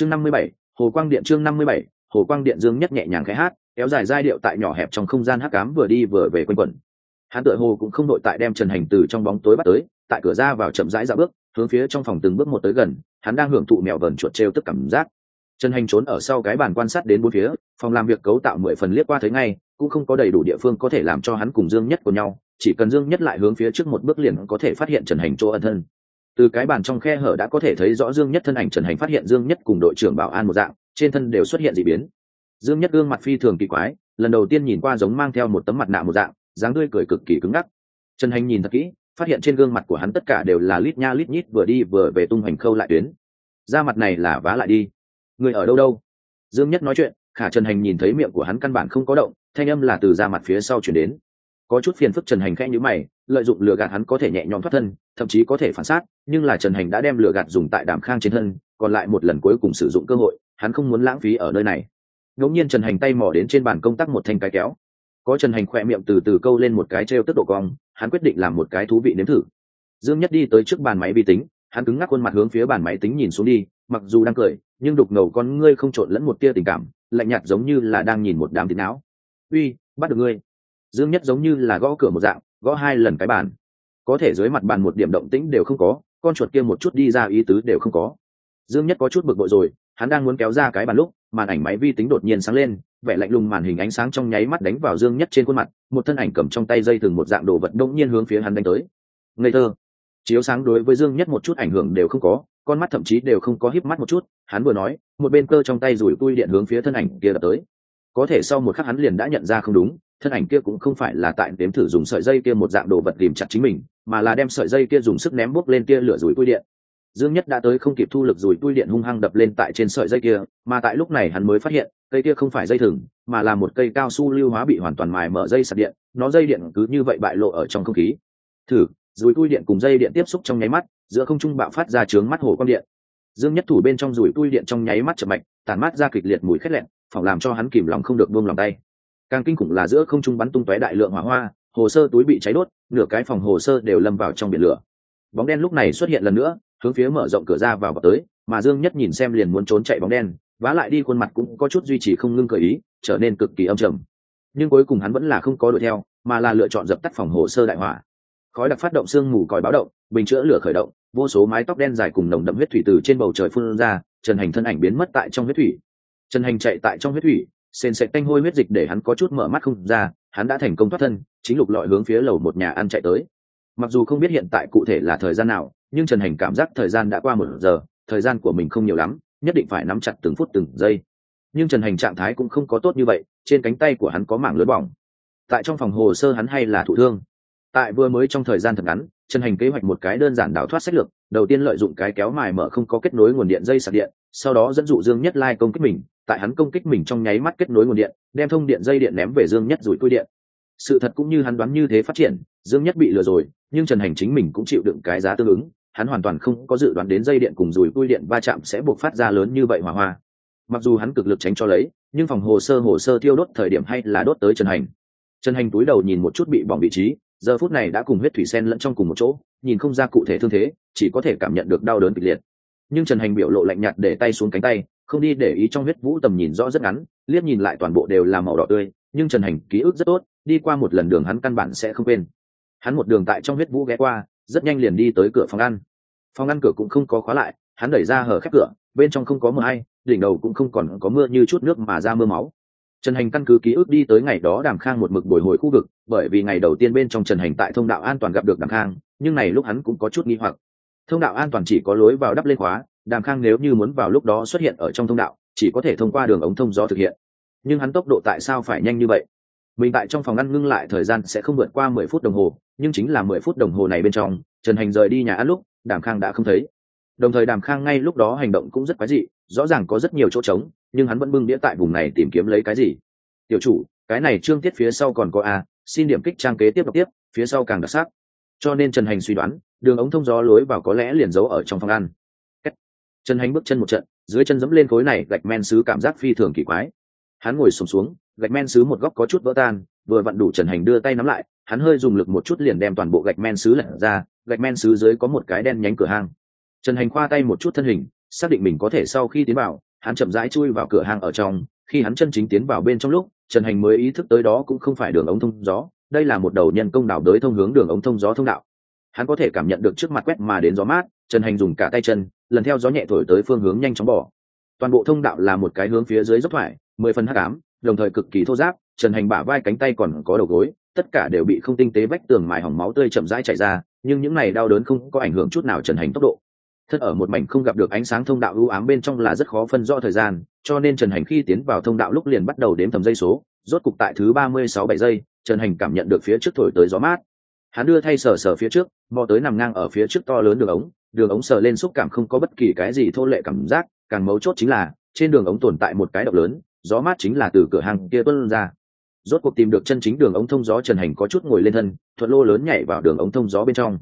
chương năm mươi bảy, hồ quang điện chương năm mươi bảy, hồ quang điện dương nhất nhẹ nhàng khẽ hát, kéo dài giai điệu tại nhỏ hẹp trong không gian hắc cám vừa đi vừa về quanh quẩn. Hắn tựa hồ cũng không đội tại đem trần hành từ trong bóng tối bắt tới, tại cửa ra vào chậm rãi dạo bước, hướng phía trong phòng từng bước một tới gần, hắn đang hưởng thụ mèo vờn chuột treo tức cảm giác. Trần hành trốn ở sau cái bàn quan sát đến bốn phía, phòng làm việc cấu tạo mười phần liếc qua thấy ngay, cũng không có đầy đủ địa phương có thể làm cho hắn cùng dương nhất của nhau, chỉ cần dương nhất lại hướng phía trước một bước liền có thể phát hiện trần hành chỗ ẩn thân từ cái bàn trong khe hở đã có thể thấy rõ dương nhất thân ảnh trần hành phát hiện dương nhất cùng đội trưởng bảo an một dạng, trên thân đều xuất hiện d ị biến. Dương nhất gương mặt phi thường kỳ quái, lần đầu tiên nhìn qua giống mang theo một tấm mặt nạ một dạng, dáng tươi cười cực kỳ cứng ngắc. Trần hành nhìn thật kỹ, phát hiện trên gương mặt của hắn tất cả đều là lít nha lít nhít vừa đi vừa về tung hoành khâu lại tuyến. Da mặt này là vá lại đi. Người ở đâu đâu? Dương nhất nói chuyện, khả trần hành nhìn thấy miệng của hắn căn bản không có động, thanh âm là từ da mặt phía sau chuyển đến. Có chút phiền phức trần hành khẽ nhữ mày, lợi dụng lừa gạt hắn có thể nhẹ nhõm thoát thân thậm chí có thể phản sát, nhưng là trần hành đã đem lửa gạt dùng tại đàm khang trên thân còn lại một lần cuối cùng sử dụng cơ hội hắn không muốn lãng phí ở nơi này. Ngẫu nhiên trần hành tay mò đến trên bàn công tác một thanh cái kéo. Có trần hành khỏe miệng từ từ câu lên một cái t r e o tức độ cong hắn quyết định làm một cái thú vị nếm thử. Dương nhất đi tới trước bàn máy vi tính hắn cứng ngắc khuôn mặt hướng phía bàn máy tính nhìn xuống đi mặc dù đang cười nhưng đục ngầu con ngươi không trộn lẫn một tia tình cảm lạnh nhạt giống như là đang nhìn một đám thịt não. Uy bắt được ngươi. Dương nhất giống như là gõ cửa một dạng gõ hai lần cái bàn có thể dưới mặt bàn một điểm động tĩnh đều không có, con chuột kia một chút đi ra ý tứ đều không có. Dương nhất có chút bực bội rồi, hắn đang muốn kéo ra cái bàn lúc, màn ảnh máy vi tính đột nhiên sáng lên, vẻ lạnh lùng màn hình ánh sáng trong nháy mắt đánh vào dương nhất trên khuôn mặt, một thân ảnh cầm trong tay dây thừng một dạng đồ vật đông nhiên hướng phía hắn đánh tới. Ngây thơ. Chiếu sáng đối với dương nhất một chút ảnh hưởng đều không có, con mắt thậm chí đều không có híp mắt một chút, hắn vừa nói, một bên cơ trong tay rủi tui điện hướng phía thân ảnh kia đập tới. Có thể sau một khắc hắn liền đã nhận ra không đúng thân ảnh kia cũng không phải là tại đếm thử dùng sợi dây kia một dạng đồ vật tìm chặt chính mình, mà là đem sợi dây kia dùng sức ném bốc lên kia lửa rủi tui điện. Dương nhất đã tới không kịp thu lực rùi tui điện hung hăng đập lên tại trên sợi dây kia, mà tại lúc này hắn mới phát hiện, cây kia không phải dây thừng, mà là một cây cao su lưu hóa bị hoàn toàn mài mở dây sạc điện, nó dây điện cứ như vậy bại lộ ở trong không khí. Thử, rùi tui điện cùng dây điện tiếp xúc trong nháy mắt, giữa không trung bạo phát ra trướng mắt hồ quang điện. Dương nhất thủ bên trong rùi tui điện trong nháy mắt chậm mạnh tàn mắt ra kịch liệt mùi khét lẹn, phỏng làm cho hắn kìm lòng không được buông lòng tay càng kinh khủng là giữa không trung bắn tung tóe đại lượng hỏa hoa, hồ sơ túi bị cháy đốt, nửa cái phòng hồ sơ đều lâm vào trong biển lửa. Bóng đen lúc này xuất hiện lần nữa, hướng phía mở rộng cửa ra vào vào tới, mà dương nhất nhìn xem liền muốn trốn chạy bóng đen, vá lại đi khuôn mặt cũng có chút duy trì không ngưng cởi ý, trở nên cực kỳ âm trầm. Nhưng cuối cùng hắn vẫn là không có đuổi theo, mà là lựa chọn dập tắt phòng hồ sơ đại hỏa. Khói đặc phát động sương mù còi báo động, bình chữa lửa khởi động, vô số mái tóc đen dài cùng nồng đậm huyết thủy từ trên bầu trời phun ra, trần hành thân ảnh biến mất tại trong huyết thủy. Trần hành chạy tại trong huyết thủy sền sệt tanh hôi huyết dịch để hắn có chút mở mắt không ra, hắn đã thành công thoát thân, chính lục lọi hướng phía lầu một nhà ăn chạy tới. Mặc dù không biết hiện tại cụ thể là thời gian nào, nhưng trần hành cảm giác thời gian đã qua một giờ, thời gian của mình không nhiều lắm, nhất định phải nắm chặt từng phút từng giây. Nhưng trần hành trạng thái cũng không có tốt như vậy, trên cánh tay của hắn có mảng lớn bỏng. Tại trong phòng hồ sơ hắn hay là thụ thương. Tại vừa mới trong thời gian thật ngắn, trần hành kế hoạch một cái đơn giản đảo thoát sách lược, đầu tiên lợi dụng cái kéo mài mở không có kết nối nguồn điện dây sạc điện sau đó dẫn dụ dương nhất lai công kích mình, tại hắn công kích mình trong nháy mắt kết nối nguồn điện, đem thông điện dây điện ném về dương nhất rủi cui điện. Sự thật cũng như hắn đoán như thế phát triển, dương nhất bị lừa rồi, nhưng trần hành chính mình cũng chịu đựng cái giá tương ứng, hắn hoàn toàn không có dự đoán đến dây điện cùng rủi cui điện va chạm sẽ buộc phát ra lớn như vậy hỏa hoa. Mặc dù hắn cực lực tránh cho lấy, nhưng phòng hồ sơ hồ sơ tiêu đốt thời điểm hay là đốt tới trần hành. Trần hành túi đầu nhìn một chút bị bỏng vị trí, giờ phút này đã cùng huyết thủy sen lẫn trong cùng một chỗ, nhìn không ra cụ thể thương thế, chỉ có thể cảm nhận được đau đớn kịch liệt nhưng trần hành biểu lộ lạnh nhạt để tay xuống cánh tay, không đi để ý trong huyết vũ tầm nhìn rõ rất ngắn, liếc nhìn lại toàn bộ đều là màu đỏ tươi, nhưng trần hành ký ức rất tốt, đi qua một lần đường hắn căn bản sẽ không quên. Hắn một đường tại trong huyết vũ ghé qua, rất nhanh liền đi tới cửa phòng ăn. Phòng ăn cửa cũng không có khóa lại, hắn đẩy ra hở khép cửa, bên trong không có mưa hay đỉnh đầu cũng không còn có mưa như chút nước mà ra mưa máu. Trần hành căn cứ ký ức đi tới ngày đó đàm khang một mực bồi hồi khu vực, bởi vì ngày đầu tiên bên trong trần hành tại thông đạo an toàn gặp được đàm khang, nhưng này lúc hắn cũng có chút nghi hoặc thông đạo an toàn chỉ có lối vào đắp lên khóa, đàm khang nếu như muốn vào lúc đó xuất hiện ở trong thông đạo, chỉ có thể thông qua đường ống thông gió thực hiện. Nhưng hắn tốc độ tại sao phải nhanh như vậy? Mình tại trong phòng ăn ngưng lại thời gian sẽ không vượt qua mười phút đồng hồ, nhưng chính là mười phút đồng hồ này bên trong, trần hành rời đi nhà ăn lúc, đàm khang đã không thấy. Đồng thời đàm khang ngay lúc đó hành động cũng rất quái dị, rõ ràng có rất nhiều chỗ trống, nhưng hắn vẫn bưng đĩa tại vùng này tìm kiếm lấy cái gì? Tiểu chủ, cái này trương tiết phía sau còn có a, xin điểm kích trang kế tiếp đọc tiếp, phía sau càng đặc sắc. Cho nên trần hành suy đoán đường ống thông gió lối vào có lẽ liền giấu ở trong phòng ăn. Trần hành bước chân một trận dưới chân dẫm lên khối này gạch men xứ cảm giác phi thường kỳ quái. Hắn ngồi sùng xuống, xuống gạch men xứ một góc có chút vỡ tan vừa vặn đủ trần hành đưa tay nắm lại hắn hơi dùng lực một chút liền đem toàn bộ gạch men xứ lật ra gạch men xứ dưới có một cái đen nhánh cửa hang. Trần hành khoa tay một chút thân hình xác định mình có thể sau khi tiến vào hắn chậm rãi chui vào cửa hàng ở trong khi hắn chân chính tiến vào bên trong lúc trần hành mới ý thức tới đó cũng không phải đường ống thông gió đây là một đầu nhân công đảo đới thông hướng đường ống thông gió thông đạo hắn có thể cảm nhận được trước mặt quét mà đến gió mát, trần hành dùng cả tay chân, lần theo gió nhẹ thổi tới phương hướng nhanh chóng bỏ. Toàn bộ thông đạo là một cái hướng phía dưới dốc thoải, mười phần hắc ám, đồng thời cực kỳ thô giáp trần hành bả vai cánh tay còn có đầu gối, tất cả đều bị không tinh tế vách tường mài hỏng máu tươi chậm rãi chảy ra, nhưng những này đau đớn không có ảnh hưởng chút nào trần hành tốc độ. Thân ở một mảnh không gặp được ánh sáng thông đạo ưu ám bên trong là rất khó phân rõ thời gian, cho nên trần hành khi tiến vào thông đạo lúc liền bắt đầu đếm thầm dây số, rốt cục tại thứ ba mươi sáu bảy giây, trần hành cảm nhận được phía trước thổi tới gió mát hắn đưa thay sờ sờ phía trước, mò tới nằm ngang ở phía trước to lớn đường ống đường ống sờ lên xúc cảm không có bất kỳ cái gì thô lệ cảm giác, càng mấu chốt chính là, trên đường ống tồn tại một cái động lớn, gió mát chính là từ cửa hàng kia tuân ra. Rốt cuộc tìm được chân chính đường ống thông gió trần hành có chút ngồi lên thân, thuận lô lớn nhảy vào đường ống thông gió bên trong.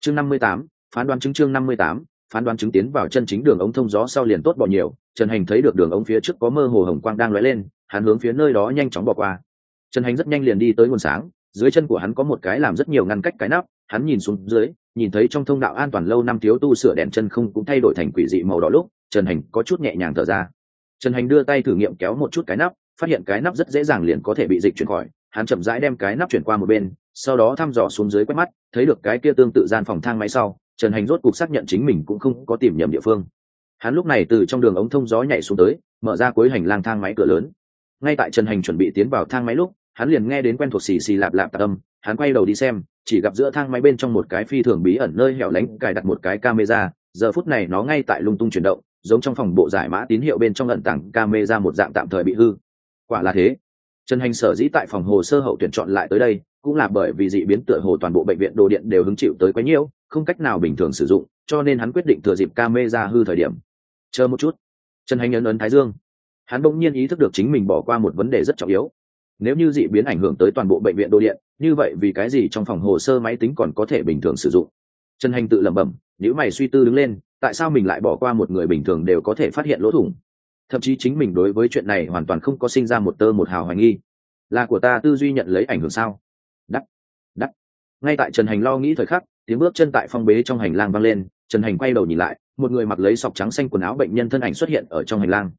Chương năm mươi tám, phán đoán chứng chương năm mươi tám, phán đoán chứng tiến vào chân chính đường ống thông gió sau liền tốt bỏ nhiều. Trần hành thấy được đường ống phía trước có mơ hồ hồng quang đang lóe lên, hắn hướng phía nơi đó nhanh chóng bỏ qua. Trần hành rất nhanh liền đi tới nguồn sáng dưới chân của hắn có một cái làm rất nhiều ngăn cách cái nắp, hắn nhìn xuống dưới, nhìn thấy trong thông đạo an toàn lâu năm thiếu tu sửa đèn chân không cũng thay đổi thành quỷ dị màu đỏ lúc, trần hành có chút nhẹ nhàng thở ra. Trần hành đưa tay thử nghiệm kéo một chút cái nắp, phát hiện cái nắp rất dễ dàng liền có thể bị dịch chuyển khỏi, hắn chậm rãi đem cái nắp chuyển qua một bên, sau đó thăm dò xuống dưới quét mắt, thấy được cái kia tương tự gian phòng thang máy sau, trần hành rốt cuộc xác nhận chính mình cũng không có tìm nhầm địa phương. Hắn lúc này từ trong đường ống thông gió nhảy xuống tới, mở ra cuối hành lang thang máy cửa lớn. Ngay tại trần hành chuẩn bị tiến vào thang máy lúc hắn liền nghe đến quen thuộc xì xì lạp lạp tạc âm, hắn quay đầu đi xem, chỉ gặp giữa thang máy bên trong một cái phi thường bí ẩn nơi hẻo lánh, cài đặt một cái camera, giờ phút này nó ngay tại lung tung chuyển động, giống trong phòng bộ giải mã tín hiệu bên trong lận tảng camera một dạng tạm thời bị hư. Quả là thế. Trần hành sở dĩ tại phòng hồ sơ hậu tuyển chọn lại tới đây, cũng là bởi vì dị biến tựa hồ toàn bộ bệnh viện đồ điện đều hứng chịu tới quấy nhiễu không cách nào bình thường sử dụng, cho nên hắn quyết định thừa dịp camera hư thời điểm. Chờ một chút. Trần hành ấn ấn thái dương. Hắn bỗng nhiên ý thức được chính mình bỏ qua một vấn đề rất trọng yếu nếu như dị biến ảnh hưởng tới toàn bộ bệnh viện đô điện, như vậy vì cái gì trong phòng hồ sơ máy tính còn có thể bình thường sử dụng? Trần hành tự lẩm bẩm nếu mày suy tư đứng lên, tại sao mình lại bỏ qua một người bình thường đều có thể phát hiện lỗ thủng? Thậm chí chính mình đối với chuyện này hoàn toàn không có sinh ra một tơ một hào hoài nghi. Là của ta tư duy nhận lấy ảnh hưởng sao? Đắt đắt ngay tại trần hành lo nghĩ thời khắc, tiếng bước chân tại phong bế trong hành lang vang lên, trần hành quay đầu nhìn lại, một người mặc lấy sọc trắng xanh quần áo bệnh nhân thân ảnh xuất hiện ở trong hành lang.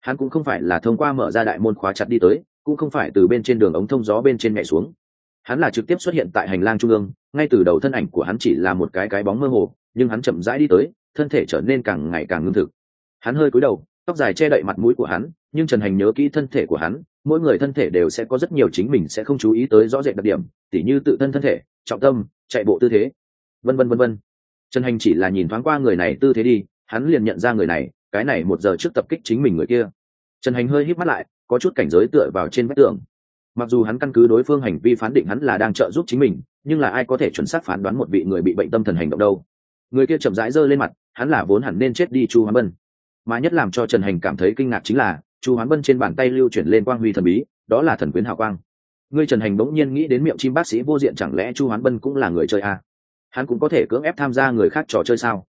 Hắn cũng không phải là thông qua mở ra đại môn khóa chặt đi tới cũng không phải từ bên trên đường ống thông gió bên trên nhảy xuống. Hắn là trực tiếp xuất hiện tại hành lang trung ương, ngay từ đầu thân ảnh của hắn chỉ là một cái cái bóng mơ hồ, nhưng hắn chậm rãi đi tới, thân thể trở nên càng ngày càng ngưng thực. Hắn hơi cúi đầu, tóc dài che đậy mặt mũi của hắn, nhưng trần hành nhớ kỹ thân thể của hắn, mỗi người thân thể đều sẽ có rất nhiều chính mình sẽ không chú ý tới rõ rệt đặc điểm, tỉ như tự thân thân thể, trọng tâm, chạy bộ tư thế, vân vân vân vân. Trần hành chỉ là nhìn thoáng qua người này tư thế đi, hắn liền nhận ra người này, cái này một giờ trước tập kích chính mình người kia. Trần hành hơi hít mắt lại có chút cảnh giới tựa vào trên vách tường. Mặc dù hắn căn cứ đối phương hành vi phán định hắn là đang trợ giúp chính mình, nhưng là ai có thể chuẩn xác phán đoán một vị người bị bệnh tâm thần hành động đâu? Người kia chậm rãi giơ lên mặt, hắn là vốn hẳn nên chết đi chu hoán bân. Mà nhất làm cho trần hành cảm thấy kinh ngạc chính là, chu hoán bân trên bàn tay lưu chuyển lên quang huy thần bí, đó là thần quyến hào quang. Ngươi trần hành bỗng nhiên nghĩ đến miệng chim bác sĩ vô diện chẳng lẽ chu hoán bân cũng là người chơi à? hắn cũng có thể cưỡng ép tham gia người khác trò chơi sao?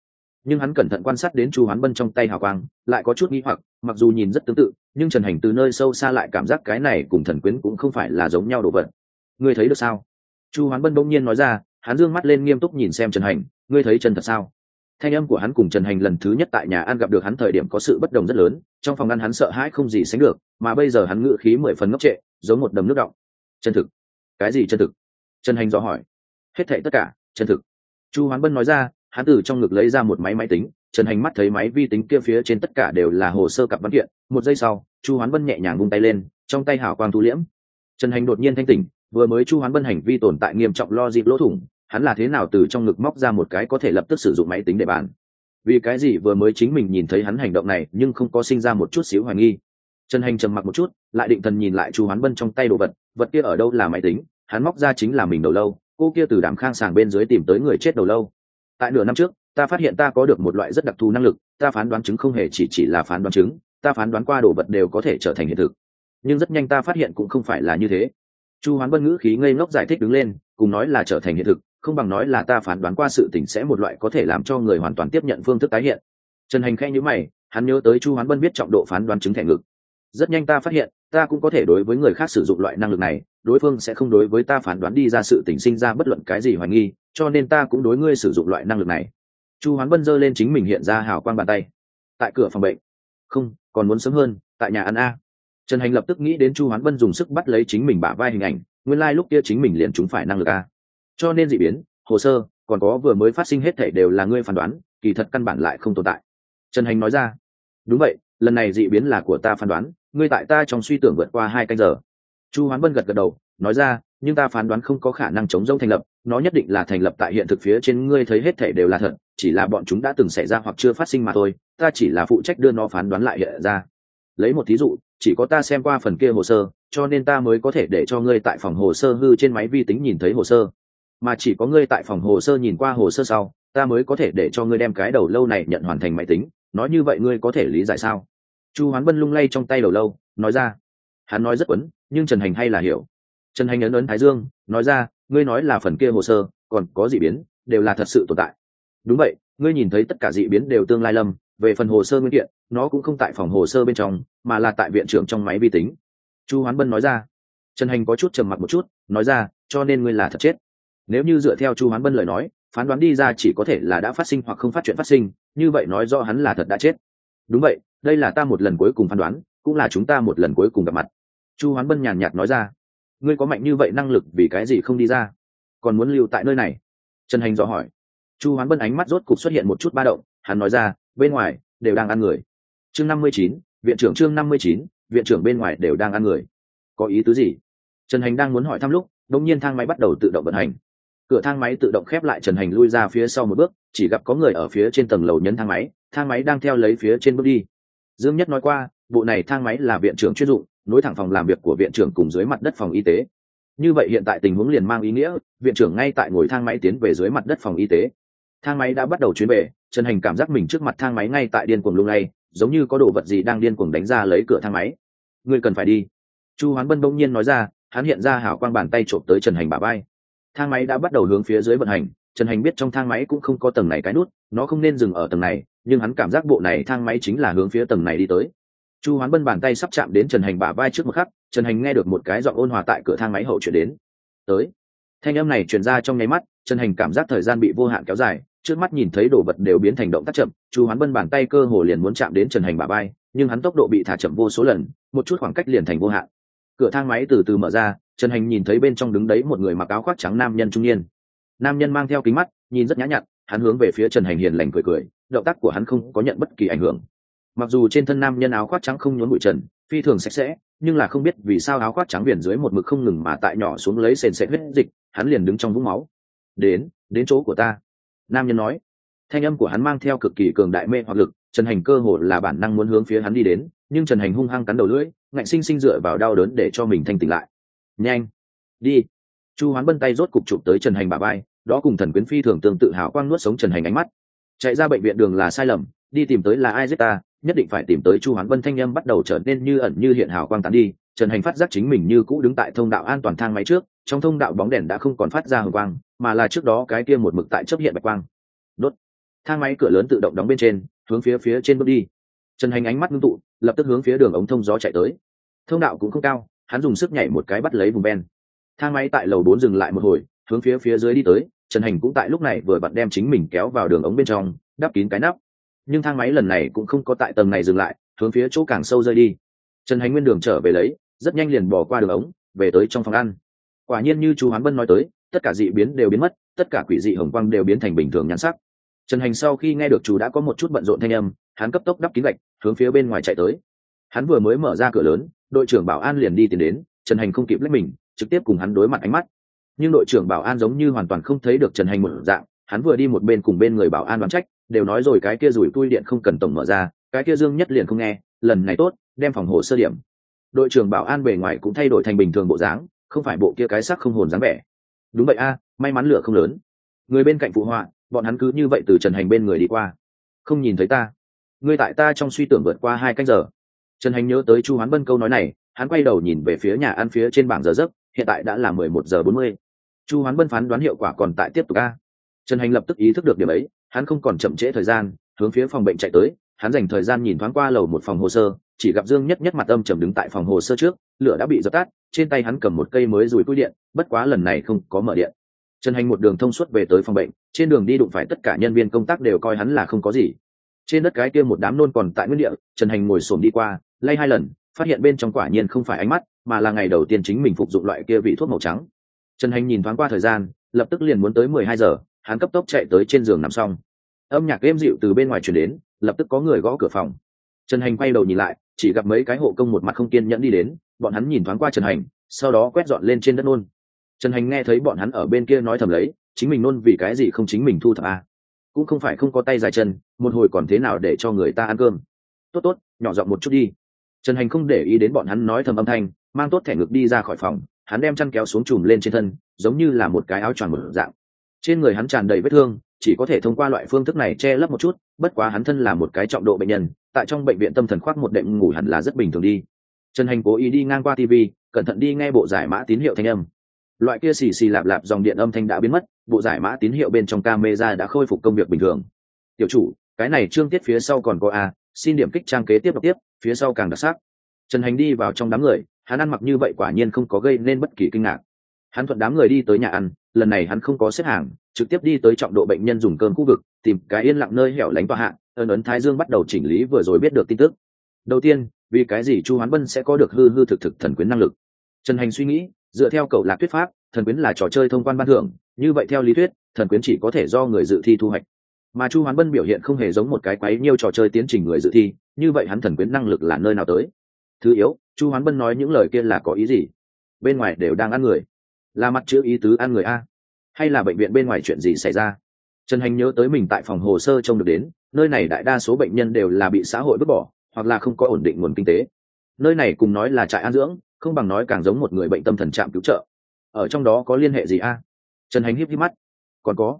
Nhưng hắn cẩn thận quan sát đến chu hoán bân trong tay hào quang, lại có chút nghi hoặc, mặc dù nhìn rất tương tự nhưng trần hành từ nơi sâu xa lại cảm giác cái này cùng thần quyến cũng không phải là giống nhau đồ vật. Ngươi thấy được sao? Chu hoán bân bỗng nhiên nói ra, hắn d ư ơ n g mắt lên nghiêm túc nhìn xem trần hành, ngươi thấy chân thật sao? Thanh âm của hắn cùng trần hành lần thứ nhất tại nhà ăn gặp được hắn thời điểm có sự bất đồng rất lớn, trong phòng ăn hắn sợ hãi không gì sánh được, mà bây giờ hắn ngự khí mười phần ngốc trệ, giống một đầm nước động chân thực. Cái gì chân thực? Trần hành dò hỏi. Hết thệ tất cả, chân thực. Chu hoán bân nói ra, hắn từ trong ngực lấy ra một máy máy tính trần hành mắt thấy máy vi tính kia phía trên tất cả đều là hồ sơ cặp văn kiện, một giây sau, chu hoán bân nhẹ nhàng vung tay lên, trong tay hảo quang thu liễm. Trần hành đột nhiên thanh tỉnh, vừa mới chu hoán bân hành vi tồn tại nghiêm trọng lo dịp lỗ thủng, hắn là thế nào từ trong ngực móc ra một cái có thể lập tức sử dụng máy tính để bàn? Vì cái gì vừa mới chính mình nhìn thấy hắn hành động này, nhưng không có sinh ra một chút xíu hoài nghi? Trần hành trầm mặc một chút, lại định thần nhìn lại chu hoán bân trong tay đồ vật vật kia ở đâu là máy tính? Hắn móc ra chính là mình đầu lâu, cô kia từ đàm khang sàng bên dưới tìm tới người chết đầu lâu. Tại nửa năm trước ta phát hiện ta có được một loại rất đặc thù năng lực, ta phán đoán chứng không hề chỉ chỉ là phán đoán chứng, ta phán đoán qua đồ vật đều có thể trở thành hiện thực. Nhưng rất nhanh ta phát hiện cũng không phải là như thế. Chu hoán bân ngữ khí ngây ngốc giải thích đứng lên, cùng nói là trở thành hiện thực, không bằng nói là ta phán đoán qua sự tỉnh sẽ một loại có thể làm cho người hoàn toàn tiếp nhận phương thức tái hiện. Trần hành khẽ nhữ mày, hắn nhớ tới chu hoán bân biết trọng độ phán đoán chứng thẻ ngực. Rất nhanh ta phát hiện, ta cũng có thể đối với người khác sử dụng loại năng lực này, đối phương sẽ không đối với ta phán đoán đi ra sự tình sinh ra bất luận cái gì hoài nghi, cho nên ta cũng đối ngươi sử dụng loại năng lực này chu hoán bân giơ lên chính mình hiện ra hào quang bàn tay. Tại cửa phòng bệnh. Không, còn muốn sớm hơn, tại nhà ăn a. Trần hành lập tức nghĩ đến chu hoán bân dùng sức bắt lấy chính mình bả vai hình ảnh, nguyên lai、like、lúc kia chính mình liền chúng phải năng lực a. Cho nên d ị biến, hồ sơ, còn có vừa mới phát sinh hết thể đều là ngươi phán đoán, kỳ thật căn bản lại không tồn tại. Trần hành nói ra. Đúng vậy, lần này dị biến là của ta phán đoán, ngươi tại ta trong suy tưởng vượt qua hai canh giờ. Chu hoán bân gật gật đầu, nói ra, nhưng ta phán đoán không có khả năng chống dâu thành lập, nó nhất định là thành lập tại hiện thực phía trên ngươi thấy hết thể đều là thật chỉ là bọn chúng đã từng xảy ra hoặc chưa phát sinh mà thôi, ta chỉ là phụ trách đưa nó phán đoán lại hiện ra. Lấy một thí dụ, chỉ có ta xem qua phần kia hồ sơ, cho nên ta mới có thể để cho ngươi tại phòng hồ sơ hư trên máy vi tính nhìn thấy hồ sơ. Mà chỉ có ngươi tại phòng hồ sơ nhìn qua hồ sơ sau, ta mới có thể để cho ngươi đem cái đầu lâu này nhận hoàn thành máy tính. Nói như vậy ngươi có thể lý giải sao? Chu hoán bân lung lay trong tay đầu lâu, nói ra. Hắn nói rất quấn, nhưng trần hành hay là hiểu. Trần hành ấn ấn thái dương, nói ra, ngươi nói là phần kia hồ sơ, còn có d ị biến, đều là thật sự tồn tại đúng vậy, ngươi nhìn thấy tất cả d ị biến đều tương lai lâm, về phần hồ sơ nguyên kiện, nó cũng không tại phòng hồ sơ bên trong, mà là tại viện trưởng trong máy vi tính. Chu hoán bân nói ra. Trần hành có chút trầm mặc một chút, nói ra, cho nên ngươi là thật chết. Nếu như dựa theo chu hoán bân lời nói, phán đoán đi ra chỉ có thể là đã phát sinh hoặc không phát chuyện phát sinh, như vậy nói do hắn là thật đã chết. Đúng vậy, đây là ta một lần cuối cùng phán đoán, cũng là chúng ta một lần cuối cùng gặp mặt. Chu hoán bân nhàn nhạt nói ra. Ngươi có mạnh như vậy năng lực vì cái gì không đi ra? Còn muốn lưu tại nơi này? Trần hành dò hỏi chu hoán bân ánh mắt rốt cục xuất hiện một chút ba động, hắn nói ra, bên ngoài đều đang ăn người. Chương năm mươi chín, viện trưởng chương năm mươi chín, viện trưởng bên ngoài đều đang ăn người. Có ý tứ gì? Trần hành đang muốn hỏi thăm lúc đông nhiên thang máy bắt đầu tự động vận hành. Cửa thang máy tự động khép lại, trần hành lui ra phía sau một bước, chỉ gặp có người ở phía trên tầng lầu nhấn thang máy thang máy đang theo lấy phía trên bước đi. Dương nhất nói qua, bộ này thang máy là viện trưởng chuyên dụng, nối thẳng phòng làm việc của viện trưởng cùng dưới mặt đất phòng y tế. Như vậy hiện tại tình huống liền mang ý nghĩa, viện trưởng ngay tại ngồi thang máy tiến về dưới mặt đất phòng y tế thang máy đã bắt đầu chuyến về, trần hành cảm giác mình trước mặt thang máy ngay tại điên cuồng lung lay, giống như có đồ vật gì đang điên cuồng đánh ra lấy cửa thang máy. Ngươi cần phải đi. Chu hoán bân bỗng nhiên nói ra, hắn hiện ra hảo quang bàn tay trộm tới trần hành bà bay thang máy đã bắt đầu hướng phía dưới vận hành, trần hành biết trong thang máy cũng không có tầng này cái nút, nó không nên dừng ở tầng này, nhưng hắn cảm giác bộ này thang máy chính là hướng phía tầng này đi tới. Chu hoán bân bàn tay sắp chạm đến trần hành bả vai trước một khắc, trần hành nghe được một cái giọng ôn hòa tại cửa thang máy hậu chuyển đến. Tới. Thanh âm này truyền ra trong nháy mắt, trần hành cảm giác thời gian bị vô hạn kéo dài trước mắt nhìn thấy đồ vật đều biến thành động tác chậm, chu hoán bân bàn tay cơ hồ liền muốn chạm đến trần hành bả vai, nhưng hắn tốc độ bị thả chậm vô số lần, một chút khoảng cách liền thành vô hạn. Cửa thang máy từ từ mở ra, trần hành nhìn thấy bên trong đứng đấy một người mặc áo khoác trắng nam nhân trung niên. Nam nhân mang theo kính mắt, nhìn rất nhã nhặn, hắn hướng về phía trần hành hiền lành cười cười, động tác của hắn không có nhận bất kỳ ảnh hưởng. Mặc dù trên thân nam nhân áo khoác trắng không nhốn bụi trần, phi thường sạch sẽ, nhưng là không biết vì sao áo khoác trắng biển dưới một mực không ngừng mà tại nhỏ xuống lấy sền sệt huyết dịch, hắn liền đứng trong vũng máu. Đến đến chỗ của ta nam nhân nói. Thanh âm của hắn mang theo cực kỳ cường đại mê hoặc lực, trần hành cơ hồ là bản năng muốn hướng phía hắn đi đến, nhưng trần hành hung hăng cắn đầu lưỡi, ngạnh sinh sinh dựa vào đau đớn để cho mình thanh tỉnh lại. Nhanh, đi. Chu hoán bân tay rốt cục chụp tới trần hành bà bay đó cùng thần quyến phi thường tương tự hào quang nuốt sống trần hành ánh mắt. Chạy ra bệnh viện đường là sai lầm, đi tìm tới là ai giết ta, nhất định phải tìm tới chu hoán bân thanh â m bắt đầu trở nên như ẩn như hiện hào quang tán đi trần hành phát giác chính mình như cũ đứng tại thông đạo an toàn thang máy trước, trong thông đạo bóng đèn đã không còn phát ra hồng quang, mà là trước đó cái kia một mực tại chấp hiện bạch quang. Đốt. Thang máy cửa lớn tự động đóng bên trên, hướng phía phía trên bước đi. Trần hành ánh mắt ngưng tụ, lập tức hướng phía đường ống thông gió chạy tới. Thông đạo cũng không cao, hắn dùng sức nhảy một cái bắt lấy vùng ben thang máy tại lầu bốn dừng lại một hồi, hướng phía phía dưới đi tới, trần hành cũng tại lúc này vừa bận đem chính mình kéo vào đường ống bên trong, đắp kín cái nắp. Nhưng thang máy lần này cũng không có tại tầng này dừng lại, hướng phía chỗ càng sâu rơi đi trần hành nguyên đường trở về lấy, rất nhanh liền bỏ qua đường ống, về tới trong phòng ăn. Quả nhiên như chú hoán bân nói tới, tất cả dị biến đều biến mất, tất cả quỷ dị hồng quang đều biến thành bình thường nhắn sắc. Trần hành sau khi nghe được chú đã có một chút bận rộn thanh âm, hắn cấp tốc đắp kín gạch, hướng phía bên ngoài chạy tới. Hắn vừa mới mở ra cửa lớn, đội trưởng bảo an liền đi tìm đến, trần hành không kịp lấy mình, trực tiếp cùng hắn đối mặt ánh mắt. Nhưng đội trưởng bảo an giống như hoàn toàn không thấy được trần hành một dạng, hắn vừa đi một bên cùng bên người bảo an đoán trách, đều nói rồi cái kia rủi tui điện không cần tổng mở ra, cái kia dương nhất liền không nghe, lần này tốt đem phòng hồ sơ điểm. Đội trưởng bảo an bề ngoài cũng thay đổi thành bình thường bộ dáng, không phải bộ kia cái sắc không hồn dáng vẻ. Đúng vậy a, may mắn lửa không lớn. Người bên cạnh phụ họa, bọn hắn cứ như vậy từ trần hành bên người đi qua. Không nhìn thấy ta. Ngươi tại ta trong suy tưởng vượt qua hai canh giờ. Trần hành nhớ tới chu hoán bân câu nói này, hắn quay đầu nhìn về phía nhà ăn phía trên bảng giờ giấc, hiện tại đã là mười một giờ bốn mươi. Chu hoán bân phán đoán hiệu quả còn tại tiếp tục a. Trần hành lập tức ý thức được điểm ấy, hắn không còn chậm trễ thời gian, hướng phía phòng bệnh chạy tới hắn dành thời gian nhìn thoáng qua lầu một phòng hồ sơ, chỉ gặp dương nhất nhất mặt âm trầm đứng tại phòng hồ sơ trước, lửa đã bị dập tắt, trên tay hắn cầm một cây mới rùi cúi điện, bất quá lần này không có mở điện. Trần hành một đường thông suốt về tới phòng bệnh, trên đường đi đụng phải tất cả nhân viên công tác đều coi hắn là không có gì. Trên đất cái kia một đám nôn còn tại nguyên địa, trần hành ngồi xổm đi qua, lay hai lần, phát hiện bên trong quả nhiên không phải ánh mắt, mà là ngày đầu tiên chính mình phục dụng loại kia vị thuốc màu trắng. Trần hành nhìn thoáng qua thời gian, lập tức liền muốn tới mười hai giờ, hắn cấp tốc chạy tới trên giường nằm xong. Âm nhạc êm dịu từ bên ngoài chuyển đến lập tức có người gõ cửa phòng. Trần hành quay đầu nhìn lại, chỉ gặp mấy cái hộ công một mặt không kiên nhẫn đi đến, bọn hắn nhìn thoáng qua trần hành, sau đó quét dọn lên trên đất nôn. Trần hành nghe thấy bọn hắn ở bên kia nói thầm lấy, chính mình nôn vì cái gì không chính mình thu thập à. cũng không phải không có tay dài chân, một hồi còn thế nào để cho người ta ăn cơm? Tốt tốt, nhỏ giọng một chút đi. Trần hành không để ý đến bọn hắn nói thầm âm thanh, mang tốt thẻ ngực đi ra khỏi phòng, hắn đem chăn kéo xuống chùm lên trên thân, giống như là một cái áo choàng một dạng. Trên người hắn tràn đầy vết thương chỉ có thể thông qua loại phương thức này che lấp một chút, bất quá hắn thân là một cái trọng độ bệnh nhân, tại trong bệnh viện tâm thần khoác một đệm ngủ hẳn là rất bình thường đi. Trần hành cố ý đi ngang qua tv cẩn thận đi nghe bộ giải mã tín hiệu thanh âm. Loại kia xì xì lạp lạp dòng điện âm thanh đã biến mất, bộ giải mã tín hiệu bên trong camera đã khôi phục công việc bình thường. Tiểu chủ, cái này trương tiết phía sau còn có a, xin điểm kích trang kế tiếp đọc tiếp, phía sau càng đặc sắc. Trần hành đi vào trong đám người, hắn ăn mặc như vậy quả nhiên không có gây nên bất kỳ kinh ngạc. Hắn thuận đám người đi tới nhà ăn, lần này hắn không có xếp hàng trực tiếp đi tới trọng độ bệnh nhân dùng cơm khu vực, tìm cái yên lặng nơi hẻo lánh tòa hạ, ân ấn thái dương bắt đầu chỉnh lý vừa rồi biết được tin tức. Đầu tiên, vì cái gì chu hoán bân sẽ có được hư hư thực thực thần quyến năng lực? Trần hành suy nghĩ, dựa theo cậu lạc thuyết pháp, thần quyến là trò chơi thông quan ban thưởng, như vậy theo lý thuyết, thần quyến chỉ có thể do người dự thi thu hoạch. Mà chu hoán bân biểu hiện không hề giống một cái quái nhiêu trò chơi tiến trình người dự thi, như vậy hắn thần quyến năng lực là nơi nào tới? Thứ yếu, chu hoán bân nói những lời kia là có ý gì? Bên ngoài đều đang ăn người. Là mặt chữ ý tứ ăn người a hay là bệnh viện bên ngoài chuyện gì xảy ra? Trần hành nhớ tới mình tại phòng hồ sơ trông được đến, nơi này đại đa số bệnh nhân đều là bị xã hội vứt bỏ, hoặc là không có ổn định nguồn kinh tế. Nơi này cùng nói là trại an dưỡng, không bằng nói càng giống một người bệnh tâm thần trạm cứu trợ. Ở trong đó có liên hệ gì a? Trần hành híp híp mắt. Còn có.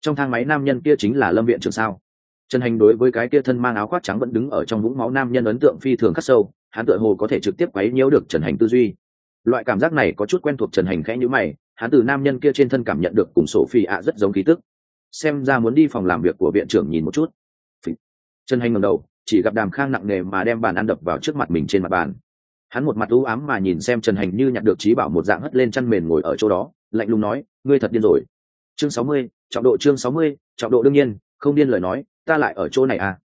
Trong thang máy nam nhân kia chính là lâm viện trường sao? Trần hành đối với cái kia thân mang áo khoác trắng vẫn đứng ở trong vũng máu nam nhân ấn tượng phi thường khắc sâu, hắn tựa hồ có thể trực tiếp quấy nhiễu được trần hành tư duy. Loại cảm giác này có chút quen thuộc trần hành khẽ nhữ mày hắn từ nam nhân kia trên thân cảm nhận được cùng sổ phi ạ rất giống khí tức. Xem ra muốn đi phòng làm việc của viện trưởng nhìn một chút. Trần hành ngẩng đầu, chỉ gặp đàm khang nặng nề mà đem bàn ăn đập vào trước mặt mình trên mặt bàn. Hắn một mặt u ám mà nhìn xem trần hành như nhặt được trí bảo một dạng hất lên chăn mền ngồi ở chỗ đó, lạnh lùng nói, ngươi thật điên rồi. Chương sáu mươi, trọng độ chương sáu mươi, trọng độ đương nhiên, không điên lời nói, ta lại ở chỗ này à?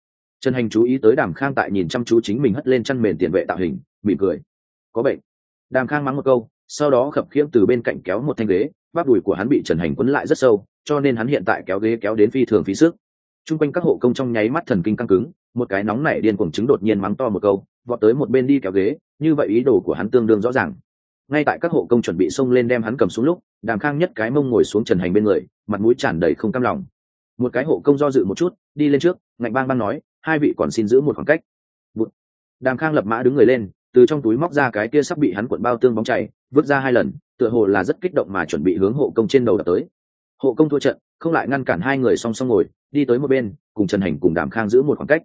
Trần hành chú ý tới đàm khang tại nhìn chăm chú chính mình hất lên chăn mền tiền vệ tạo hình, mỉm cười. Có bệnh. Đàm khang mắng một câu sau đó khập khiễng từ bên cạnh kéo một thanh ghế, bắp đùi của hắn bị trần hành quấn lại rất sâu, cho nên hắn hiện tại kéo ghế kéo đến phi thường phí sức. T r u n g quanh các hộ công trong nháy mắt thần kinh căng cứng, một cái nóng nảy điên cuồng chứng đột nhiên mắng to một câu, vọt tới một bên đi kéo ghế, như vậy ý đồ của hắn tương đương rõ ràng. Ngay tại các hộ công chuẩn bị xông lên đem hắn cầm xuống lúc, đàm khang nhất cái mông ngồi xuống trần hành bên người, mặt mũi tràn đầy không cam lòng. Một cái hộ công do dự một chút, đi lên trước, ngạnh bang bang nói, hai vị còn xin giữ một khoảng cách. Đàm khang lập mã đứng người lên, từ trong túi móc ra cái kia sắp bị hắn cuộn bao tương bóng chảy vứt ra hai lần, tựa hồ là rất kích động mà chuẩn bị hướng hộ công trên đầu đập tới. Hộ công thua trận, không lại ngăn cản hai người song song ngồi, đi tới một bên, cùng trần hành cùng đàm khang giữ một khoảng cách.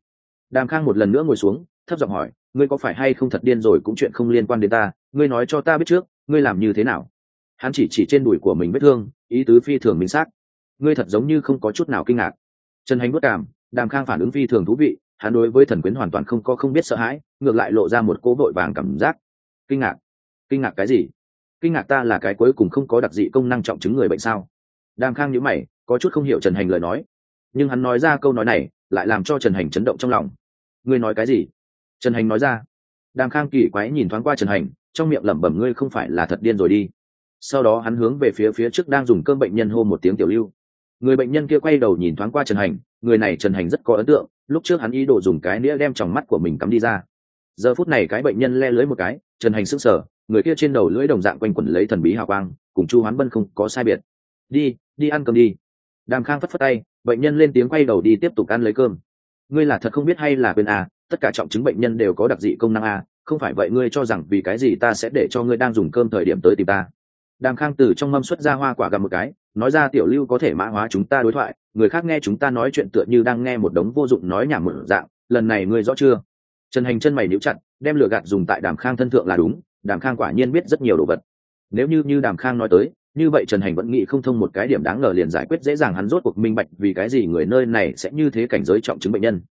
Đàm khang một lần nữa ngồi xuống, thấp giọng hỏi, ngươi có phải hay không thật điên rồi, cũng chuyện không liên quan đến ta, ngươi nói cho ta biết trước, ngươi làm như thế nào? Hắn chỉ chỉ trên đùi của mình vết thương, ý tứ phi thường minh xác. Ngươi thật giống như không có chút nào kinh ngạc. Trần hành bất cảm, đàm khang phản ứng phi thường thú vị, hắn đối với thần quyến hoàn toàn không có không biết sợ hãi, ngược lại lộ ra một cố vội vàng cảm giác. Kinh ngạc? Kinh ngạc cái gì? Kinh ngạc ta là cái cuối cùng không có đặc dị công năng trọng chứng người bệnh sao? Đàm khang nhữ mày, có chút không hiểu trần hành lời nói. Nhưng hắn nói ra câu nói này, lại làm cho trần hành chấn động trong lòng. Ngươi nói cái gì? Trần hành nói ra. Đàm khang kỳ quái nhìn thoáng qua trần hành, trong miệng lẩm bẩm ngươi không phải là thật điên rồi đi. Sau đó hắn hướng về phía phía trước đang dùng cơm bệnh nhân hô một tiếng tiểu lưu. Người bệnh nhân kia quay đầu nhìn thoáng qua trần hành, người này trần hành rất có ấn tượng, lúc trước hắn ý đồ dùng cái nĩa đem tròng mắt của mình cắm đi ra. Giờ phút này cái bệnh nhân le lưới một cái, trần hành sững sở người kia trên đầu lưỡi đồng dạng quanh quẩn lấy thần bí hào quang cùng chu hoán bân không có sai biệt. Đi đi ăn cơm đi. Đàm khang phất phất tay bệnh nhân lên tiếng quay đầu đi tiếp tục ăn lấy cơm. Ngươi là thật không biết hay là quên à, tất cả trọng chứng bệnh nhân đều có đặc dị công năng à, không phải vậy ngươi cho rằng vì cái gì ta sẽ để cho ngươi đang dùng cơm thời điểm tới tìm ta? Đàm khang từ trong mâm xuất ra hoa quả gặp một cái nói ra tiểu lưu có thể mã hóa chúng ta đối thoại người khác nghe chúng ta nói chuyện tựa như đang nghe một đống vô dụng nói nhảm một dạng lần này ngươi rõ chưa? Trần hành chân mày níu chặt đem lửa gạt dùng tại đàm khang thân thượng là đúng đàm khang quả nhiên biết rất nhiều đồ vật. Nếu như như đàm khang nói tới, như vậy trần hành vẫn nghĩ không thông một cái điểm đáng ngờ liền giải quyết dễ dàng hắn rốt cuộc minh bạch vì cái gì người nơi này sẽ như thế cảnh giới trọng chứng bệnh nhân.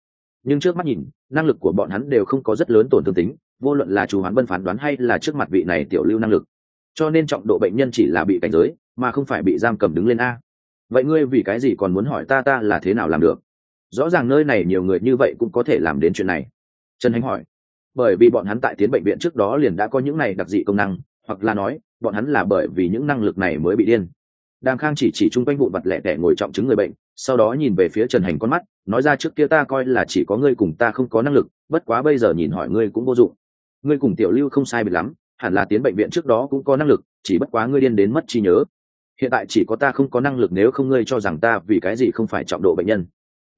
Nhưng trước mắt nhìn, năng lực của bọn hắn đều không có rất lớn tổn thương tính, vô luận là chủ hoán bân phán đoán hay là trước mặt vị này tiểu lưu năng lực. Cho nên trọng độ bệnh nhân chỉ là bị cảnh giới, mà không phải bị giam cầm đứng lên a. Vậy ngươi vì cái gì còn muốn hỏi ta ta là thế nào làm được? Rõ ràng nơi này nhiều người như vậy cũng có thể làm đến chuyện này. Trần hành hỏi bởi vì bọn hắn tại tiến bệnh viện trước đó liền đã có những này đặc dị công năng, hoặc là nói, bọn hắn là bởi vì những năng lực này mới bị điên. Đàm khang chỉ chỉ chung quanh vụn vặt lẻ tẻ ngồi trọng chứng người bệnh, sau đó nhìn về phía trần hành con mắt, nói ra trước kia ta coi là chỉ có ngươi cùng ta không có năng lực, bất quá bây giờ nhìn hỏi ngươi cũng vô dụng. Ngươi cùng tiểu lưu không sai biệt lắm, hẳn là tiến bệnh viện trước đó cũng có năng lực, chỉ bất quá ngươi điên đến mất trí nhớ. Hiện tại chỉ có ta không có năng lực nếu không ngươi cho rằng ta vì cái gì không phải trọng độ bệnh nhân.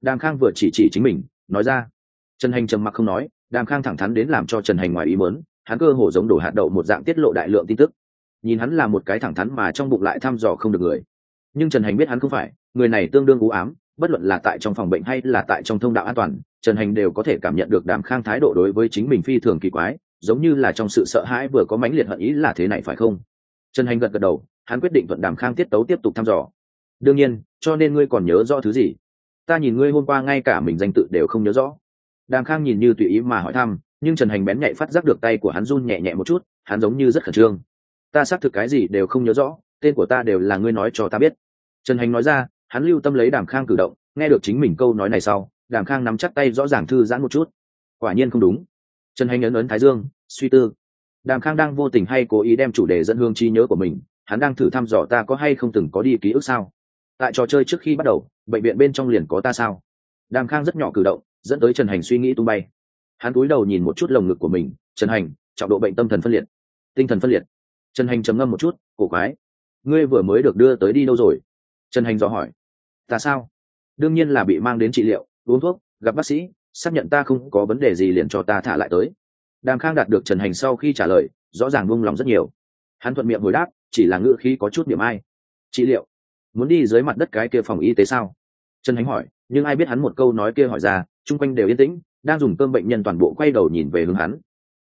Đàm khang vừa chỉ chỉ chính mình, nói ra. Trần hành trầm mặc không nói đàm khang thẳng thắn đến làm cho trần hành ngoài ý mớn hắn cơ hồ giống đổ hạt đậu một dạng tiết lộ đại lượng tin tức. Nhìn hắn là một cái thẳng thắn mà trong bụng lại thăm dò không được người. Nhưng trần hành biết hắn không phải, người này tương đương u ám, bất luận là tại trong phòng bệnh hay là tại trong thông đạo an toàn, trần hành đều có thể cảm nhận được đàm khang thái độ đối với chính mình phi thường kỳ quái, giống như là trong sự sợ hãi vừa có mãnh liệt hận ý là thế này phải không? Trần hành gật gật đầu, hắn quyết định thuận đàm khang tiết tấu tiếp tục thăm dò. Đương nhiên, cho nên ngươi còn nhớ rõ thứ gì? Ta nhìn ngươi hôm qua ngay cả mình danh tự đều không nhớ rõ đàm khang nhìn như tùy ý mà hỏi thăm, nhưng trần hành bén nhạy phát giác được tay của hắn run nhẹ nhẹ một chút, hắn giống như rất khẩn trương. Ta xác thực cái gì đều không nhớ rõ, tên của ta đều là ngươi nói cho ta biết. Trần hành nói ra, hắn lưu tâm lấy đàm khang cử động, nghe được chính mình câu nói này sau, đàm khang nắm chắc tay rõ ràng thư giãn một chút. Quả nhiên không đúng. Trần hành ấn ấn thái dương, suy tư. Đàm khang đang vô tình hay cố ý đem chủ đề dẫn hương trí nhớ của mình, hắn đang thử thăm dò ta có hay không từng có đi ký ức sao? Tại trò chơi trước khi bắt đầu, bệnh viện bên trong liền có ta sao? Đàm khang rất nhỏ cử động dẫn tới trần hành suy nghĩ tung bay. Hắn cúi đầu nhìn một chút lồng ngực của mình, trần hành, trọng độ bệnh tâm thần phân liệt, tinh thần phân liệt. Trần hành trầm ngâm một chút, cổ quái, ngươi vừa mới được đưa tới đi đâu rồi? Trần hành dò hỏi. Ta sao? Đương nhiên là bị mang đến trị liệu, uống thuốc, gặp bác sĩ, xác nhận ta không có vấn đề gì liền cho ta thả lại tới. Đàm khang đạt được trần hành sau khi trả lời, rõ ràng buông lòng rất nhiều. Hắn thuận miệng hồi đáp, chỉ là ngữ khí có chút điểm ai. Trị liệu? Muốn đi dưới mặt đất cái kia phòng y tế sao? Trần hành hỏi, nhưng ai biết hắn một câu nói kia hỏi ra chung quanh đều yên tĩnh, đang dùng cơm bệnh nhân toàn bộ quay đầu nhìn về hướng hắn.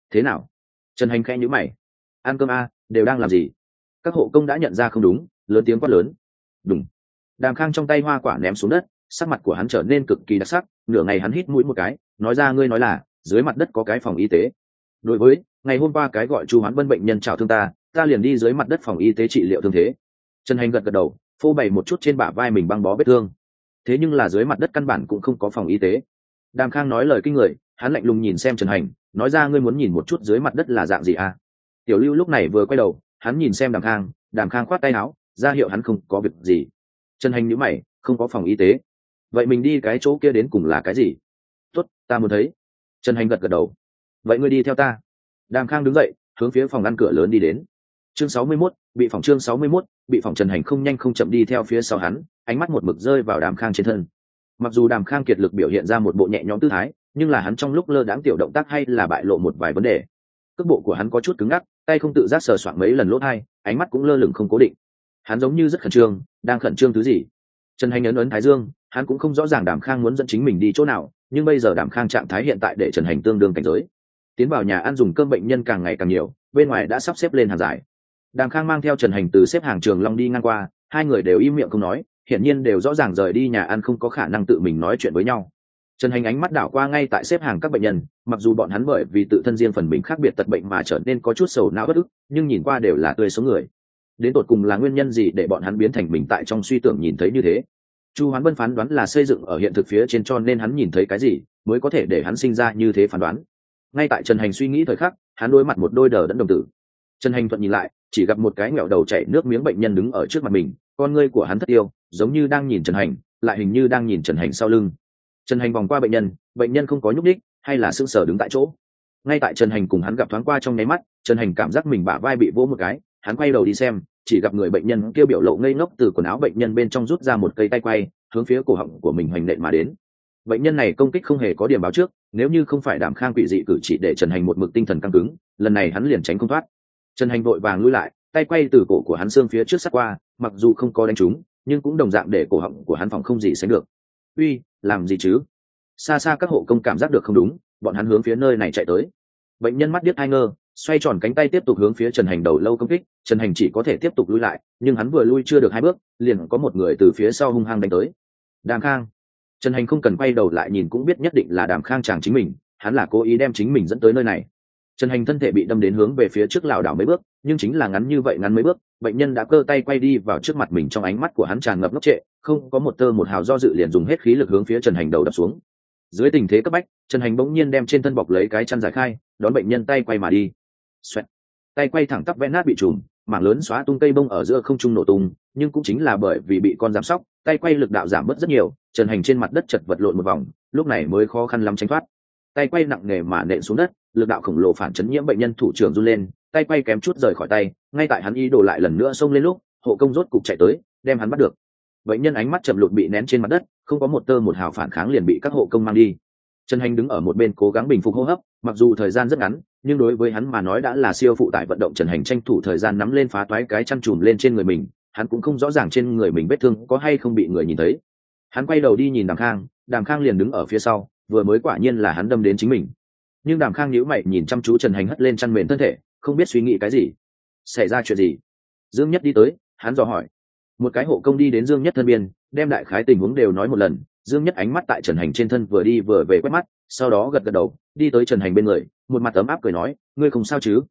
Thế nào? Trần hành khẽ nhữ mày. Ăn cơm a, đều đang làm gì? Các hộ công đã nhận ra không đúng, lớn tiếng quát lớn. Đúng đàm khang trong tay hoa quả ném xuống đất, sắc mặt của hắn trở nên cực kỳ đặc sắc, nửa ngày hắn hít mũi một cái, nói ra ngươi nói là, dưới mặt đất có cái phòng y tế. Đối với, ngày hôm qua cái gọi chu hoán vân bệnh nhân chào thương ta ta liền đi dưới mặt đất phòng y tế trị liệu thương thế. Trần hành gật gật đầu, phô bày một chút trên bả vai mình băng bó vết thương. Thế nhưng là dưới mặt đất căn bản cũng không có phòng y tế đàm khang nói lời kinh người hắn lạnh lùng nhìn xem trần hành nói ra ngươi muốn nhìn một chút dưới mặt đất là dạng gì à? Tiểu lưu lúc này vừa quay đầu hắn nhìn xem đàm khang đàm khang khoát tay áo ra hiệu hắn không có việc gì. Trần hành nhữ mày không có phòng y tế. Vậy mình đi cái chỗ kia đến cùng là cái gì? Tốt ta muốn thấy. Trần hành gật gật đầu. Vậy ngươi đi theo ta. Đàm khang đứng dậy hướng phía phòng ngăn cửa lớn đi đến. Chương sáu mươi 61, bị phòng chương sáu mươi 61, bị phòng trần hành không nhanh không chậm đi theo phía sau hắn ánh mắt một mực rơi vào đàm khang trên thân mặc dù đàm khang kiệt lực biểu hiện ra một bộ nhẹ nhõm tư thái, nhưng là hắn trong lúc lơ đáng tiểu động tác hay là bại lộ một vài vấn đề. Cước bộ của hắn có chút cứng ngắc, tay không tự giác sờ soạng mấy lần lỗ thai ánh mắt cũng lơ lửng không cố định. Hắn giống như rất khẩn trương, đang khẩn trương thứ gì? Trần hành ấn ấn thái dương, hắn cũng không rõ ràng đàm khang muốn dẫn chính mình đi chỗ nào, nhưng bây giờ đàm khang trạng thái hiện tại để trần hành tương đương cảnh giới. Tiến vào nhà ăn dùng cơm bệnh nhân càng ngày càng nhiều, bên ngoài đã sắp xếp lên hàng dài. Đàm khang mang theo trần hành từ xếp hàng trường long đi ngang qua, hai người đều im miệng không nói hiển nhiên đều rõ ràng rời đi nhà ăn không có khả năng tự mình nói chuyện với nhau. Trần hành ánh mắt đảo qua ngay tại xếp hàng các bệnh nhân, mặc dù bọn hắn bởi vì tự thân riêng phần mình khác biệt tật bệnh mà trở nên có chút sầu não bất ức, nhưng nhìn qua đều là tươi số người. Đến tột cùng là nguyên nhân gì để bọn hắn biến thành mình tại trong suy tưởng nhìn thấy như thế? Chu hoán bân phán đoán là xây dựng ở hiện thực phía trên cho nên hắn nhìn thấy cái gì mới có thể để hắn sinh ra như thế phán đoán. Ngay tại trần hành suy nghĩ thời khắc, hắn đối mặt một đôi đờ đẫn đồng tử. Trần hành thuận nhìn lại, chỉ gặp một cái nghẹo đầu chảy nước miếng bệnh nhân đứng ở trước mặt mình con ngươi của hắn thất yêu, giống như đang nhìn trần hành, lại hình như đang nhìn trần hành sau lưng. Trần hành vòng qua bệnh nhân bệnh nhân không có nhúc ních hay là sững sờ đứng tại chỗ. Ngay tại trần hành cùng hắn gặp thoáng qua trong nháy mắt, trần hành cảm giác mình bả vai bị vỗ một cái, hắn quay đầu đi xem, chỉ gặp người bệnh nhân kêu biểu lộ ngây ngốc từ quần áo bệnh nhân bên trong rút ra một cây tay quay, hướng phía cổ họng của mình hoành nện mà đến. Bệnh nhân này công kích không hề có điểm báo trước, nếu như không phải đảm khang quỷ dị cử chỉ để trần hành một mực tinh thần căng cứng, lần này hắn liền tránh không thoát. Trần hành vội vàng lui lại, tay quay từ cổ của hắn xương phía trước sắt qua mặc dù không có đánh trúng nhưng cũng đồng dạng để cổ họng của hắn phòng không gì sánh được. Uy, làm gì chứ? Xa xa các hộ công cảm giác được không đúng, bọn hắn hướng phía nơi này chạy tới. Bệnh nhân mắt điếc hai ngơ, xoay tròn cánh tay tiếp tục hướng phía trần hành đầu lâu công kích, trần hành chỉ có thể tiếp tục lui lại, nhưng hắn vừa lui chưa được hai bước, liền có một người từ phía sau hung hăng đánh tới. Đàm khang. Trần hành không cần quay đầu lại nhìn cũng biết nhất định là đàm khang chàng chính mình, hắn là cố ý đem chính mình dẫn tới nơi này trần hành thân thể bị đâm đến hướng về phía trước lảo đảo mấy bước, nhưng chính là ngắn như vậy ngắn mấy bước, bệnh nhân đã cơ tay quay đi vào trước mặt mình trong ánh mắt của hắn tràn ngập ngốc trệ, không có một tơ một hào do dự liền dùng hết khí lực hướng phía trần hành đầu đập xuống. Dưới tình thế cấp bách, trần hành bỗng nhiên đem trên thân bọc lấy cái chăn giải khai, đón bệnh nhân tay quay mà đi. Xoẹt. tay quay thẳng tắp vẽ nát bị trùm, mảng lớn xóa tung cây bông ở giữa không trung nổ tung, nhưng cũng chính là bởi vì bị con giám sóc, tay quay lực đạo giảm bớt rất nhiều, trần hành trên mặt đất chật vật lộn một vòng, lúc này mới khó khăn lắm tránh thoát. Tay quay nặng nề mà nện xuống đất lực đạo khổng lồ phản chấn nhiễm bệnh nhân thủ trưởng run lên, tay quay kém chút rời khỏi tay, ngay tại hắn y đổ lại lần nữa xông lên lúc, hộ công rốt cục chạy tới, đem hắn bắt được. Bệnh nhân ánh mắt chậm lụt bị nén trên mặt đất, không có một tơ một hào phản kháng liền bị các hộ công mang đi. Trần hành đứng ở một bên cố gắng bình phục hô hấp, mặc dù thời gian rất ngắn, nhưng đối với hắn mà nói đã là siêu phụ tải vận động trần hành tranh thủ thời gian nắm lên phá toái cái chăn trùm lên trên người mình, hắn cũng không rõ ràng trên người mình vết thương có hay không bị người nhìn thấy. Hắn quay đầu đi nhìn đàm khang đàm khang liền đứng ở phía sau, vừa mới quả nhiên là hắn đâm đến chính mình nhưng đàm khang nhữ mày nhìn chăm chú trần hành hất lên chăn mền thân thể, không biết suy nghĩ cái gì. Xảy ra chuyện gì? Dương nhất đi tới, hắn dò hỏi. Một cái hộ công đi đến dương nhất thân biên, đem đại khái tình huống đều nói một lần. Dương nhất ánh mắt tại trần hành trên thân vừa đi vừa về quét mắt, sau đó gật gật đầu, đi tới trần hành bên người, một mặt ấm áp cười nói, ngươi không sao chứ?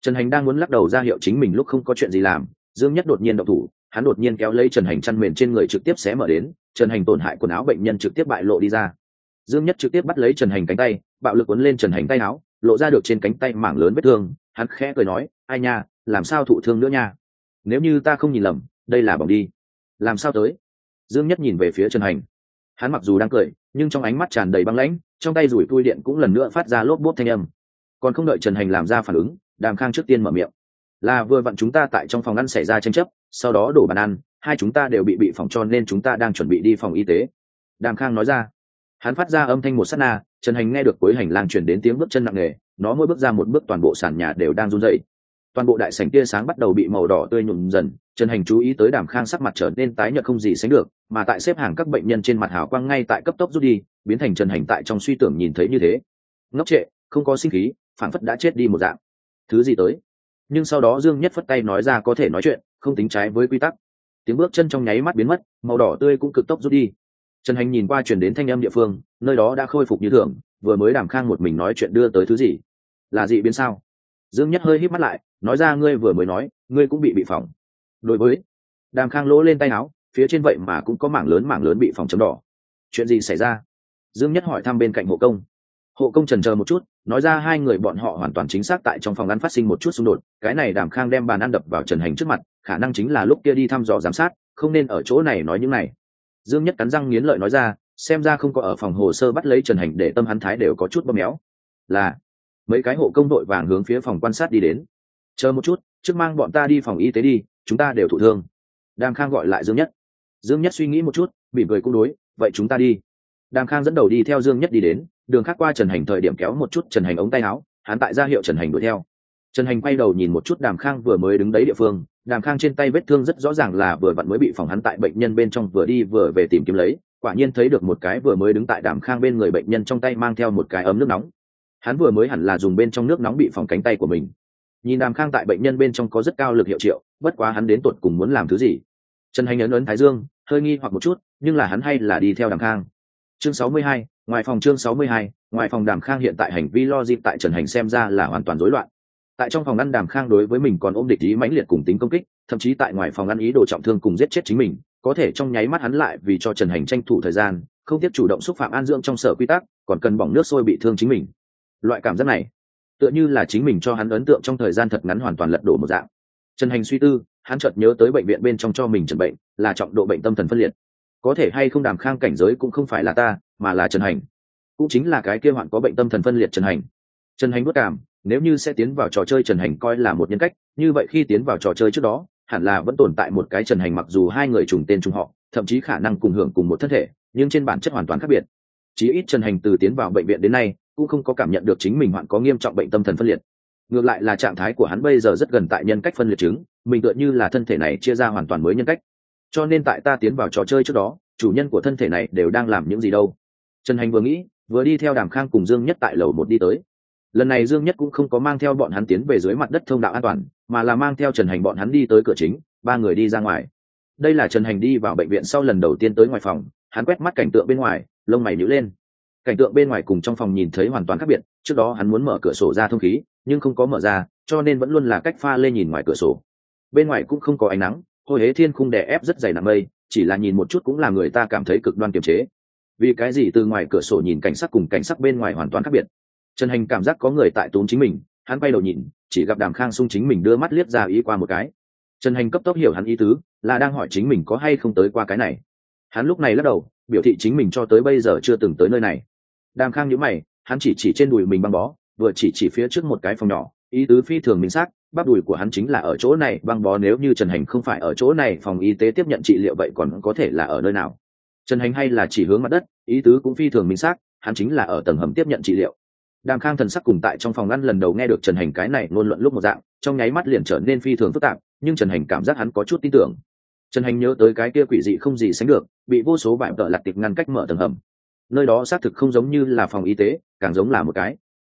Trần hành đang muốn lắc đầu ra hiệu chính mình lúc không có chuyện gì làm, dương nhất đột nhiên động thủ, hắn đột nhiên kéo lấy trần hành chăn mền trên người trực tiếp xé mở đến, trần hành tổn hại quần áo bệnh nhân trực tiếp bại lộ đi ra dương nhất trực tiếp bắt lấy trần hành cánh tay, bạo lực quấn lên trần hành tay áo, lộ ra được trên cánh tay mảng lớn vết thương. Hắn khẽ cười nói, ai nha, làm sao thụ thương nữa nha? Nếu như ta không nhìn lầm, đây là bỏng đi. Làm sao tới? Dương nhất nhìn về phía trần hành. Hắn mặc dù đang cười, nhưng trong ánh mắt tràn đầy băng lãnh, trong tay rủi tui điện cũng lần nữa phát ra lốp bốt thanh âm. Còn không đợi trần hành làm ra phản ứng, đàm khang trước tiên mở miệng. Là vừa vặn chúng ta tại trong phòng ăn xảy ra tranh chấp, sau đó đổ bàn ăn, hai chúng ta đều bị bị phòng cho nên chúng ta đang chuẩn bị đi phòng y tế. Đàm khang nói ra hắn phát ra âm thanh một s á t na, trần hành nghe được cuối hành lang chuyển đến tiếng bước chân nặng nề, nó mỗi bước ra một bước toàn bộ sàn nhà đều đang run dậy toàn bộ đại sảnh tia sáng bắt đầu bị màu đỏ tươi nhuộm dần, trần hành chú ý tới đàm khang sắc mặt trở nên tái nhợt không gì sánh được, mà tại xếp hàng các bệnh nhân trên mặt hào quang ngay tại cấp tốc rút đi, biến thành trần hành tại trong suy tưởng nhìn thấy như thế. Ngốc trệ, không có sinh khí phản phất đã chết đi một dạng. Thứ gì tới? Nhưng sau đó dương nhất phất tay nói ra có thể nói chuyện, không tính trái với quy tắc. Tiếng bước chân trong nháy mắt biến mất, màu đỏ tươi cũng cực tốc rút đi trần hành nhìn qua chuyển đến thanh âm địa phương, nơi đó đã khôi phục như thường, vừa mới đàm khang một mình nói chuyện đưa tới thứ gì? Là dị biến sao? Dương nhất hơi hít mắt lại, nói ra ngươi vừa mới nói, ngươi cũng bị bị phỏng. Đối với, đàm khang lỗ lên tay áo, phía trên vậy mà cũng có mảng lớn mảng lớn bị phòng chấm đỏ. Chuyện gì xảy ra? Dương nhất hỏi thăm bên cạnh hộ công. Hộ công trần chờ một chút, nói ra hai người bọn họ hoàn toàn chính xác tại trong phòng ăn phát sinh một chút xung đột, cái này đàm khang đem bàn ăn đập vào trần hành trước mặt, khả năng chính là lúc kia đi thăm dò giám sát, không nên ở chỗ này nói những này dương nhất cắn răng nghiến lợi nói ra, xem ra không có ở phòng hồ sơ bắt lấy trần hành để tâm hắn thái đều có chút bóp méo. Là, mấy cái hộ công đội vàng hướng phía phòng quan sát đi đến. Chờ một chút, trước mang bọn ta đi phòng y tế đi, chúng ta đều thụ thương. Đàm khang gọi lại dương nhất. Dương nhất suy nghĩ một chút, bị cười cũng đối, vậy chúng ta đi. Đàm khang dẫn đầu đi theo dương nhất đi đến, đường khác qua trần hành thời điểm kéo một chút trần hành ống tay áo, hắn tại ra hiệu trần hành đuổi theo. Trần hành quay đầu nhìn một chút đàm khang vừa mới đứng đấy địa phương đàm khang trên tay vết thương rất rõ ràng là vừa vặn mới bị phòng hắn tại bệnh nhân bên trong vừa đi vừa về tìm kiếm lấy quả nhiên thấy được một cái vừa mới đứng tại đàm khang bên người bệnh nhân trong tay mang theo một cái ấm nước nóng. Hắn vừa mới hẳn là dùng bên trong nước nóng bị phòng cánh tay của mình. Nhìn đàm khang tại bệnh nhân bên trong có rất cao lực hiệu triệu bất quá hắn đến tột cùng muốn làm thứ gì? Trần hành ấn ấn thái dương hơi nghi hoặc một chút nhưng là hắn hay là đi theo đàm khang. Chương 62, ngoài phòng chương 62, ngoài phòng đàm khang hiện tại hành vi lo dịp tại trần hành xem ra là hoàn toàn rối loạn tại trong phòng ăn đàm khang đối với mình còn ôm địch ý mãnh liệt cùng tính công kích, thậm chí tại ngoài phòng ăn ý đồ trọng thương cùng giết chết chính mình, có thể trong nháy mắt hắn lại vì cho trần hành tranh thủ thời gian, không tiếp chủ động xúc phạm an dưỡng trong sở quy tắc, còn cần bỏng nước sôi bị thương chính mình. Loại cảm giác này, tựa như là chính mình cho hắn ấn tượng trong thời gian thật ngắn hoàn toàn lật đổ một dạng. Trần hành suy tư, hắn chợt nhớ tới bệnh viện bên trong cho mình trần bệnh, là trọng độ bệnh tâm thần phân liệt. Có thể hay không đàm khang cảnh giới cũng không phải là ta, mà là trần hành. Cũng chính là cái kia hoạn có bệnh tâm thần phân liệt trần hành. Trần hành bất cảm nếu như sẽ tiến vào trò chơi trần hành coi là một nhân cách, như vậy khi tiến vào trò chơi trước đó, hẳn là vẫn tồn tại một cái trần hành mặc dù hai người trùng tên trùng họ, thậm chí khả năng cùng hưởng cùng một thân thể, nhưng trên bản chất hoàn toàn khác biệt. Chí ít trần hành từ tiến vào bệnh viện đến nay, cũng không có cảm nhận được chính mình hoạn có nghiêm trọng bệnh tâm thần phân liệt. Ngược lại là trạng thái của hắn bây giờ rất gần tại nhân cách phân liệt chứng, mình tựa như là thân thể này chia ra hoàn toàn mới nhân cách. Cho nên tại ta tiến vào trò chơi trước đó, chủ nhân của thân thể này đều đang làm những gì đâu. Trần hành vừa nghĩ, vừa đi theo đàm khang cùng dương nhất tại lầu một đi tới lần này dương nhất cũng không có mang theo bọn hắn tiến về dưới mặt đất thông đạo an toàn, mà là mang theo trần hành bọn hắn đi tới cửa chính, ba người đi ra ngoài. Đây là trần hành đi vào bệnh viện sau lần đầu tiên tới ngoài phòng, hắn quét mắt cảnh tượng bên ngoài, lông mày nhữ lên. Cảnh tượng bên ngoài cùng trong phòng nhìn thấy hoàn toàn khác biệt, trước đó hắn muốn mở cửa sổ ra thông khí, nhưng không có mở ra, cho nên vẫn luôn là cách pha lên nhìn ngoài cửa sổ. Bên ngoài cũng không có ánh nắng hồi hế thiên khung đè ép rất dày nặng mây, chỉ là nhìn một chút cũng là người ta cảm thấy cực đoan kiềm chế. Vì cái gì từ ngoài cửa sổ nhìn cảnh sắc cùng cảnh sắc bên ngoài hoàn toàn khác biệt? Trần hành cảm giác có người tại tốn chính mình, hắn quay đầu nhìn, chỉ gặp đàm khang sung chính mình đưa mắt liếc ra ý qua một cái. Trần hành cấp tốc hiểu hắn ý tứ, là đang hỏi chính mình có hay không tới qua cái này. Hắn lúc này lắc đầu, biểu thị chính mình cho tới bây giờ chưa từng tới nơi này. Đàm khang nhữ mày, hắn chỉ chỉ trên đùi mình băng bó, vừa chỉ chỉ phía trước một cái phòng nhỏ, ý tứ phi thường minh xác, bắp đùi của hắn chính là ở chỗ này, băng bó nếu như trần hành không phải ở chỗ này, phòng y tế tiếp nhận trị liệu vậy còn có thể là ở nơi nào? Trần hành hay là chỉ hướng mặt đất, ý tứ cũng phi thường minh xác, hắn chính là ở tầng hầm tiếp nhận trị liệu đàm khang thần sắc cùng tại trong phòng ngăn lần đầu nghe được trần hành cái này ngôn luận lúc một dạng, trong nháy mắt liền trở nên phi thường phức tạp, nhưng trần hành cảm giác hắn có chút tin tưởng. Trần hành nhớ tới cái kia quỷ dị không gì sánh được, bị vô số vải vợ lặt tiệp ngăn cách mở tầng hầm. Nơi đó xác thực không giống như là phòng y tế, càng giống là một cái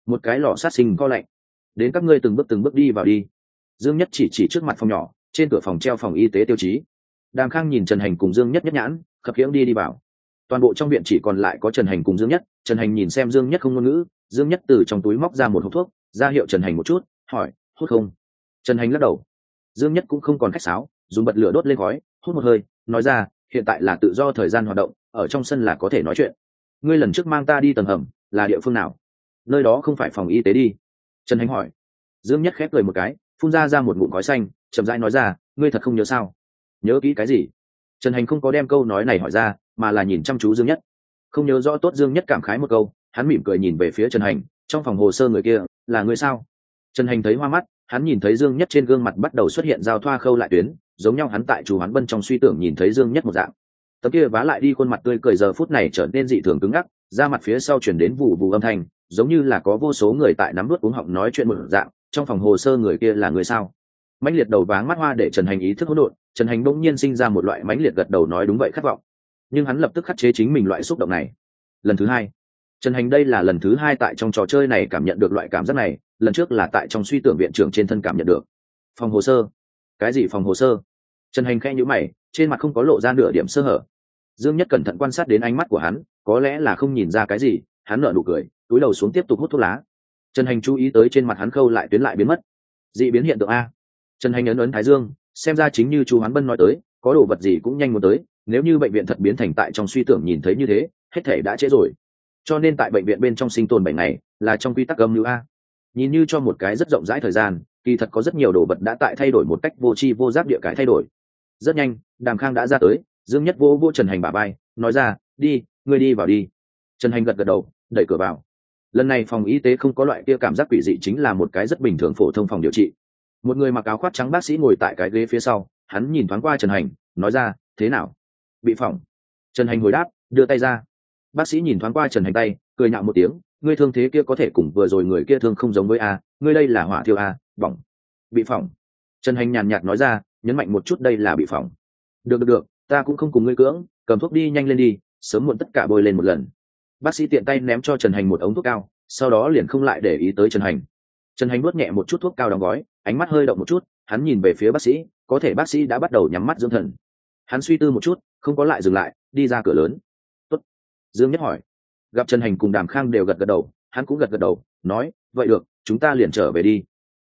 một cái lò sát sinh co lạnh đến các ngươi từng bước từng bước đi vào đi. Dương nhất chỉ chỉ trước mặt phòng nhỏ, trên cửa phòng treo phòng y tế tiêu chí. Đàm khang nhìn trần hành cùng dương nhất nhất nhãn, khập khiễng đi đi vào toàn bộ trong viện chỉ còn lại có trần hành cùng dương nhất. Trần hành nhìn xem dương nhất không ngôn ngữ, dương nhất từ trong túi móc ra một hộp thuốc, ra hiệu trần hành một chút, hỏi hút không? Trần hành lắc đầu. Dương nhất cũng không còn khách sáo, dùng bật lửa đốt lên khói, hút một hơi, nói ra, hiện tại là tự do thời gian hoạt động, ở trong sân là có thể nói chuyện. Ngươi lần trước mang ta đi tầng hầm, là địa phương nào? Nơi đó không phải phòng y tế đi. Trần hành hỏi. Dương nhất khép cười một cái, phun ra ra một ngụm khói xanh, chậm rãi nói ra, ngươi thật không nhớ sao? Nhớ kỹ cái gì? Trần hành không có đem câu nói này hỏi ra, mà là nhìn chăm chú dương nhất. Không nhớ rõ tốt dương nhất cảm khái một câu, hắn mỉm cười nhìn về phía trần hành, trong phòng hồ sơ người kia, là người sao? Trần hành thấy hoa mắt, hắn nhìn thấy dương nhất trên gương mặt bắt đầu xuất hiện giao thoa khâu lại tuyến, giống nhau hắn tại chủ hắn bân trong suy tưởng nhìn thấy dương nhất một dạng. Tấm kia vá lại đi khuôn mặt tươi cười giờ phút này trở nên dị thường cứng ngắc ra mặt phía sau chuyển đến vụ vụ âm thanh, giống như là có vô số người tại nắm vớt uống họng nói chuyện một dạng, trong phòng hồ sơ người kia là người sao? Mãnh liệt đầu váng mắt hoa để trần hành ý thức hỗn độn trần hành bỗng nhiên sinh ra một loại mãnh liệt gật đầu nói đúng vậy khát vọng. Nhưng hắn lập tức khắc chế chính mình loại xúc động này. Lần thứ hai, trần hành đây là lần thứ hai tại trong trò chơi này cảm nhận được loại cảm giác này, lần trước là tại trong suy tưởng viện trưởng trên thân cảm nhận được. Phòng hồ sơ. Cái gì phòng hồ sơ? Trần hành khe nhữ mày, trên mặt không có lộ ra nửa điểm sơ hở. Dương nhất cẩn thận quan sát đến ánh mắt của hắn, có lẽ là không nhìn ra cái gì, hắn nở nụ cười, túi đầu xuống tiếp tục hút thuốc lá. Trần hành chú ý tới trên mặt hắn khâu lại tuyến lại biến mất. Dị biến hiện tượng a. Trần hành ấn ấn thái dương xem ra chính như chú hoán bân nói tới, có đồ vật gì cũng nhanh muốn tới, nếu như bệnh viện thật biến thành tại trong suy tưởng nhìn thấy như thế, hết thể đã trễ rồi. Cho nên tại bệnh viện bên trong sinh tồn bảy ngày là trong quy tắc âm lưu a. Nhìn như cho một cái rất rộng rãi thời gian, kỳ thật có rất nhiều đồ vật đã tại thay đổi một cách vô tri vô giác địa cái thay đổi. Rất nhanh, đàm khang đã ra tới, dương nhất vô vô trần hành bà bay nói ra, đi, ngươi đi vào đi. Trần hành gật gật đầu, đẩy cửa vào. Lần này phòng y tế không có loại kia cảm giác quỷ dị chính là một cái rất bình thường phổ thông phòng điều trị một người mặc áo khoác trắng bác sĩ ngồi tại cái ghế phía sau, hắn nhìn thoáng qua trần hành, nói ra, thế nào? Bị phỏng. Trần hành hồi đáp, đưa tay ra. Bác sĩ nhìn thoáng qua trần hành tay, cười nhạo một tiếng, ngươi thương thế kia có thể cùng vừa rồi người kia thương không giống với a, ngươi đây là hỏa thiêu a, bỏng. Bị phỏng. Trần hành nhàn nhạt nói ra, nhấn mạnh một chút đây là bị phỏng. Được được được, ta cũng không cùng ngươi cưỡng, cầm thuốc đi nhanh lên đi, sớm muộn tất cả bôi lên một lần. Bác sĩ tiện tay ném cho trần hành một ống thuốc cao, sau đó liền không lại để ý tới trần hành trần hành nuốt nhẹ một chút thuốc cao đóng gói, ánh mắt hơi động một chút, hắn nhìn về phía bác sĩ, có thể bác sĩ đã bắt đầu nhắm mắt dưỡng thần. Hắn suy tư một chút, không có lại dừng lại, đi ra cửa lớn. Tốt. dương nhất hỏi. Gặp trần hành cùng đàm khang đều gật gật đầu, hắn cũng gật gật đầu, nói, vậy được, chúng ta liền trở về đi.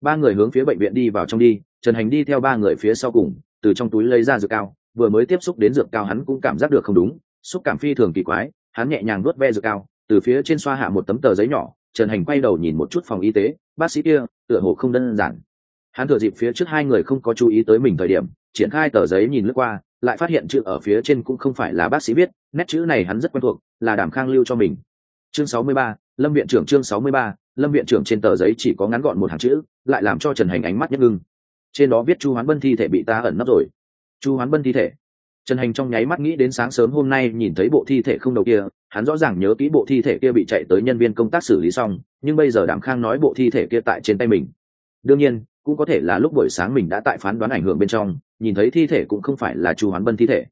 Ba người hướng phía bệnh viện đi vào trong đi, trần hành đi theo ba người phía sau cùng, từ trong túi lấy ra dược cao, vừa mới tiếp xúc đến dược cao hắn cũng cảm giác được không đúng, xúc cảm phi thường kỳ quái, hắn nhẹ nhàng nuốt ve dược cao, từ phía trên xoa hạ một tấm tờ giấy nhỏ, trần hành quay đầu nhìn một chút phòng y tế bác sĩ kia tựa hồ không đơn giản. Hắn thừa dịp phía trước hai người không có chú ý tới mình thời điểm triển khai tờ giấy nhìn lướt qua lại phát hiện chữ ở phía trên cũng không phải là bác sĩ viết nét chữ này hắn rất quen thuộc là đàm khang lưu cho mình. Chương 63, lâm viện trưởng chương 63, lâm viện trưởng trên tờ giấy chỉ có ngắn gọn một hàng chữ lại làm cho trần hành ánh mắt nhất ngưng. Trên đó viết chu hoán bân thi thể bị ta ẩn nấp rồi. Chu hoán bân thi thể? Trần hành trong nháy mắt nghĩ đến sáng sớm hôm nay nhìn thấy bộ thi thể không đầu kia, hắn rõ ràng nhớ kỹ bộ thi thể kia bị chạy tới nhân viên công tác xử lý xong, nhưng bây giờ đàm khang nói bộ thi thể kia tại trên tay mình. Đương nhiên, cũng có thể là lúc buổi sáng mình đã tại phán đoán ảnh hưởng bên trong, nhìn thấy thi thể cũng không phải là chu hoán bân thi thể.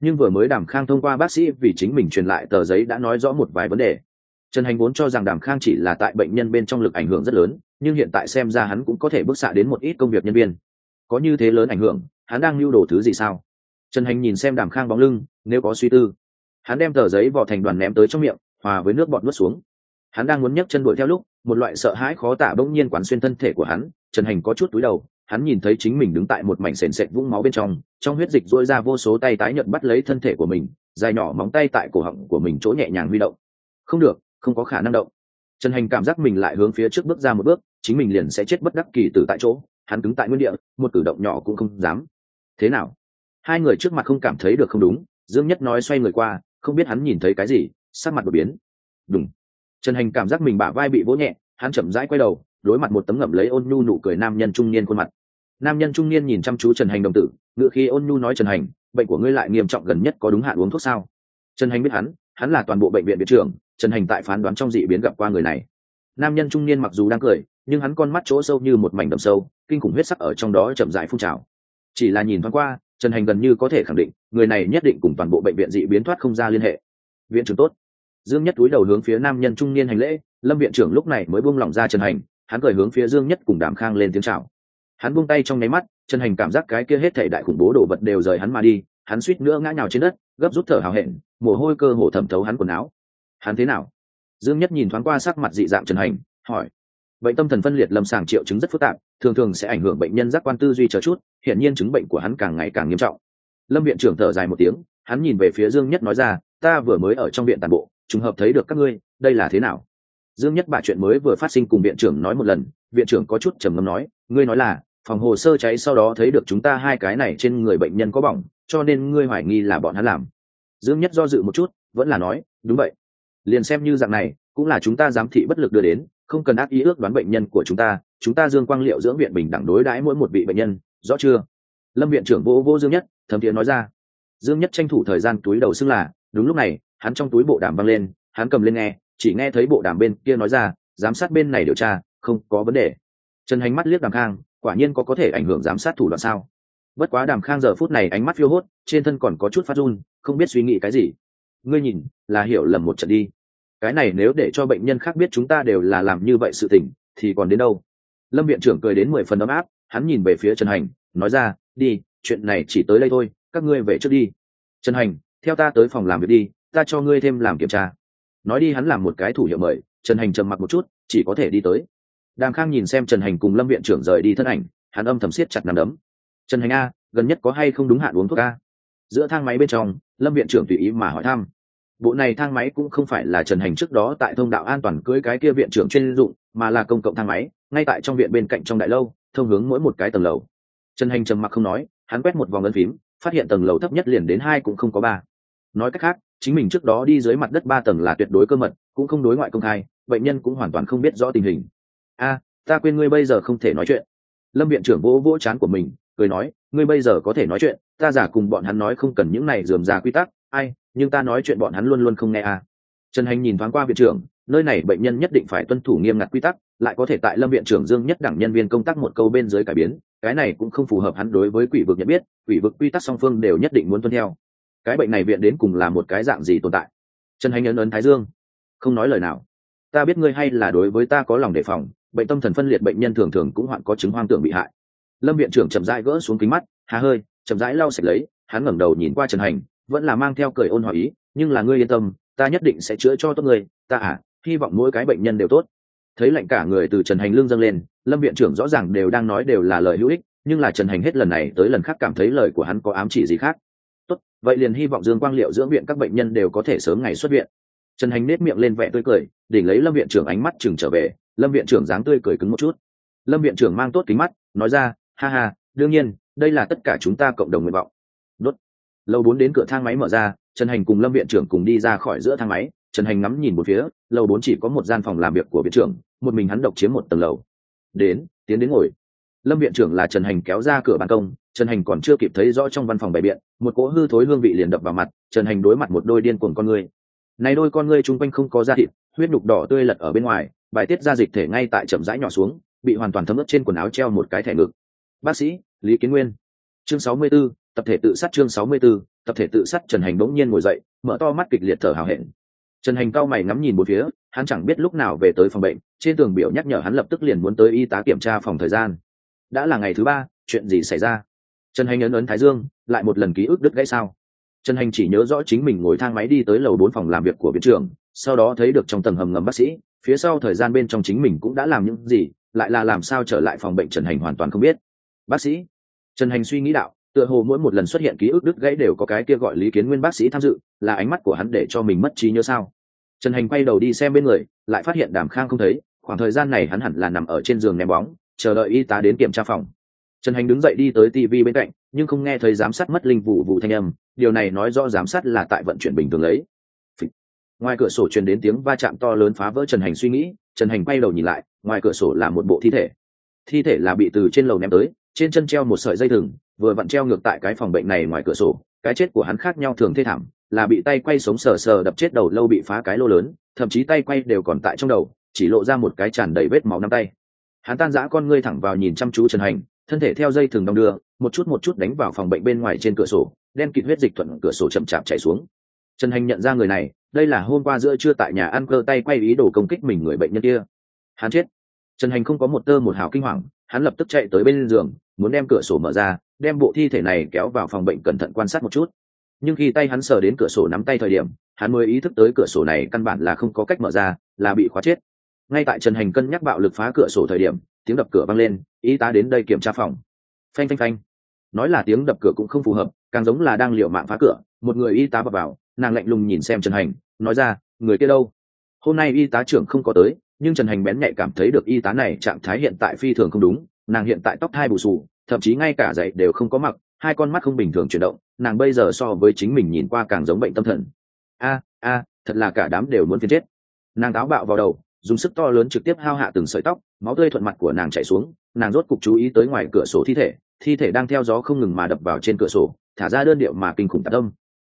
Nhưng vừa mới đàm khang thông qua bác sĩ vì chính mình truyền lại tờ giấy đã nói rõ một vài vấn đề. Trần hành vốn cho rằng đàm khang chỉ là tại bệnh nhân bên trong lực ảnh hưởng rất lớn, nhưng hiện tại xem ra hắn cũng có thể bức xạ đến một ít công việc nhân viên. Có như thế lớn ảnh hưởng, hắn đang lưu đồ thứ gì sao? Trần hành nhìn xem đàm khang bóng lưng, nếu có suy tư. Hắn đem tờ giấy vỏ thành đoàn ném tới trong miệng, hòa với nước bọt nuốt xuống. Hắn đang muốn nhấc chân đuổi theo lúc, một loại sợ hãi khó tả bỗng nhiên quán xuyên thân thể của hắn. Trần hành có chút túi đầu, hắn nhìn thấy chính mình đứng tại một mảnh sền sệt vũng máu bên trong trong huyết dịch dỗi ra vô số tay tái nhận bắt lấy thân thể của mình, dài nhỏ móng tay tại cổ họng của mình chỗ nhẹ nhàng huy động. Không được, không có khả năng động. Trần hành cảm giác mình lại hướng phía trước bước ra một bước, chính mình liền sẽ chết bất đắc kỳ từ tại chỗ. Hắn cứng tại nguyên địa, một cử động nhỏ cũng không dám. Thế nào? Hai người trước mặt không cảm thấy được không đúng, dương nhất nói xoay người qua, không biết hắn nhìn thấy cái gì, sắc mặt đột biến. Đúng trần hành cảm giác mình bả vai bị vỗ nhẹ, hắn chậm rãi quay đầu, đối mặt một tấm ngậm lấy ôn nhu nụ cười nam nhân trung niên khuôn mặt. Nam nhân trung niên nhìn chăm chú trần hành đồng tử, ngựa khi ôn nhu nói trần hành, bệnh của ngươi lại nghiêm trọng gần nhất có đúng hạn uống thuốc sao? Trần hành biết hắn hắn là toàn bộ bệnh viện viện trưởng, trần hành tại phán đoán trong dị biến gặp qua người này. Nam nhân trung niên mặc dù đang cười, nhưng hắn con mắt chỗ sâu như một mảnh đầm sâu, kinh khủng huyết sắc ở trong đó chậm dài phun trào. Chỉ là nhìn thoáng qua trần hành gần như có thể khẳng định, người này nhất định cùng toàn bộ bệnh viện dị biến thoát không ra liên hệ. Viện trưởng tốt. Dương nhất túi đầu hướng phía nam nhân trung niên hành lễ, lâm viện trưởng lúc này mới buông lỏng ra trần hành, hắn cười hướng phía dương nhất cùng đàm khang lên tiếng chào. Hắn buông tay trong nháy mắt, trần hành cảm giác cái kia hết thảy đại khủng bố đổ vật đều rời hắn mà đi, hắn suýt nữa ngã nhào trên đất, gấp rút thở hào hẹn, mồ hôi cơ hồ thẩm thấu hắn quần áo. Hắn thế nào? Dương nhất nhìn thoáng qua sắc mặt dị dạng trần hành, hỏi. Bệnh tâm thần phân liệt lâm sàng triệu chứng rất phức tạp thường thường sẽ ảnh hưởng bệnh nhân giác quan tư duy chờ chút hiện nhiên chứng bệnh của hắn càng ngày càng nghiêm trọng. Lâm viện trưởng thở dài một tiếng, hắn nhìn về phía dương nhất nói ra, ta vừa mới ở trong viện tàn bộ, trùng hợp thấy được các ngươi, đây là thế nào? Dương nhất bà chuyện mới vừa phát sinh cùng viện trưởng nói một lần, viện trưởng có chút trầm ngâm nói, ngươi nói là, phòng hồ sơ cháy sau đó thấy được chúng ta hai cái này trên người bệnh nhân có bỏng, cho nên ngươi hoài nghi là bọn hắn làm. Dương nhất do dự một chút, vẫn là nói, đúng vậy. Liền xem như dạng này, cũng là chúng ta giám thị bất lực đưa đến không cần ác ý ước đoán bệnh nhân của chúng ta chúng ta dương quang liệu dưỡng viện bình đẳng đối đãi mỗi một vị bệnh nhân, rõ chưa? Lâm viện trưởng vô vô dương nhất, thấm thiện nói ra. Dương nhất tranh thủ thời gian túi đầu xưng là, đúng lúc này, hắn trong túi bộ đàm văng lên, hắn cầm lên nghe, chỉ nghe thấy bộ đàm bên kia nói ra, giám sát bên này điều tra, không có vấn đề. Trần hành mắt liếc đàm khang, quả nhiên có có thể ảnh hưởng giám sát thủ đoạn sao? Bất quá đàm khang giờ phút này ánh mắt phiêu hốt, trên thân còn có chút phát run, không biết suy nghĩ cái gì. Ngươi nhìn, là hiểu lầm một trận đi cái này nếu để cho bệnh nhân khác biết chúng ta đều là làm như vậy sự tình, thì còn đến đâu? Lâm viện trưởng cười đến mười phần ấm áp, hắn nhìn về phía trần hành, nói ra, đi, chuyện này chỉ tới đây thôi, các ngươi về trước đi. Trần hành, theo ta tới phòng làm việc đi, ta cho ngươi thêm làm kiểm tra. Nói đi hắn làm một cái thủ hiệu mời, trần hành trầm mặc một chút, chỉ có thể đi tới. Đàm khang nhìn xem trần hành cùng lâm viện trưởng rời đi thân ảnh, hắn âm thầm siết chặt nằm đấm. Trần hành a, gần nhất có hay không đúng hạn uống thuốc a? Giữa thang máy bên trong, lâm viện trưởng tùy ý mà hỏi thăm bộ này thang máy cũng không phải là trần hành trước đó tại thông đạo an toàn cưới cái kia viện trưởng chuyên dụng, mà là công cộng thang máy, ngay tại trong viện bên cạnh trong đại lâu, thông hướng mỗi một cái tầng lầu. Trần hành trầm mặc không nói, hắn quét một vòng ân phím, phát hiện tầng lầu thấp nhất liền đến hai cũng không có ba. Nói cách khác, chính mình trước đó đi dưới mặt đất ba tầng là tuyệt đối cơ mật, cũng không đối ngoại công khai, bệnh nhân cũng hoàn toàn không biết rõ tình hình. A, ta quên ngươi bây giờ không thể nói chuyện. Lâm viện trưởng vỗ vỗ chán của mình, cười nói, ngươi bây giờ có thể nói chuyện, ta giả cùng bọn hắn nói không cần những này dườm già quy tắc, ai nhưng ta nói chuyện bọn hắn luôn luôn không nghe à. trần hành nhìn thoáng qua viện trưởng, nơi này bệnh nhân nhất định phải tuân thủ nghiêm ngặt quy tắc, lại có thể tại lâm viện trưởng dương nhất đẳng nhân viên công tác một câu bên dưới cải biến, cái này cũng không phù hợp hắn đối với quỷ vực nhận biết, quỷ vực quy tắc song phương đều nhất định muốn tuân theo. Cái bệnh này viện đến cùng là một cái dạng gì tồn tại? Trần hành ấn ấn thái dương, không nói lời nào. Ta biết ngươi hay là đối với ta có lòng đề phòng, bệnh tâm thần phân liệt bệnh nhân thường thường cũng hoạn có chứng hoang tưởng bị hại. Lâm viện trưởng chậm rãi gỡ xuống kính mắt, hà hơi, chậm rãi lau sạch lấy. Hắn ngẩng đầu nhìn qua trần hành vẫn là mang theo cười ôn hỏi ý, nhưng là ngươi yên tâm, ta nhất định sẽ chữa cho tốt người ta à hy vọng mỗi cái bệnh nhân đều tốt. Thấy lạnh cả người từ trần hành lương dâng lên, lâm viện trưởng rõ ràng đều đang nói đều là lời hữu ích, nhưng là trần hành hết lần này tới lần khác cảm thấy lời của hắn có ám chỉ gì khác. Tốt, vậy liền hy vọng dương quang liệu dưỡng viện các bệnh nhân đều có thể sớm ngày xuất viện. Trần hành nết miệng lên vẻ tươi cười, đỉnh lấy lâm viện trưởng ánh mắt chừng trở về, lâm viện trưởng dáng tươi cười cứng một chút. Lâm viện trưởng mang tốt kính mắt, nói ra, ha ha, đương nhiên, đây là tất cả chúng ta cộng đồng nguyện vọng. Đốt lầu bốn đến cửa thang máy mở ra trần hành cùng lâm viện trưởng cùng đi ra khỏi giữa thang máy. Trần hành ngắm nhìn một phía lầu bốn chỉ có một gian phòng làm việc của viện trưởng một mình hắn độc chiếm một tầng lầu. Đến tiến đến ngồi. Lâm viện trưởng là trần hành kéo ra cửa ban công trần hành còn chưa kịp thấy rõ trong văn phòng bày biện một cỗ hư thối hương vị liền đập vào mặt trần hành đối mặt một đôi điên cuồng con người. Này đôi con ngươi chung quanh không có da thịt huyết nhục đỏ tươi lật ở bên ngoài bài tiết ra dịch thể ngay tại chậm rãi nhỏ xuống bị hoàn toàn thấm ướt trên quần áo treo một cái thẻ ngực. Bác sĩ lý kiến nguyên. Chương 64, tập thể tự sát chương 64, tập thể tự sát trần hành bỗng nhiên ngồi dậy mở to mắt kịch liệt thở hào hẹn. Trần hành cao mày ngắm nhìn một phía hắn chẳng biết lúc nào về tới phòng bệnh trên tường biểu nhắc nhở hắn lập tức liền muốn tới y tá kiểm tra phòng thời gian. Đã là ngày thứ ba chuyện gì xảy ra? Trần hành ấn ấn thái dương lại một lần ký ức đứt gãy sao? Trần hành chỉ nhớ rõ chính mình ngồi thang máy đi tới lầu bốn phòng làm việc của viện trưởng sau đó thấy được trong tầng hầm ngầm bác sĩ phía sau thời gian bên trong chính mình cũng đã làm những gì lại là làm sao trở lại phòng bệnh trần hành hoàn toàn không biết. Bác sĩ? Trần hành suy nghĩ đạo tựa hồ mỗi một lần xuất hiện ký ức đứt gãy đều có cái kia gọi lý kiến nguyên bác sĩ tham dự, là ánh mắt của hắn để cho mình mất trí nhớ sao? Trần hành quay đầu đi xem bên người, lại phát hiện đàm khang không thấy, khoảng thời gian này hắn hẳn là nằm ở trên giường ném bóng, chờ đợi y tá đến kiểm tra phòng. Trần hành đứng dậy đi tới tv bên cạnh, nhưng không nghe thấy giám sát mất linh vụ vụ thanh âm, điều này nói rõ giám sát là tại vận chuyển bình thường lấy ngoài cửa sổ truyền đến tiếng va chạm to lớn phá vỡ trần hành suy nghĩ, trần hành quay đầu nhìn lại, ngoài cửa sổ là một bộ thi thể. Thi thể là bị từ trên lầu ném tới, trên chân treo một sợi dây thừng vừa vặn treo ngược tại cái phòng bệnh này ngoài cửa sổ, cái chết của hắn khác nhau thường thê thảm, là bị tay quay sống sờ sờ đập chết đầu lâu bị phá cái lô lớn, thậm chí tay quay đều còn tại trong đầu, chỉ lộ ra một cái tràn đầy vết máu năm tay. Hắn tan giã con ngươi thẳng vào nhìn chăm chú trần hành, thân thể theo dây thường đong đưa, một chút một chút đánh vào phòng bệnh bên ngoài trên cửa sổ, đen kịt huyết dịch thuận cửa sổ chậm chạp chảy xuống. Trần hành nhận ra người này, đây là hôm qua giữa trưa tại nhà ăn cơ tay quay ý đồ công kích mình người bệnh nhân kia. Hắn chết. Trần hành không có một tơ một hào kinh hoàng, hắn lập tức chạy tới bên giường, muốn đem cửa sổ mở ra đem bộ thi thể này kéo vào phòng bệnh cẩn thận quan sát một chút. Nhưng khi tay hắn sờ đến cửa sổ nắm tay thời điểm, hắn mới ý thức tới cửa sổ này căn bản là không có cách mở ra, là bị khóa chết. Ngay tại trần hành cân nhắc bạo lực phá cửa sổ thời điểm, tiếng đập cửa vang lên, y tá đến đây kiểm tra phòng. Phanh phanh phanh. Nói là tiếng đập cửa cũng không phù hợp, càng giống là đang liệu mạng phá cửa, một người y tá bập vào, nàng lạnh lùng nhìn xem trần hành, nói ra, người kia đâu? Hôm nay y tá trưởng không có tới, nhưng trần hành bén nhạy cảm thấy được y tá này trạng thái hiện tại phi thường không đúng, nàng hiện tại tóc thai bù xù thậm chí ngay cả dậy đều không có mặc, hai con mắt không bình thường chuyển động, nàng bây giờ so với chính mình nhìn qua càng giống bệnh tâm thần. A a, thật là cả đám đều muốn phiền chết. Nàng táo bạo vào đầu, dùng sức to lớn trực tiếp hao hạ từng sợi tóc, máu tươi thuận mặt của nàng chảy xuống, nàng rốt cục chú ý tới ngoài cửa sổ thi thể thi thể đang theo gió không ngừng mà đập vào trên cửa sổ, thả ra đơn điệu mà kinh khủng tạc âm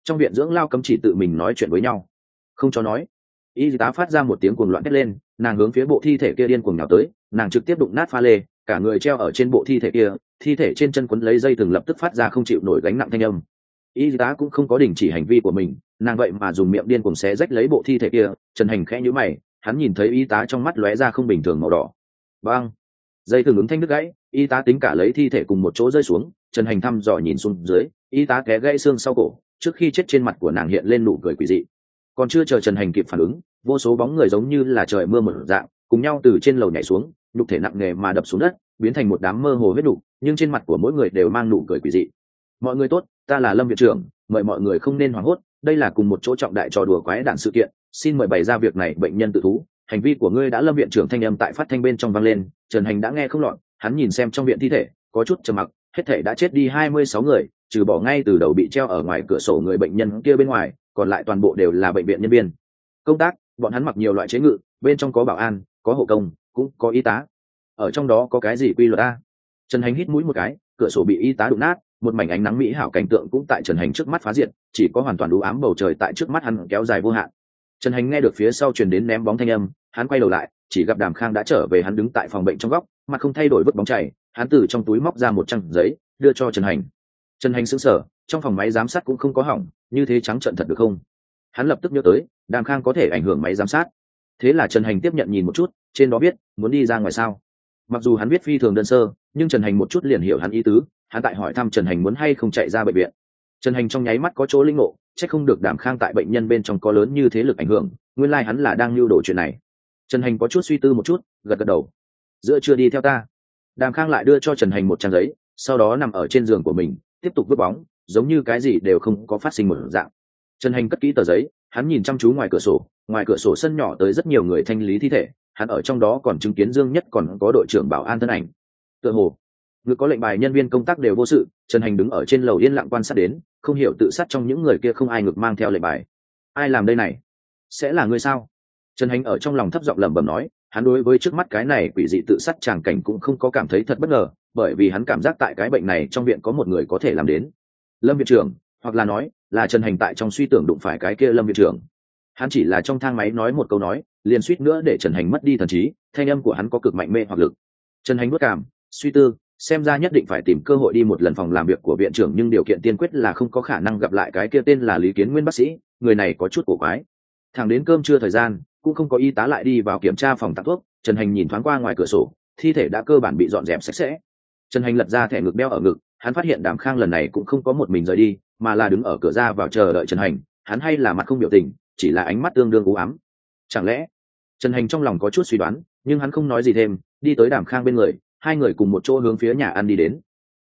trong viện dưỡng lao cấm chỉ tự mình nói chuyện với nhau. Không cho nói. Y tá phát ra một tiếng cuồng loạn hét lên, nàng hướng phía bộ thi thể kia điên cuồng nhào tới, nàng trực tiếp đụng nát pha lê cả người treo ở trên bộ thi thể kia, thi thể trên chân quấn lấy dây thừng lập tức phát ra không chịu nổi gánh nặng thanh âm. Y tá cũng không có đình chỉ hành vi của mình, nàng vậy mà dùng miệng điên cuồng xé rách lấy bộ thi thể kia, trần hành khẽ nhữ mày, hắn nhìn thấy y tá trong mắt lóe ra không bình thường màu đỏ. Băng dây thừng ứng thanh đứt gãy, y tá tính cả lấy thi thể cùng một chỗ rơi xuống, trần hành thăm dò nhìn xuống dưới, y tá té gãy xương sau cổ, trước khi chết trên mặt của nàng hiện lên nụ cười quỷ dị. Còn chưa chờ trần hành kịp phản ứng, vô số bóng người giống như là trời mưa một dạng, cùng nhau từ trên lầu nhảy xuống nhục thể nặng nề mà đập xuống đất biến thành một đám mơ hồ huyết đủ, nhưng trên mặt của mỗi người đều mang nụ cười quỷ dị. Mọi người tốt ta là lâm viện trưởng mời mọi người không nên hoảng hốt đây là cùng một chỗ trọng đại trò đùa quái đản sự kiện xin mời bày ra việc này bệnh nhân tự thú. Hành vi của ngươi đã lâm viện trưởng thanh âm tại phát thanh bên trong vang lên trần hành đã nghe không lọt hắn nhìn xem trong viện thi thể có chút trầm mặc hết thể đã chết đi hai mươi sáu người trừ bỏ ngay từ đầu bị treo ở ngoài cửa sổ người bệnh nhân kia bên ngoài còn lại toàn bộ đều là bệnh viện nhân viên. Công tác bọn hắn mặc nhiều loại chế ngự bên trong có bảo an có hộ công cũng có y tá. Ở trong đó có cái gì quy luật a? Trần hành hít mũi một cái, cửa sổ bị y tá đụng nát, một mảnh ánh nắng mỹ hảo cảnh tượng cũng tại trần hành trước mắt phá diệt, chỉ có hoàn toàn đủ ám bầu trời tại trước mắt hắn kéo dài vô hạn. Trần hành nghe được phía sau truyền đến ném bóng thanh âm, hắn quay đầu lại, chỉ gặp đàm khang đã trở về hắn đứng tại phòng bệnh trong góc, mặt không thay đổi vứt bóng chảy hắn từ trong túi móc ra một trang giấy, đưa cho trần hành. Trần hành xứng sờ, trong phòng máy giám sát cũng không có hỏng, như thế trắng trận thật được không? Hắn lập tức nhớ tới, đàm khang có thể ảnh hưởng máy giám sát thế là trần hành tiếp nhận nhìn một chút, trên đó biết, muốn đi ra ngoài sao? Mặc dù hắn biết phi thường đơn sơ, nhưng trần hành một chút liền hiểu hắn ý tứ, hắn tại hỏi thăm trần hành muốn hay không chạy ra bệnh viện. Trần hành trong nháy mắt có chỗ linh ngộ c h ắ c không được đảm khang tại bệnh nhân bên trong có lớn như thế lực ảnh hưởng, nguyên lai、like、hắn là đang lưu đồ chuyện này. Trần hành có chút suy tư một chút, gật gật đầu. Giữa chưa đi theo ta. Đàm khang lại đưa cho trần hành một trang giấy, sau đó nằm ở trên giường của mình, tiếp tục vứt bóng, giống như cái gì đều không có phát sinh một dạng. Trần hành cất kỹ tờ giấy hắn nhìn chăm chú ngoài cửa sổ, ngoài cửa sổ sân nhỏ tới rất nhiều người thanh lý thi thể, hắn ở trong đó còn chứng kiến dương nhất còn có đội trưởng bảo an thân ảnh. Tựa hồ ngự có lệnh bài nhân viên công tác đều vô sự, trần hành đứng ở trên lầu yên lặng quan sát đến, không hiểu tự sát trong những người kia không ai ngược mang theo lệnh bài. Ai làm đây này? Sẽ là ngươi sao? Trần hành ở trong lòng thấp giọng lẩm bẩm nói, hắn đối với trước mắt cái này quỷ dị tự sát tràng cảnh cũng không có cảm thấy thật bất ngờ, bởi vì hắn cảm giác tại cái bệnh này trong viện có một người có thể làm đến. Lâm viện trưởng, hoặc là nói là trần hành tại trong suy tưởng đụng phải cái kia lâm viện trưởng. Hắn chỉ là trong thang máy nói một câu nói, liền suýt nữa để trần hành mất đi thần trí, thanh âm của hắn có cực mạnh mê hoặc lực. Trần hành bất cảm suy tư, xem ra nhất định phải tìm cơ hội đi một lần phòng làm việc của viện trưởng, nhưng điều kiện tiên quyết là không có khả năng gặp lại cái kia tên là lý kiến nguyên bác sĩ, người này có chút cổ quái. Thẳng đến cơm trưa thời gian, cũng không có y tá lại đi vào kiểm tra phòng tặng thuốc, trần hành nhìn thoáng qua ngoài cửa sổ, thi thể đã cơ bản bị dọn dẹp sạch sẽ. Trần hành lật ra thẻ ngực đeo ở ngực hắn phát hiện đàm khang lần này cũng không có một mình rời đi, mà là đứng ở cửa ra vào chờ đợi trần hành, hắn hay là mặt không biểu tình, chỉ là ánh mắt tương đương u ám. Chẳng lẽ, trần hành trong lòng có chút suy đoán, nhưng hắn không nói gì thêm, đi tới đàm khang bên người, hai người cùng một chỗ hướng phía nhà ăn đi đến.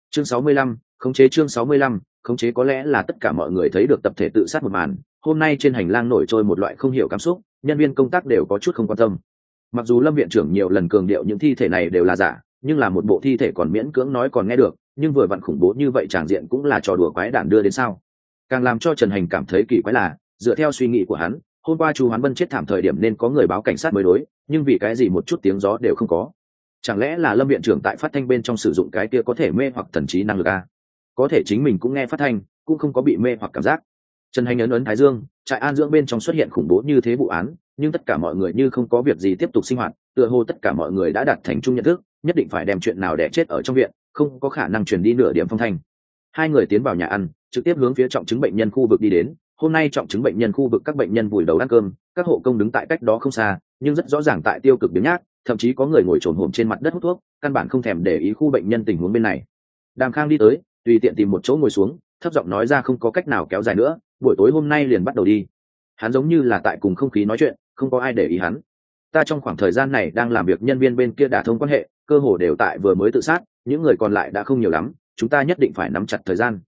Chương sáu mươi lăm, khống chế chương sáu mươi lăm, khống chế có lẽ là tất cả mọi người thấy được tập thể tự sát một màn, hôm nay trên hành lang nổi trôi một loại không hiểu cảm xúc, nhân viên công tác đều có chút không quan tâm. Mặc dù lâm viện trưởng nhiều lần cường điệu những thi thể này đều là giả, nhưng là một bộ thi thể còn miễn cưỡng nói còn nghe được nhưng vừa vặn khủng bố như vậy tràng diện cũng là trò đùa quái đản đưa đến sao? Càng làm cho trần hành cảm thấy kỳ quái là, dựa theo suy nghĩ của hắn, hôm qua chu hoán bân chết thảm thời điểm nên có người báo cảnh sát mới đối, nhưng vì cái gì một chút tiếng gió đều không có? Chẳng lẽ là lâm viện trưởng tại phát thanh bên trong sử dụng cái kia có thể mê hoặc thần trí năng lực a? Có thể chính mình cũng nghe phát thanh, cũng không có bị mê hoặc cảm giác. Trần hành ấn ấn thái dương, trại an dưỡng bên trong xuất hiện khủng bố như thế vụ án, nhưng tất cả mọi người như không có việc gì tiếp tục sinh hoạt, tựa hồ tất cả mọi người đã đạt thành chung nhận thức, nhất định phải đem chuyện nào để chết ở trong viện không có khả năng chuyển đi nửa điểm phong thanh. Hai người tiến vào nhà ăn, trực tiếp hướng phía trọng chứng bệnh nhân khu vực đi đến. Hôm nay trọng chứng bệnh nhân khu vực các bệnh nhân vùi đầu ăn cơm, các hộ công đứng tại cách đó không xa, nhưng rất rõ ràng tại tiêu cực biếng nhác, thậm chí có người ngồi trồn hổm trên mặt đất hút thuốc, căn bản không thèm để ý khu bệnh nhân tình huống bên này. Đàm khang đi tới, tùy tiện tìm một chỗ ngồi xuống, thấp giọng nói ra không có cách nào kéo dài nữa, buổi tối hôm nay liền bắt đầu đi. Hắn giống như là tại cùng không khí nói chuyện, không có ai để ý hắn. Ta trong khoảng thời gian này đang làm việc nhân viên bên kia đả thông quan hệ, cơ hồ đều tại vừa mới tự sát những người còn lại đã không nhiều lắm, chúng ta nhất định phải nắm chặt thời gian.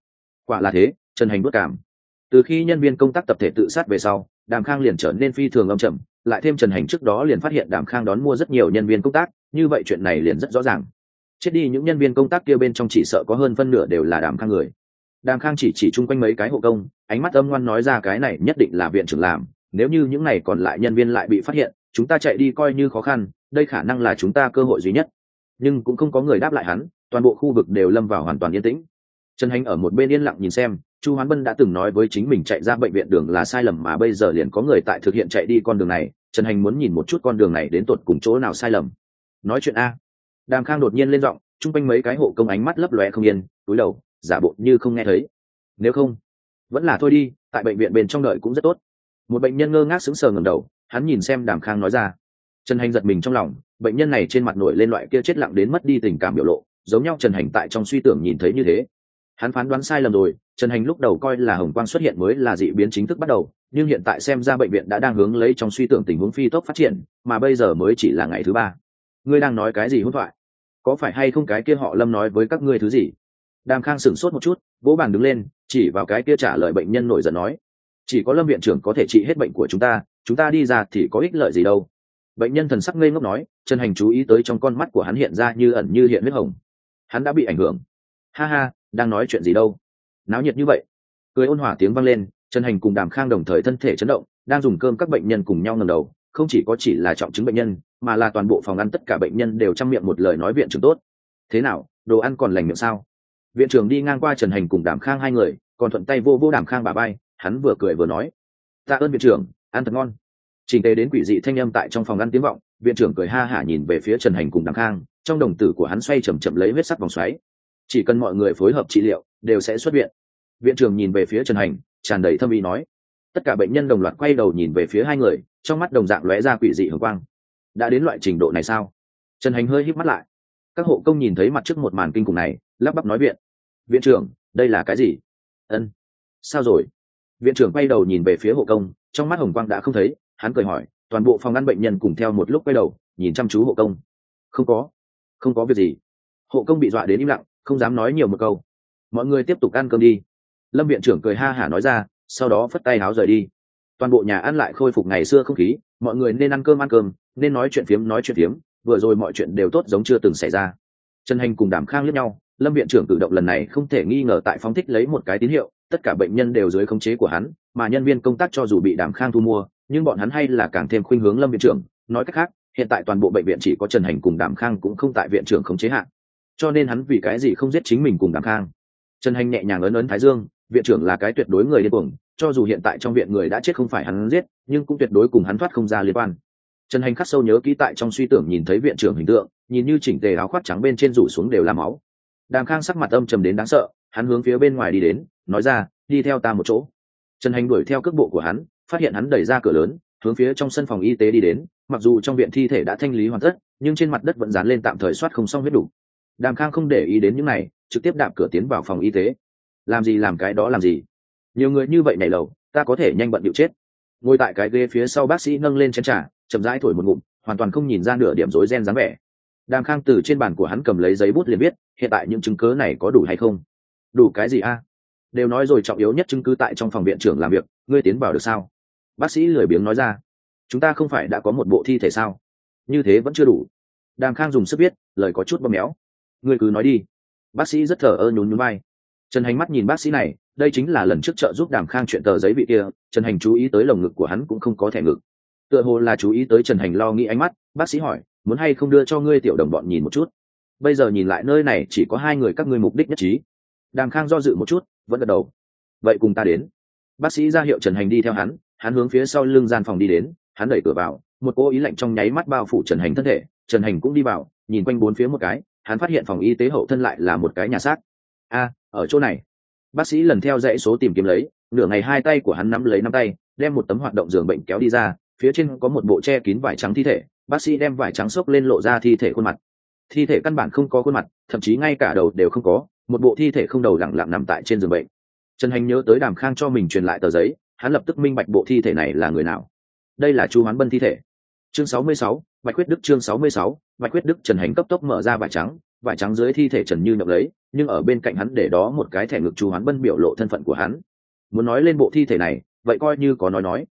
Quả là thế, trần hành bất cảm. Từ khi nhân viên công tác tập thể tự sát về sau, đàm khang liền trở nên phi thường âm chầm lại thêm trần hành trước đó liền phát hiện đàm khang đón mua rất nhiều nhân viên công tác, như vậy chuyện này liền rất rõ ràng. Chết đi những nhân viên công tác kia bên trong chỉ sợ có hơn phân nửa đều là đàm khang người. Đàm khang chỉ chỉ chung quanh mấy cái hộ công, ánh mắt âm ngoan nói ra cái này nhất định là viện trưởng làm, nếu như những này còn lại nhân viên lại bị phát hiện, chúng ta chạy đi coi như khó khăn, đây khả năng là chúng ta cơ hội duy nhất nhưng cũng không có người đáp lại hắn, toàn bộ khu vực đều lâm vào hoàn toàn yên tĩnh. Trần hành ở một bên yên lặng nhìn xem, chu hoán bân đã từng nói với chính mình chạy ra bệnh viện đường là sai lầm mà bây giờ liền có người tại thực hiện chạy đi con đường này, trần hành muốn nhìn một chút con đường này đến tột cùng chỗ nào sai lầm. Nói chuyện a. Đàm khang đột nhiên lên giọng, chung quanh mấy cái hộ công ánh mắt lấp lóe không yên, túi đầu, giả bộ như không nghe thấy. Nếu không, vẫn là thôi đi, tại bệnh viện bên trong đợi cũng rất tốt. Một bệnh nhân ngơ ngác sững sờ ngầm đầu, hắn nhìn xem đàm khang nói ra trần hành giật mình trong lòng, bệnh nhân này trên mặt nổi lên loại kia chết lặng đến mất đi tình cảm biểu lộ, giống nhau trần hành tại trong suy tưởng nhìn thấy như thế. Hắn phán đoán sai lầm rồi, trần hành lúc đầu coi là hồng quang xuất hiện mới là dị biến chính thức bắt đầu, nhưng hiện tại xem ra bệnh viện đã đang hướng lấy trong suy tưởng tình huống phi tốc phát triển, mà bây giờ mới chỉ là ngày thứ ba. Ngươi đang nói cái gì hỗn thoại? Có phải hay không cái kia họ lâm nói với các ngươi thứ gì? Đàm khang sửng sốt một chút, vỗ bàn đứng lên, chỉ vào cái kia trả lời bệnh nhân nổi giận nói. Chỉ có lâm viện trưởng có thể trị hết bệnh của chúng ta chúng ta đi ra thì có ích lợi gì đâu? Bệnh nhân thần sắc ngây ngốc nói, trần hành chú ý tới trong con mắt của hắn hiện ra như ẩn như hiện huyết hồng. Hắn đã bị ảnh hưởng. Ha ha, đang nói chuyện gì đâu? Náo nhiệt như vậy. Cười ôn hòa tiếng vang lên, trần hành cùng đàm khang đồng thời thân thể chấn động, đang dùng cơm các bệnh nhân cùng nhau ngầm đầu, không chỉ có chỉ là trọng chứng bệnh nhân, mà là toàn bộ phòng ăn tất cả bệnh nhân đều chăm miệng một lời nói viện trưởng tốt. Thế nào, đồ ăn còn lành miệng sao? Viện trưởng đi ngang qua trần hành cùng đàm khang hai người, còn thuận tay vô vô đàm khang bà bay hắn vừa cười vừa nói. Tạ ơn viện trưởng, ăn thật ngon trình tế đến quỷ dị thanh âm tại trong phòng ăn tiếng vọng, viện trưởng cười ha hả nhìn về phía trần hành cùng đàm khang, trong đồng tử của hắn xoay chầm chậm lấy huyết sắc vòng xoáy. Chỉ cần mọi người phối hợp trị liệu, đều sẽ xuất viện. Viện trưởng nhìn về phía trần hành, tràn đầy thâm ý nói. Tất cả bệnh nhân đồng loạt quay đầu nhìn về phía hai người, trong mắt đồng dạng lóe ra quỷ dị hưởng quang. Đã đến loại trình độ này sao? Trần hành hơi híp mắt lại. Các hộ công nhìn thấy mặt trước một màn kinh khủng này, lắp bắp nói viện. Viện trưởng, đây là cái gì? Ân. Sao rồi? Viện trưởng quay đầu nhìn về phía hộ công, trong mắt hồng quang đã không thấy hắn cười hỏi, toàn bộ phòng ngăn bệnh nhân cùng theo một lúc quay đầu, nhìn chăm chú hộ công. Không có không có việc gì. Hộ công bị dọa đến im lặng, không dám nói nhiều một câu. Mọi người tiếp tục ăn cơm đi. Lâm viện trưởng cười ha hả nói ra, sau đó phất tay háo rời đi. Toàn bộ nhà ăn lại khôi phục ngày xưa không khí, mọi người nên ăn cơm ăn cơm, nên nói chuyện phiếm nói chuyện phiếm, vừa rồi mọi chuyện đều tốt giống chưa từng xảy ra. Trần hành cùng đảm khang lướt nhau, lâm viện trưởng tự động lần này không thể nghi ngờ tại phóng thích lấy một cái tín hiệu, tất cả bệnh nhân đều dưới khống chế của hắn, mà nhân viên công tác cho dù bị đảm khang thu mua nhưng bọn hắn hay là càng thêm khuynh hướng lâm viện trưởng. Nói cách khác, hiện tại toàn bộ bệnh viện chỉ có trần hành cùng đàm khang cũng không tại viện trưởng khống chế hạn cho nên hắn vì cái gì không giết chính mình cùng đàm khang? Trần hành nhẹ nhàng ấn ấn thái dương, viện trưởng là cái tuyệt đối người điên cuồng, cho dù hiện tại trong viện người đã chết không phải hắn giết, nhưng cũng tuyệt đối cùng hắn thoát không ra liên quan. Trần hành khắc sâu nhớ kỹ tại trong suy tưởng nhìn thấy viện trưởng hình tượng, nhìn như chỉnh tề áo khoác trắng bên trên rủ xuống đều là máu. Đàm khang sắc mặt âm trầm đến đáng sợ, hắn hướng phía bên ngoài đi đến, nói ra, đi theo ta một chỗ. Trần hành đuổi theo cước bộ của hắn phát hiện hắn đẩy ra cửa lớn, hướng phía trong sân phòng y tế đi đến. Mặc dù trong viện thi thể đã thanh lý hoàn tất, nhưng trên mặt đất vẫn dán lên tạm thời soát không xong huyết đủ đàm khang không để ý đến những này, trực tiếp đạp cửa tiến vào phòng y tế. Làm gì làm cái đó làm gì? Nhiều người như vậy nhảy lầu, ta có thể nhanh bận điệu chết. Ngồi tại cái ghế phía sau bác sĩ nâng lên chén trà, chậm rãi thổi một ngụm, hoàn toàn không nhìn ra nửa điểm rối ren dáng vẻ. Đàm khang từ trên bàn của hắn cầm lấy giấy bút liền viết hiện tại những chứng cớ này có đủ hay không? Đủ cái gì a? Đều nói rồi trọng yếu nhất chứng cứ tại trong phòng viện trưởng làm việc, ngươi tiến vào được sao? Bác sĩ lười biếng nói ra, chúng ta không phải đã có một bộ thi thể sao? Như thế vẫn chưa đủ. Đàm khang dùng sức viết, lời có chút bơm méo. Ngươi cứ nói đi. Bác sĩ rất thờ ơ nhún nhún vai. Trần hành mắt nhìn bác sĩ này, đây chính là lần trước trợ giúp đàm khang chuyện tờ giấy vị kia, trần hành chú ý tới lồng ngực của hắn cũng không có thẻ ngực. Tựa hồ là chú ý tới trần hành lo nghĩ ánh mắt, bác sĩ hỏi, muốn hay không đưa cho ngươi tiểu đồng bọn nhìn một chút? Bây giờ nhìn lại nơi này chỉ có hai người các ngươi mục đích nhất trí. Đàm khang do dự một chút, vẫn gật đầu. Vậy cùng ta đến. Bác sĩ ra hiệu trần hành đi theo hắn hắn hướng phía sau lưng gian phòng đi đến, hắn đẩy cửa vào, một cô ý lạnh trong nháy mắt bao phủ trần hành thân thể, trần hành cũng đi vào, nhìn quanh bốn phía một cái, hắn phát hiện phòng y tế hậu thân lại là một cái nhà xác. A, ở chỗ này. Bác sĩ lần theo dãy số tìm kiếm lấy, nửa ngày hai tay của hắn nắm lấy nắm tay, đem một tấm hoạt động giường bệnh kéo đi ra, phía trên có một bộ che kín vải trắng thi thể, bác sĩ đem vải trắng xốc lên lộ ra thi thể khuôn mặt. Thi thể căn bản không có khuôn mặt, thậm chí ngay cả đầu đều không có, một bộ thi thể không đầu lặng lặng nằm tại trên giường bệnh. Trần hành nhớ tới đàm khang cho mình truyền lại tờ giấy hắn lập tức minh bạch bộ thi thể này là người nào. Đây là chu hoán bân thi thể. Chương 66, bạch quyết đức chương 66, bạch quyết đức trần hành cấp tốc mở ra vải trắng vải trắng dưới thi thể trần như nhậm lấy nhưng ở bên cạnh hắn để đó một cái thẻ ngực chu hoán bân biểu lộ thân phận của hắn. Muốn nói lên bộ thi thể này vậy coi như có nói nói.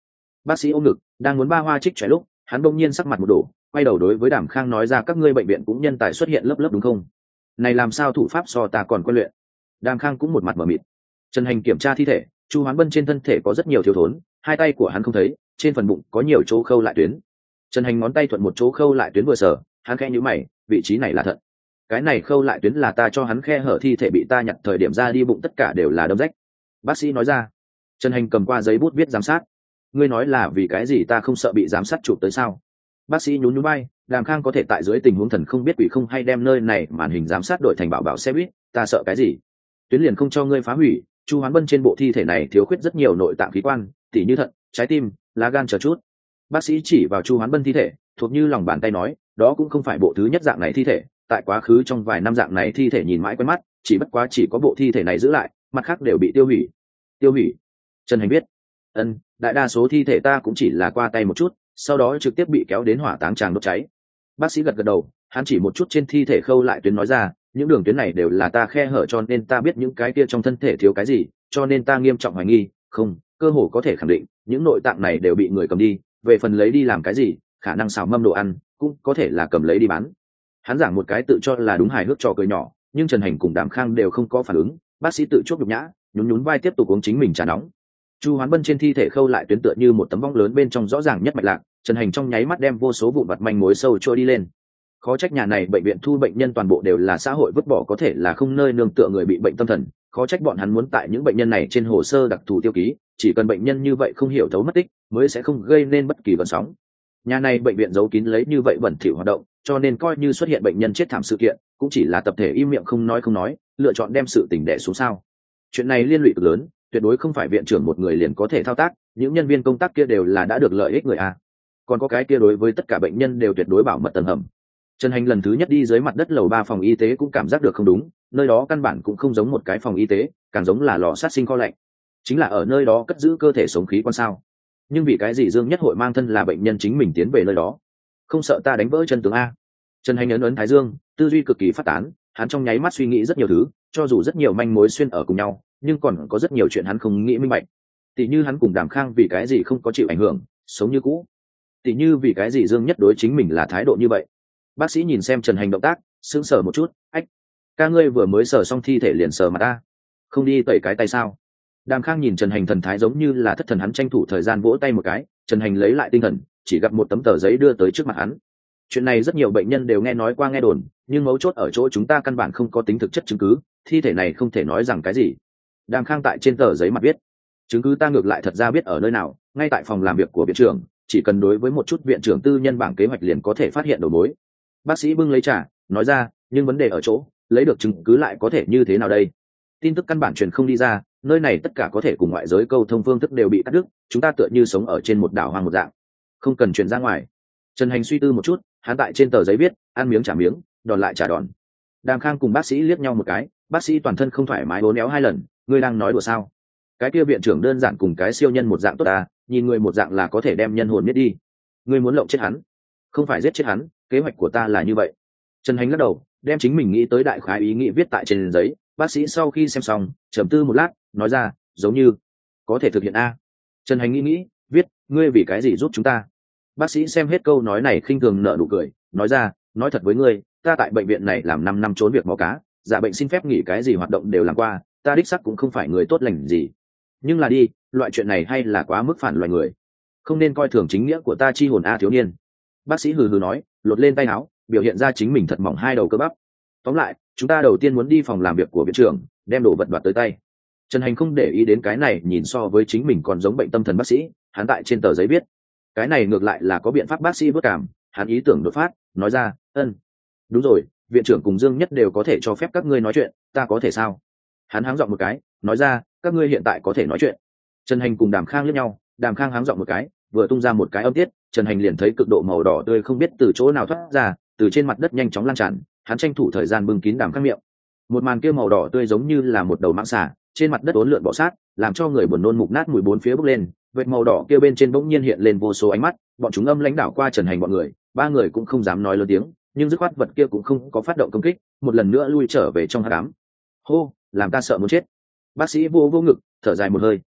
Bác sĩ ôm ngực đang muốn ba hoa trích trẻ lúc hắn bỗng nhiên sắc mặt một đổ quay đầu đối với đàm khang nói ra các ngươi bệnh viện cũng nhân tài xuất hiện lớp lớp đúng không? Này làm sao thủ pháp so ta còn quen luyện? Đàm khang cũng một mặt mở mịt. Trần hành kiểm tra thi thể chu hoán bân trên thân thể có rất nhiều thiếu thốn, hai tay của hắn không thấy, trên phần bụng có nhiều chỗ khâu lại tuyến. Trần hành ngón tay thuận một chỗ khâu lại tuyến vừa sở hắn khe nhữ mày, vị trí này là thận cái này khâu lại tuyến là ta cho hắn khe hở thi thể bị ta nhặt thời điểm ra đi bụng tất cả đều là đâm rách. Bác sĩ nói ra. Trần hành cầm qua giấy bút viết giám sát. Ngươi nói là vì cái gì ta không sợ bị giám sát chụp tới sao? Bác sĩ nhún nhún bay đàm khang có thể tại dưới tình huống thần không biết quỷ không hay đem nơi này màn hình giám sát đổi thành bảo bảo xe buýt, ta sợ cái gì? Tuyến liền không cho ngươi phá hủy chu hoán bân trên bộ thi thể này thiếu khuyết rất nhiều nội tạng khí quan, tỉ như thận, trái tim, lá gan chờ chút. Bác sĩ chỉ vào chu hoán bân thi thể, thuộc như lòng bàn tay nói, đó cũng không phải bộ thứ nhất dạng này thi thể, tại quá khứ trong vài năm dạng này thi thể nhìn mãi quen mắt, chỉ bất quá chỉ có bộ thi thể này giữ lại, mặt khác đều bị tiêu hủy. Tiêu hủy? Trần hành biết. Ân, đại đa số thi thể ta cũng chỉ là qua tay một chút, sau đó trực tiếp bị kéo đến hỏa táng tràng đốt cháy. Bác sĩ gật gật đầu, hắn chỉ một chút trên thi thể khâu lại tuyến nói ra những đường tuyến này đều là ta khe hở cho nên ta biết những cái kia trong thân thể thiếu cái gì, cho nên ta nghiêm trọng hoài nghi. Không, cơ hồ có thể khẳng định, những nội tạng này đều bị người cầm đi, về phần lấy đi làm cái gì, khả năng xào mâm đồ ăn cũng có thể là cầm lấy đi bán. Hắn giảng một cái tự cho là đúng hài hước trò cười nhỏ, nhưng trần hành cùng đàm khang đều không có phản ứng. Bác sĩ tự chốt nhục nhã, nhún nhún vai tiếp tục uống chính mình trà nóng. Chu hoán bân trên thi thể khâu lại tuyến tựa như một tấm vong lớn bên trong rõ ràng nhất mạch lạc. Trần hành trong nháy mắt đem vô số vụ vặt manh mối sâu trôi đi lên khó trách nhà này bệnh viện thu bệnh nhân toàn bộ đều là xã hội vứt bỏ có thể là không nơi nương tựa người bị bệnh tâm thần. Khó trách bọn hắn muốn tại những bệnh nhân này trên hồ sơ đặc thù tiêu ký, chỉ cần bệnh nhân như vậy không hiểu thấu mất tích, mới sẽ không gây nên bất kỳ vận sóng. Nhà này bệnh viện giấu kín lấy như vậy bẩn thỉu hoạt động, cho nên coi như xuất hiện bệnh nhân chết thảm sự kiện, cũng chỉ là tập thể im miệng không nói không nói, lựa chọn đem sự tình đẻ xuống sao. Chuyện này liên lụy cực lớn, tuyệt đối không phải viện trưởng một người liền có thể thao tác, những nhân viên công tác kia đều là đã được lợi ích người a. Còn có cái kia đối với tất cả bệnh nhân đều tuyệt đối bảo mật tầng hầm trần hành lần thứ nhất đi dưới mặt đất lầu ba phòng y tế cũng cảm giác được không đúng, nơi đó căn bản cũng không giống một cái phòng y tế, càng giống là lò sát sinh kho lạnh. Chính là ở nơi đó cất giữ cơ thể sống khí quan sao. Nhưng vì cái gì dương nhất hội mang thân là bệnh nhân chính mình tiến về nơi đó? Không sợ ta đánh vỡ chân tướng a. Trần hành ấn ấn thái dương, tư duy cực kỳ phát tán, hắn trong nháy mắt suy nghĩ rất nhiều thứ, cho dù rất nhiều manh mối xuyên ở cùng nhau, nhưng còn có rất nhiều chuyện hắn không nghĩ minh bạch. Tỷ như hắn cùng đàm khang vì cái gì không có chịu ảnh hưởng, sống như cũ. Tỷ như vì cái gì dương nhất đối chính mình là thái độ như vậy? Bác sĩ nhìn xem trần hành động tác, sững sờ một chút, ách, ca ngươi vừa mới sờ xong thi thể liền sờ mà ta. Không đi tẩy cái tay sao? Đàm khang nhìn trần hành thần thái giống như là thất thần hắn tranh thủ thời gian vỗ tay một cái, trần hành lấy lại tinh thần, chỉ gặp một tấm tờ giấy đưa tới trước mặt hắn. Chuyện này rất nhiều bệnh nhân đều nghe nói qua nghe đồn, nhưng mấu chốt ở chỗ chúng ta căn bản không có tính thực chất chứng cứ, thi thể này không thể nói rằng cái gì. Đàm khang tại trên tờ giấy mặt viết, chứng cứ ta ngược lại thật ra biết ở nơi nào, ngay tại phòng làm việc của viện trưởng, chỉ cần đối với một chút viện trưởng tư nhân bảng kế hoạch liền có thể phát hiện đầu mối bác sĩ bưng lấy trả nói ra, nhưng vấn đề ở chỗ, lấy được chứng cứ lại có thể như thế nào đây? Tin tức căn bản truyền không đi ra, nơi này tất cả có thể cùng ngoại giới câu thông phương thức đều bị cắt đứt, chúng ta tựa như sống ở trên một đảo hoang một dạng. Không cần truyền ra ngoài. Trần hành suy tư một chút, hắn tại trên tờ giấy viết, ăn miếng trả miếng, đòn lại trả đòn. Đàm khang cùng bác sĩ liếc nhau một cái, bác sĩ toàn thân không thoải mái bố néo hai lần, ngươi đang nói đùa sao? Cái kia viện trưởng đơn giản cùng cái siêu nhân một dạng tốt ta, nhìn người một dạng là có thể đem nhân hồn biết đi. Ngươi muốn lộng chết hắn, không phải giết chết hắn kế hoạch của ta là như vậy. Trần hành lắc đầu, đem chính mình nghĩ tới đại khái ý nghĩ viết tại trên giấy. Bác sĩ sau khi xem xong, trầm tư một lát, nói ra, giống như có thể thực hiện a. Trần hành nghĩ nghĩ, viết, ngươi vì cái gì giúp chúng ta? Bác sĩ xem hết câu nói này khinh thường nợ nụ cười, nói ra, nói thật với ngươi, ta tại bệnh viện này làm năm năm trốn việc mò cá giả bệnh xin phép nghỉ cái gì hoạt động đều làm qua, ta đích sắc cũng không phải người tốt lành gì. Nhưng là đi, loại chuyện này hay là quá mức phản loài người. Không nên coi thường chính nghĩa của ta chi hồn a thiếu niên. Bác sĩ hừ hừ nói lột lên tay áo, biểu hiện ra chính mình thật mỏng hai đầu cơ bắp. Tóm lại, chúng ta đầu tiên muốn đi phòng làm việc của viện trưởng, đem đồ vật đoạt tới tay. Trần hành không để ý đến cái này, nhìn so với chính mình còn giống bệnh tâm thần bác sĩ, hắn tại trên tờ giấy viết. Cái này ngược lại là có biện pháp bác sĩ vất cảm, hắn ý tưởng đột phát, nói ra, ân, đúng rồi, viện trưởng cùng dương nhất đều có thể cho phép các ngươi nói chuyện, ta có thể sao? Hắn háng dọn một cái, nói ra, các ngươi hiện tại có thể nói chuyện. Trần hành cùng đàm khang lẫn nhau, đàm khang háng dọn một cái vừa tung ra một cái âm tiết, trần hành liền thấy cực độ màu đỏ tươi không biết từ chỗ nào thoát ra, từ trên mặt đất nhanh chóng lan tràn, hắn tranh thủ thời gian bưng kín đàm khang miệng. Một màn kia màu đỏ tươi giống như là một đầu mãng xả trên mặt đất ốn lượn bọ sát, làm cho người buồn nôn mục nát mùi bốn phía bốc lên, vệt màu đỏ kia bên trên bỗng nhiên hiện lên vô số ánh mắt, bọn chúng âm lãnh đảo qua trần hành bọn người, ba người cũng không dám nói lớn tiếng, nhưng dứt khoát vật kia cũng không có phát động công kích, một lần nữa lui trở về trong hát đám hô, làm ta sợ muốn chết. Bác sĩ vô vô ngực, thở dài một hơi.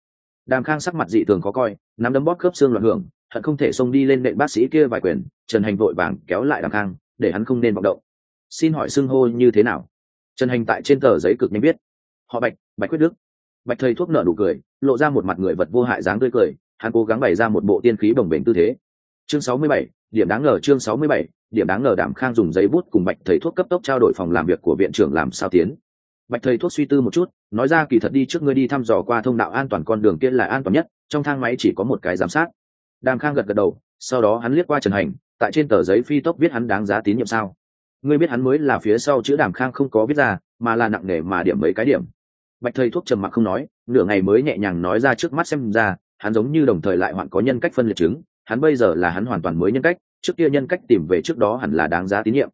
Đàm khang sắc mặt dị thường khó coi nắm đấm bóp khớp xương loạn hưởng, hận không thể xông đi lên nện bác sĩ kia vài quyền, trần hành vội vàng kéo lại đàm khang để hắn không nên vọng động. Xin hỏi xưng hô như thế nào? Trần hành tại trên tờ giấy cực nhanh biết họ bạch bạch quyết đức. Bạch thầy thuốc nợ đủ cười, lộ ra một mặt người vật vô hại dáng tươi cười, hắn cố gắng bày ra một bộ tiên khí bồng bềnh tư thế. Chương sáu mươi bảy, điểm đáng ngờ chương sáu mươi bảy, điểm đáng ngờ đảm khang dùng giấy bút cùng bạch thầy thuốc cấp tốc trao đổi phòng làm việc của viện trưởng làm sao tiến. Bạch thầy thuốc suy tư một chút, nói ra kỳ thật đi trước ngươi đi thăm dò qua thông đạo an toàn con đường kia là an toàn nhất trong thang máy chỉ có một cái giám sát. Đàm khang gật gật đầu, sau đó hắn liếc qua trần hành, tại trên tờ giấy phi tốc viết hắn đáng giá tín nhiệm sao. Ngươi biết hắn mới là phía sau chữ đàm khang không có viết ra, mà là nặng nề mà điểm mấy cái điểm. Bạch thầy thuốc trầm mặc không nói, nửa ngày mới nhẹ nhàng nói ra trước mắt xem ra, hắn giống như đồng thời lại hoạn có nhân cách phân liệt chứng, hắn bây giờ là hắn hoàn toàn mới nhân cách, trước kia nhân cách tìm về trước đó hẳn là đáng giá tín nhiệm.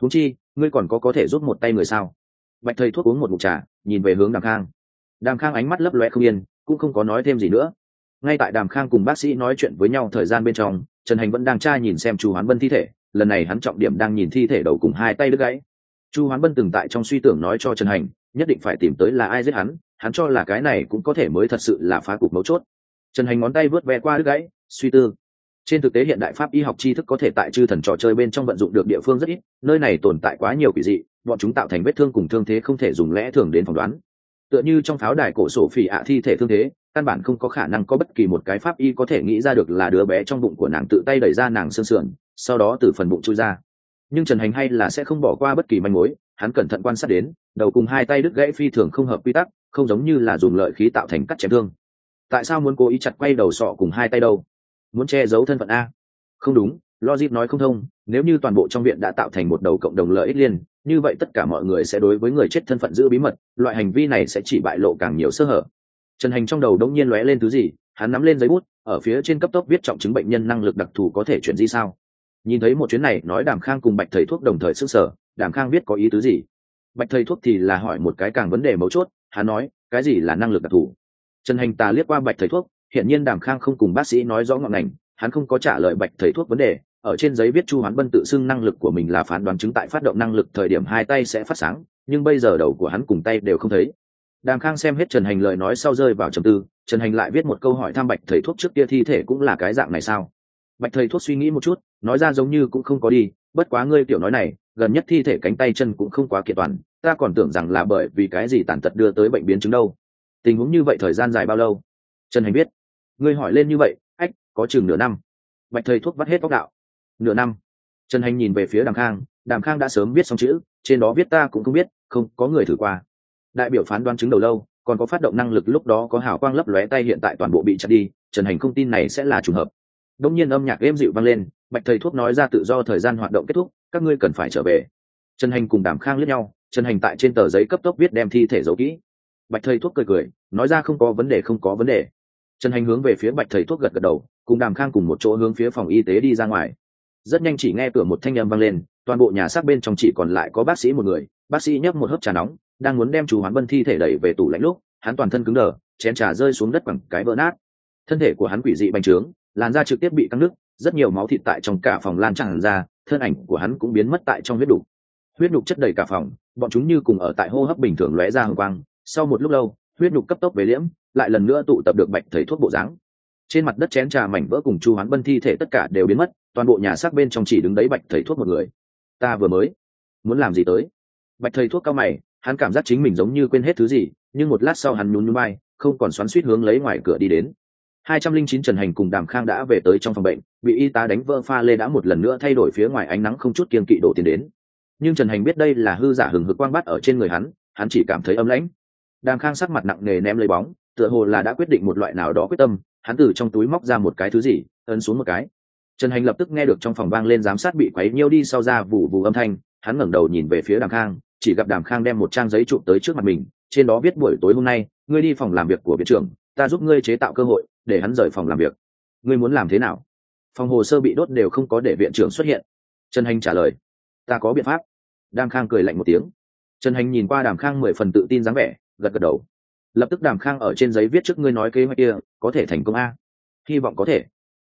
Húng chi, ngươi còn có có thể giúp một tay người sao? Bạch thầy thuốc uống một ngụm trà, nhìn về hướng đàm khang. Đàm khang ánh mắt lấp loe không yên, cũng không có nói thêm gì nữa ngay tại đàm khang cùng bác sĩ nói chuyện với nhau thời gian bên trong, trần hành vẫn đang tra nhìn xem chu hoán vân thi thể. Lần này hắn trọng điểm đang nhìn thi thể đầu cùng hai tay đứt gãy. Chu hoán vân từng tại trong suy tưởng nói cho trần hành, nhất định phải tìm tới là ai giết hắn hắn cho là cái này cũng có thể mới thật sự là phá cục mấu chốt. Trần hành ngón tay vớt ve qua đứt gãy, suy tư. Trên thực tế hiện đại pháp y học tri thức có thể tại chư thần trò chơi bên trong vận dụng được địa phương rất ít, nơi này tồn tại quá nhiều kỳ dị, bọn chúng tạo thành vết thương cùng thương thế không thể dùng lẽ thường đến phỏng đoán. Tựa như trong pháo đài cổ sổ phỉ ạ thi thể thương thế căn bản không có khả năng có bất kỳ một cái pháp y có thể nghĩ ra được là đứa bé trong bụng của nàng tự tay đẩy ra nàng sương sườn, sau đó từ phần bụng chui ra. Nhưng trần hành hay là sẽ không bỏ qua bất kỳ manh mối, hắn cẩn thận quan sát đến, đầu cùng hai tay đứt gãy phi thường không hợp quy tắc, không giống như là dùng lợi khí tạo thành cắt chém thương. Tại sao muốn cố ý chặt quay đầu sọ cùng hai tay đâu? Muốn che giấu thân phận a? Không đúng, logic nói không thông, nếu như toàn bộ trong viện đã tạo thành một đầu cộng đồng lợi ích liên, như vậy tất cả mọi người sẽ đối với người chết thân phận giữ bí mật, loại hành vi này sẽ chỉ bại lộ càng nhiều sơ hở trần hành trong đầu đống nhiên lóe lên thứ gì, hắn nắm lên giấy bút, ở phía trên cấp tốc viết trọng chứng bệnh nhân năng lực đặc thù có thể chuyển di sao. Nhìn thấy một chuyến này, nói đàm khang cùng bạch thầy thuốc đồng thời s ư sở đàm khang biết có ý tứ gì? Bạch thầy thuốc thì là hỏi một cái càng vấn đề mấu chốt, hắn nói, cái gì là năng lực đặc thù? Trần hành tà liếc qua bạch thầy thuốc hiện nhiên đàm khang không cùng bác sĩ nói rõ ngọn ngành, hắn không có trả lời bạch thầy thuốc vấn đề, ở trên giấy viết chu hoán bân tự xưng năng lực của mình là phán đoán chứng tại phát động năng lực thời điểm hai tay sẽ phát sáng, nhưng bây giờ đầu của hắn cùng tay đều không thấy đàm khang xem hết trần hành lời nói sau rơi vào trầm tư, trần hành lại viết một câu hỏi thăm bạch thầy thuốc trước kia thi thể cũng là cái dạng này sao? Bạch thầy thuốc suy nghĩ một chút, nói ra giống như cũng không có đi, bất quá ngươi tiểu nói này, gần nhất thi thể cánh tay chân cũng không quá kiện toàn, ta còn tưởng rằng là bởi vì cái gì tàn tật đưa tới bệnh biến chứng đâu. Tình huống như vậy thời gian dài bao lâu? Trần hành biết. Ngươi hỏi lên như vậy, ách, có chừng nửa năm. Bạch thầy thuốc vắt hết tóc đạo. Nửa năm. Trần hành nhìn về phía đàm khang đàm khang đã sớm viết xong chữ, trên đó viết ta cũng không biết, không, có người thử qua đại biểu phán đoán chứng đầu lâu, còn có phát động năng lực lúc đó có hào quang lấp lóe tay hiện tại toàn bộ bị chặt đi, trần hành không tin này sẽ là trùng hợp. Đông nhiên âm nhạc êm dịu vang lên, bạch thầy thuốc nói ra tự do thời gian hoạt động kết thúc, các ngươi cần phải trở về. Trần hành cùng đàm khang lướt nhau, trần hành tại trên tờ giấy cấp tốc viết đem thi thể giấu kỹ. Bạch thầy thuốc cười cười, nói ra không có vấn đề, không có vấn đề. Trần hành hướng về phía bạch thầy thuốc gật gật đầu, cùng đàm khang cùng một chỗ hướng phía phòng y tế đi ra ngoài. Rất nhanh chỉ nghe cửa một thanh â m vang lên, toàn bộ nhà xác bên trong chỉ còn lại có bác sĩ một người bác sĩ nhấp một hớp trà nóng, đang muốn đem chú hoán bân thi thể đẩy về tủ lạnh lúc, hắn toàn thân cứng đờ, chén trà rơi xuống đất bằng cái vỡ nát. Thân thể của hắn quỷ dị bành trướng, làn da trực tiếp bị căng nước rất nhiều máu thịt tại trong cả phòng lan tràn ra, thân ảnh của hắn cũng biến mất tại trong huyết đục. Huyết đục chất đầy cả phòng, bọn chúng như cùng ở tại hô hấp bình thường lóe ra hồng quang. Sau một lúc lâu, huyết đục cấp tốc về liễm, lại lần nữa tụ tập được bạch thầy thuốc bộ dáng. Trên mặt đất chén trà mảnh vỡ cùng chu hoán bân thi thể tất cả đều biến mất, toàn bộ nhà xác bên trong chỉ đứng đấy bạch thầy thuốc một người. Ta vừa mới muốn làm gì tới? Bạch thầy thuốc cao mày, hắn cảm giác chính mình giống như quên hết thứ gì, nhưng một lát sau hắn nhún nhún bay không còn xoắn suýt hướng lấy ngoài cửa đi đến. Hai trăm linh chín trần hành cùng đàm khang đã về tới trong phòng bệnh, bị y tá đánh vỡ pha lê đã một lần nữa thay đổi phía ngoài ánh nắng không chút kiên kỵ đổ tiền đến. Nhưng trần hành biết đây là hư giả hừng hực quang bắt ở trên người hắn hắn chỉ cảm thấy ấm lãnh. Đàm khang sắc mặt nặng nề ném lấy bóng, tựa hồ là đã quyết định một loại nào đó quyết tâm, hắn từ trong túi móc ra một cái thứ gì, ấn xuống một cái. Trần hành lập tức nghe được trong phòng vang lên giám sát bị quấy nhiêu đi sau ra vụ vụ âm thanh, hắn ngẩng đầu nhìn về phía đàm khang chỉ gặp đàm khang đem một trang giấy chụp tới trước mặt mình, trên đó viết buổi tối hôm nay, ngươi đi phòng làm việc của viện trưởng, ta giúp ngươi chế tạo cơ hội, để hắn rời phòng làm việc. Ngươi muốn làm thế nào? Phòng hồ sơ bị đốt đều không có để viện trưởng xuất hiện. Trần hành trả lời, ta có biện pháp. Đàm khang cười lạnh một tiếng. Trần hành nhìn qua đàm khang mười phần tự tin dáng vẻ, gật gật đầu. Lập tức đàm khang ở trên giấy viết trước ngươi nói kế hoạch kia, có thể thành công a? Hy vọng có thể.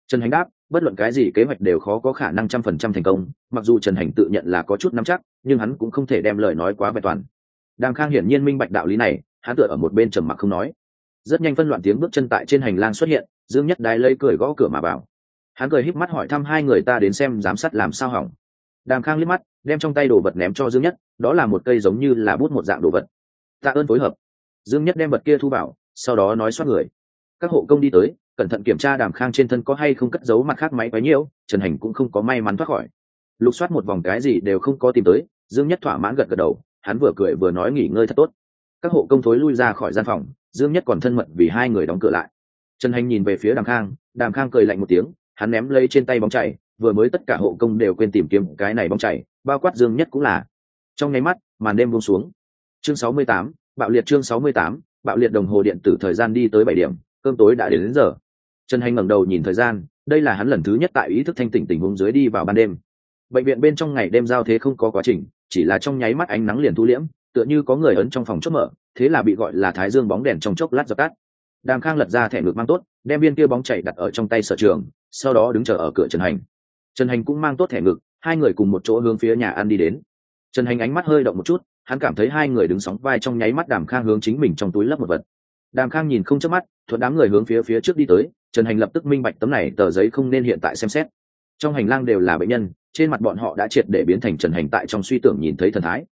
Trần hành đáp, bất luận cái gì kế hoạch đều khó có khả năng trăm phần trăm thành công, mặc dù trần hành tự nhận là có chút nắm chắc nhưng hắn cũng không thể đem lời nói quá vẹn toàn. Đàm khang hiển nhiên minh bạch đạo lý này, hắn tựa ở một bên trầm mặc không nói. Rất nhanh phân loạn tiếng bước chân tại trên hành lang xuất hiện, dương nhất đái lấy cười gõ cửa mà vào hắn cười híp mắt hỏi thăm hai người ta đến xem giám sát làm sao hỏng. Đàm khang liếc mắt, đem trong tay đồ vật ném cho dương nhất, đó là một cây giống như là bút một dạng đồ vật. Tạ ơn phối hợp. Dương nhất đem vật kia thu vào, sau đó nói xoát người. Các hộ công đi tới, cẩn thận kiểm tra đàm khang trên thân có hay không cất giấu mặt khác máy quấy nhiễu, trần hành cũng không có may mắn thoát khỏi lục soát một vòng cái gì đều không có tìm tới dương nhất thỏa mãn gật gật đầu hắn vừa cười vừa nói nghỉ ngơi thật tốt. Các hộ công thối lui ra khỏi gian phòng dương nhất còn thân mật vì hai người đóng cửa lại. Trần hành nhìn về phía đàm khang đàm khang cười lạnh một tiếng hắn ném lấy trên tay bóng chảy vừa mới tất cả hộ công đều quên tìm kiếm cái này bóng chảy bao quát dương nhất cũng là. Trong nháy mắt màn đêm buông xuống. Chương sáu mươi tám bạo liệt chương sáu mươi tám bạo liệt đồng hồ điện tử thời gian đi tới bảy điểm cơm tối đã đến, đến giờ. Trần hành ngẩng đầu nhìn thời gian đây là hắn lần thứ nhất tại ý thức thanh tỉnh tình huống dưới đi vào ban đêm bệnh viện bên trong ngày đêm giao thế không có quá trình, chỉ là trong nháy mắt ánh nắng liền thu liễm, tựa như có người ấn trong phòng chốt mở, thế là bị gọi là thái dương bóng đèn trong chốc lát dập tắt. Đàm khang lật ra thẻ ngược mang tốt, đem viên kia bóng chảy đặt ở trong tay sở trường, sau đó đứng chờ ở cửa trần hành. Trần hành cũng mang tốt thẻ ngực, hai người cùng một chỗ hướng phía nhà ăn đi đến. Trần hành ánh mắt hơi động một chút, hắn cảm thấy hai người đứng sóng vai trong nháy mắt đàm khang hướng chính mình trong túi lấp một vật. Đàm khang nhìn không chớp mắt, thuận đám người hướng phía phía trước đi tới, trần hành lập tức minh bạch tấm này tờ giấy không nên hiện tại xem xét. Trong hành lang đều là bệnh nhân trên mặt bọn họ đã triệt để biến thành trần hành tại trong suy tưởng nhìn thấy thần thái.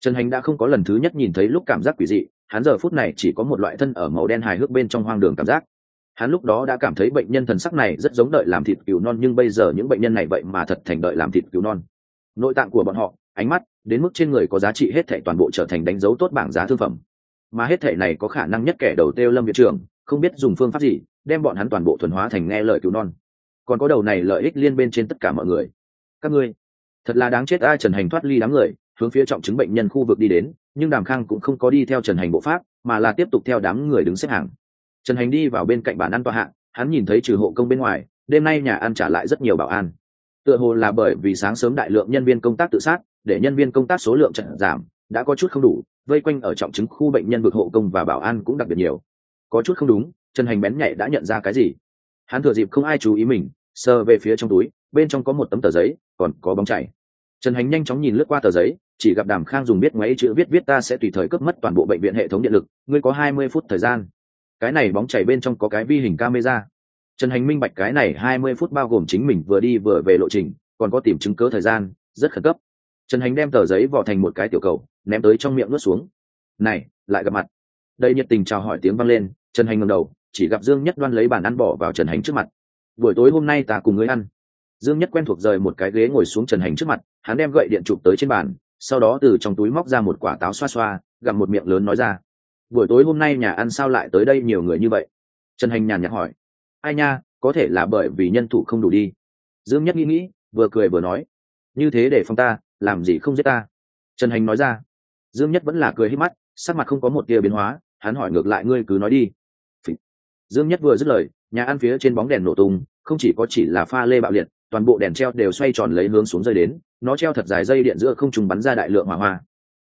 Trần hành đã không có lần thứ nhất nhìn thấy lúc cảm giác quỷ dị, hắn giờ phút này chỉ có một loại thân ở màu đen hài hước bên trong hoang đường cảm giác. Hắn lúc đó đã cảm thấy bệnh nhân thần sắc này rất giống đợi làm thịt cứu non, nhưng bây giờ những bệnh nhân này vậy mà thật thành đợi làm thịt cứu non. Nội tạng của bọn họ, ánh mắt, đến mức trên người có giá trị hết thảy toàn bộ trở thành đánh dấu tốt bảng giá thương phẩm. Mà hết thảy này có khả năng nhất kẻ đầu tiêu lâm viện trường, không biết dùng phương pháp gì, đem bọn hắn toàn bộ thuần hóa thành nghe lời cứu non. Còn có đầu này lợi ích liên bên trên tất cả mọi người các ngươi. Thật là đáng chết ai trần hành thoát ly đám người, hướng phía trọng chứng bệnh nhân khu vực đi đến, nhưng đàm khang cũng không có đi theo trần hành bộ pháp, mà là tiếp tục theo đám người đứng xếp hàng. Trần hành đi vào bên cạnh bàn ăn tòa hạng hắn nhìn thấy trừ hộ công bên ngoài, đêm nay nhà ăn trả lại rất nhiều bảo an. Tựa hồ là bởi vì sáng sớm đại lượng nhân viên công tác tự sát, để nhân viên công tác số lượng trận giảm, đã có chút không đủ, vây quanh ở trọng chứng khu bệnh nhân vực hộ công và bảo an cũng đặc biệt nhiều. Có chút không đúng, trần hành bén nhạy đã nhận ra cái gì. Hắn thừa dịp không ai chú ý mình, sờ về phía trong túi bên trong có một tấm tờ giấy, còn có bóng chảy. Trần hành nhanh chóng nhìn lướt qua tờ giấy, chỉ gặp đàm khang dùng biết ngoáy chữ viết viết ta sẽ tùy thời cướp mất toàn bộ bệnh viện hệ thống điện lực, ngươi có hai mươi phút thời gian. Cái này bóng chảy bên trong có cái vi hình camera. Trần hành minh bạch cái này hai mươi phút bao gồm chính mình vừa đi vừa về lộ trình, còn có tìm chứng cớ thời gian, rất khẩn cấp. Trần hành đem tờ giấy vỏ thành một cái tiểu cầu, ném tới trong miệng nuốt xuống. Này, lại gặp mặt. Đây nhiệt tình chào hỏi tiếng vang lên, trần hành ngầm đầu, chỉ gặp dương nhất đoan lấy bàn ăn bỏ vào trần hành trước mặt. Buổi tối hôm nay ta cùng ngươi ăn dương nhất quen thuộc rời một cái ghế ngồi xuống trần hành trước mặt, hắn đem gậy điện chụp tới trên bàn, sau đó từ trong túi móc ra một quả táo xoa xoa gặm một miệng lớn nói ra, buổi tối hôm nay nhà ăn sao lại tới đây nhiều người như vậy? Trần hành nhàn nhạt hỏi, ai nha, có thể là bởi vì nhân thủ không đủ đi. Dương nhất nghĩ nghĩ, vừa cười vừa nói, như thế để phong ta, làm gì không giết ta? Trần hành nói ra, dương nhất vẫn là cười hít mắt, sắc mặt không có một tia biến hóa, hắn hỏi ngược lại, ngươi cứ nói đi. Dương nhất vừa dứt lời, nhà ăn phía trên bóng đèn nổ tung, không chỉ có chỉ là pha lê bạo liệt toàn bộ đèn treo đều xoay tròn lấy hướng xuống rơi đến, nó treo thật dài dây điện giữa không trùng bắn ra đại lượng hỏa hoa.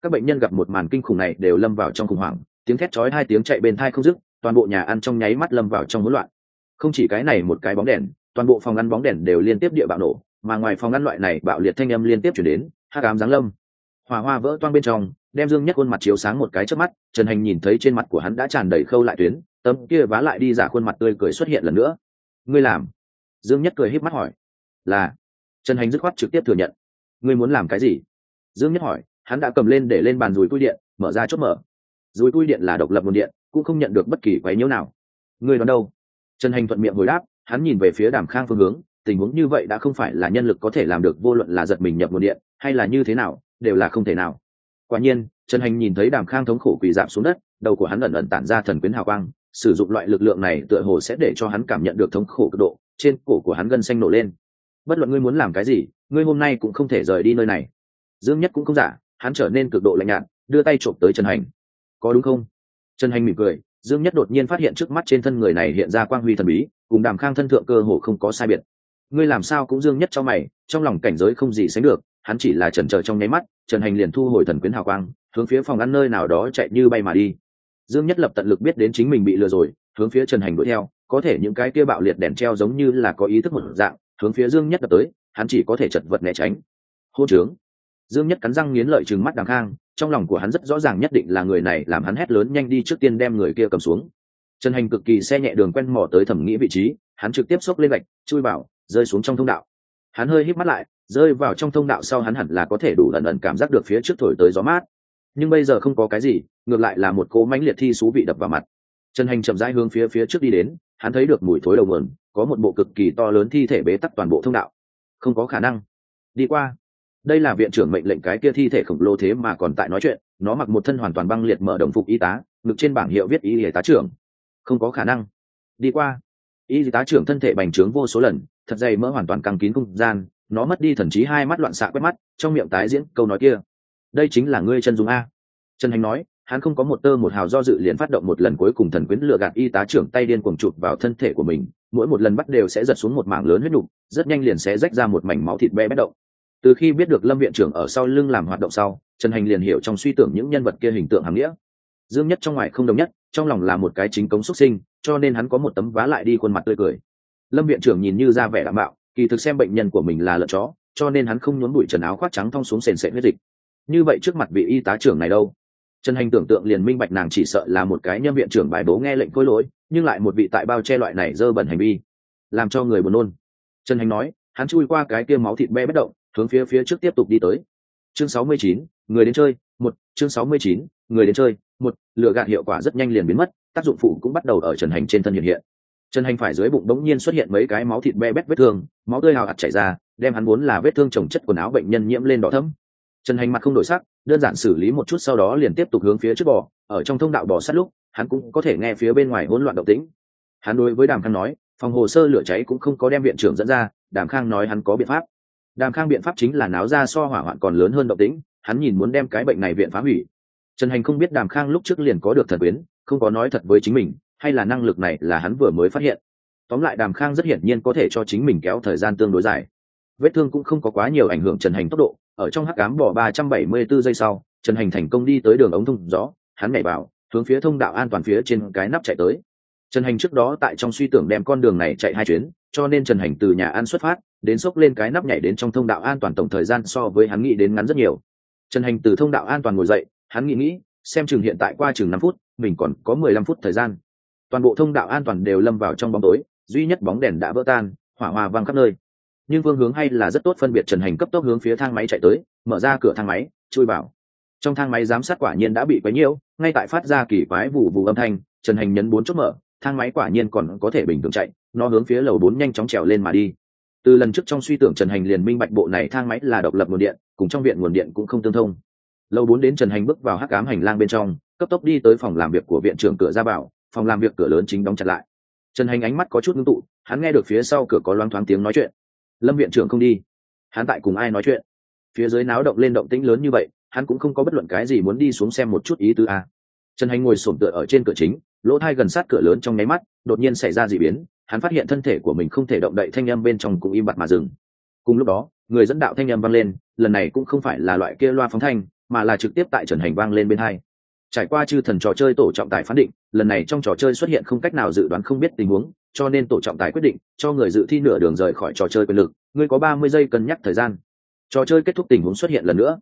Các bệnh nhân gặp một màn kinh khủng này đều lâm vào trong khủng hoảng, tiếng thét chói hai tiếng chạy bên thai không dứt, toàn bộ nhà ăn trong nháy mắt lâm vào trong hỗn loạn. Không chỉ cái này một cái bóng đèn, toàn bộ phòng ăn bóng đèn đều liên tiếp địa bạo nổ, mà ngoài phòng ăn loại này bạo liệt thanh âm liên tiếp chuyển đến hát cám giáng lâm. Hỏa hoa vỡ toang bên trong, đem dương nhất khuôn mặt chiếu sáng một cái trước mắt, trần hành nhìn thấy trên mặt của hắn đã tràn đầy khâu lại tuyến, tấm kia vá lại đi giả khuôn mặt tươi cười xuất hiện lần nữa. Ngươi làm? Dương nhất cười híp mắt hỏi là, trần hành dứt khoát trực tiếp thừa nhận. Ngươi muốn làm cái gì? Dương nhất hỏi, hắn đã cầm lên để lên bàn dùi cui điện, mở ra chốt mở. Dùi cui điện là độc lập nguồn điện, cũng không nhận được bất kỳ quấy nhiễu nào. Ngươi đoán đâu? Trần hành thuận miệng hồi đáp, hắn nhìn về phía đàm khang phương hướng, tình huống như vậy đã không phải là nhân lực có thể làm được, vô luận là giật mình nhập nguồn điện, hay là như thế nào, đều là không thể nào. Quả nhiên, trần hành nhìn thấy đàm khang thống khổ quỳ giảm xuống đất, đầu của hắn ẩn ẩn tản ra thần quyến hào quang, sử dụng loại lực lượng này tựa hồ sẽ để cho hắn cảm nhận được thống khổ cực độ, trên cổ của hắn gân xanh nổ lên bất luận ngươi muốn làm cái gì, ngươi hôm nay cũng không thể rời đi nơi này. Dương nhất cũng không giả, hắn trở nên cực độ lạnh nhạt, đưa tay trộm tới trần hành. Có đúng không? Trần hành mỉm cười, dương nhất đột nhiên phát hiện trước mắt trên thân người này hiện ra quang huy thần bí, cùng đàm khang thân thượng cơ hồ không có sai biệt. Ngươi làm sao cũng dương nhất cho mày, trong lòng cảnh giới không gì sánh được, hắn chỉ là trần trờ trong nháy mắt, trần hành liền thu hồi thần quyến hào quang, hướng phía phòng ăn nơi nào đó chạy như bay mà đi. Dương nhất lập tận lực biết đến chính mình bị lừa rồi, hướng phía trần hành đuổi theo, có thể những cái kia bạo liệt đèn treo giống như là có ý thức một dạng hướng phía dương nhất đập tới, hắn chỉ có thể chật vật né tránh. Hô trướng. Dương nhất cắn răng nghiến lợi chừng mắt đằng khang, trong lòng của hắn rất rõ ràng nhất định là người này làm hắn hét lớn nhanh đi trước tiên đem người kia cầm xuống. Trần hành cực kỳ xe nhẹ đường quen mò tới thẩm nghĩ vị trí, hắn trực tiếp xốc lên gạch, chui vào, rơi xuống trong thông đạo. Hắn hơi hít mắt lại, rơi vào trong thông đạo sau hắn hẳn là có thể đủ lần lần cảm giác được phía trước thổi tới gió mát. Nhưng bây giờ không có cái gì, ngược lại là một cỗ mãnh liệt thi xú vị đập vào mặt. Trần hành chậm rãi hướng phía phía trước đi đến hắn thấy được mùi thối đầu mườn có một bộ cực kỳ to lớn thi thể bế tắc toàn bộ thông đạo. Không có khả năng. Đi qua. Đây là viện trưởng mệnh lệnh cái kia thi thể khổng lồ thế mà còn tại nói chuyện, nó mặc một thân hoàn toàn băng liệt mở đồng phục y tá, ngực trên bảng hiệu viết y y tá trưởng. Không có khả năng. Đi qua. Y tá trưởng thân thể bành trướng vô số lần, thật dày mỡ hoàn toàn căng kín không gian, nó mất đi thần trí hai mắt loạn xạ quét mắt, trong miệng tái diễn câu nói kia. Đây chính là ngươi chân dung a. Trần hành nói hắn không có một tơ một hào do dự liền phát động một lần cuối cùng thần quyến lựa gạt y tá trưởng tay điên cuồng chụp vào thân thể của mình, mỗi một lần bắt đều sẽ giật xuống một mảng lớn huyết nhục rất nhanh liền sẽ rách ra một mảnh máu thịt bé bét động. Từ khi biết được lâm viện trưởng ở sau lưng làm hoạt động sau, trần hành liền hiểu trong suy tưởng những nhân vật kia hình tượng hàm nghĩa. Dương nhất trong ngoài không đồng nhất, trong lòng là một cái chính cống xuất sinh, cho nên hắn có một tấm vá lại đi khuôn mặt tươi cười. Lâm viện trưởng nhìn như ra vẻ đảm bảo, kỳ thực xem bệnh nhân của mình là lợn chó, cho nên hắn không nhốn bụi trần áo khoác trắng thong xuống sền sệt huyết dịch. Như vậy trước mặt vị y tá trưởng này đâu? Trần hành tưởng tượng liền minh bạch nàng chỉ sợ là một cái nhân viện trưởng bài bố nghe lệnh khôi lỗi nhưng lại một vị tại bao che loại này dơ bẩn hành vi làm cho người buồn nôn. Trần hành nói hắn chui qua cái kia máu thịt be bất động hướng phía phía trước tiếp tục đi tới. Chương 69, người đến chơi một chương 69, người đến chơi một lựa gạt hiệu quả rất nhanh liền biến mất tác dụng phụ cũng bắt đầu ở trần hành trên thân hiện hiện. Trần hành phải dưới bụng đống nhiên xuất hiện mấy cái máu thịt be bét vết thương máu tươi hào hạt chảy ra đem hắn muốn là vết thương trồng chất quần áo bệnh nhân nhiễm lên đỏ thấm trần hành mặt không đổi sắc đơn giản xử lý một chút sau đó liền tiếp tục hướng phía trước bò. Ở trong thông đạo bò sát lúc hắn cũng có thể nghe phía bên ngoài hỗn loạn động tĩnh. Hắn đối với đàm khang nói phòng hồ sơ lửa cháy cũng không có đem viện trưởng dẫn ra đàm khang nói hắn có biện pháp. Đàm khang biện pháp chính là náo ra so hỏa hoạn còn lớn hơn động tĩnh hắn nhìn muốn đem cái bệnh này viện phá hủy. Trần hành không biết đàm khang lúc trước liền có được thần biến, không có nói thật với chính mình hay là năng lực này là hắn vừa mới phát hiện. Tóm lại đàm khang rất hiển nhiên có thể cho chính mình kéo thời gian tương đối dài vết thương cũng không có quá nhiều ảnh hưởng trần hành tốc độ, ở trong hắc cám bỏ ba trăm bảy mươi 374 giây sau, trần hành thành công đi tới đường ống thông gió, hắn nhảy vào, hướng phía thông đạo an toàn phía trên cái nắp chạy tới. Trần hành trước đó tại trong suy tưởng đem con đường này chạy hai chuyến, cho nên trần hành từ nhà ăn xuất phát, đến xốc lên cái nắp nhảy đến trong thông đạo an toàn tổng thời gian so với hắn nghĩ đến ngắn rất nhiều. Trần hành từ thông đạo an toàn ngồi dậy, hắn nghĩ nghĩ, xem chừng hiện tại qua chừng năm phút, mình còn có mười lăm phút thời gian. Toàn bộ thông đạo an toàn đều lâm vào trong bóng tối, duy nhất bóng đèn đã vỡ tan, hỏa hoa vang khắp nơi nhưng phương hướng hay là rất tốt phân biệt trần hành cấp tốc hướng phía thang máy chạy tới, mở ra cửa thang máy, chui vào. Trong thang máy giám sát quả nhiên đã bị quấy nhiễu, ngay tại phát ra kỳ quái vụ vụ âm thanh, trần hành nhấn bốn chốt mở, thang máy quả nhiên còn có thể bình thường chạy, nó hướng phía lầu bốn nhanh chóng trèo lên mà đi. Từ lần trước trong suy tưởng trần hành liền minh bạch bộ này thang máy là độc lập nguồn điện, cùng trong viện nguồn điện cũng không tương thông. Lầu bốn đến trần hành bước vào hắc cám hành lang bên trong, cấp tốc đi tới phòng làm việc của viện trưởng cửa ra bảo phòng làm việc cửa lớn chính đóng chặt lại. Trần hành ánh mắt có chút ngưng tụ, hắn nghe được phía sau cửa có loáng thoáng tiếng nói chuyện lâm viện trưởng không đi. Hắn tại cùng ai nói chuyện? Phía dưới náo động lên động tĩnh lớn như vậy, hắn cũng không có bất luận cái gì muốn đi xuống xem một chút ý tứ a. Trần hành ngồi sổm tựa ở trên cửa chính, lỗ thai gần sát cửa lớn trong nháy mắt, đột nhiên xảy ra d ị biến, hắn phát hiện thân thể của mình không thể động đậy thanh â m bên trong cũng im bặt mà dừng. Cùng lúc đó, người dẫn đạo thanh â m vang lên, lần này cũng không phải là loại kia loa phóng thanh, mà là trực tiếp tại trần hành vang lên bên hai. Trải qua chư thần trò chơi tổ trọng tài phán định, lần này trong trò chơi xuất hiện không cách nào dự đoán không biết tình huống cho nên tổ trọng tài quyết định cho người dự thi nửa đường rời khỏi trò chơi quyền lực, ngươi có ba mươi giây cân nhắc thời gian. Trò chơi kết thúc tình huống xuất hiện lần nữa.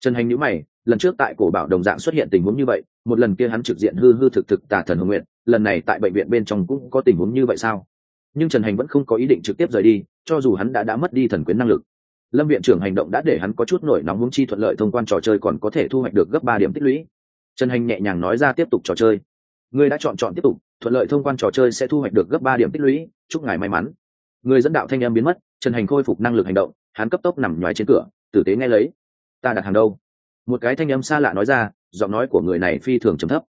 Trần hành nhữ mày, lần trước tại cổ bảo đồng dạng xuất hiện tình huống như vậy, một lần kia hắn trực diện hư hư thực thực tà thần hồng nguyện, lần này tại bệnh viện bên trong cũng có tình huống như vậy sao? Nhưng trần hành vẫn không có ý định trực tiếp rời đi, cho dù hắn đã đã mất đi thần quyến năng lực. Lâm viện trưởng hành động đã để hắn có chút nổi nóng hướng chi thuận lợi thông quan trò chơi còn có thể thu hoạch được gấp ba điểm tích lũy. Trần hành nhẹ nhàng nói ra tiếp tục trò chơi. Ngươi đã chọn chọn tiếp tục thuận lợi thông quan trò chơi sẽ thu hoạch được gấp ba điểm tích lũy. Chúc ngài may mắn. Người dẫn đạo thanh em biến mất, trần hành khôi phục năng lực hành động, hắn cấp tốc nằm nhoài trên cửa, tử tế nghe lấy. Ta đặt hàng đâu? Một cái thanh âm xa lạ nói ra, giọng nói của người này phi thường trầm thấp.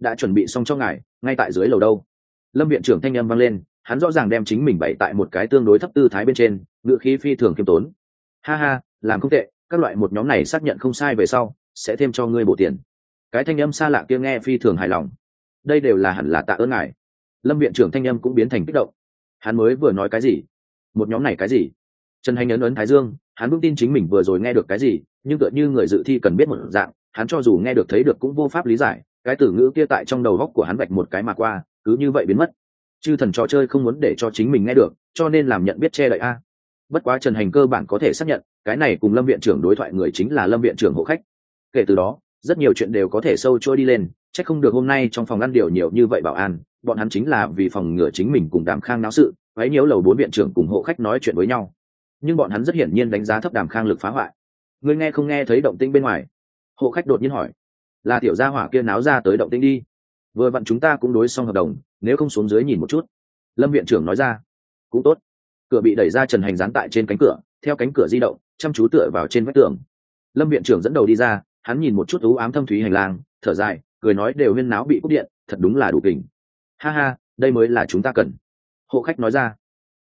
Đã chuẩn bị xong cho ngài, ngay tại dưới lầu đâu? Lâm viện trưởng thanh âm vang lên, hắn rõ ràng đem chính mình bày tại một cái tương đối thấp tư thái bên trên, ngựa khí phi thường kiêm tốn. Ha ha, làm không tệ, các loại một nhóm này xác nhận không sai về sau, sẽ thêm cho ngươi bổ tiền. Cái thanh âm xa lạ kia nghe phi thường hài lòng đây đều là hẳn là tạ ơn ngài. Lâm viện trưởng thanh âm cũng biến thành kích động. Hắn mới vừa nói cái gì? Một nhóm này cái gì? Trần hành ấn ấn thái dương, hắn vững tin chính mình vừa rồi nghe được cái gì, nhưng tựa như người dự thi cần biết một dạng, hắn cho dù nghe được thấy được cũng vô pháp lý giải, cái từ ngữ kia tại trong đầu góc của hắn vạch một cái mà qua, cứ như vậy biến mất. Chư thần trò chơi không muốn để cho chính mình nghe được, cho nên làm nhận biết che đậy a. Bất quá trần hành cơ bản có thể xác nhận, cái này cùng lâm viện trưởng đối thoại người chính là lâm viện trưởng hộ khách. Kể từ đó, rất nhiều chuyện đều có thể sâu trôi đi lên chắc không được hôm nay trong phòng ăn điều nhiều như vậy bảo an, bọn hắn chính là vì phòng ngừa chính mình cùng đàm khang náo sự váy nhiễu lầu bốn viện trưởng cùng hộ khách nói chuyện với nhau. Nhưng bọn hắn rất hiển nhiên đánh giá thấp đàm khang lực phá hoại. Người nghe không nghe thấy động tĩnh bên ngoài? Hộ khách đột nhiên hỏi. Là tiểu gia hỏa kia náo ra tới động tĩnh đi. Vừa vặn chúng ta cũng đối xong hợp đồng, nếu không xuống dưới nhìn một chút. Lâm viện trưởng nói ra. Cũng tốt. Cửa bị đẩy ra trần hành dán tại trên cánh cửa, theo cánh cửa di động, chăm chú tựa vào trên vách tường. Lâm viện trưởng dẫn đầu đi ra, hắn nhìn một chút ú ám thâm thúy hành lang, thở dài cười nói đều huyên náo bị cúp điện, thật đúng là đủ kình. Ha ha, đây mới là chúng ta cần. Hộ khách nói ra.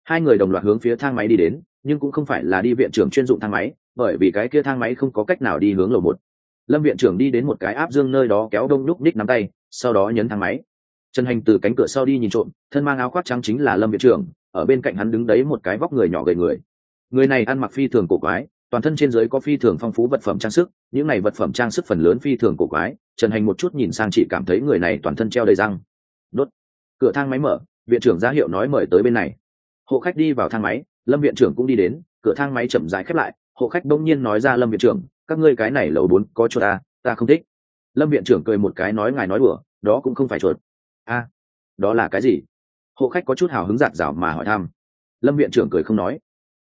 Hai người đồng loạt hướng phía thang máy đi đến, nhưng cũng không phải là đi viện trưởng chuyên dụng thang máy, bởi vì cái kia thang máy không có cách nào đi hướng lầu một. Lâm viện trưởng đi đến một cái áp dương nơi đó kéo đông đúc ních nắm tay, sau đó nhấn thang máy. Trần hành từ cánh cửa sau đi nhìn trộm, thân mang áo khoác trắng chính là lâm viện trưởng, ở bên cạnh hắn đứng đấy một cái vóc người nhỏ gầy người. Người này ăn mặc phi thường cổ quái toàn thân trên giới có phi thường phong phú vật phẩm trang sức những này vật phẩm trang sức phần lớn phi thường cổ quái trần hành một chút nhìn sang chị cảm thấy người này toàn thân treo đầy răng. Đốt. Cửa thang máy mở viện trưởng ra hiệu nói mời tới bên này. Hộ khách đi vào thang máy lâm viện trưởng cũng đi đến cửa thang máy chậm rãi khép lại hộ khách đông nhiên nói ra lâm viện trưởng các ngươi cái này lầu bốn có chuột à, ta không thích. Lâm viện trưởng cười một cái nói ngài nói đùa đó cũng không phải chuột. A đó là cái gì? Hộ khách có chút hào hứng giạt rào mà hỏi thăm. Lâm viện trưởng cười không nói.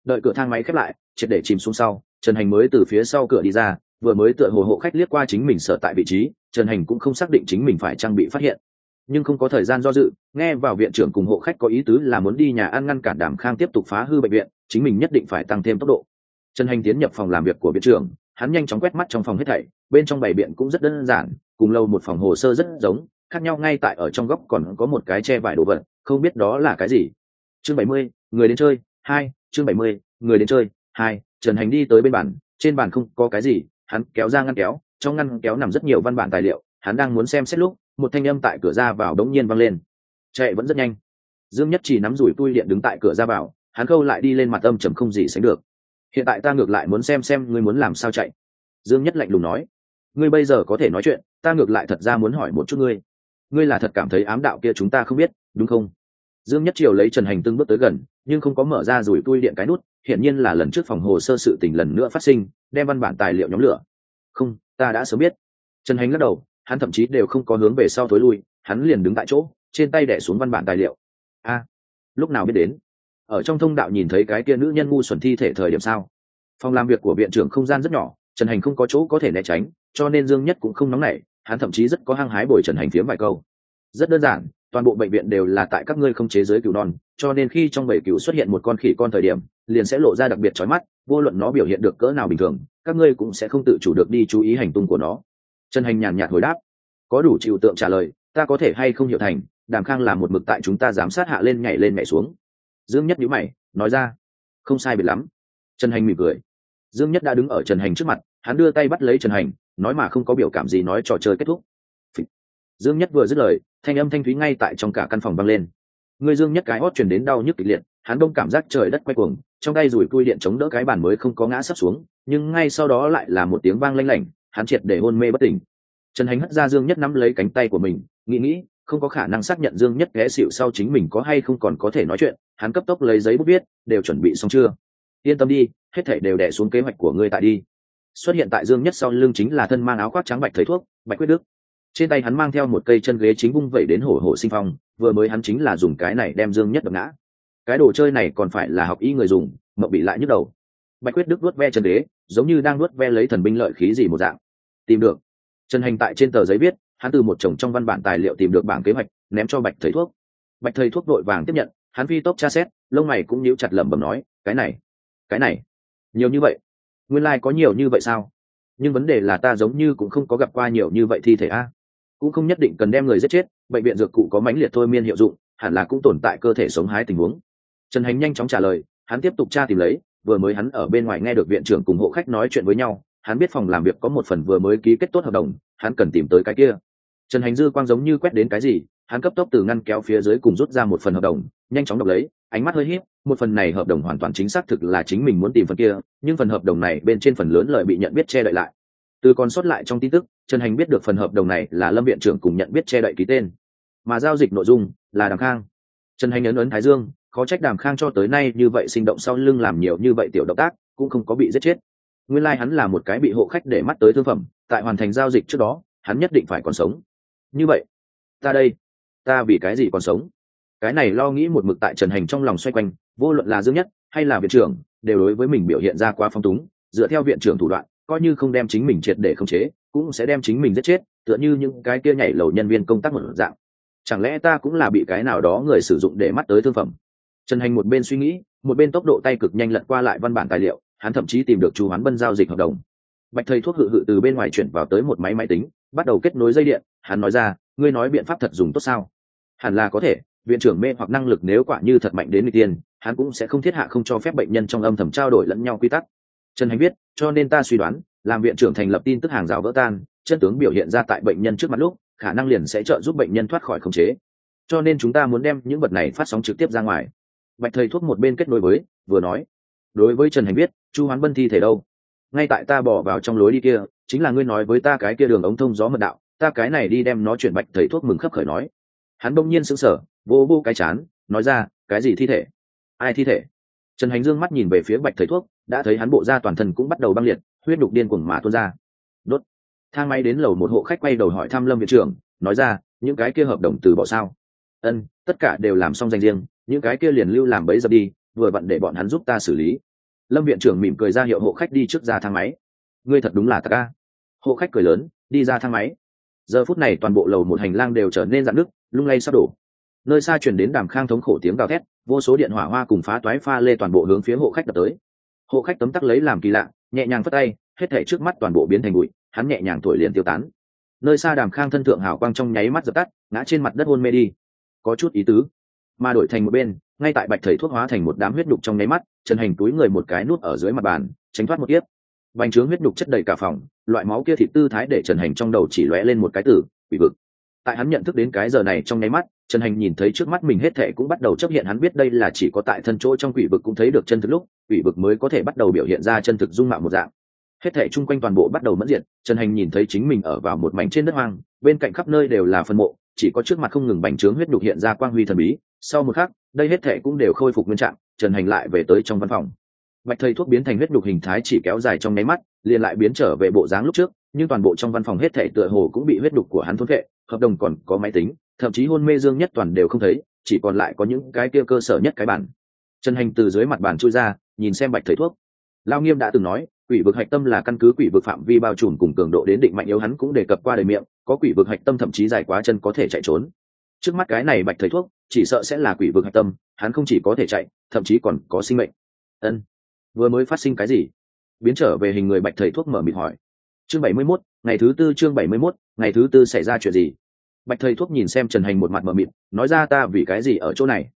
Đợi cửa thang máy khép lại triệt để chìm xuống sau, trần hành mới từ phía sau cửa đi ra, vừa mới tựa hồ hộ khách liếc qua chính mình sở tại vị trí, trần hành cũng không xác định chính mình phải trang bị phát hiện. Nhưng không có thời gian do dự, nghe vào viện trưởng cùng hộ khách có ý tứ là muốn đi nhà ăn ngăn cản đàm khang tiếp tục phá hư bệnh viện, chính mình nhất định phải tăng thêm tốc độ. Trần hành tiến nhập phòng làm việc của viện trưởng, hắn nhanh chóng quét mắt trong phòng hết thảy, bên trong bày biện cũng rất đơn giản, cùng lâu một phòng hồ sơ rất giống, khác nhau ngay tại ở trong góc còn có một cái che vải đồ vật, không biết đó là cái gì. Chương bảy mươi, người đến chơi, hai, chương bảy mươi, người đến chơi hai, trần hành đi tới bên bàn, trên bàn không có cái gì, hắn kéo ra ngăn kéo, trong ngăn kéo nằm rất nhiều văn bản tài liệu, hắn đang muốn xem xét lúc, một thanh âm tại cửa ra vào đống nhiên văng lên. Chạy vẫn rất nhanh. Dương nhất chỉ nắm rủi tui điện đứng tại cửa ra vào, hắn khâu lại đi lên mặt âm trầm không gì sánh được. Hiện tại ta ngược lại muốn xem xem ngươi muốn làm sao chạy. Dương nhất lạnh lùng nói. Ngươi bây giờ có thể nói chuyện, ta ngược lại thật ra muốn hỏi một chút ngươi. Ngươi là thật cảm thấy ám đạo kia chúng ta không biết, đúng không? Dương nhất triều lấy trần hành từng bước tới gần, nhưng không có mở ra rủi tui điện cái nút hiển nhiên là lần trước phòng hồ sơ sự tình lần nữa phát sinh, đem văn bản tài liệu nhóm lửa. Không, ta đã sớm biết. Trần hành lắc đầu, hắn thậm chí đều không có hướng về sau thối lui, hắn liền đứng tại chỗ, trên tay đẻ xuống văn bản tài liệu. A, lúc nào biết đến? Ở trong thông đạo nhìn thấy cái kia nữ nhân ngu xuẩn thi thể thời điểm sao? Phòng làm việc của viện trưởng không gian rất nhỏ, trần hành không có chỗ có thể né tránh, cho nên dương nhất cũng không nóng nảy, hắn thậm chí rất có hăng hái bồi trần hành phiếm vài câu. Rất đơn giản, toàn bộ bệnh viện đều là tại các ngươi không chế giới cừu non, cho nên khi trong bảy cừu xuất hiện một con khỉ con thời điểm liền sẽ lộ ra đặc biệt chói mắt, vô luận nó biểu hiện được cỡ nào bình thường, các ngươi cũng sẽ không tự chủ được đi chú ý hành tung của nó. Trần hành nhàn nhạt hồi đáp. Có đủ chịu tượng trả lời, ta có thể hay không hiểu thành, đàm khang là một mực tại chúng ta giám sát hạ lên nhảy lên nhảy xuống. Dương nhất nhữ mày, nói ra, không sai biệt lắm. Trần hành mỉm cười. Dương nhất đã đứng ở trần hành trước mặt, hắn đưa tay bắt lấy trần hành, nói mà không có biểu cảm gì nói trò chơi kết thúc. Dương nhất vừa dứt lời, thanh âm thanh thúy ngay tại trong cả căn phòng vang lên. Người dương nhất cái hót truyền đến đau nhức kịch liệt hắn đông cảm giác trời đất quay cuồng, trong tay rủi cui điện chống đỡ cái bàn mới không có ngã sắp xuống, nhưng ngay sau đó lại là một tiếng vang lanh lảnh, hắn triệt để hôn mê bất tỉnh. Trần hành hất ra dương nhất nắm lấy cánh tay của mình, nghĩ nghĩ, không có khả năng xác nhận dương nhất ghé xịu sau chính mình có hay không còn có thể nói chuyện, hắn cấp tốc lấy giấy bút viết, đều chuẩn bị xong chưa? Yên tâm đi, hết thể đều đẻ xuống kế hoạch của ngươi tại đi. Xuất hiện tại dương nhất sau lưng chính là thân mang áo khoác trắng bạch thầy thuốc, bạch quyết đức. Trên tay hắn mang theo một cây chân ghế chính vung vẩy đến hổ hổ sinh phong, vừa mới hắn chính là dùng cái này đem dương nhất đập ngã cái đồ chơi này còn phải là học y người dùng, mậu bị lại nhức đầu. Bạch quyết đức nuốt ve chân đế giống như đang nuốt ve lấy thần binh lợi khí gì một dạng. Tìm được. Trần hành tại trên tờ giấy viết, hắn từ một chồng trong văn bản tài liệu tìm được bảng kế hoạch, ném cho bạch thầy thuốc. Bạch thầy thuốc đội vàng tiếp nhận, hắn phi tốc tra xét, lông mày cũng nhíu chặt lẩm bẩm nói, cái này cái này, nhiều như vậy? Nguyên lai、like、có nhiều như vậy sao? Nhưng vấn đề là ta giống như cũng không có gặp qua nhiều như vậy thi thể a. Cũng không nhất định cần đem người giết chết, bệnh viện dược cụ có mãnh liệt thôi miên hiệu dụng, hẳn là cũng tồn tại cơ thể sống hái tình huống trần hành nhanh chóng trả lời, hắn tiếp tục tra tìm lấy, vừa mới hắn ở bên ngoài nghe được viện trưởng cùng hộ khách nói chuyện với nhau, hắn biết phòng làm việc có một phần vừa mới ký kết tốt hợp đồng, hắn cần tìm tới cái kia. Trần hành dư quang giống như quét đến cái gì, hắn cấp tốc từ ngăn kéo phía dưới cùng rút ra một phần hợp đồng, nhanh chóng đọc lấy, ánh mắt hơi híp, một phần này hợp đồng hoàn toàn chính xác thực là chính mình muốn tìm phần kia, nhưng phần hợp đồng này bên trên phần lớn lợi bị nhận biết che đậy lại. Từ còn sót lại trong tin tức, trần hành biết được phần hợp đồng này là lâm viện trưởng cùng nhận biết che đậy ký tên. Mà giao dịch nội dung là đàm khang. Trần hành ấn ấn thái dương có trách đàm khang cho tới nay như vậy sinh động sau lưng làm nhiều như vậy tiểu động tác, cũng không có bị giết chết. Nguyên lai、like、hắn là một cái bị hộ khách để mắt tới thương phẩm, tại hoàn thành giao dịch trước đó, hắn nhất định phải còn sống. Như vậy, ta đây, ta vì cái gì còn sống? Cái này lo nghĩ một mực tại trần hành trong lòng xoay quanh, vô luận là dương nhất hay là viện trưởng, đều đối với mình biểu hiện ra quá phong túng, dựa theo viện trưởng thủ đoạn, coi như không đem chính mình triệt để khống chế, cũng sẽ đem chính mình giết chết, tựa như những cái kia nhảy lầu nhân viên công tác một dạng. Chẳng lẽ ta cũng là bị cái nào đó người sử dụng để mắt tới thương phẩm? Trần hành một bên suy nghĩ một bên tốc độ tay cực nhanh lật qua lại văn bản tài liệu hắn thậm chí tìm được chú hoán bân giao dịch hợp đồng. Bạch thầy thuốc hự hự từ bên ngoài chuyển vào tới một máy máy tính bắt đầu kết nối dây điện hắn nói ra ngươi nói biện pháp thật dùng tốt sao? Hẳn là có thể viện trưởng mê hoặc năng lực nếu quả như thật mạnh đến người tiên hắn cũng sẽ không thiết hạ không cho phép bệnh nhân trong âm thầm trao đổi lẫn nhau quy tắc. Trần hành biết, cho nên ta suy đoán làm viện trưởng thành lập tin tức hàng rào vỡ tan chân tướng biểu hiện ra tại bệnh nhân trước mặt lúc khả năng liền sẽ trợ giúp bệnh nhân thoát khỏi khống chế. Cho nên chúng ta muốn đem những vật này phát sóng trực tiếp ra ngoài bạch thầy thuốc một bên kết nối với vừa nói đối với trần hành biết, chu hoán bân thi thể đâu? Ngay tại ta bỏ vào trong lối đi kia chính là ngươi nói với ta cái kia đường ống thông gió mật đạo ta cái này đi đem nó chuyển bạch thầy thuốc mừng khấp khởi nói. Hắn đông nhiên sững sờ vô vô cái chán nói ra cái gì thi thể? Ai thi thể? Trần hành dương mắt nhìn về phía bạch thầy thuốc đã thấy hắn bộ da toàn thân cũng bắt đầu băng liệt huyết đục điên cuồng mà tuôn ra. Đốt. Thang máy đến lầu một hộ khách quay đầu hỏi thăm lâm viện trưởng nói ra những cái kia hợp đồng từ bỏ sao? Ân tất cả đều làm xong danh riêng những cái kia liền lưu làm bấy giờ đi, vừa vặn để bọn hắn giúp ta xử lý. Lâm viện trưởng mỉm cười ra hiệu hộ khách đi trước ra thang máy. Ngươi thật đúng là ta ca hộ khách cười lớn, đi ra thang máy. Giờ phút này toàn bộ lầu một hành lang đều trở nên dạn nước lung lay sắp đổ. Nơi xa chuyển đến đàm khang thống khổ tiếng gào thét, vô số điện hỏa hoa cùng phá toái pha lê toàn bộ hướng phía hộ khách đập tới. Hộ khách tấm tắc lấy làm kỳ lạ, nhẹ nhàng phất tay, hết thể trước mắt toàn bộ biến thành bụi, hắn nhẹ nhàng thổi liền tiêu tán. Nơi xa đàm khang thân thượng hào quang trong nháy mắt dập tắt, ngã trên mặt đất hôn mê đi. Có chút ý tứ mà đổi thành một bên, ngay tại bạch thầy thuốc hóa thành một đám huyết đục trong nháy mắt, trần hành túi người một cái nút ở dưới mặt bàn, tránh thoát một tiếp bành trướng huyết đục chất đầy cả phòng, loại máu kia thịt tư thái để trần hành trong đầu chỉ lóe lên một cái tử bị vực. Tại hắn nhận thức đến cái giờ này trong nháy mắt, trần hành nhìn thấy trước mắt mình hết thệ cũng bắt đầu chấp hiện, hắn biết đây là chỉ có tại thân chỗ trong quỷ vực cũng thấy được chân thực lúc, quỷ vực mới có thể bắt đầu biểu hiện ra chân thực dung mạo một dạng. Hết thệ chung quanh toàn bộ bắt đầu mẫn diện trần hành nhìn thấy chính mình ở vào một mảnh trên đất hoang, bên cạnh khắp nơi đều là phân mộ, chỉ có trước mặt không ngừng bành trướng huyết đục hiện ra quang huy thần bí sau một khắc, đây hết thệ cũng đều khôi phục nguyên trạng, trần hành lại về tới trong văn phòng. Bạch thầy thuốc biến thành huyết đục hình thái chỉ kéo dài trong nháy mắt, liền lại biến trở về bộ dáng lúc trước, nhưng toàn bộ trong văn phòng hết thảy tựa hồ cũng bị huyết đục của hắn thôn vệ hợp đồng còn có máy tính, thậm chí hôn mê dương nhất toàn đều không thấy, chỉ còn lại có những cái kia cơ sở nhất cái bản. Trần hành từ dưới mặt bàn trôi ra, nhìn xem bạch thầy thuốc. Lao nghiêm đã từng nói, quỷ vực hạch tâm là căn cứ quỷ vực phạm vi bao trùm cùng cường độ đến định mạnh yếu hắn cũng đề cập qua đời miệng, có quỷ vực hạch tâm thậm chí dài quá chân có thể chạy trốn. Trước mắt cái này bạch thầy thuốc chỉ sợ sẽ là quỷ vực hạch tâm hắn không chỉ có thể chạy thậm chí còn có sinh mệnh. Ân vừa mới phát sinh cái gì? Biến trở về hình người bạch thầy thuốc mở mịt hỏi. Chương bảy mươi 71, ngày thứ tư chương bảy mươi 71, ngày thứ tư xảy ra chuyện gì? Bạch thầy thuốc nhìn xem trần hành một mặt mở mịt nói ra ta vì cái gì ở chỗ này?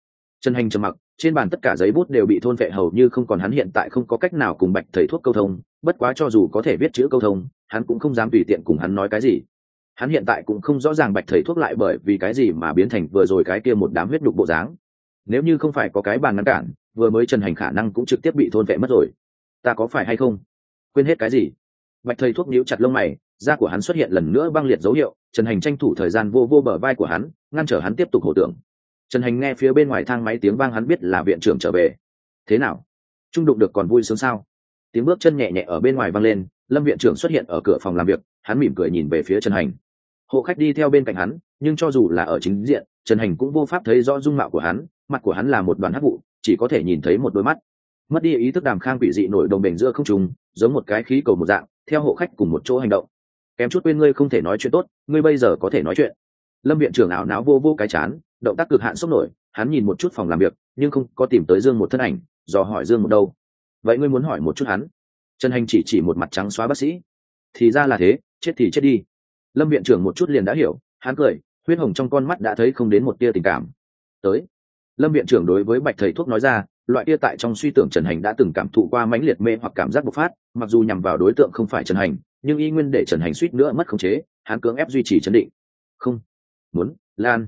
Trần hành trầm mặc trên bàn tất cả giấy bút đều bị thôn vệ hầu như không còn hắn hiện tại không có cách nào cùng bạch thầy thuốc câu thông bất quá cho dù có thể viết chữ câu thông hắn cũng không dám tùy tiện cùng hắn nói cái gì hắn hiện tại cũng không rõ ràng bạch thầy thuốc lại bởi vì cái gì mà biến thành vừa rồi cái kia một đám huyết đục bộ dáng. Nếu như không phải có cái bàn ngăn cản, vừa mới trần hành khả năng cũng trực tiếp bị thôn vệ mất rồi. Ta có phải hay không? Quên hết cái gì? Bạch thầy thuốc níu chặt lông mày, da của hắn xuất hiện lần nữa băng liệt dấu hiệu trần hành tranh thủ thời gian vô vô bờ vai của hắn, ngăn trở hắn tiếp tục hổ tưởng. Trần hành nghe phía bên ngoài thang máy tiếng vang hắn biết là viện trưởng trở về. Thế nào? Trung đụng được còn vui sướng sao? Tiếng bước chân nhẹ nhẹ ở bên ngoài vang lên, lâm viện trưởng xuất hiện ở cửa phòng làm việc, hắn mỉm cười nhìn về phía trần hành hộ khách đi theo bên cạnh hắn, nhưng cho dù là ở chính diện, trần hành cũng vô pháp thấy rõ dung mạo của hắn, mặt của hắn là một đoàn hắc vụ, chỉ có thể nhìn thấy một đôi mắt. Mất đi ý thức đàm khang bị dị nổi đồng bền giữa không trùng giống một cái khí cầu một dạng, theo hộ khách cùng một chỗ hành động. Kém chút quên ngươi không thể nói chuyện tốt, ngươi bây giờ có thể nói chuyện. Lâm viện trưởng ảo não vô vô cái chán, động tác cực hạn sốc nổi, hắn nhìn một chút phòng làm việc, nhưng không có tìm tới dương một thân ảnh, dò hỏi dương một đâu. Vậy ngươi muốn hỏi một chút hắn? Trần hành chỉ chỉ một mặt trắng xóa bác sĩ. Thì ra là thế, chết thì chết đi lâm viện trưởng một chút liền đã hiểu, hắn cười, huyết hồng trong con mắt đã thấy không đến một tia tình cảm. Tới. Lâm viện trưởng đối với bạch thầy thuốc nói ra, loại tia tại trong suy tưởng trần hành đã từng cảm thụ qua mãnh liệt mê hoặc cảm giác bộc phát, mặc dù nhằm vào đối tượng không phải trần hành, nhưng y nguyên để trần hành suýt nữa mất khống chế, hắn cưỡng ép duy trì chấn định. Không. Muốn. Lan.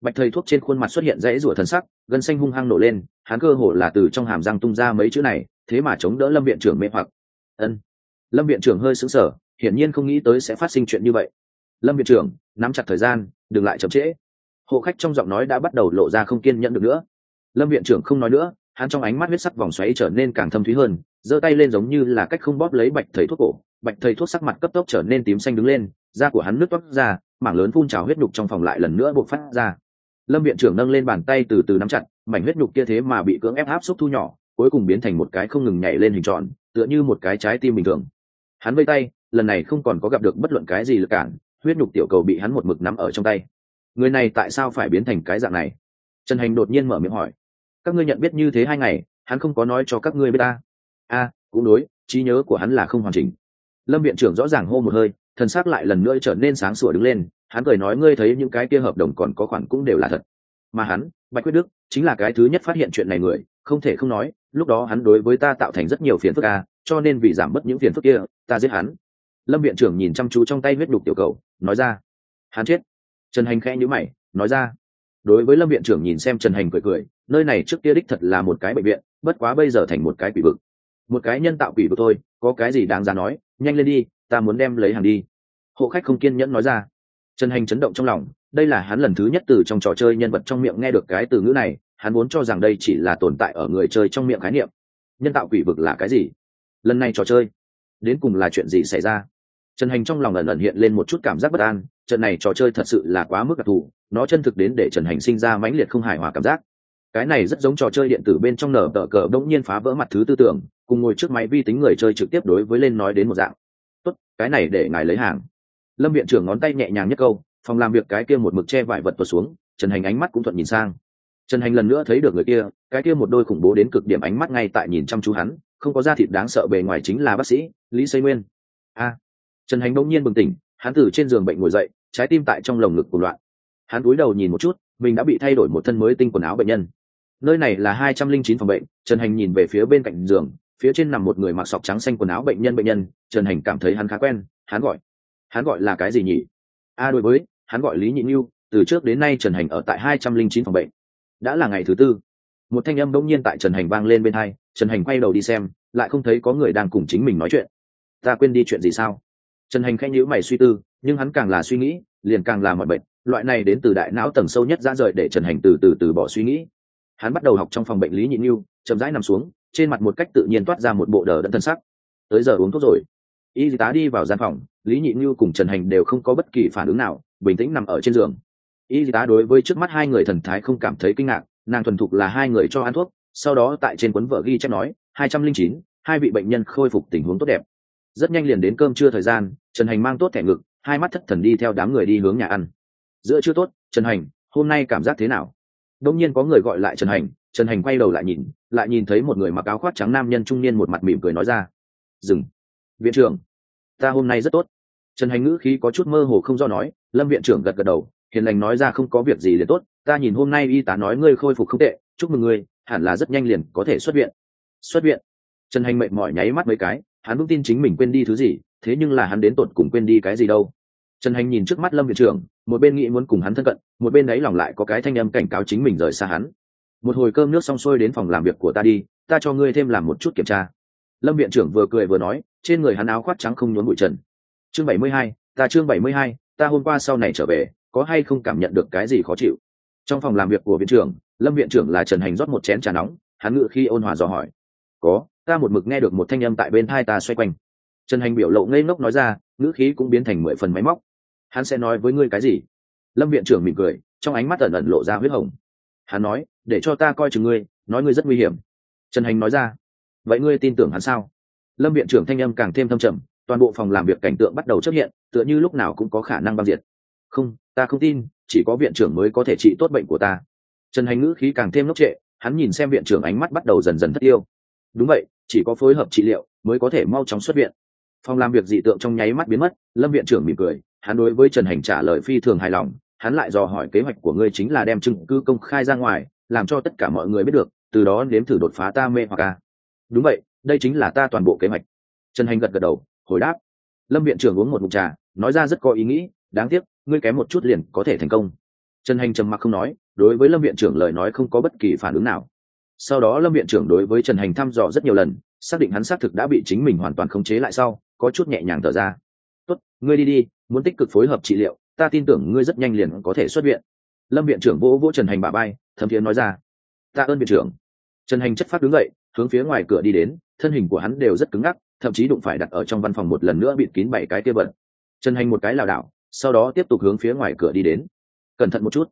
Bạch thầy thuốc trên khuôn mặt xuất hiện dãy rủa thần sắc, gân xanh hung hăng nổ lên, hắn cơ hồ là từ trong hàm răng tung ra mấy chữ này, thế mà chống đỡ lâm viện trưởng mê hoặc. Ân. Lâm viện trưởng hơi sững sờ, hiển nhiên không nghĩ tới sẽ phát sinh chuyện như vậy lâm viện trưởng, nắm chặt thời gian, đừng lại chậm trễ. Hộ khách trong giọng nói đã bắt đầu lộ ra không kiên nhẫn được nữa. Lâm viện trưởng không nói nữa, hắn trong ánh mắt huyết sắc vòng xoáy trở nên càng thâm thúy hơn, giơ tay lên giống như là cách không bóp lấy bạch thầy thuốc cổ. Bạch thầy thuốc sắc mặt cấp tốc trở nên tím xanh đứng lên, da của hắn nước toát ra, mảng lớn phun trào huyết nhục trong phòng lại lần nữa buộc phát ra. Lâm viện trưởng nâng lên bàn tay từ từ nắm chặt, mảnh huyết nhục kia thế mà bị cưỡng ép áp xúc thu nhỏ, cuối cùng biến thành một cái không ngừng nhảy lên hình tròn, tựa như một cái trái tim bình thường. Hắn vây tay, lần này không còn có gặp được bất luận cái gì lực cản huyết nhục tiểu cầu bị hắn một mực nắm ở trong tay. Người này tại sao phải biến thành cái dạng này? Trần hành đột nhiên mở miệng hỏi. Các ngươi nhận biết như thế hai ngày, hắn không có nói cho các ngươi biết ta. A, cũng đối, trí nhớ của hắn là không hoàn chỉnh. Lâm viện trưởng rõ ràng hô một hơi, thần xác lại lần nữa trở nên sáng sủa đứng lên, hắn cười nói ngươi thấy những cái kia hợp đồng còn có khoản cũng đều là thật. Mà hắn, bạch quyết đức, chính là cái thứ nhất phát hiện chuyện này người, không thể không nói, lúc đó hắn đối với ta tạo thành rất nhiều phiền phức a, cho nên vì giảm bớt những phiền phức kia, ta giết hắn. Lâm viện trưởng nhìn chăm chú trong tay huyết đục tiểu cầu nói ra. Hắn chết. Trần hành khẽ nhữ mày, nói ra. Đối với lâm viện trưởng nhìn xem trần hành cười cười, nơi này trước kia đích thật là một cái bệnh viện, bất quá bây giờ thành một cái quỷ vực. Một cái nhân tạo quỷ vực thôi, có cái gì đáng ra nói, nhanh lên đi, ta muốn đem lấy hàng đi. Hộ khách không kiên nhẫn nói ra. Trần hành chấn động trong lòng, đây là hắn lần thứ nhất từ trong trò chơi nhân vật trong miệng nghe được cái từ ngữ này, hắn muốn cho rằng đây chỉ là tồn tại ở người chơi trong miệng khái niệm. Nhân tạo quỷ vực là cái gì? Lần này trò chơi, đến cùng là chuyện gì xảy ra? Trần hành trong lòng ẩn ẩn hiện lên một chút cảm giác bất an, trận này trò chơi thật sự là quá mức đặc thù, nó chân thực đến để trần hành sinh ra mãnh liệt không hài hòa cảm giác. Cái này rất giống trò chơi điện tử bên trong nở tờ cờ bỗng nhiên phá vỡ mặt thứ tư tưởng cùng ngồi trước máy vi tính người chơi trực tiếp đối với lên nói đến một dạng. Tốt, cái này để ngài lấy hàng. Lâm viện trưởng ngón tay nhẹ nhàng nhất câu, phòng làm việc cái kia một mực che vải vật tuột xuống, trần hành ánh mắt cũng thuận nhìn sang. Trần hành lần nữa thấy được người kia, cái kia một đôi khủng bố đến cực điểm ánh mắt ngay tại nhìn chăm chú hắn, không có da thịt đáng sợ bề ngoài chính là bác sĩ, lý xây nguyên. A trần hành bỗng nhiên bừng tỉnh, hắn từ trên giường bệnh ngồi dậy, trái tim tại trong lồng ngực của loạn. Hắn cúi đầu nhìn một chút, mình đã bị thay đổi một thân mới tinh quần áo bệnh nhân. Nơi này là hai trăm linh chín phòng bệnh, trần hành nhìn về phía bên cạnh giường, phía trên nằm một người mặc sọc trắng xanh quần áo bệnh nhân bệnh nhân, trần hành cảm thấy hắn khá quen, hắn gọi. Hắn gọi là cái gì nhỉ? A đối với, hắn gọi lý nhị nhu từ trước đến nay trần hành ở tại hai trăm linh chín phòng bệnh. Đã là ngày thứ tư. Một thanh âm bỗng nhiên tại trần hành vang lên bên hai, trần hành quay đầu đi xem, lại không thấy có người đang cùng chính mình nói chuyện. Ta quên đi chuyện gì sao? Trần hành khẽ nhữ mày suy tư, nhưng hắn càng là suy nghĩ, liền càng là mọi bệnh, loại này đến từ đại não tầng sâu nhất ra rời để trần hành từ từ từ bỏ suy nghĩ. Hắn bắt đầu học trong phòng bệnh lý nhị nhu, chậm rãi nằm xuống, trên mặt một cách tự nhiên toát ra một bộ đờ đẫn thân sắc. Tới giờ uống thuốc rồi. Y tá đi vào gian phòng, lý nhị nhu cùng trần hành đều không có bất kỳ phản ứng nào, bình tĩnh nằm ở trên giường. Y tá đối với trước mắt hai người thần thái không cảm thấy kinh ngạc, nàng thuần thục là hai người cho ăn thuốc, sau đó tại trên cuốn vở ghi chép nói, hai trăm linh chín, hai vị bệnh nhân khôi phục tình huống tốt đẹp rất nhanh liền đến cơm trưa thời gian, trần hành mang tốt thẻ ngực, hai mắt thất thần đi theo đám người đi hướng nhà ăn. Giữa chưa tốt, trần hành, hôm nay cảm giác thế nào? Đông nhiên có người gọi lại trần hành trần hành quay đầu lại nhìn lại nhìn thấy một người mặc áo khoác trắng nam nhân trung niên một mặt mỉm cười nói ra. Dừng. Viện trưởng, ta hôm nay rất tốt. Trần hành ngữ khí có chút mơ hồ không do nói, lâm viện trưởng gật gật đầu, hiền lành nói ra không có việc gì liền tốt, ta nhìn hôm nay y tá nói ngươi khôi phục không tệ, chúc mừng ngươi, hẳn là rất nhanh liền có thể xuất viện. Xuất viện. Trần hành mệt mỏi nháy mắt mấy cái hắn vững tin chính mình quên đi thứ gì, thế nhưng là hắn đến tột cùng quên đi cái gì đâu. Trần hành nhìn trước mắt lâm viện trưởng, một bên nghĩ muốn cùng hắn thân cận, một bên đấy lòng lại có cái thanh âm cảnh cáo chính mình rời xa hắn. Một hồi cơm nước xong xuôi đến phòng làm việc của ta đi, ta cho ngươi thêm làm một chút kiểm tra. Lâm viện trưởng vừa cười vừa nói, trên người hắn áo khoác trắng không nhốn bụi trần. Chương bảy mươi hai, ta chương bảy mươi hai, ta hôm qua sau này trở về, có hay không cảm nhận được cái gì khó chịu? Trong phòng làm việc của viện trưởng, lâm viện trưởng là trần hành rót một chén trà nóng, hắn ngự khi ôn hòa dò hỏi. Có ta một mực nghe được một thanh âm tại bên hai ta xoay quanh. Trần hành biểu lộ ngây ngốc nói ra, ngữ khí cũng biến thành mười phần máy móc. Hắn sẽ nói với ngươi cái gì? Lâm viện trưởng mỉm cười, trong ánh mắt ẩn ẩn lộ ra huyết hồng. Hắn nói, để cho ta coi chừng ngươi, nói ngươi rất nguy hiểm. Trần hành nói ra, vậy ngươi tin tưởng hắn sao? Lâm viện trưởng thanh âm càng thêm thâm trầm, toàn bộ phòng làm việc cảnh tượng bắt đầu xuất hiện, tựa như lúc nào cũng có khả năng băng diệt. Không, ta không tin, chỉ có viện trưởng mới có thể trị tốt bệnh của ta. Trần hành ngữ khí càng thêm ngốc trệ, hắn nhìn xem viện trưởng ánh mắt bắt đầu dần dần thất yêu. Đúng vậy chỉ có phối hợp trị liệu mới có thể mau chóng xuất viện. Phòng làm việc dị tượng trong nháy mắt biến mất, lâm viện trưởng mỉm cười, hắn đối với trần hành trả lời phi thường hài lòng, hắn lại dò hỏi kế hoạch của ngươi chính là đem chứng cứ công khai ra ngoài, làm cho tất cả mọi người biết được, từ đó nếm thử đột phá ta mê hoặc ca đúng vậy, đây chính là ta toàn bộ kế hoạch. Trần hành gật gật đầu, hồi đáp. Lâm viện trưởng uống một mục trà, nói ra rất có ý nghĩ, đáng tiếc, ngươi kém một chút liền có thể thành công. Trần hành trầm mặc không nói, đối với lâm viện trưởng lời nói không có bất kỳ phản ứng nào sau đó lâm viện trưởng đối với trần hành thăm dò rất nhiều lần, xác định hắn xác thực đã bị chính mình hoàn toàn khống chế lại sau, có chút nhẹ nhàng thở ra. Tốt, ngươi đi đi, muốn tích cực phối hợp trị liệu, ta tin tưởng ngươi rất nhanh liền có thể xuất viện. Lâm viện trưởng vỗ vỗ trần hành bà bay thấm thiến nói ra. Ta ơn viện trưởng. Trần hành chất phát đứng dậy, hướng phía ngoài cửa đi đến, thân hình của hắn đều rất cứng ngắc, thậm chí đụng phải đặt ở trong văn phòng một lần nữa bịt kín bảy cái kia bẩn. Trần hành một cái lảo đảo, sau đó tiếp tục hướng phía ngoài cửa đi đến. Cẩn thận một chút.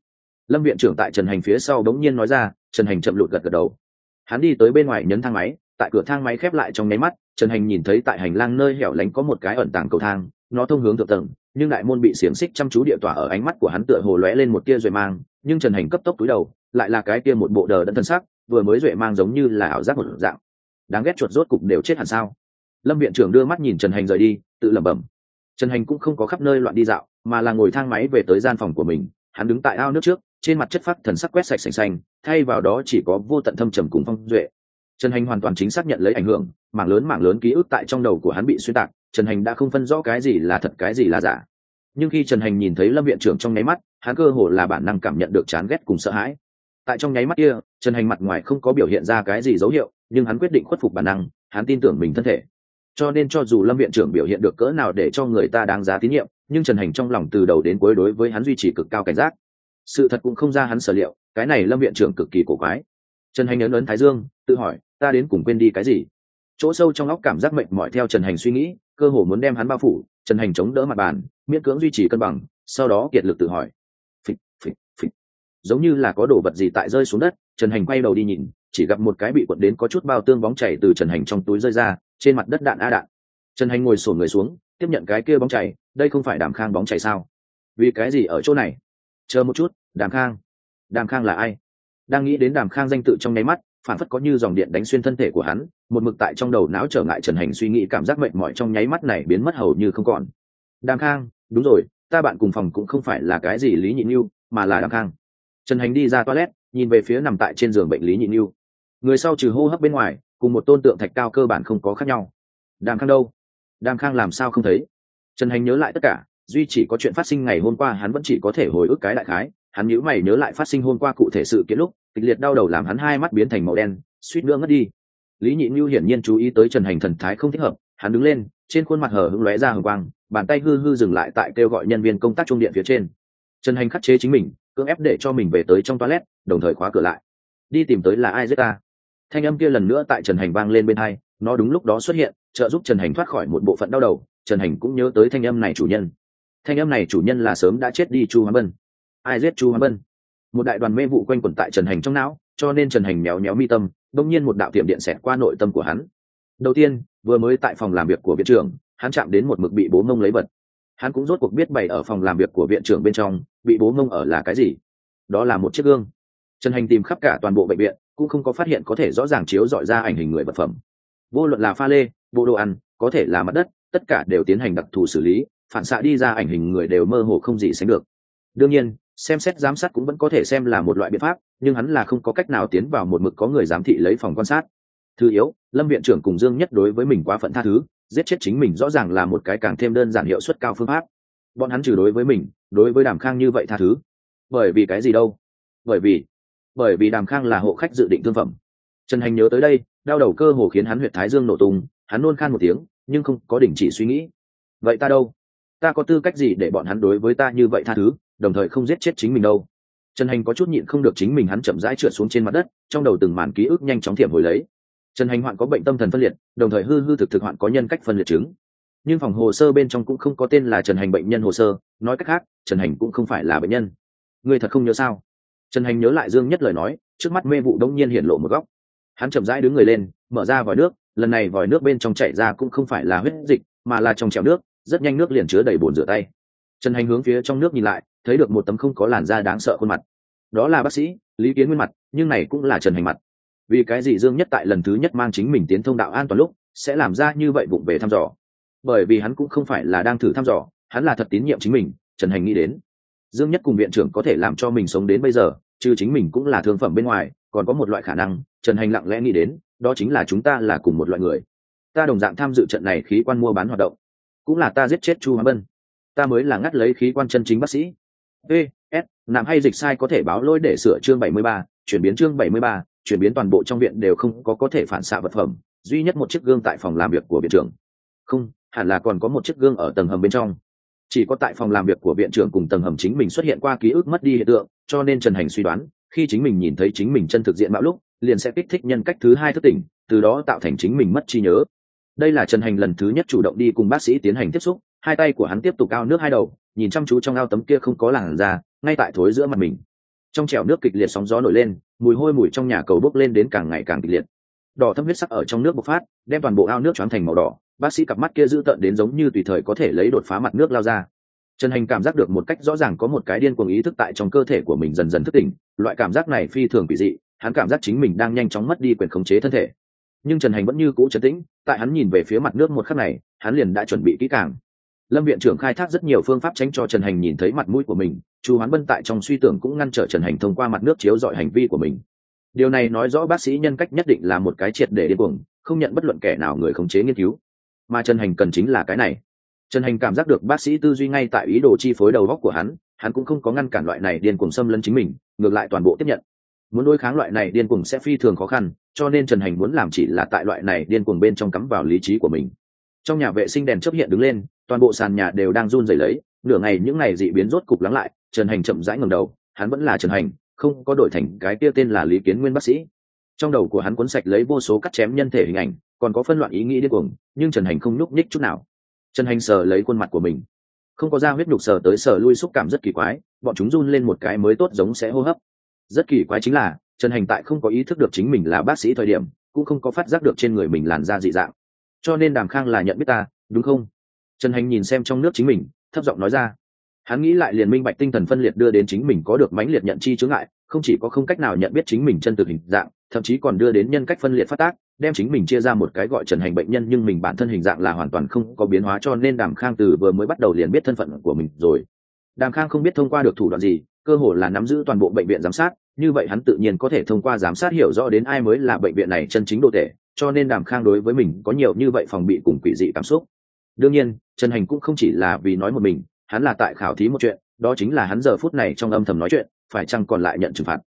Lâm viện trưởng tại trần hành phía sau đống nhiên nói ra trần hành chậm lụt gật gật đầu. Hắn đi tới bên ngoài nhấn thang máy, tại cửa thang máy khép lại trong nháy mắt, trần hành nhìn thấy tại hành lang nơi hẻo lánh có một cái ẩn tàng cầu thang, nó thông hướng thượng tầng, nhưng đại môn bị xiềng xích chăm chú địa tỏa ở ánh mắt của hắn tựa hồ lóe lên một tia duệ mang, nhưng trần hành cấp tốc túi đầu, lại là cái kia một bộ đờ đẫn thân sắc, vừa mới duệ mang giống như là ảo giác một dạng. Đáng ghét chuột rốt cục đều chết hẳn sao? Lâm viện trưởng đưa mắt nhìn trần hành rời đi, tự lẩm bẩm. Trần hành cũng không có khắp nơi loạn đi dạo, mà là ngồi thang máy về tới gian phòng của mình, hắn đứng tại ao nước trước trên mặt chất phát thần sắc quét sạch sành xanh, thay vào đó chỉ có vô tận thâm trầm cùng phong duệ. Trần hành hoàn toàn chính xác nhận lấy ảnh hưởng, mảng lớn mảng lớn ký ức tại trong đầu của hắn bị xuyên tạc, trần hành đã không phân rõ cái gì là thật, cái gì là giả. Nhưng khi trần hành nhìn thấy lâm viện trưởng trong nháy mắt, hắn cơ hồ là bản năng cảm nhận được chán ghét cùng sợ hãi. Tại trong nháy mắt kia, trần hành mặt ngoài không có biểu hiện ra cái gì dấu hiệu, nhưng hắn quyết định khuất phục bản năng, hắn tin tưởng mình thân thể. Cho nên cho dù lâm viện trưởng biểu hiện được cỡ nào để cho người ta đáng giá tín nhiệm, nhưng trần hành trong lòng từ đầu đến cuối đối với hắn duy trì cực cao cảnh giác sự thật cũng không ra hắn sở liệu, cái này lâm viện trưởng cực kỳ cổ quái. Trần hành ấn ấn thái dương, tự hỏi, ta đến cùng quên đi cái gì? Chỗ sâu trong óc cảm giác mệnh mỏi theo trần hành suy nghĩ, cơ hồ muốn đem hắn bao phủ, trần hành chống đỡ mặt bàn, miễn cưỡng duy trì cân bằng, sau đó kiệt lực tự hỏi, phịch phịch phịch. Giống như là có đồ vật gì tại rơi xuống đất, trần hành quay đầu đi nhìn, chỉ gặp một cái bị quật đến có chút bao tương bóng chảy từ trần hành trong túi rơi ra, trên mặt đất đạn a đạn. Trần hành ngồi sổn người xuống, tiếp nhận cái kia bóng chảy, đây không phải đàm khang bóng chảy sao? Vì cái gì ở chỗ này? Chờ một chút, đàm khang. Đàm khang là ai? Đang nghĩ đến đàm khang danh tự trong nháy mắt, phản phất có như dòng điện đánh xuyên thân thể của hắn, một mực tại trong đầu não trở ngại trần hành suy nghĩ cảm giác mệt mỏi trong nháy mắt này biến mất hầu như không còn. Đàm khang, đúng rồi, ta bạn cùng phòng cũng không phải là cái gì lý nhị yêu mà là đàm khang. Trần hành đi ra toilet, nhìn về phía nằm tại trên giường bệnh lý nhị yêu người sau trừ hô hấp bên ngoài, cùng một tôn tượng thạch cao cơ bản không có khác nhau. Đàm khang đâu? Đàm khang làm sao không thấy? Trần hành nhớ lại tất cả duy chỉ có chuyện phát sinh ngày hôm qua hắn vẫn chỉ có thể hồi ức cái đại khái. Hắn nhữ mày nhớ lại phát sinh hôm qua cụ thể sự kiện lúc, kịch liệt đau đầu làm hắn hai mắt biến thành màu đen, suýt nữa ngất đi. Lý nhị như hiển nhiên chú ý tới trần hành thần thái không thích hợp, hắn đứng lên, trên khuôn mặt hở hưng lóe ra hờ quang, bàn tay hư hư dừng lại tại kêu gọi nhân viên công tác trung điện phía trên. Trần hành khắc chế chính mình, cưỡng ép để cho mình về tới trong toilet, đồng thời khóa cửa lại. Đi tìm tới là ai giết ta? Thanh âm kia lần nữa tại trần hành vang lên bên hai, nó đúng lúc đó xuất hiện, trợ giúp trần hành thoát khỏi một bộ phận đau đầu. Trần hành cũng nhớ tới thanh âm này chủ nhân thanh âm này chủ nhân là sớm đã chết đi chu hoán bân. Ai giết chu hoán bân? Một đại đoàn mê vụ quanh quẩn tại trần hành trong não, cho nên trần hành méo méo mi tâm, đông nhiên một đạo tiệm điện xẹt qua nội tâm của hắn. Đầu tiên, vừa mới tại phòng làm việc của viện trưởng, hắn chạm đến một mực bị bố mông lấy vật. Hắn cũng rốt cuộc biết bày ở phòng làm việc của viện trưởng bên trong, bị bố mông ở là cái gì? Đó là một chiếc gương. Trần hành tìm khắp cả toàn bộ bệnh viện, cũng không có phát hiện có thể rõ ràng chiếu dọi ra ảnh hình người vật phẩm. Vô luận là pha lê, bộ đồ ăn, có thể là mặt đất, tất cả đều tiến hành đặc thù xử lý phản xạ đi ra ảnh hình người đều mơ hồ không gì sánh được. Đương nhiên, xem xét giám sát cũng vẫn có thể xem là một loại biện pháp, nhưng hắn là không có cách nào tiến vào một mực có người giám thị lấy phòng quan sát. Thứ yếu, lâm viện trưởng cùng dương nhất đối với mình quá phận tha thứ, giết chết chính mình rõ ràng là một cái càng thêm đơn giản hiệu suất cao phương pháp. Bọn hắn trừ đối với mình, đối với đàm khang như vậy tha thứ. Bởi vì cái gì đâu? Bởi vì bởi vì đàm khang là hộ khách dự định thương phẩm. Trần hành nhớ tới đây, đau đầu cơ hồ khiến hắn huyện thái dương nổ tung, hắn nôn khan một tiếng, nhưng không có đình chỉ suy nghĩ. Vậy ta đâu? Ta có tư cách gì để bọn hắn đối với ta như vậy tha thứ, đồng thời không giết chết chính mình đâu? Trần hành có chút nhịn không được chính mình hắn chậm rãi trượt xuống trên mặt đất, trong đầu từng màn ký ức nhanh chóng thiểm hồi lấy. Trần hành hoạn có bệnh tâm thần phân liệt, đồng thời hư hư thực thực hoạn có nhân cách phân liệt chứng. Nhưng phòng hồ sơ bên trong cũng không có tên là trần hành bệnh nhân hồ sơ, nói cách khác, trần hành cũng không phải là bệnh nhân. Ngươi thật không nhớ sao? Trần hành nhớ lại dương nhất lời nói, trước mắt mê vụ đông nhiên hiện lộ một góc. Hắn chậm rãi đứng người lên, mở ra vòi nước, lần này vòi nước bên trong chảy ra cũng không phải là huyết dịch, mà là trong trèo nước rất nhanh nước liền chứa đầy bồn rửa tay. Trần hành hướng phía trong nước nhìn lại, thấy được một tấm không có làn da đáng sợ khuôn mặt. Đó là bác sĩ lý kiến nguyên mặt, nhưng này cũng là trần hành mặt. Vì cái gì dương nhất tại lần thứ nhất mang chính mình tiến thông đạo an toàn lúc, sẽ làm ra như vậy bụng về thăm dò? Bởi vì hắn cũng không phải là đang thử thăm dò, hắn là thật tín nhiệm chính mình, trần hành nghĩ đến. Dương nhất cùng viện trưởng có thể làm cho mình sống đến bây giờ chứ chính mình cũng là thương phẩm bên ngoài, còn có một loại khả năng, trần hành lặng lẽ nghĩ đến, đó chính là chúng ta là cùng một loại người. Ta đồng dạng tham dự trận này khí quan mua bán hoạt động cũng là ta giết chết chu hóa bân. Ta mới là ngắt lấy khí quan chân chính bác sĩ. P, s, nạm hay dịch sai có thể báo lỗi để sửa chương bảy mươi ba, chuyển biến chương bảy mươi ba, chuyển biến toàn bộ trong viện đều không có có thể phản xạ vật phẩm. Duy nhất một chiếc gương tại phòng làm việc của viện trưởng. Không, hẳn là còn có một chiếc gương ở tầng hầm bên trong. Chỉ có tại phòng làm việc của viện trưởng cùng tầng hầm chính mình xuất hiện qua ký ức mất đi hiện tượng, cho nên trần hành suy đoán, khi chính mình nhìn thấy chính mình chân thực diện mạo lúc, liền sẽ kích thích nhân cách thứ hai thức tỉnh, từ đó tạo thành chính mình mất trí nhớ đây là trần hành lần thứ nhất chủ động đi cùng bác sĩ tiến hành tiếp xúc, hai tay của hắn tiếp tục cao nước hai đầu, nhìn chăm chú trong ao tấm kia không có làn da, ngay tại thối giữa mặt mình. Trong trèo nước kịch liệt sóng gió nổi lên, mùi hôi mùi trong nhà cầu bốc lên đến càng ngày càng kịch liệt. Đỏ thâm huyết sắc ở trong nước bộc phát, đem toàn bộ ao nước choáng thành màu đỏ, bác sĩ cặp mắt kia dữ tợn đến giống như tùy thời có thể lấy đột phá mặt nước lao ra. Trần hành cảm giác được một cách rõ ràng có một cái điên cuồng ý thức tại trong cơ thể của mình dần dần thức tỉnh, loại cảm giác này phi thường kỳ dị, hắn cảm giác chính mình đang nhanh chóng mất đi quyền khống chế thân thể nhưng trần hành vẫn như cũ trấn tĩnh, tại hắn nhìn về phía mặt nước một khắc này, hắn liền đã chuẩn bị kỹ càng. Lâm viện trưởng khai thác rất nhiều phương pháp tránh cho trần hành nhìn thấy mặt mũi của mình, chu hoán bân tại trong suy tưởng cũng ngăn trở trần hành thông qua mặt nước chiếu dọi hành vi của mình. Điều này nói rõ bác sĩ nhân cách nhất định là một cái triệt để điên cuồng, không nhận bất luận kẻ nào người khống chế nghiên cứu. Mà trần hành cần chính là cái này. Trần hành cảm giác được bác sĩ tư duy ngay tại ý đồ chi phối đầu góc của hắn hắn cũng không có ngăn cản loại này điên cuồng xâm lấn chính mình, ngược lại toàn bộ tiếp nhận muốn đối kháng loại này điên cuồng sẽ phi thường khó khăn, cho nên trần hành muốn làm chỉ là tại loại này điên cuồng bên trong cắm vào lý trí của mình. Trong nhà vệ sinh đèn chấp hiện đứng lên, toàn bộ sàn nhà đều đang run rẩy lấy, nửa ngày những ngày dị biến rốt cục lắng lại, trần hành chậm rãi ngầm đầu, hắn vẫn là trần hành, không có đổi thành cái kia tên là lý kiến nguyên bác sĩ. Trong đầu của hắn cuốn sạch lấy vô số cắt chém nhân thể hình ảnh, còn có phân loạn ý nghĩ điên cuồng, nhưng trần hành không nhúc nhích chút nào. Trần hành sờ lấy khuôn mặt của mình. Không có da huyết nhục sờ tới sờ lui xúc cảm rất kỳ quái, bọn chúng run lên một cái mới tốt giống sẽ hô hấp rất kỳ quái chính là, trần hành tại không có ý thức được chính mình là bác sĩ thời điểm, cũng không có phát giác được trên người mình làn da dị dạng. Cho nên đàm khang là nhận biết ta, đúng không? Trần hành nhìn xem trong nước chính mình, thấp giọng nói ra. Hắn nghĩ lại liền minh bạch tinh thần phân liệt đưa đến chính mình có được mãnh liệt nhận chi chướng ngại, không chỉ có không cách nào nhận biết chính mình chân thực hình dạng, thậm chí còn đưa đến nhân cách phân liệt phát tác, đem chính mình chia ra một cái gọi trần hành bệnh nhân nhưng mình bản thân hình dạng là hoàn toàn không có biến hóa cho nên đàm khang từ vừa mới bắt đầu liền biết thân phận của mình rồi. Đàm khang không biết thông qua được thủ đoạn gì cơ hồ là nắm giữ toàn bộ bệnh viện giám sát, như vậy hắn tự nhiên có thể thông qua giám sát hiểu rõ đến ai mới là bệnh viện này chân chính đồ thể cho nên đàm khang đối với mình có nhiều như vậy phòng bị cùng quỷ dị cảm xúc. Đương nhiên, trần hành cũng không chỉ là vì nói một mình, hắn là tại khảo thí một chuyện, đó chính là hắn giờ phút này trong âm thầm nói chuyện, phải chăng còn lại nhận trừng phạt.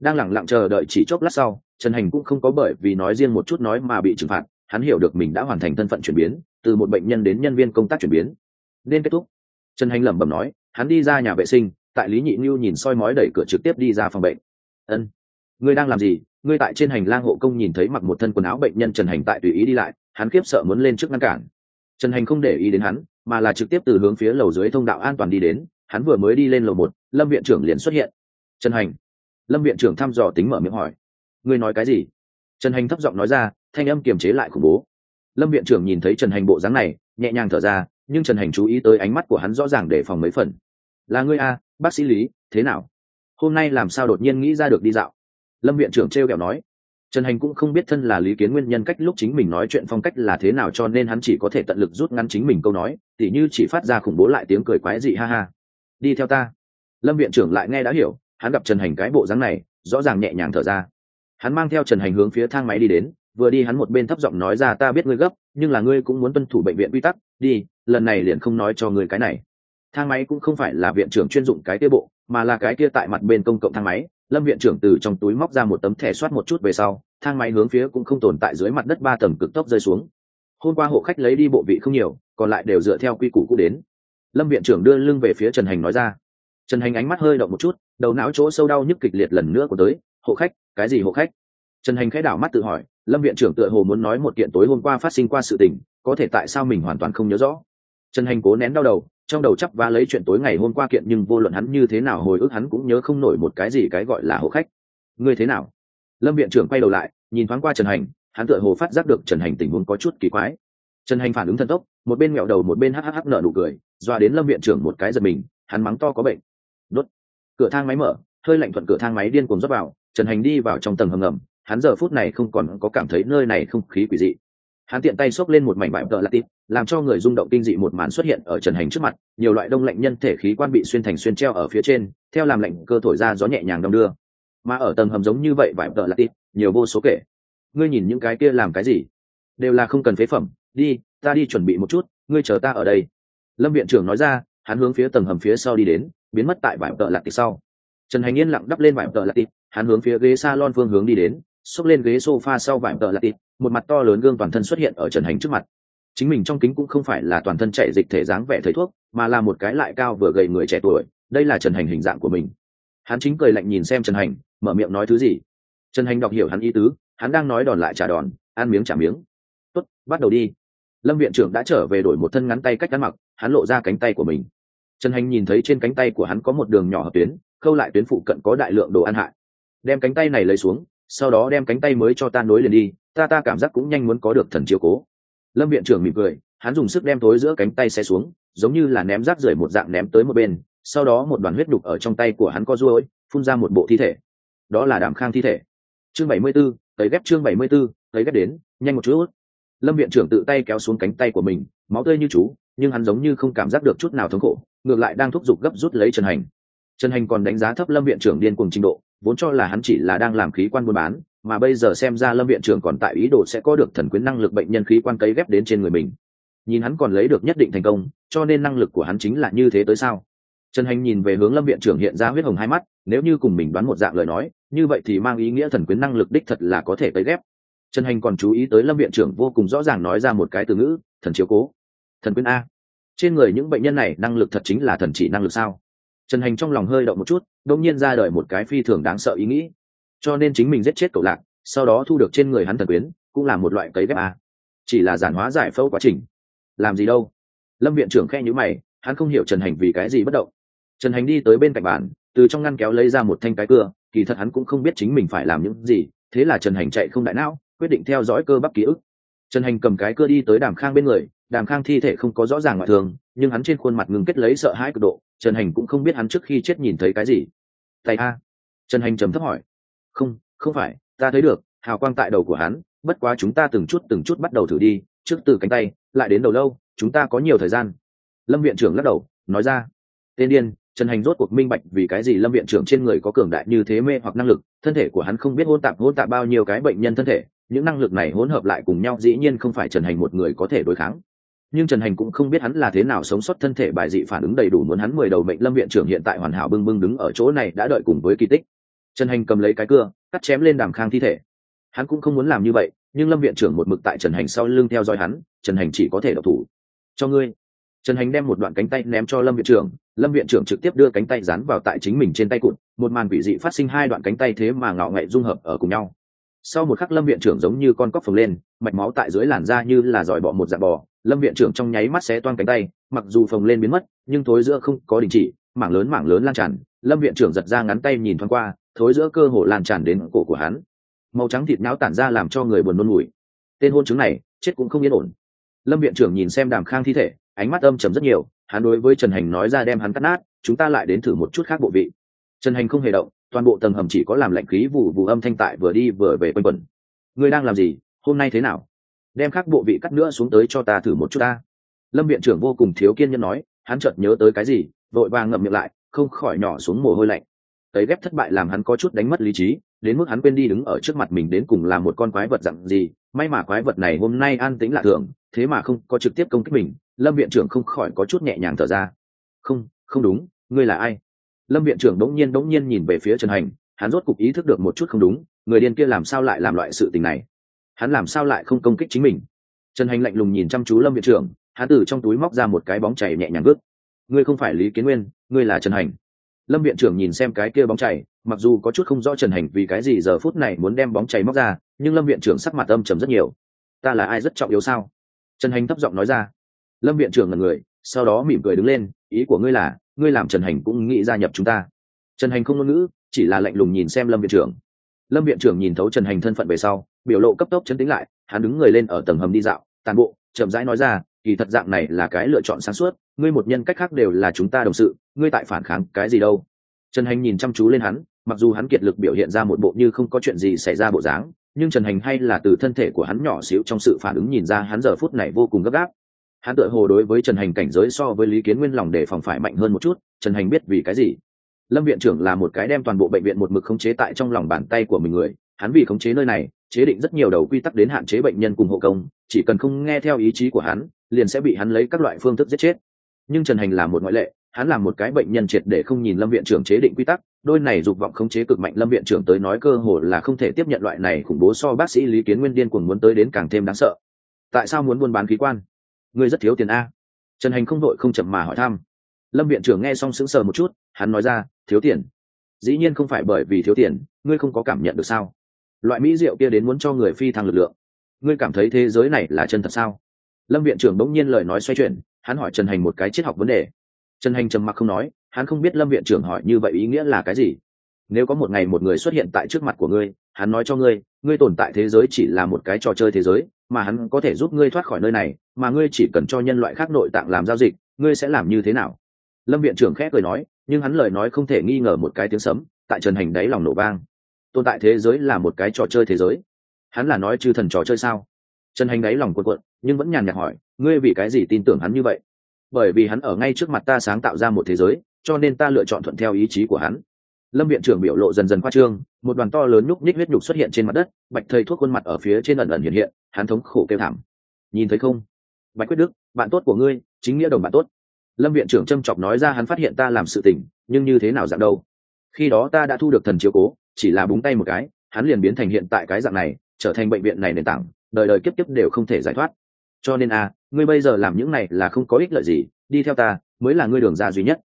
Đang lẳng lặng chờ đợi chỉ chốc lát sau, trần hành cũng không có bởi vì nói riêng một chút nói mà bị trừng phạt, hắn hiểu được mình đã hoàn thành thân phận chuyển biến, từ một bệnh nhân đến nhân viên công tác chuyển biến. Nên kết thúc. Trần hành lẩm bẩm nói, hắn đi ra nhà vệ sinh tại lý nhị như nhìn soi mói đẩy cửa trực tiếp đi ra phòng bệnh. Ân, ngươi đang làm gì? Ngươi tại trên hành lang hộ công nhìn thấy mặc một thân quần áo bệnh nhân trần hành tại tùy ý đi lại, hắn khiếp sợ muốn lên trước ngăn cản. Trần hành không để ý đến hắn, mà là trực tiếp từ hướng phía lầu dưới thông đạo an toàn đi đến, hắn vừa mới đi lên lầu một, lâm viện trưởng liền xuất hiện. Trần hành. Lâm viện trưởng thăm dò tính mở miệng hỏi. Ngươi nói cái gì? Trần hành thấp giọng nói ra, thanh âm kiềm chế lại khủng bố. Lâm viện trưởng nhìn thấy trần hành bộ dáng này, nhẹ nhàng thở ra, nhưng trần hành chú ý tới ánh mắt của hắn rõ ràng để phòng mấy phần. Là ngươi a bác sĩ lý, thế nào? Hôm nay làm sao đột nhiên nghĩ ra được đi dạo? Lâm viện trưởng t r e o kẹo nói. Trần hành cũng không biết thân là lý kiến nguyên nhân cách lúc chính mình nói chuyện phong cách là thế nào cho nên hắn chỉ có thể tận lực rút ngắn chính mình câu nói, tỉ như chỉ phát ra khủng bố lại tiếng cười quái dị ha ha. Đi theo ta. Lâm viện trưởng lại nghe đã hiểu, hắn gặp trần hành cái bộ dáng này, rõ ràng nhẹ nhàng thở ra. Hắn mang theo trần hành hướng phía thang máy đi đến, vừa đi hắn một bên thấp giọng nói ra, ta biết ngươi gấp, nhưng là ngươi cũng muốn tuân thủ bệnh viện quy tắc, đi, lần này liền không nói cho ngươi cái này thang máy cũng không phải là viện trưởng chuyên dụng cái kia bộ, mà là cái kia tại mặt bên công cộng thang máy. Lâm viện trưởng từ trong túi móc ra một tấm thẻ soát một chút về sau, thang máy hướng phía cũng không tồn tại dưới mặt đất ba tầng cực tốc rơi xuống. Hôm qua hộ khách lấy đi bộ vị không nhiều, còn lại đều dựa theo quy củ cũ đến. Lâm viện trưởng đưa lưng về phía trần hành nói ra. Trần hành ánh mắt hơi động một chút, đầu não chỗ sâu đau nhức kịch liệt lần nữa của tới. Hộ khách, cái gì hộ khách? Trần hành khẽ đảo mắt tự hỏi, lâm viện trưởng tựa hồ muốn nói một kiện tối hôm qua phát sinh qua sự tình, có thể tại sao mình hoàn toàn không nhớ rõ? Trần hành cố nén đau đầu trong đầu chắp và lấy chuyện tối ngày hôm qua kiện nhưng vô luận hắn như thế nào hồi ức hắn cũng nhớ không nổi một cái gì cái gọi là hộ khách. Ngươi thế nào? Lâm viện trưởng quay đầu lại, nhìn thoáng qua trần hành, hắn tựa hồ phát giác được trần hành tình huống có chút kỳ quái. Trần hành phản ứng thần tốc, một bên mẹo đầu một bên hhh nở nụ cười, doa đến lâm viện trưởng một cái giật mình, hắn mắng to có bệnh. Đốt. Cửa thang máy mở, hơi lạnh thuận cửa thang máy điên cuồng dốc vào, trần hành đi vào trong tầng hầm ngầm, hắn giờ phút này không còn có cảm thấy nơi này không khí quỷ dị. Hắn tiện tay xốc lên một mảnh vải tợ lạ làm cho người rung động kinh dị một màn xuất hiện ở trần hành trước mặt, nhiều loại đông lạnh nhân thể khí quan bị xuyên thành xuyên treo ở phía trên, theo làm lạnh cơ thổi ra gió nhẹ nhàng đong đưa. Mà ở tầng hầm giống như vậy vải tợ lạ tít nhiều vô số kể. Ngươi nhìn những cái kia làm cái gì? Đều là không cần phế phẩm, đi, ta đi chuẩn bị một chút, ngươi chờ ta ở đây. Lâm viện trưởng nói ra, hắn hướng phía tầng hầm phía sau đi đến, biến mất tại vải tợ lạ tít sau. Trần hành yên lặng đắp lên vải tợ lạ tít hắn hướng phía ghế s a lon phương hướng đi đến, xốc lên ghế sofa sau vải tợ lạ tít một mặt to lớn gương toàn thân xuất hiện ở trần hành trước mặt chính mình trong kính cũng không phải là toàn thân chạy dịch thể dáng vẻ thầy thuốc, mà là một cái lại cao vừa gầy người trẻ tuổi, đây là trần hành hình dạng của mình. Hắn chính cười lạnh nhìn xem trần hành, mở miệng nói thứ gì? Trần hành đọc hiểu hắn ý tứ, hắn đang nói đòn lại trả đòn, ăn miếng trả miếng. Tốt, bắt đầu đi. Lâm viện trưởng đã trở về đổi một thân ngắn tay cách ngắn mặc, hắn lộ ra cánh tay của mình. Trần hành nhìn thấy trên cánh tay của hắn có một đường nhỏ hợp tuyến, khâu lại tuyến phụ cận có đại lượng đồ ăn hại. Đem cánh tay này lấy xuống, sau đó đem cánh tay mới cho ta nối liền đi, ta ta cảm giác cũng nhanh muốn có được thần chiếu cố lâm viện trưởng mỉm cười hắn dùng sức đem tối giữa cánh tay xe xuống giống như là ném rác rưởi một dạng ném tới một bên sau đó một đoàn huyết đục ở trong tay của hắn co ruôi phun ra một bộ thi thể. Đó là đàm khang thi thể. Chương bảy mươi 74, tới ghép chương bảy mươi 74, tới ghép đến nhanh một chút. Lâm viện trưởng tự tay kéo xuống cánh tay của mình máu tươi như chú nhưng hắn giống như không cảm giác được chút nào thống khổ ngược lại đang thúc giục gấp rút lấy trần hành. Trần hành còn đánh giá thấp lâm viện trưởng điên cùng trình độ vốn cho là hắn chỉ là đang làm khí quan buôn bán mà bây giờ xem ra lâm viện trưởng còn tại ý đồ sẽ có được thần quyến năng lực bệnh nhân khí quan cấy ghép đến trên người mình. Nhìn hắn còn lấy được nhất định thành công, cho nên năng lực của hắn chính là như thế tới sao? Trần hành nhìn về hướng lâm viện trưởng hiện ra huyết hồng hai mắt, nếu như cùng mình đoán một dạng lời nói, như vậy thì mang ý nghĩa thần quyến năng lực đích thật là có thể cấy ghép. Trần hành còn chú ý tới lâm viện trưởng vô cùng rõ ràng nói ra một cái từ ngữ, thần chiếu cố. Thần quyến a. Trên người những bệnh nhân này năng lực thật chính là thần chỉ năng lực sao? Trần hành trong lòng hơi động một chút đông nhiên ra đời một cái phi thường đáng sợ ý nghĩ cho nên chính mình giết chết cậu lạc, sau đó thu được trên người hắn thần quyến, cũng là một loại cấy ghép a. Chỉ là giản hóa giải phẫu quá trình. Làm gì đâu? Lâm viện trưởng khe nhữ mày, hắn không hiểu trần hành vì cái gì bất động. Trần hành đi tới bên cạnh bàn, từ trong ngăn kéo lấy ra một thanh cái cưa, kỳ thật hắn cũng không biết chính mình phải làm những gì, thế là trần hành chạy không đại não, quyết định theo dõi cơ bắp ký ức. Trần hành cầm cái cưa đi tới đàm khang bên người, đàm khang thi thể không có rõ ràng ngoại thường, nhưng hắn trên khuôn mặt ngừng kết lấy sợ hãi cực độ, trần hành cũng không biết hắn trước khi chết nhìn thấy cái gì. Tay a. Trần hành trầm thấp hỏi không không phải, ta thấy được, hào quang tại đầu của hắn, bất quá chúng ta từng chút từng chút bắt đầu thử đi, trước từ cánh tay, lại đến đầu lâu, chúng ta có nhiều thời gian. Lâm viện trưởng lắc đầu, nói ra. Tên điên, trần hành rốt cuộc minh bạch vì cái gì lâm viện trưởng trên người có cường đại như thế mê hoặc năng lực, thân thể của hắn không biết hôn tạp hôn tạp bao nhiêu cái bệnh nhân thân thể, những năng lực này hỗn hợp lại cùng nhau dĩ nhiên không phải trần hành một người có thể đối kháng. Nhưng trần hành cũng không biết hắn là thế nào sống sót thân thể bài dị phản ứng đầy đủ muốn hắn mười đầu mệnh lâm viện trưởng hiện tại hoàn hảo bưng bưng đứng ở chỗ này đã đợi cùng với kỳ tích trần hành cầm lấy cái cưa, cắt chém lên đàm khang thi thể. Hắn cũng không muốn làm như vậy, nhưng lâm viện trưởng một mực tại trần hành sau lưng theo dõi hắn, trần hành chỉ có thể độc thủ. Cho ngươi. Trần hành đem một đoạn cánh tay ném cho lâm viện trưởng, lâm viện trưởng trực tiếp đưa cánh tay dán vào tại chính mình trên tay cụt, một màn quỷ dị phát sinh hai đoạn cánh tay thế mà ngạo nghệ dung hợp ở cùng nhau. Sau một khắc lâm viện trưởng giống như con cóc phồng lên, mạch máu tại dưới làn da như là dòi bọ một dạng bò lâm viện trưởng trong nháy mắt xé toan cánh tay, mặc dù phồng lên biến mất, nhưng thối giữa không có đình chỉ, mảng lớn mảng lớn lan tràn. Lâm viện trưởng giật ra ngắn tay nhìn thoáng qua thối giữa cơ hồ lan tràn đến cổ của hắn. Màu trắng thịt não tản ra làm cho người buồn nôn mùi. Tên hôn chứng này, chết cũng không yên ổn. Lâm viện trưởng nhìn xem đàm khang thi thể, ánh mắt âm trầm rất nhiều, hắn đối với trần hành nói ra đem hắn cắt nát, chúng ta lại đến thử một chút khác bộ vị. Trần hành không hề động, toàn bộ tầng hầm chỉ có làm lạnh khí vụ vụ âm thanh tại vừa đi vừa về quanh quẩn. Ngươi đang làm gì? Hôm nay thế nào? Đem khác bộ vị cắt nữa xuống tới cho ta thử một chút ta. Lâm viện trưởng vô cùng thiếu kiên nhẫn nói, hắn chợt nhớ tới cái gì, vội vàng ngậm miệng lại, không khỏi nhỏ xuống mồ hôi lạnh cấy ghép thất bại làm hắn có chút đánh mất lý trí, đến mức hắn quên đi đứng ở trước mặt mình đến cùng là một con quái vật dặn gì. May mà quái vật này hôm nay an tĩnh lạ thường, thế mà không có trực tiếp công kích mình, lâm viện trưởng không khỏi có chút nhẹ nhàng thở ra. Không không đúng, ngươi là ai? Lâm viện trưởng đống nhiên đống nhiên nhìn về phía trần hành, hắn rốt cục ý thức được một chút không đúng, người điên kia làm sao lại làm loại sự tình này? Hắn làm sao lại không công kích chính mình? Trần hành lạnh lùng nhìn chăm chú lâm viện trưởng, hắn từ trong túi móc ra một cái bóng chảy nhẹ nhàng vứt. Ngươi không phải lý kiến nguyên, ngươi là trần hành lâm viện trưởng nhìn xem cái kia bóng chảy mặc dù có chút không rõ trần hành vì cái gì giờ phút này muốn đem bóng chảy móc ra, nhưng lâm viện trưởng sắc mặt âm trầm rất nhiều. Ta là ai rất trọng yếu sao? Trần hành thấp giọng nói ra. Lâm viện trưởng là người, sau đó mỉm cười đứng lên, ý của ngươi là, ngươi làm trần hành cũng nghĩ gia nhập chúng ta. Trần hành không ngôn ngữ, chỉ là lạnh lùng nhìn xem lâm viện trưởng. Lâm viện trưởng nhìn thấu trần hành thân phận về sau, biểu lộ cấp tốc chấn tĩnh lại, hắn đứng người lên ở tầng hầm đi dạo, tàn bộ, chậm rãi nói ra, kỳ thật dạng này là cái lựa chọn sáng suốt, ngươi một nhân cách khác đều là chúng ta đồng sự ngươi tại phản kháng cái gì đâu? Trần hành nhìn chăm chú lên hắn, mặc dù hắn kiệt lực biểu hiện ra một bộ như không có chuyện gì xảy ra bộ dáng, nhưng trần hành hay là từ thân thể của hắn nhỏ xíu trong sự phản ứng nhìn ra hắn giờ phút này vô cùng gấp gáp. Hắn tự hồ đối với trần hành cảnh giới so với lý kiến nguyên lòng đề phòng phải mạnh hơn một chút, trần hành biết vì cái gì? Lâm viện trưởng là một cái đem toàn bộ bệnh viện một mực khống chế tại trong lòng bàn tay của mình người, hắn vì khống chế nơi này, chế định rất nhiều đầu quy tắc đến hạn chế bệnh nhân cùng hộ công, chỉ cần không nghe theo ý chí của hắn, liền sẽ bị hắn lấy các loại phương thức giết chết. Nhưng trần hành là một ngoại lệ hắn làm một cái bệnh nhân triệt để không nhìn lâm viện trưởng chế định quy tắc, đôi này dục vọng khống chế cực mạnh lâm viện trưởng tới nói cơ hồ là không thể tiếp nhận loại này khủng bố so bác sĩ lý kiến nguyên điên cuồng muốn tới đến càng thêm đáng sợ. Tại sao muốn buôn bán khí quan? Ngươi rất thiếu tiền a. Trần hành không đội không chậm mà hỏi thăm. Lâm viện trưởng nghe xong sững sờ một chút, hắn nói ra, thiếu tiền. Dĩ nhiên không phải bởi vì thiếu tiền, ngươi không có cảm nhận được sao? Loại mỹ rượu kia đến muốn cho người phi thăng lực lượng. Ngươi cảm thấy thế giới này là chân thật sao? Lâm viện trưởng bỗng nhiên lời nói xoay chuyển, hắn hỏi trần hành một cái triết học vấn đề trần hành trầm mặc không nói, hắn không biết lâm viện trưởng hỏi như vậy ý nghĩa là cái gì. Nếu có một ngày một người xuất hiện tại trước mặt của ngươi, hắn nói cho ngươi ngươi tồn tại thế giới chỉ là một cái trò chơi thế giới, mà hắn có thể giúp ngươi thoát khỏi nơi này, mà ngươi chỉ cần cho nhân loại khác nội tạng làm giao dịch, ngươi sẽ làm như thế nào? Lâm viện trưởng khẽ cười nói, nhưng hắn lời nói không thể nghi ngờ một cái tiếng sấm, tại trần hành đáy lòng nổ vang. Tồn tại thế giới là một cái trò chơi thế giới. Hắn là nói chư thần trò chơi sao? Trần hành đáy lòng cuộn cuộn, nhưng vẫn nhàn nhạt hỏi, ngươi vì cái gì tin tưởng hắn như vậy? Bởi vì hắn ở ngay trước mặt ta sáng tạo ra một thế giới, cho nên ta lựa chọn thuận theo ý chí của hắn. Lâm viện trưởng biểu lộ dần dần khoa trương, một đoàn to lớn nhúc nhích huyết nhục xuất hiện trên mặt đất, bạch thầy thuốc khuôn mặt ở phía trên ẩn ẩn hiện hiện, hắn thống khổ kêu thảm. Nhìn thấy không? Bạch quyết đức, bạn tốt của ngươi, chính nghĩa đồng bạn tốt. Lâm viện trưởng trâm chọc nói ra hắn phát hiện ta làm sự tình, nhưng như thế nào dạng đâu? Khi đó ta đã thu được thần chiếu cố, chỉ là búng tay một cái, hắn liền biến thành hiện tại cái dạng này, trở thành bệnh viện này nền tảng, đời đời kiếp kiếp đều không thể giải thoát. Cho nên a ngươi bây giờ làm những này là không có ích lợi gì, đi theo ta, mới là ngươi đường ra duy nhất.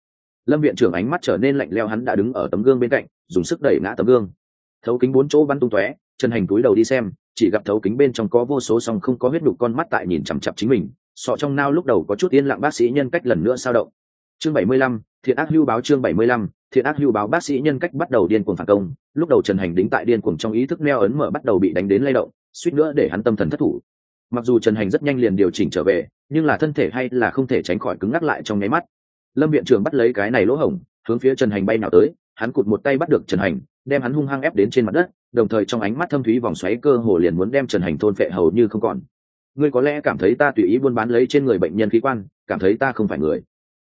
Lâm viện trưởng ánh mắt trở nên lạnh leo hắn đã đứng ở tấm gương bên cạnh, dùng sức đẩy ngã tấm gương. Thấu kính bốn chỗ bắn tung tóe, chân hành túi đầu đi xem, chỉ gặp thấu kính bên trong có vô số song không có huyết đục con mắt tại nhìn chằm chặp chính mình, sọ trong nao lúc đầu có chút yên lặng bác sĩ nhân cách lần nữa sao động. Chương bảy mươi lăm, thiện ác hưu báo chương bảy mươi lăm, thiện ác hưu báo bác sĩ nhân cách bắt đầu điên cuồng phản công, lúc đầu trần hành đính tại điên cuồng trong ý thức neo ấn mở bắt đầu bị đánh đến lay động, suýt nữa để hắn tâm thần thất thủ mặc dù trần hành rất nhanh liền điều chỉnh trở về, nhưng là thân thể hay là không thể tránh khỏi cứng ngắc lại trong nháy mắt. Lâm viện trưởng bắt lấy cái này lỗ hổng, hướng phía trần hành bay nào tới, hắn cụt một tay bắt được trần hành, đem hắn hung hăng ép đến trên mặt đất, đồng thời trong ánh mắt thâm thúy vòng xoáy cơ hồ liền muốn đem trần hành thôn phệ hầu như không còn. Ngươi có lẽ cảm thấy ta tùy ý buôn bán lấy trên người bệnh nhân khí quan, cảm thấy ta không phải người.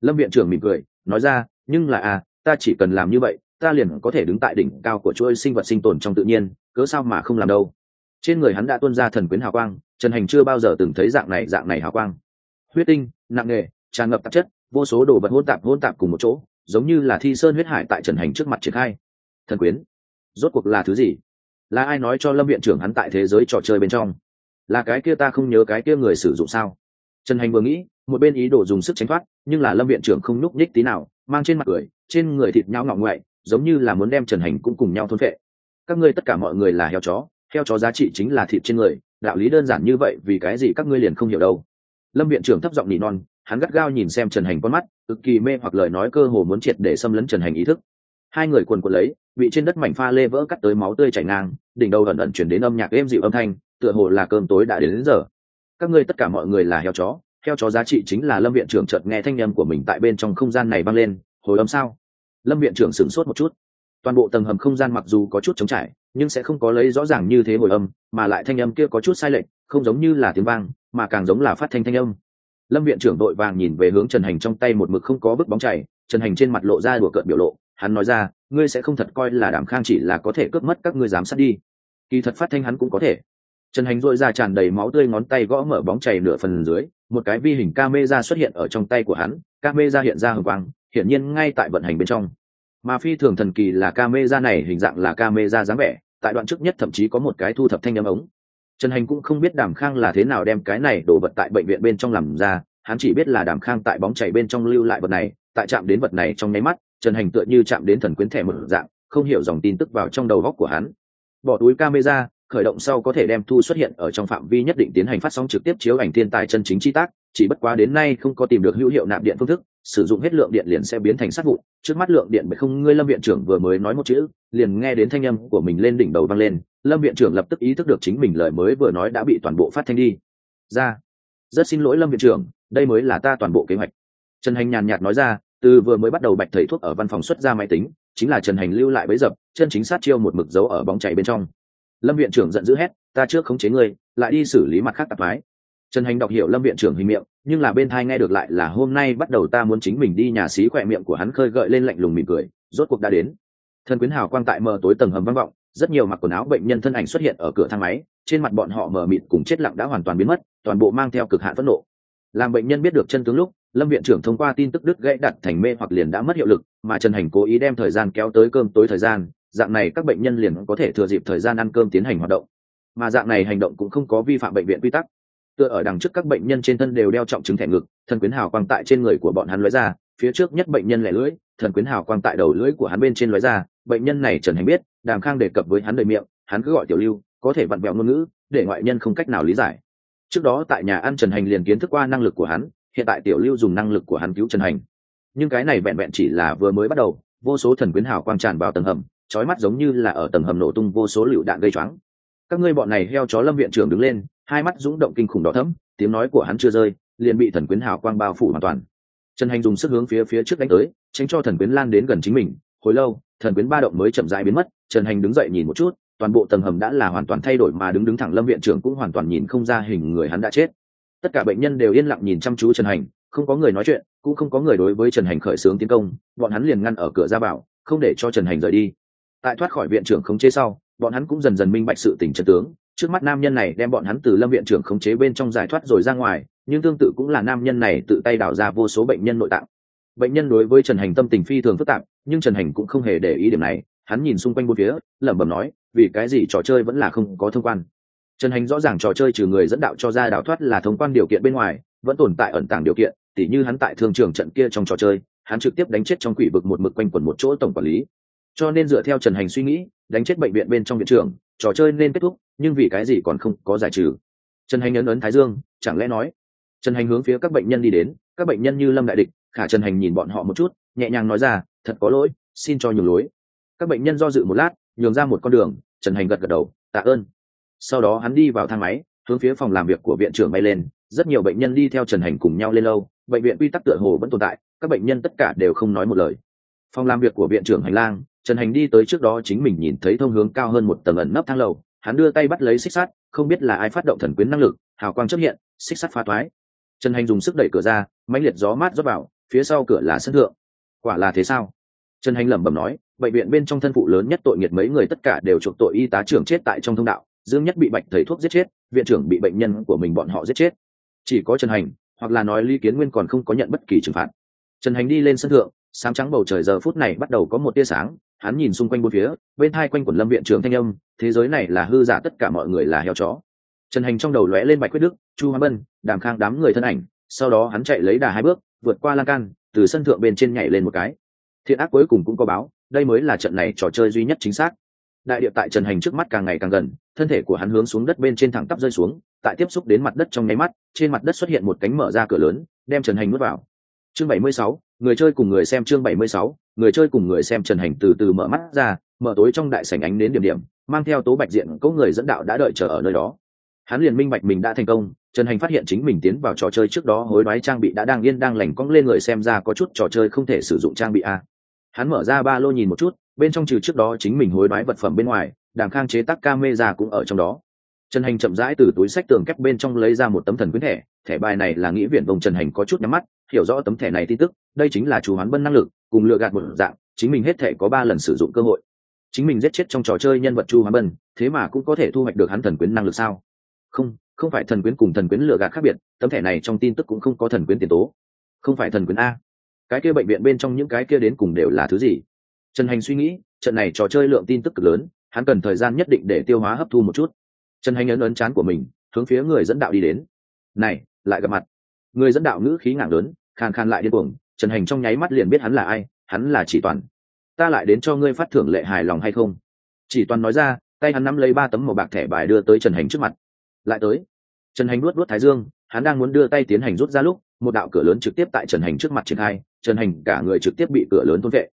Lâm viện trưởng mỉm cười, nói ra, nhưng là à ta chỉ cần làm như vậy, ta liền có thể đứng tại đỉnh cao của chuỗi sinh vật sinh tồn trong tự nhiên, cớ sao mà không làm đâu. Trên người hắn đã tuôn ra thần quyến hào quang trần hành chưa bao giờ từng thấy dạng này dạng này hào quang. Huyết tinh, nặng nề tràn ngập tạp chất, vô số đồ vật hôn tạp hôn tạp cùng một chỗ, giống như là thi sơn huyết hải tại trần hành trước mặt triển khai. Thần quyến, rốt cuộc là thứ gì? Là ai nói cho lâm viện trưởng hắn tại thế giới trò chơi bên trong? Là cái kia ta không nhớ cái kia người sử dụng sao? Trần hành vừa nghĩ, một bên ý đồ dùng sức tránh thoát, nhưng là lâm viện trưởng không nhúc nhích tí nào, mang trên mặt cười, trên người thịt nhau ngọng ngoại, giống như là muốn đem trần hành cũng cùng nhau thôn vệ. các ngươi tất cả mọi người là heo chó heo chó giá trị chính là thịt trên người đạo lý đơn giản như vậy vì cái gì các ngươi liền không hiểu đâu? Lâm viện trưởng thấp giọng nỉ non hắn gắt gao nhìn xem trần hành con mắt cực kỳ mê hoặc lời nói cơ hồ muốn triệt để xâm lấn trần hành ý thức. Hai người quần quần lấy bị trên đất mảnh pha lê vỡ cắt tới máu tươi chảy ngang đỉnh đầu ẩn ẩn chuyển đến âm nhạc êm dịu âm thanh tựa hồ là cơm tối đã đến, đến giờ. Các ngươi tất cả mọi người là heo chó heo chó giá trị chính là lâm viện trưởng chợt nghe thanh âm của mình tại bên trong không gian này vang lên hồi âm sao? Lâm viện trưởng sửng sốt một chút toàn bộ tầng hầm không gian mặc dù có chút trống trải, nhưng sẽ không có lấy rõ ràng như thế hồi âm, mà lại thanh âm kia có chút sai lệch, không giống như là tiếng vang, mà càng giống là phát thanh thanh âm. Lâm viện trưởng đội vàng nhìn về hướng trần hành trong tay một mực không có bức bóng chảy, trần hành trên mặt lộ ra đùa cợt biểu lộ, hắn nói ra, ngươi sẽ không thật coi là đảm khang chỉ là có thể cướp mất các ngươi giám sát đi. Kỳ thật phát thanh hắn cũng có thể. Trần hành dội ra tràn đầy máu tươi ngón tay gõ mở bóng chảy nửa phần dưới, một cái vi hình camera xuất hiện ở trong tay của hắn, camera hiện ra hồng quang, hiển nhiên ngay tại vận hành bên trong mà phi thường thần kỳ là camera này hình dạng là camera dáng vẻ, tại đoạn trước nhất thậm chí có một cái thu thập thanh âm ống. Trần hành cũng không biết đàm khang là thế nào đem cái này đổ vật tại bệnh viện bên trong làm ra, hắn chỉ biết là đàm khang tại bóng chảy bên trong lưu lại vật này, tại chạm đến vật này trong nháy mắt, trần hành tựa như chạm đến thần quyến thẻ một dạng, không hiểu dòng tin tức vào trong đầu góc của hắn. Bỏ túi camera, khởi động sau có thể đem thu xuất hiện ở trong phạm vi nhất định tiến hành phát sóng trực tiếp chiếu ảnh thiên tài chân chính chi tác, chỉ bất quá đến nay không có tìm được hữu hiệu nạp điện phương thức sử dụng hết lượng điện liền sẽ biến thành sát vụ trước mắt lượng điện bởi không, ngươi lâm viện trưởng vừa mới nói một chữ, liền nghe đến thanh âm của mình lên đỉnh đầu vang lên. Lâm viện trưởng lập tức ý thức được chính mình lời mới vừa nói đã bị toàn bộ phát thanh đi. Ra. Rất xin lỗi lâm viện trưởng, đây mới là ta toàn bộ kế hoạch. Trần hành nhàn nhạt nói ra, từ vừa mới bắt đầu bạch thầy thuốc ở văn phòng xuất ra máy tính, chính là trần hành lưu lại bấy dập, chân chính sát chiêu một mực dấu ở bóng chảy bên trong. Lâm viện trưởng giận dữ hét, ta trước khống chế ngươi, lại đi xử lý mặt khác tạp mái trần hành đọc hiểu lâm viện trưởng hình miệng, nhưng là bên thai nghe được lại là hôm nay bắt đầu ta muốn chính mình đi nhà xí khỏe miệng của hắn khơi gợi lên lạnh lùng mỉm cười, rốt cuộc đã đến. Thần quyến hào quang tại mờ tối tầng hầm vang vọng, rất nhiều mặc quần áo bệnh nhân thân ảnh xuất hiện ở cửa thang máy, trên mặt bọn họ mờ mịt cùng chết lặng đã hoàn toàn biến mất, toàn bộ mang theo cực hạn phẫn nộ. Làm bệnh nhân biết được chân tướng lúc, lâm viện trưởng thông qua tin tức đứt gãy đặt thành mê hoặc liền đã mất hiệu lực, mà trần hành cố ý đem thời gian kéo tới cơm tối thời gian, dạng này các bệnh nhân liền có thể thừa dịp thời gian ăn cơm tiến hành hoạt động. Mà dạng này hành động cũng không có vi phạm bệnh viện quy tắc tựa ở đằng trước các bệnh nhân trên thân đều đeo trọng chứng thẻ ngực, thần quyến hào quang tại trên người của bọn hắn lóe ra, phía trước nhất bệnh nhân lẻ lưỡi, thần quyến hào quang tại đầu lưỡi của hắn bên trên lóe ra, bệnh nhân này trần hành biết, đàm khang đề cập với hắn đời miệng, hắn cứ gọi tiểu lưu, có thể vặn vẹo ngôn ngữ, để ngoại nhân không cách nào lý giải. Trước đó tại nhà ăn trần hành liền kiến thức qua năng lực của hắn, hiện tại tiểu lưu dùng năng lực của hắn cứu trần hành. Nhưng cái này vẹn vẹn chỉ là vừa mới bắt đầu, vô số thần quyến hào quang tràn vào tầng hầm trói mắt giống như là ở tầng hầm nổ tung vô số lựu đạn gây choáng. Các ngươi bọn này heo chó lâm viện trưởng đứng lên hai mắt rúng động kinh khủng đỏ thẫm, tiếng nói của hắn chưa rơi liền bị thần quyến hào quang bao phủ hoàn toàn. Trần hành dùng sức hướng phía phía trước đánh tới tránh cho thần quyến lan đến gần chính mình. Hồi lâu thần quyến ba động mới chậm rãi biến mất trần hành đứng dậy nhìn một chút toàn bộ tầng hầm đã là hoàn toàn thay đổi mà đứng đứng thẳng lâm viện trưởng cũng hoàn toàn nhìn không ra hình người hắn đã chết. Tất cả bệnh nhân đều yên lặng nhìn chăm chú trần hành không có người nói chuyện cũng không có người đối với trần hành khởi xướng tiến công bọn hắn liền ngăn ở cửa ra vào không để cho trần hành rời đi. Tại thoát khỏi viện trưởng khống chế sau bọn hắn cũng dần dần minh bạch sự tình chân tướng trước mắt nam nhân này đem bọn hắn từ lâm viện trưởng khống chế bên trong giải thoát rồi ra ngoài, nhưng tương tự cũng là nam nhân này tự tay đào ra vô số bệnh nhân nội tạng. Bệnh nhân đối với trần hành tâm tình phi thường phức tạp, nhưng trần hành cũng không hề để ý điểm này. Hắn nhìn xung quanh bốn phía, lẩm bẩm nói, vì cái gì trò chơi vẫn là không có thông quan? Trần hành rõ ràng trò chơi trừ người dẫn đạo cho ra đào thoát là thông quan điều kiện bên ngoài, vẫn tồn tại ẩn tàng điều kiện, tỉ như hắn tại thương trường trận kia trong trò chơi, hắn trực tiếp đánh chết trong quỷ vực một mực quanh quẩn một chỗ tổng quản lý cho nên dựa theo trần hành suy nghĩ, đánh chết bệnh viện bên trong viện trưởng, trò chơi nên kết thúc, nhưng vì cái gì còn không có giải trừ. Trần hành ấn ấn thái dương, chẳng lẽ nói? Trần hành hướng phía các bệnh nhân đi đến, các bệnh nhân như lâm đại địch, khả trần hành nhìn bọn họ một chút, nhẹ nhàng nói ra, thật có lỗi, xin cho nhường lối. Các bệnh nhân do dự một lát, nhường ra một con đường, trần hành gật gật đầu, tạ ơn. Sau đó hắn đi vào thang máy, hướng phía phòng làm việc của viện trưởng bay lên, rất nhiều bệnh nhân đi theo trần hành cùng nhau lên lâu bệnh viện quy tắc tựa hồ vẫn tồn tại, các bệnh nhân tất cả đều không nói một lời. Phòng làm việc của viện trưởng hành lang trần hành đi tới trước đó chính mình nhìn thấy thông hướng cao hơn một tầng ẩn nấp thang lầu, hắn đưa tay bắt lấy xích sắt, không biết là ai phát động thần quyến năng lực, hào quang chấp hiện, xích sắt phá toái. trần hành dùng sức đẩy cửa ra, mãnh liệt gió mát rót vào, phía sau cửa là sân thượng. Quả là thế sao? Trần hành lẩm bẩm nói, bệnh viện bên trong thân phụ lớn nhất tội nghiệt mấy người tất cả đều chuộc tội y tá trưởng chết tại trong thông đạo, dương nhất bị bạch thầy thuốc giết chết, viện trưởng bị bệnh nhân của mình bọn họ giết chết. Chỉ có trần hành, hoặc là nói lý kiến nguyên còn không có nhận bất kỳ trừng phạt. Trần hành đi lên sân thượng, sáng trắng bầu trời giờ phút này bắt đầu có một tia sáng hắn nhìn xung quanh bốn phía bên hai quanh quần lâm viện trưởng thanh âm thế giới này là hư giả tất cả mọi người là heo chó. Trần hành trong đầu lóe lên bạch quyết đức chu hoa bân đàm khang đám người thân ảnh. Sau đó hắn chạy lấy đà hai bước vượt qua lan can từ sân thượng bên trên nhảy lên một cái. Thiện ác cuối cùng cũng có báo đây mới là trận này trò chơi duy nhất chính xác. Đại điệp tại trần hành trước mắt càng ngày càng gần thân thể của hắn hướng xuống đất bên trên thẳng tắp rơi xuống tại tiếp xúc đến mặt đất trong nháy mắt trên mặt đất xuất hiện một cánh mở ra cửa lớn đem trần hành nuốt vào. Chương 76, người chơi cùng người xem chương 76, người chơi cùng người xem trần hành từ từ mở mắt ra, mở tối trong đại sảnh ánh đến điểm điểm, mang theo tố bạch diện cỗ người dẫn đạo đã đợi chờ ở nơi đó. Hắn liền minh bạch mình đã thành công, trần hành phát hiện chính mình tiến vào trò chơi trước đó hối đoái trang bị đã đang yên đang lành cong lên người xem ra có chút trò chơi không thể sử dụng trang bị a. Hắn mở ra ba lô nhìn một chút, bên trong trừ trước đó chính mình hối đoái vật phẩm bên ngoài đàng khang chế tác ca mê ra cũng ở trong đó. Trần hành chậm rãi từ túi sách tường kép bên trong lấy ra một tấm thần quyến thẻ thẻ bài này là nghĩa viện vông trần hành có chút nhắm mắt, hiểu rõ tấm thẻ này tin tức, đây chính là chú hoán bân năng lực cùng lừa gạt một dạng, chính mình hết thể có ba lần sử dụng cơ hội. Chính mình giết chết trong trò chơi nhân vật chu hoán bân, thế mà cũng có thể thu hoạch được hắn thần quyến năng lực sao? Không không phải thần quyến cùng thần quyến lừa gạt khác biệt, tấm thẻ này trong tin tức cũng không có thần quyến tiền tố. Không phải thần quyến a. Cái kia bệnh viện bên trong những cái kia đến cùng đều là thứ gì? Trần hành suy nghĩ, trận này trò chơi lượng tin tức cực lớn, hắn cần thời gian nhất định để tiêu hóa hấp thu một chút. Trần hành ấn ấn chán của mình, hướng phía người dẫn đạo đi đến. Này, lại gặp mặt. Người dẫn đạo ngữ khí ngạc lớn, khàn khàn lại điên cuồng trần hành trong nháy mắt liền biết hắn là ai, hắn là chỉ toàn. Ta lại đến cho ngươi phát thưởng lệ hài lòng hay không? Chỉ toàn nói ra, tay hắn nắm lấy ba tấm màu bạc thẻ bài đưa tới trần hành trước mặt. Lại tới. Trần hành nuốt nuốt thái dương, hắn đang muốn đưa tay tiến hành rút ra lúc, một đạo cửa lớn trực tiếp tại trần hành trước mặt triển khai, trần hành cả người trực tiếp bị cửa lớn thôn vệ.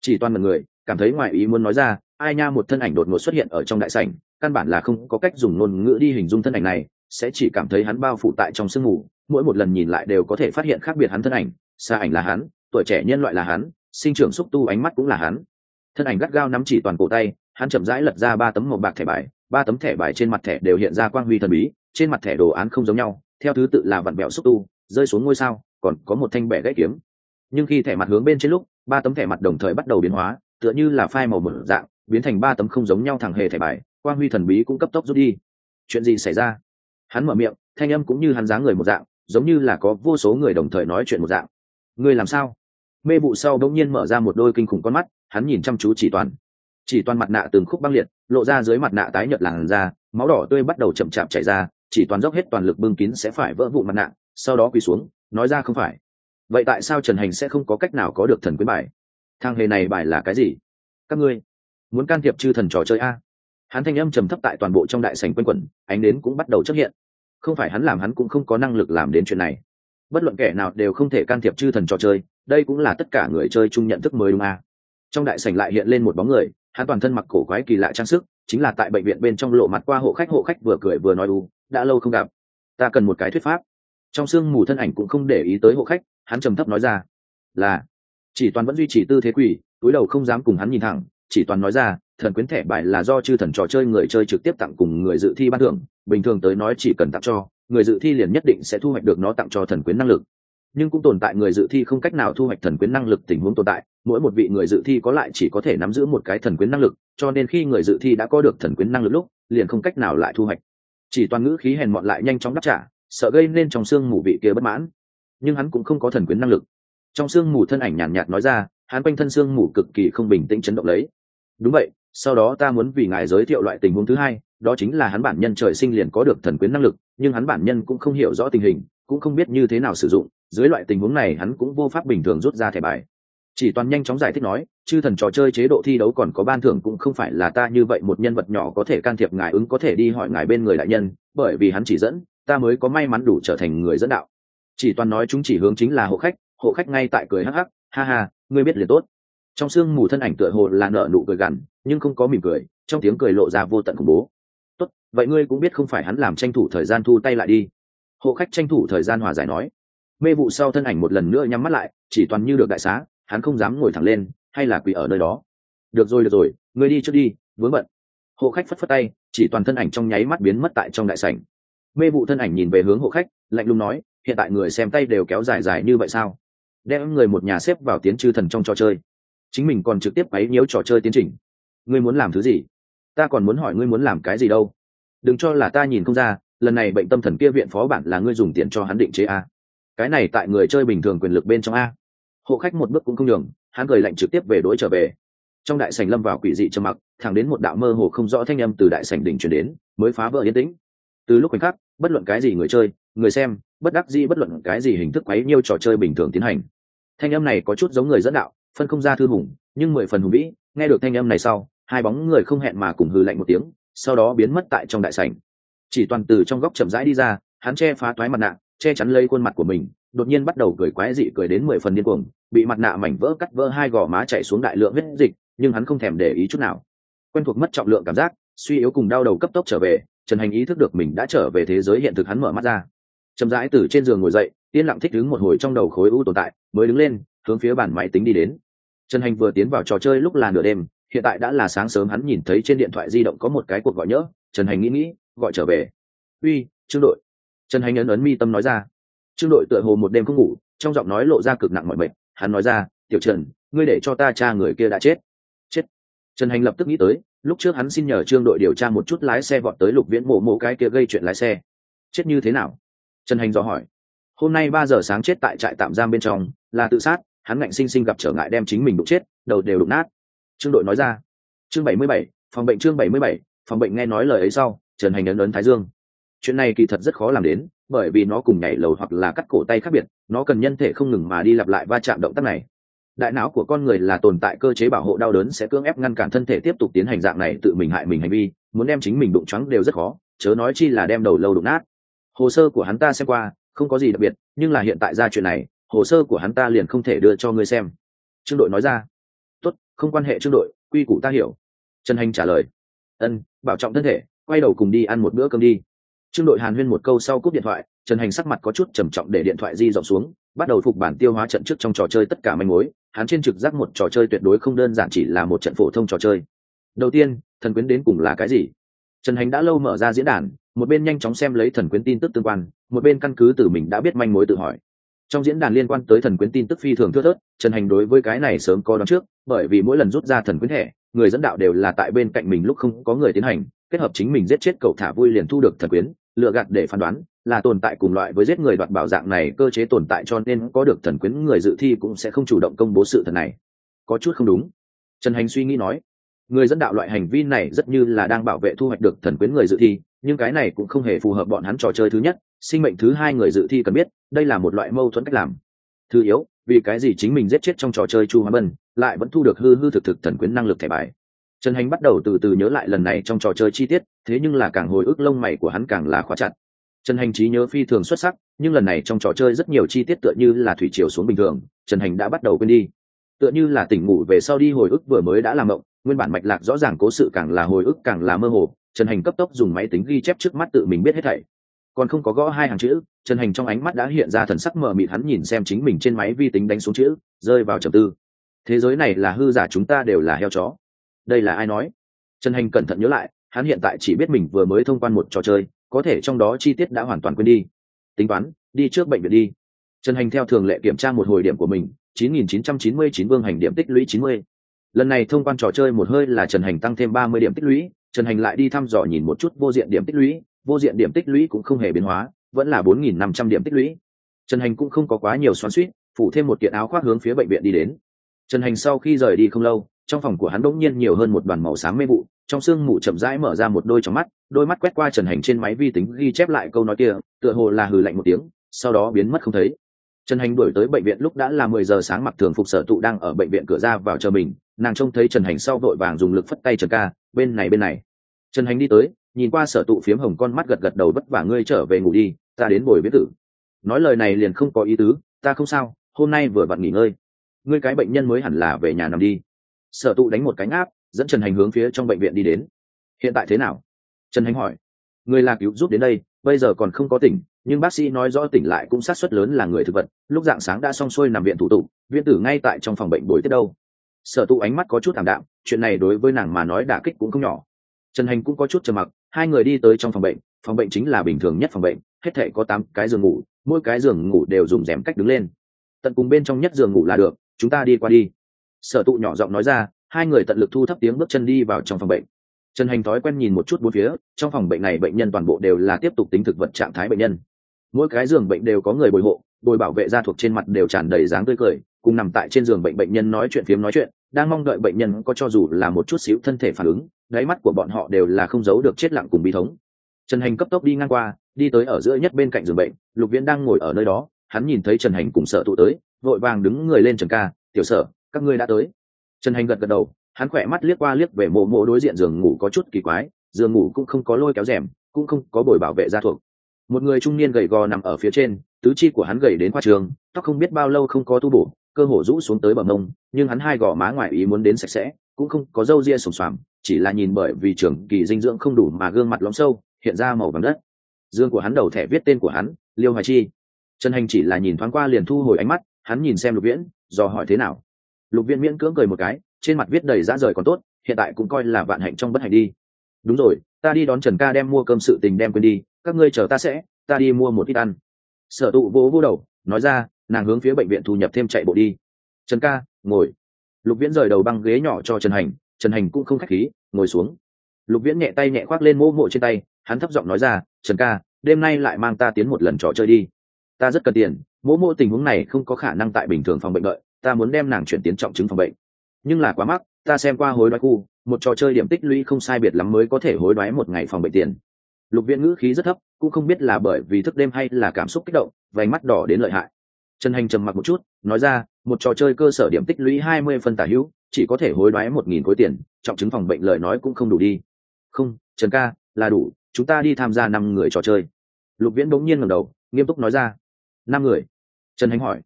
Chỉ toàn một người, cảm thấy ngoài ý muốn nói ra, ai nha một thân ảnh đột ngột xuất hiện ở trong đại sảnh, căn bản là không có cách dùng ngôn ngữ đi hình dung thân ảnh này, sẽ chỉ cảm thấy hắn bao phủ tại trong sương mù, mỗi một lần nhìn lại đều có thể phát hiện khác biệt hắn thân ảnh xa ảnh là hắn, tuổi trẻ nhân loại là hắn, sinh trưởng xúc tu ánh mắt cũng là hắn. Thân ảnh gắt gao nắm chỉ toàn cổ tay, hắn chậm rãi lật ra ba tấm màu bạc thẻ bài, ba tấm thẻ bài trên mặt thẻ đều hiện ra quang huy thần bí, trên mặt thẻ đồ án không giống nhau, theo thứ tự là vặn bẹo xúc tu, rơi xuống ngôi sao, còn có một thanh bẻ gãy kiếm. Nhưng khi thẻ mặt hướng bên trên lúc, ba tấm thẻ mặt đồng thời bắt đầu biến hóa, tựa như là phai màu mở dạng, biến thành ba tấm không giống nhau thẳng hề thẻ bài, quang huy thần bí cũng cấp tốc rút đi. Chuyện gì xảy ra? Hắn mở miệng, thanh âm cũng như hắn dáng người một dạng, giống như là có vô số người đồng thời nói chuyện một dạng ngươi làm sao? Mê vụ sau bỗng nhiên mở ra một đôi kinh khủng con mắt, hắn nhìn chăm chú chỉ toàn. Chỉ toàn mặt nạ từng khúc băng liệt, lộ ra dưới mặt nạ tái nhợt làn da, máu đỏ tươi bắt đầu chậm chạp chảy ra, chỉ toàn dốc hết toàn lực bưng kín sẽ phải vỡ vụ mặt nạ, sau đó quỳ xuống, nói ra không phải. Vậy tại sao trần hành sẽ không có cách nào có được thần quyến bài? Thang hề này bài là cái gì? Các ngươi, muốn can thiệp chư thần trò chơi a? Hắn thanh âm trầm thấp tại toàn bộ trong đại sành quanh quẩn, ánh đến cũng bắt đầu xuất hiện. Không phải hắn làm hắn cũng không có năng lực làm đến chuyện này bất luận kẻ nào đều không thể can thiệp chư thần trò chơi, đây cũng là tất cả người chơi chung nhận thức mới đúng à? trong đại sảnh lại hiện lên một bóng người, hắn toàn thân mặc cổ quái kỳ lạ trang sức, chính là tại bệnh viện bên trong lộ mặt qua hộ khách hộ khách vừa cười vừa nói u, đã lâu không gặp ta cần một cái thuyết pháp trong sương mù thân ảnh cũng không để ý tới hộ khách, hắn trầm thấp nói ra, là, chỉ toàn vẫn duy trì tư thế quỷ túi đầu không dám cùng hắn nhìn thẳng, chỉ toàn nói ra, thần quyến thẻ bài là do chư thần trò chơi người chơi trực tiếp tặng cùng người dự thi ban thưởng bình thường tới nói chỉ cần tặng cho người dự thi liền nhất định sẽ thu hoạch được nó tặng cho thần quyến năng lực. Nhưng cũng tồn tại người dự thi không cách nào thu hoạch thần quyến năng lực tình huống tồn tại mỗi một vị người dự thi có lại chỉ có thể nắm giữ một cái thần quyến năng lực cho nên khi người dự thi đã có được thần quyến năng lực lúc liền không cách nào lại thu hoạch. Chỉ toàn ngữ khí hèn mọn lại nhanh chóng đáp trả sợ gây nên trong xương mù vị kia bất mãn. Nhưng hắn cũng không có thần quyến năng lực. Trong xương mù thân ảnh nhàn nhạt, nói ra hắn quanh thân xương mù cực kỳ không bình tĩnh chấn động lấy. Đúng vậy sau đó ta muốn vì ngài giới thiệu loại tình huống thứ hai đó chính là hắn bản nhân trời sinh liền có được thần quyến năng lực, nhưng hắn bản nhân cũng không hiểu rõ tình hình, cũng không biết như thế nào sử dụng, dưới loại tình huống này hắn cũng vô pháp bình thường rút ra thẻ bài. Chỉ toàn nhanh chóng giải thích nói, chư thần trò chơi chế độ thi đấu còn có ban thưởng cũng không phải là ta như vậy một nhân vật nhỏ có thể can thiệp ngài ứng có thể đi hỏi ngài bên người đại nhân, bởi vì hắn chỉ dẫn, ta mới có may mắn đủ trở thành người dẫn đạo. Chỉ toàn nói chúng chỉ hướng chính là hộ khách hộ khách ngay tại cười hắc hắc, ha ha, ngươi biết liền tốt. Trong sương mù thân ảnh tựa hồ là nợ nụ cười gằn, nhưng không có mỉm cười, trong tiếng cười lộ ra vô tận khủng bố tốt, vậy ngươi cũng biết không phải hắn làm tranh thủ thời gian thu tay lại đi. Hộ khách tranh thủ thời gian hòa giải nói. Mê vụ sau thân ảnh một lần nữa nhắm mắt lại, chỉ toàn như được đại xá, hắn không dám ngồi thẳng lên, hay là quỳ ở nơi đó. Được rồi được rồi, ngươi đi trước đi, vướng bận. Hộ khách phất phất tay, chỉ toàn thân ảnh trong nháy mắt biến mất tại trong đại sảnh. Mê vụ thân ảnh nhìn về hướng hộ khách, lạnh lùng nói, hiện tại người xem tay đều kéo dài dài như vậy sao? Đem người một nhà xếp vào tiến chư thần trong trò chơi. Chính mình còn trực tiếp ấy nhiễu trò chơi tiến trình. Ngươi muốn làm thứ gì? Ta còn muốn hỏi ngươi muốn làm cái gì đâu. Đừng cho là ta nhìn không ra, lần này bệnh tâm thần kia viện phó bản là ngươi dùng tiền cho hắn định chế a. Cái này tại người chơi bình thường quyền lực bên trong a. Hộ khách một bước cũng không nhường, hắn cười lạnh trực tiếp về đối trở về. Trong đại sảnh lâm vào quỷ dị trầm mặc, thẳng đến một đạo mơ hồ không rõ thanh âm từ đại sảnh đỉnh truyền đến, mới phá vỡ yên tĩnh. Từ lúc khoảnh khắc, bất luận cái gì người chơi, người xem, bất đắc dĩ bất luận cái gì hình thức quấy nhiêu trò chơi bình thường tiến hành. Thanh âm này có chút giống người dẫn đạo, phân không ra thư hùng, nhưng mười phần hùng vĩ, nghe được thanh âm này sau hai bóng người không hẹn mà cùng hư lạnh một tiếng, sau đó biến mất tại trong đại sảnh. Chỉ toàn từ trong góc chậm rãi đi ra, hắn che phá toái mặt nạ, che chắn lấy khuôn mặt của mình, đột nhiên bắt đầu cười quái dị cười đến mười phần điên cuồng, bị mặt nạ mảnh vỡ cắt vỡ hai gò má chạy xuống đại lượng huyết dịch, nhưng hắn không thèm để ý chút nào. Quen thuộc mất trọng lượng cảm giác, suy yếu cùng đau đầu cấp tốc trở về, trần hành ý thức được mình đã trở về thế giới hiện thực hắn mở mắt ra. Chậm rãi từ trên giường ngồi dậy, yên lặng thích đứng một hồi trong đầu khối u tồn tại, mới đứng lên, hướng phía bàn máy tính đi đến. Trần hành vừa tiến vào trò chơi lúc là nửa đêm hiện tại đã là sáng sớm, hắn nhìn thấy trên điện thoại di động có một cái cuộc gọi nhỡ. Trần hành nghĩ nghĩ, gọi trở về. Uy, trương đội. Trần hành ấn ấn mi tâm nói ra. Trương đội tựa hồ một đêm không ngủ, trong giọng nói lộ ra cực nặng mọi mệt. Hắn nói ra, tiểu trần, ngươi để cho ta cha người kia đã chết. Chết? Trần hành lập tức nghĩ tới, lúc trước hắn xin nhờ trương đội điều tra một chút lái xe vọt tới lục viễn mộ mộ cái kia gây chuyện lái xe. Chết như thế nào? Trần hành dò hỏi. Hôm nay ba giờ sáng chết tại trại tạm giam bên trong, là tự sát, hắn ngạnh sinh sinh gặp trở ngại đem chính mình đụng chết, đầu đều đụng nát trương đội nói ra. Chương bảy mươi bảy, phòng bệnh chương bảy mươi bảy, phòng bệnh nghe nói lời ấy sau, trần hành ấn ấn thái dương. Chuyện này kỳ thật rất khó làm đến, bởi vì nó cùng nhảy lầu hoặc là cắt cổ tay khác biệt, nó cần nhân thể không ngừng mà đi lặp lại va chạm động tác này. Đại não của con người là tồn tại cơ chế bảo hộ đau đớn sẽ cưỡng ép ngăn cản thân thể tiếp tục tiến hành dạng này tự mình hại mình hành vi, muốn đem chính mình đụng trắng đều rất khó, chớ nói chi là đem đầu lâu đụng nát. Hồ sơ của hắn ta xem qua, không có gì đặc biệt, nhưng là hiện tại ra chuyện này, hồ sơ của hắn ta liền không thể đưa cho ngươi xem. Trương đội nói ra không quan hệ trương đội, quy củ ta hiểu. Trần hành trả lời. Ân, bảo trọng thân thể, quay đầu cùng đi ăn một bữa cơm đi. Trương đội hàn huyên một câu sau cúp điện thoại, trần hành sắc mặt có chút trầm trọng để điện thoại di rộng xuống, bắt đầu phục bản tiêu hóa trận trước trong trò chơi tất cả manh mối. Hắn trên trực giác một trò chơi tuyệt đối không đơn giản chỉ là một trận phổ thông trò chơi. Đầu tiên, thần quyến đến cùng là cái gì? Trần hành đã lâu mở ra diễn đàn, một bên nhanh chóng xem lấy thần quyến tin tức tương quan, một bên căn cứ từ mình đã biết manh mối tự hỏi trong diễn đàn liên quan tới thần quyến tin tức phi thường thưa thớt, trần hành đối với cái này sớm có đón trước, bởi vì mỗi lần rút ra thần quyến thẻ, người dẫn đạo đều là tại bên cạnh mình lúc không có người tiến hành, kết hợp chính mình giết chết cậu thả vui liền thu được thần quyến, lựa gạt để phán đoán, là tồn tại cùng loại với giết người đoạt bảo dạng này, cơ chế tồn tại cho nên có được thần quyến người dự thi cũng sẽ không chủ động công bố sự thật này. Có chút không đúng. Trần hành suy nghĩ nói, người dẫn đạo loại hành vi này rất như là đang bảo vệ thu hoạch được thần quyến người dự thi, nhưng cái này cũng không hề phù hợp bọn hắn trò chơi thứ nhất, sinh mệnh thứ hai người dự thi cần biết đây là một loại mâu thuẫn cách làm. Thứ yếu, vì cái gì chính mình giết chết trong trò chơi chu hóa bân, lại vẫn thu được hư hư thực thực thần quyến năng lực thẻ bài? Trần hành bắt đầu từ từ nhớ lại lần này trong trò chơi chi tiết, thế nhưng là càng hồi ức lông mày của hắn càng là khóa chặt. Trần hành trí nhớ phi thường xuất sắc, nhưng lần này trong trò chơi rất nhiều chi tiết tựa như là thủy chiều xuống bình thường, trần hành đã bắt đầu quên đi. Tựa như là tỉnh ngủ về sau đi hồi ức vừa mới đã làm mộng, nguyên bản mạch lạc rõ ràng cố sự càng là hồi ức càng là mơ hồ, trần hành cấp tốc dùng máy tính ghi chép trước mắt tự mình biết hết thảy còn không có gõ hai hàng chữ trần hành trong ánh mắt đã hiện ra thần sắc mờ mịt, hắn nhìn xem chính mình trên máy vi tính đánh xuống chữ, rơi vào trầm tư. Thế giới này là hư giả, chúng ta đều là heo chó. Đây là ai nói? Trần hành cẩn thận nhớ lại, hắn hiện tại chỉ biết mình vừa mới thông quan một trò chơi, có thể trong đó chi tiết đã hoàn toàn quên đi. Tính toán, đi trước bệnh viện đi. Trần hành theo thường lệ kiểm tra một hồi điểm của mình 9.999 vương hành điểm tích lũy 90. lần này thông quan trò chơi một hơi là trần hành tăng thêm 30 điểm tích lũy trần hành lại đi thăm dò nhìn một chút vô diện điểm tích lũy vô diện điểm tích lũy cũng không hề biến hóa, vẫn là 4.500 điểm tích lũy. Trần hành cũng không có quá nhiều xoắn suýt phủ thêm một kiện áo khoác hướng phía bệnh viện đi đến. Trần hành sau khi rời đi không lâu, trong phòng của hắn đỗng nhiên nhiều hơn một đoàn màu xám mê vụ, trong sương mù chậm rãi mở ra một đôi trong mắt, đôi mắt quét qua trần hành trên máy vi tính ghi chép lại câu nói kia, tựa hồ là hừ lạnh một tiếng, sau đó biến mất không thấy. Trần hành đuổi tới bệnh viện lúc đã là mười giờ sáng mặc thường phục sở tụ đang ở bệnh viện cửa ra vào chờ mình, nàng trông thấy trần hành sau vội vàng dùng lực phất tay trần ca, bên này bên này. Trần hành đi tới nhìn qua sở tụ phiếm hồng con mắt gật gật đầu vất vả ngươi trở về ngủ đi, ta đến bồi viết tử. Nói lời này liền không có ý tứ, ta không sao, hôm nay vừa vặn nghỉ ngơi. Ngươi cái bệnh nhân mới hẳn là về nhà nằm đi. Sở tụ đánh một cánh áp dẫn trần hành hướng phía trong bệnh viện đi đến. Hiện tại thế nào? Trần hành hỏi. Người là cứu giúp đến đây, bây giờ còn không có tỉnh, nhưng bác sĩ nói rõ tỉnh lại cũng sát suất lớn là người thực vật, lúc dạng sáng đã xong xuôi nằm viện thủ tục viện tử ngay tại trong phòng bệnh bồi tiếp đâu. Sở tụ ánh mắt có chút thảm đạm, chuyện này đối với nàng mà nói đả kích cũng không nhỏ. Trần hành cũng có chút trầm mặc hai người đi tới trong phòng bệnh phòng bệnh chính là bình thường nhất phòng bệnh, hết thể có tám cái giường ngủ, mỗi cái giường ngủ đều dùng rèm cách đứng lên. Tận cùng bên trong nhất giường ngủ là được, chúng ta đi qua đi. Sở tụ nhỏ giọng nói ra, hai người tận lực thu thấp tiếng bước chân đi vào trong phòng bệnh. Trần hành thói quen nhìn một chút bốn phía, trong phòng bệnh này bệnh nhân toàn bộ đều là tiếp tục tính thực vật trạng thái bệnh nhân. Mỗi cái giường bệnh đều có người bồi hộ bồi bảo vệ da thuộc trên mặt đều tràn đầy dáng tươi cười, cùng nằm tại trên giường bệnh bệnh nhân nói chuyện phiếm nói chuyện đang mong đợi bệnh nhân có cho dù là một chút xíu thân thể phản ứng, đáy mắt của bọn họ đều là không giấu được chết lặng cùng bi thống. Trần hành cấp tốc đi ngang qua, đi tới ở giữa nhất bên cạnh giường bệnh, lục viễn đang ngồi ở nơi đó, hắn nhìn thấy trần hành cùng sợ tụ tới, vội vàng đứng người lên trần ca, tiểu sở, các ngươi đã tới. Trần hành gật gật đầu, hắn khỏe mắt liếc qua liếc về mộ mộ đối diện giường ngủ có chút kỳ quái, giường ngủ cũng không có lôi kéo rèm, cũng không có bồi bảo vệ gia thuộc. Một người trung niên gầy gò nằm ở phía trên, tứ chi của hắn gầy đến qua trường, tóc không biết bao lâu không có tu bổ cơ hồ rũ xuống tới bờ mông, nhưng hắn hai gò má ngoài ý muốn đến sạch sẽ, cũng không có râu ria sùng xoàm, chỉ là nhìn bởi vì trường kỳ dinh dưỡng không đủ mà gương mặt lõm sâu, hiện ra màu vàng đất. Dương của hắn đầu thẻ viết tên của hắn, liêu hoài chi. Trần hành chỉ là nhìn thoáng qua liền thu hồi ánh mắt, hắn nhìn xem lục viễn do hỏi thế nào. Lục viễn miễn cưỡng cười một cái, trên mặt viết đầy dã rời còn tốt, hiện tại cũng coi là vạn hạnh trong bất hạnh đi. Đúng rồi, ta đi đón trần ca đem mua cơm sự tình đem quên đi, các ngươi chờ ta sẽ, ta đi mua một ít ăn. Sở tụ vỗ vỗ đầu, nói ra nàng hướng phía bệnh viện thu nhập thêm chạy bộ đi. Trần ca, ngồi. Lục viễn rời đầu băng ghế nhỏ cho trần hành trần hành cũng không k h á c h khí, ngồi xuống. Lục viễn nhẹ tay nhẹ khoác lên mỗ mộ trên tay, hắn thấp giọng nói ra, trần ca, đêm nay lại mang ta tiến một lần trò chơi đi. Ta rất cần tiền, mỗ mộ tình huống này không có khả năng tại bình thường phòng bệnh đợi, ta muốn đem nàng chuyển tiến trọng chứng phòng bệnh. Nhưng là quá mắc, ta xem qua hối đoái khu, một trò chơi điểm tích lũy không sai biệt lắm mới có thể hối đoái một ngày phòng bệnh tiền. Lục viễn ngữ khí rất thấp, cũng không biết là bởi vì thức đêm hay là cảm xúc kích động, vành mắt đỏ đến lợi hại trần hành trầm mặc một chút, nói ra, một trò chơi cơ sở điểm tích lũy hai mươi phân tả hữu, chỉ có thể hối đoái một nghìn khối tiền, trọng chứng phòng bệnh lời nói cũng không đủ đi. Không, trần ca, là đủ, chúng ta đi tham gia năm người trò chơi. Lục viễn bỗng nhiên ngẩng đầu, nghiêm túc nói ra, năm người? Trần hành hỏi.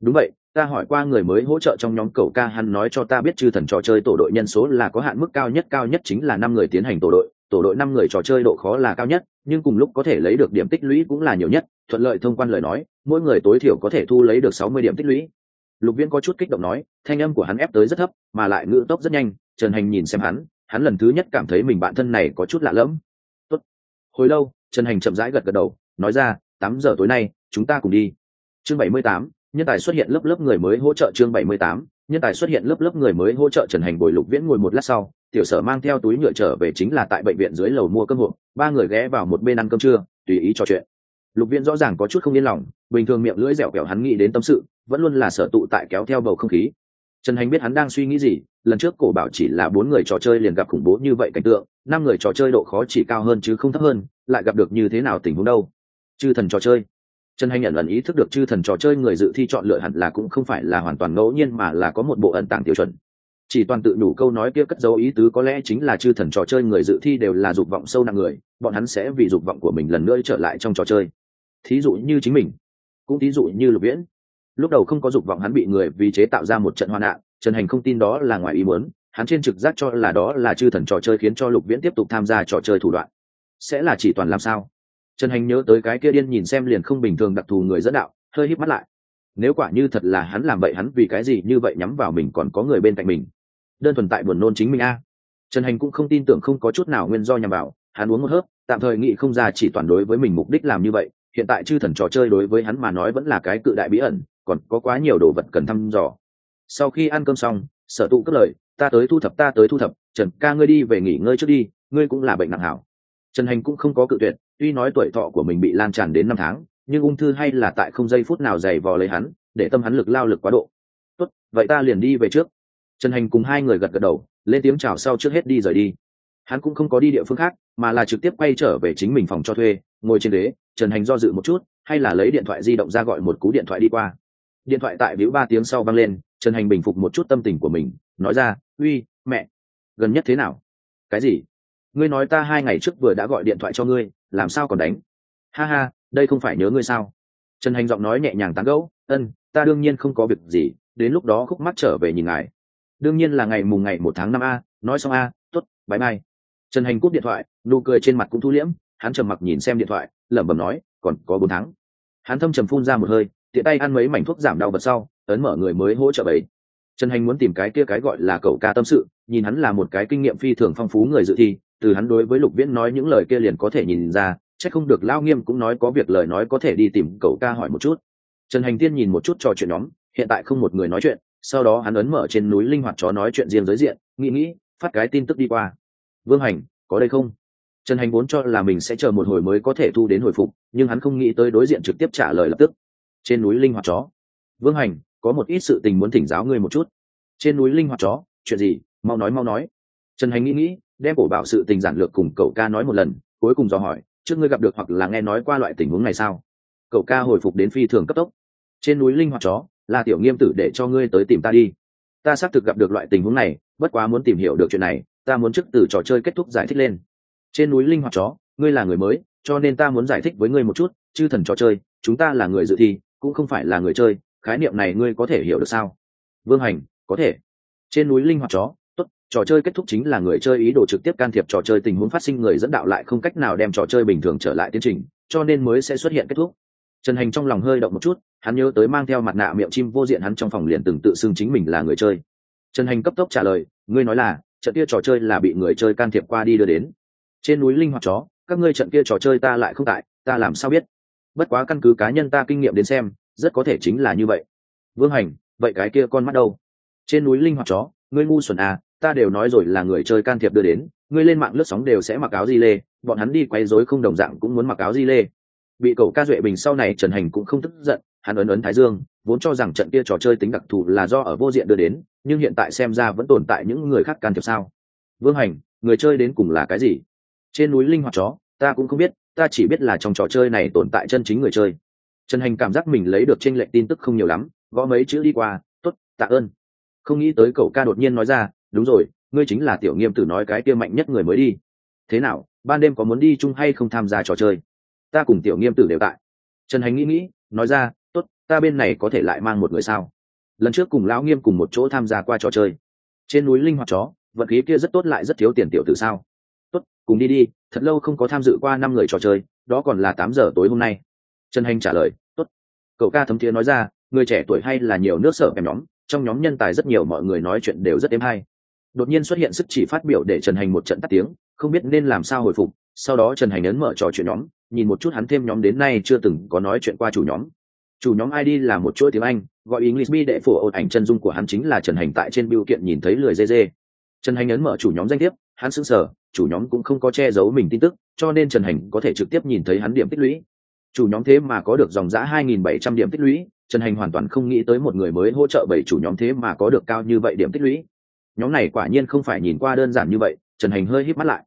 Đúng vậy, ta hỏi qua người mới hỗ trợ trong nhóm cầu ca, hắn nói cho ta biết chư thần trò chơi tổ đội nhân số là có hạn mức cao nhất cao nhất chính là năm người tiến hành tổ đội tổ đội năm người trò chơi độ khó là cao nhất, nhưng cùng lúc có thể lấy được điểm tích lũy cũng là nhiều nhất, thuận lợi thông quan lời nói, mỗi người tối thiểu có thể thu lấy được sáu mươi điểm tích lũy. Lục viễn có chút kích động nói, thanh âm của hắn ép tới rất thấp, mà lại ngữ tốc rất nhanh, trần hành nhìn xem hắn hắn lần thứ nhất cảm thấy mình bạn thân này có chút lạ lẫm. Tốt. hồi lâu, trần hành chậm rãi gật gật đầu, nói ra, tám giờ tối nay, chúng ta cùng đi. Chương bảy mươi tám, nhân tài xuất hiện lớp lớp người mới hỗ trợ chương bảy mươi tám, nhân tài xuất hiện lớp lớp người mới hỗ trợ trần hành bồi lục viễn ngồi một lát sau tiểu sở mang theo túi nhựa trở về chính là tại bệnh viện dưới lầu mua cơm hộp, ba người ghé vào một bên ăn cơm trưa, tùy ý trò chuyện. Lục viễn rõ ràng có chút không yên lòng, bình thường miệng lưỡi dẻo kẹo hắn nghĩ đến tâm sự, vẫn luôn là sở tụ tại kéo theo bầu không khí. Trần hành biết hắn đang suy nghĩ gì, lần trước cổ bảo chỉ là bốn người trò chơi liền gặp khủng bố như vậy cảnh tượng, năm người trò chơi độ khó chỉ cao hơn chứ không thấp hơn, lại gặp được như thế nào tình huống đâu? Chư thần trò chơi. Trần hành nhận lần ý thức được chư thần trò chơi người dự thi chọn lựa hẳn là cũng không phải là hoàn toàn ngẫu nhiên mà là có một bộ ẩn tàng tiêu chuẩn chỉ toàn tự đủ câu nói kia cất dấu ý tứ có lẽ chính là chư thần trò chơi người dự thi đều là dục vọng sâu nặng người, bọn hắn sẽ vì dục vọng của mình lần nữa trở lại trong trò chơi. Thí dụ như chính mình, cũng thí dụ như lục viễn. Lúc đầu không có dục vọng hắn bị người vì chế tạo ra một trận hoạn nạn, trần hành không tin đó là ngoài ý muốn, hắn trên trực giác cho là đó là chư thần trò chơi khiến cho lục viễn tiếp tục tham gia trò chơi thủ đoạn. Sẽ là chỉ toàn làm sao? Trần hành nhớ tới cái kia điên nhìn xem liền không bình thường đặc thù người dẫn đạo, hơi híp mắt lại nếu quả như thật là hắn làm vậy hắn vì cái gì như vậy nhắm vào mình còn có người bên cạnh mình? Đơn thuần tại buồn nôn chính mình a. Trần hành cũng không tin tưởng không có chút nào nguyên do nhằm vào, hắn uống một hớp, tạm thời nghĩ không ra chỉ toàn đối với mình mục đích làm như vậy. Hiện tại chư thần trò chơi đối với hắn mà nói vẫn là cái cự đại bí ẩn, còn có quá nhiều đồ vật cần thăm dò. Sau khi ăn cơm xong, sở tụ cất lời, ta tới thu thập, ta tới thu thập, trần ca ngươi đi về nghỉ ngơi trước đi, ngươi cũng là bệnh nặng hảo. Trần hành cũng không có cự tuyệt, tuy nói tuổi thọ của mình bị lan tràn đến năm tháng nhưng ung thư hay là tại không giây phút nào dày vò lấy hắn, để tâm hắn lực lao lực quá độ. Tốt, vậy ta liền đi về trước. Trần hành cùng hai người gật gật đầu, lên tiếng chào sau trước hết đi rời đi. Hắn cũng không có đi địa phương khác, mà là trực tiếp quay trở về chính mình phòng cho thuê, ngồi trên ghế, trần hành do dự một chút, hay là lấy điện thoại di động ra gọi một cú điện thoại đi qua. Điện thoại tại víu ba tiếng sau vang lên, trần hành bình phục một chút tâm tình của mình, nói ra, uy, mẹ, gần nhất thế nào? Cái gì? Ngươi nói ta hai ngày trước vừa đã gọi điện thoại cho ngươi, làm sao còn đánh? Ha ha đây không phải nhớ ngươi sao? Trần hành giọng nói nhẹ nhàng tán gẫu, ân, ta đương nhiên không có việc gì, đến lúc đó khúc mắt trở về nhìn ngài. Đương nhiên là ngày mùng ngày một tháng năm a, nói xong a t ố t bãi mai. Trần hành cúp điện thoại, nụ cười trên mặt cũng thu liễm, hắn trầm mặc nhìn xem điện thoại, lẩm bẩm nói, còn có bốn tháng. Hắn thâm trầm phun ra một hơi, tiện tay ăn mấy mảnh thuốc giảm đau vật sau, ấn mở người mới hỗ trợ ấy trần hành muốn tìm cái kia cái gọi là cậu ca tâm sự, nhìn hắn là một cái kinh nghiệm phi thường phong phú người dự thi, từ hắn đối với lục viễn nói những lời kia liền có thể nhìn ra chắc không được lao nghiêm cũng nói có việc lời nói có thể đi tìm cậu ca hỏi một chút. Trần hành tiên nhìn một chút trò chuyện nhóm, hiện tại không một người nói chuyện, sau đó hắn ấn mở trên núi linh hoạt chó nói chuyện riêng giới diện, nghĩ nghĩ, phát cái tin tức đi qua. Vương hành, có đây không? Trần hành vốn cho là mình sẽ chờ một hồi mới có thể thu đến hồi phục, nhưng hắn không nghĩ tới đối diện trực tiếp trả lời lập tức. Trên núi linh hoạt chó. Vương hành, có một ít sự tình muốn thỉnh giáo ngươi một chút. Trên núi linh hoạt chó, chuyện gì? Mau nói mau nói. Trần hành nghĩ nghĩ, đem cổ bảo sự tình giản lược cùng cậu ca nói một lần, cuối cùng dò hỏi trước ngươi gặp được hoặc là nghe nói qua loại tình huống này sao? Cậu ca hồi phục đến phi thường cấp tốc. Trên núi linh hoạt chó, là tiểu nghiêm tử để cho ngươi tới tìm ta đi. Ta xác thực gặp được loại tình huống này, bất quá muốn tìm hiểu được chuyện này, ta muốn trước từ trò chơi kết thúc giải thích lên. Trên núi linh hoạt chó, ngươi là người mới, cho nên ta muốn giải thích với ngươi một chút, chư thần trò chơi, chúng ta là người dự thi, cũng không phải là người chơi, khái niệm này ngươi có thể hiểu được sao? Vương hành, có thể. Trên núi linh hoạt chó trò chơi kết thúc chính là người chơi ý đồ trực tiếp can thiệp trò chơi tình huống phát sinh, người dẫn đạo lại không cách nào đem trò chơi bình thường trở lại tiến trình, cho nên mới sẽ xuất hiện kết thúc. Trần hành trong lòng hơi động một chút, hắn nhớ tới mang theo mặt nạ miệng chim vô diện hắn trong phòng liền từng tự xưng chính mình là người chơi. Trần hành cấp tốc trả lời, ngươi nói là, trận kia trò chơi là bị người chơi can thiệp qua đi đưa đến. Trên núi linh hoạt chó, các ngươi trận kia trò chơi ta lại không tại, ta làm sao biết? Bất quá căn cứ cá nhân ta kinh nghiệm đến xem, rất có thể chính là như vậy. Vương hành, vậy cái kia con mắt đâu? Trên núi linh hoạt chó, ngươi ngu xuẩn à ta đều nói rồi là người chơi can thiệp đưa đến, ngươi lên mạng lướt sóng đều sẽ mặc áo di lê, bọn hắn đi quay dối không đồng dạng cũng muốn mặc áo di lê. Bị cậu ca duệ bình sau này trần hành cũng không tức giận, hắn ấn ấn thái dương, vốn cho rằng trận kia trò chơi tính đặc thù là do ở vô diện đưa đến, nhưng hiện tại xem ra vẫn tồn tại những người khác can thiệp sao? Vương hành, người chơi đến cùng là cái gì? Trên núi linh hoạt chó, ta cũng không biết, ta chỉ biết là trong trò chơi này tồn tại chân chính người chơi. Trần hành cảm giác mình lấy được tranh lệch tin tức không nhiều lắm, gõ mấy chữ đi qua, tốt, tạ ơn. Không nghĩ tới cậu ca đột nhiên nói ra đúng rồi, ngươi chính là tiểu nghiêm tử nói cái kia mạnh nhất người mới đi. Thế nào, ban đêm có muốn đi chung hay không tham gia trò chơi? Ta cùng tiểu nghiêm tử đều tại. Trần hành nghĩ nghĩ, nói ra, tốt, ta bên này có thể lại mang một người sao? Lần trước cùng lão nghiêm cùng một chỗ tham gia qua trò chơi. Trên núi linh hoạt chó vật khí kia rất tốt lại rất thiếu tiền tiểu tử sao? Tốt, cùng đi đi, thật lâu không có tham dự qua năm người trò chơi, đó còn là tám giờ tối hôm nay. Trần hành trả lời, tốt. Cậu ca thấm thiế nói ra, người trẻ tuổi hay là nhiều nước sở kèm nhóm, trong nhóm nhân tài rất nhiều, mọi người nói chuyện đều rất êm hay đột nhiên xuất hiện sức chỉ phát biểu để trần hành một trận tắt tiếng, không biết nên làm sao hồi phục. Sau đó trần hành ấn mở trò chuyện nhóm, nhìn một chút hắn thêm nhóm đến nay chưa từng có nói chuyện qua chủ nhóm. Chủ nhóm id là một chuỗi tiếng anh, gọi english bi đệ phổ ột ảnh chân dung của hắn chính là trần hành tại trên biểu kiện nhìn thấy lười dê dê. Trần hành ấn mở chủ nhóm danh thiếp, hắn sững sờ, chủ nhóm cũng không có che giấu mình tin tức, cho nên trần hành có thể trực tiếp nhìn thấy hắn điểm tích lũy. Chủ nhóm thế mà có được dòng giã 2.700 điểm tích lũy, trần hành hoàn toàn không nghĩ tới một người mới hỗ trợ bảy chủ nhóm thế mà có được cao như vậy điểm tích lũy nhóm này quả nhiên không phải nhìn qua đơn giản như vậy trần hành hơi hít mắt lại.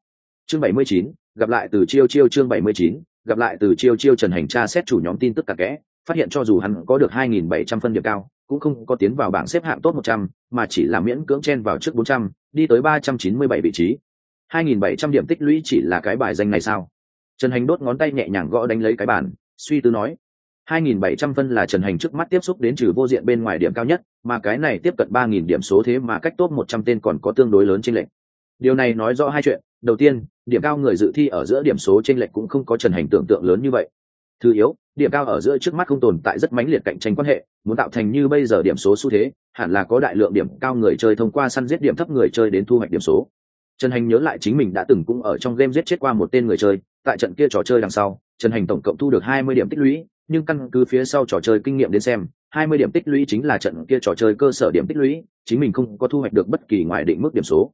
Chương 79, gặp lại từ chiêu chiêu chương 79, gặp lại từ chiêu chiêu trần hành tra xét chủ nhóm tin tức cả kẽ phát hiện cho dù hắn có được 2.700 phân điểm cao cũng không có tiến vào bảng xếp hạng top 100, mà chỉ là miễn cưỡng chen vào trước 400, đi tới 397 vị trí. 2.700 điểm tích lũy chỉ là cái bài danh này sao? Trần hành đốt ngón tay nhẹ nhàng gõ đánh lấy cái bàn suy tư nói 2.700 phân là Trần Hành trước mắt tiếp xúc đến trừ vô diện bên ngoài điểm cao nhất, mà cái này tiếp cận 3.000 điểm số thế mà cách top 100 tên còn có tương đối lớn trên lệnh. Điều này nói rõ hai chuyện, đầu tiên, điểm cao người dự thi ở giữa điểm số trên lệnh cũng không có Trần Hành tưởng tượng lớn như vậy. Thứ yếu, điểm cao ở giữa trước mắt không tồn tại rất mãnh liệt cạnh tranh quan hệ, muốn tạo thành như bây giờ điểm số xu thế, hẳn là có đại lượng điểm cao người chơi thông qua săn giết điểm thấp người chơi đến thu hoạch điểm số. Trần Hành nhớ lại chính mình đã từng cũng ở trong game giết chết qua một tên người chơi, tại trận kia trò chơi đằng sau, Trần Hành tổng cộng thu được 20 điểm tích lũy, nhưng căn cứ phía sau trò chơi kinh nghiệm đến xem, 20 điểm tích lũy chính là trận kia trò chơi cơ sở điểm tích lũy, chính mình không có thu hoạch được bất kỳ ngoài định mức điểm số.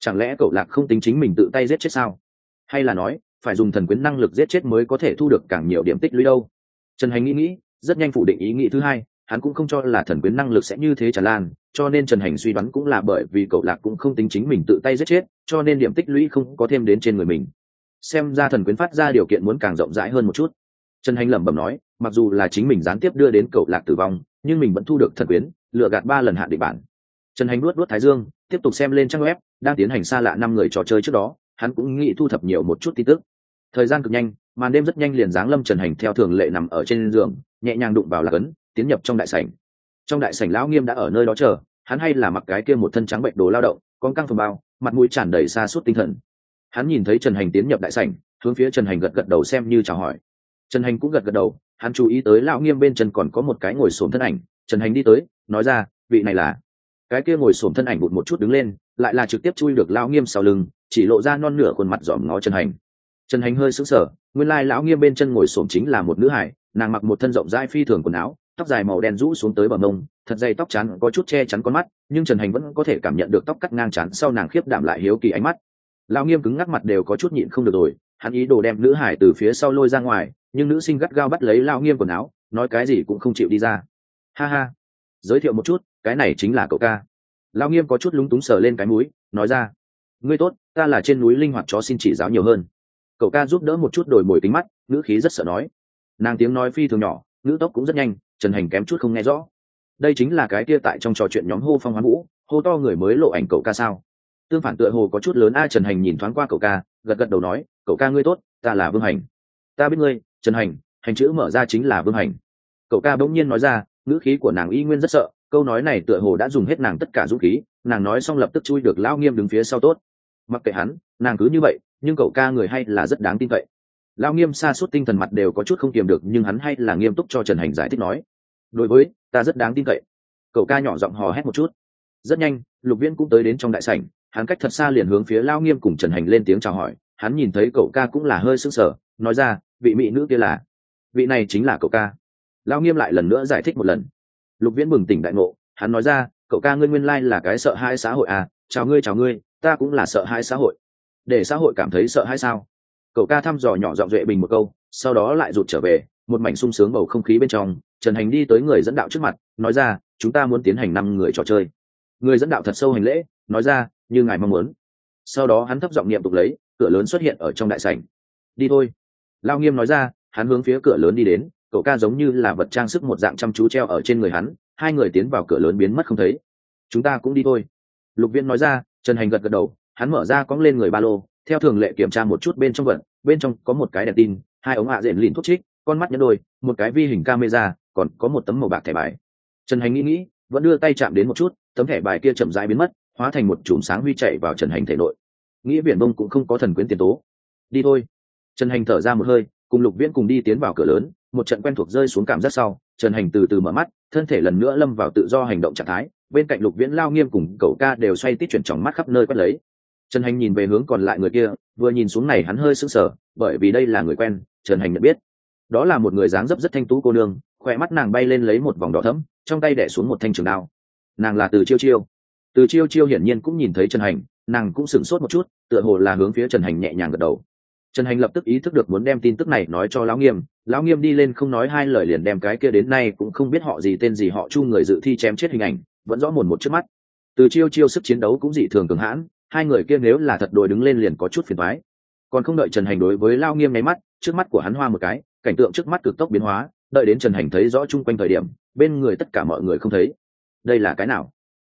Chẳng lẽ cậu lạc không tính chính mình tự tay giết chết sao? Hay là nói, phải dùng thần quyến năng lực giết chết mới có thể thu được càng nhiều điểm tích lũy đâu? Trần Hành nghĩ nghĩ, rất nhanh phủ định ý nghĩ thứ hai, hắn cũng không cho là thần quyến năng lực sẽ như thế tràn lan, cho nên Trần Hành suy đoán cũng là bởi vì cậu lạc cũng không tính chính mình tự tay giết chết, cho nên điểm tích lũy không có thêm đến trên người mình. Xem ra thần quyến phát ra điều kiện muốn càng rộng rãi hơn một chút trần hành lẩm bẩm nói, mặc dù là chính mình gián tiếp đưa đến cậu lạc tử vong, nhưng mình vẫn thu được thần quyến lựa gạt ba lần hạn định bản. Trần hành luốt luốt thái dương, tiếp tục xem lên trang web, đang tiến hành xa lạ năm người trò chơi trước đó, hắn cũng nghĩ thu thập nhiều một chút tin tức. Thời gian cực nhanh, màn đêm rất nhanh liền giáng lâm trần hành theo thường lệ nằm ở trên giường, nhẹ nhàng đụng vào lạc ấn, tiến nhập trong đại sảnh. Trong đại sảnh lão nghiêm đã ở nơi đó chờ, hắn hay là mặc cái kia một thân trắng bệnh đồ lao động, con căng phồng bao, mặt mũi tràn đầy xa suốt tinh thần. Hắn nhìn thấy trần hành tiến nhập đại sảnh, hướng phía trần hành gật gật đầu xem như chào hỏi trần hành cũng gật gật đầu, hắn chú ý tới lão nghiêm bên chân còn có một cái ngồi xổm thân ảnh. Trần hành đi tới, nói ra, vị này là? Cái kia ngồi xổm thân ảnh bụt một chút đứng lên, lại là trực tiếp chui được lão nghiêm sau lưng, chỉ lộ ra non nửa khuôn mặt dòm ngó trần hành. Trần hành hơi sững sờ, nguyên lai lão nghiêm bên chân ngồi xổm chính là một nữ hải, nàng mặc một thân rộng dai phi thường quần áo, tóc dài màu đen rũ xuống tới bờ mông, thật dày tóc chắn có chút che chắn con mắt, nhưng trần hành vẫn có thể cảm nhận được tóc cắt ngang chắn sau nàng khiếp đảm lại hiếu kỳ ánh mắt. Lão nghiêm cứng ngắc mặt đều có chút nhịn không được rồi hắn ý đồ đem nữ hải từ phía sau lôi ra ngoài, nhưng nữ sinh gắt gao bắt lấy lao nghiêm quần áo, nói cái gì cũng không chịu đi ra. Ha ha. Giới thiệu một chút, cái này chính là cậu ca. Lao nghiêm có chút lúng túng sờ lên cái mũi, nói ra. Ngươi tốt, ta là trên núi linh hoạt chó xin chỉ giáo nhiều hơn. Cậu ca giúp đỡ một chút đổi mồi tính mắt, ngữ khí rất sợ nói. Nàng tiếng nói phi thường nhỏ, ngữ tốc cũng rất nhanh, trần hành kém chút không nghe rõ. Đây chính là cái kia tại trong trò chuyện nhóm hô phong hoán vũ, hô to người mới lộ ảnh cậu ca sao? Tương phản tựa hồ có chút lớn a, trần hành nhìn thoáng qua cậu ca gật gật đầu nói, cậu ca ngươi tốt, ta là vương hành. Ta biết ngươi, trần hành hành chữ mở ra chính là vương hành. Cậu ca bỗng nhiên nói ra, ngữ khí của nàng y nguyên rất sợ, câu nói này tựa hồ đã dùng hết nàng tất cả dũng khí, nàng nói xong lập tức chui được lão nghiêm đứng phía sau tốt. Mặc kệ hắn, nàng cứ như vậy, nhưng cậu ca người hay là rất đáng tin cậy. Lão nghiêm xa suốt tinh thần mặt đều có chút không kiềm được, nhưng hắn hay là nghiêm túc cho trần hành giải thích nói, đối với, ta rất đáng tin cậy. Cậu ca nhỏ giọng hò hét một chút. Rất nhanh, lục viễn cũng tới đến trong đại sảnh hắn cách thật xa liền hướng phía lao nghiêm cùng trần hành lên tiếng chào hỏi, hắn nhìn thấy cậu ca cũng là hơi sững sờ, nói ra, vị mỹ nữ kia là, vị này chính là cậu ca. Lao nghiêm lại lần nữa giải thích một lần. Lục viễn bừng tỉnh đại ngộ, hắn nói ra, cậu ca ngươi nguyên lai là cái sợ hãi xã hội à chào ngươi chào ngươi, ta cũng là sợ hãi xã hội. Để xã hội cảm thấy sợ hãi sao? Cậu ca thăm dò nhỏ giọng duệ bình một câu, sau đó lại rụt trở về, một mảnh sung sướng bầu không khí bên trong, trần hành đi tới người dẫn đạo trước mặt, nói ra, chúng ta muốn tiến hành năm người trò chơi. Người dẫn đạo thật sâu hành lễ, nói ra như ngài mong muốn. Sau đó hắn thấp giọng niệm tục lấy, cửa lớn xuất hiện ở trong đại sảnh. Đi thôi. Lao nghiêm nói ra, hắn hướng phía cửa lớn đi đến, cậu ca giống như là vật trang sức một dạng chăm chú treo ở trên người hắn, hai người tiến vào cửa lớn biến mất không thấy. Chúng ta cũng đi thôi. Lục Viên nói ra, trần hành gật gật đầu, hắn mở ra cóng lên người ba lô, theo thường lệ kiểm tra một chút bên trong vận bên trong có một cái đèn tin, hai ống hạ à rện lìn thuốc trích, con mắt nhẫn đôi, một cái vi hình camera, còn có một tấm màu bạc thẻ bài. Trần hành nghĩ nghĩ, vẫn đưa tay chạm đến một chút, tấm thẻ bài kia chậm rãi biến mất hóa thành một chùm sáng huy chạy vào trần hành thể nội. Nghĩa viễn bông cũng không có thần quyến tiền tố. Đi thôi. Trần hành thở ra một hơi, cùng lục viễn cùng đi tiến vào cửa lớn, một trận quen thuộc rơi xuống cảm giác sau, trần hành từ từ mở mắt, thân thể lần nữa lâm vào tự do hành động trạng thái, bên cạnh lục viễn lao nghiêm cùng cậu ca đều xoay tít chuyển tròng mắt khắp nơi quét lấy. Trần hành nhìn về hướng còn lại người kia, vừa nhìn xuống này hắn hơi sững sờ, bởi vì đây là người quen, trần hành nhận biết. Đó là một người dáng dấp rất thanh tú cô nương, khỏe mắt nàng bay lên lấy một vòng đỏ thẫm, trong tay đẻ xuống một thanh trường đao. Nàng là từ chiêu chiêu từ chiêu chiêu hiển nhiên cũng nhìn thấy trần hành, nàng cũng sửng sốt một chút, tựa hồ là hướng phía trần hành nhẹ nhàng gật đầu. Trần hành lập tức ý thức được muốn đem tin tức này nói cho lão nghiêm lão nghiêm đi lên không nói hai lời liền đem cái kia đến nay cũng không biết họ gì tên gì họ chu người dự thi chém chết hình ảnh, vẫn rõ mồn một trước mắt. Từ chiêu chiêu sức chiến đấu cũng dị thường cường hãn, hai người kia nếu là thật đội đứng lên liền có chút phiền thoái còn không đợi trần hành đối với lao nghiêm nháy mắt, trước mắt của hắn hoa một cái, cảnh tượng trước mắt cực tốc biến hóa, đợi đến trần hành thấy rõ chung quanh thời điểm, bên người tất cả mọi người không thấy. Đây là cái nào?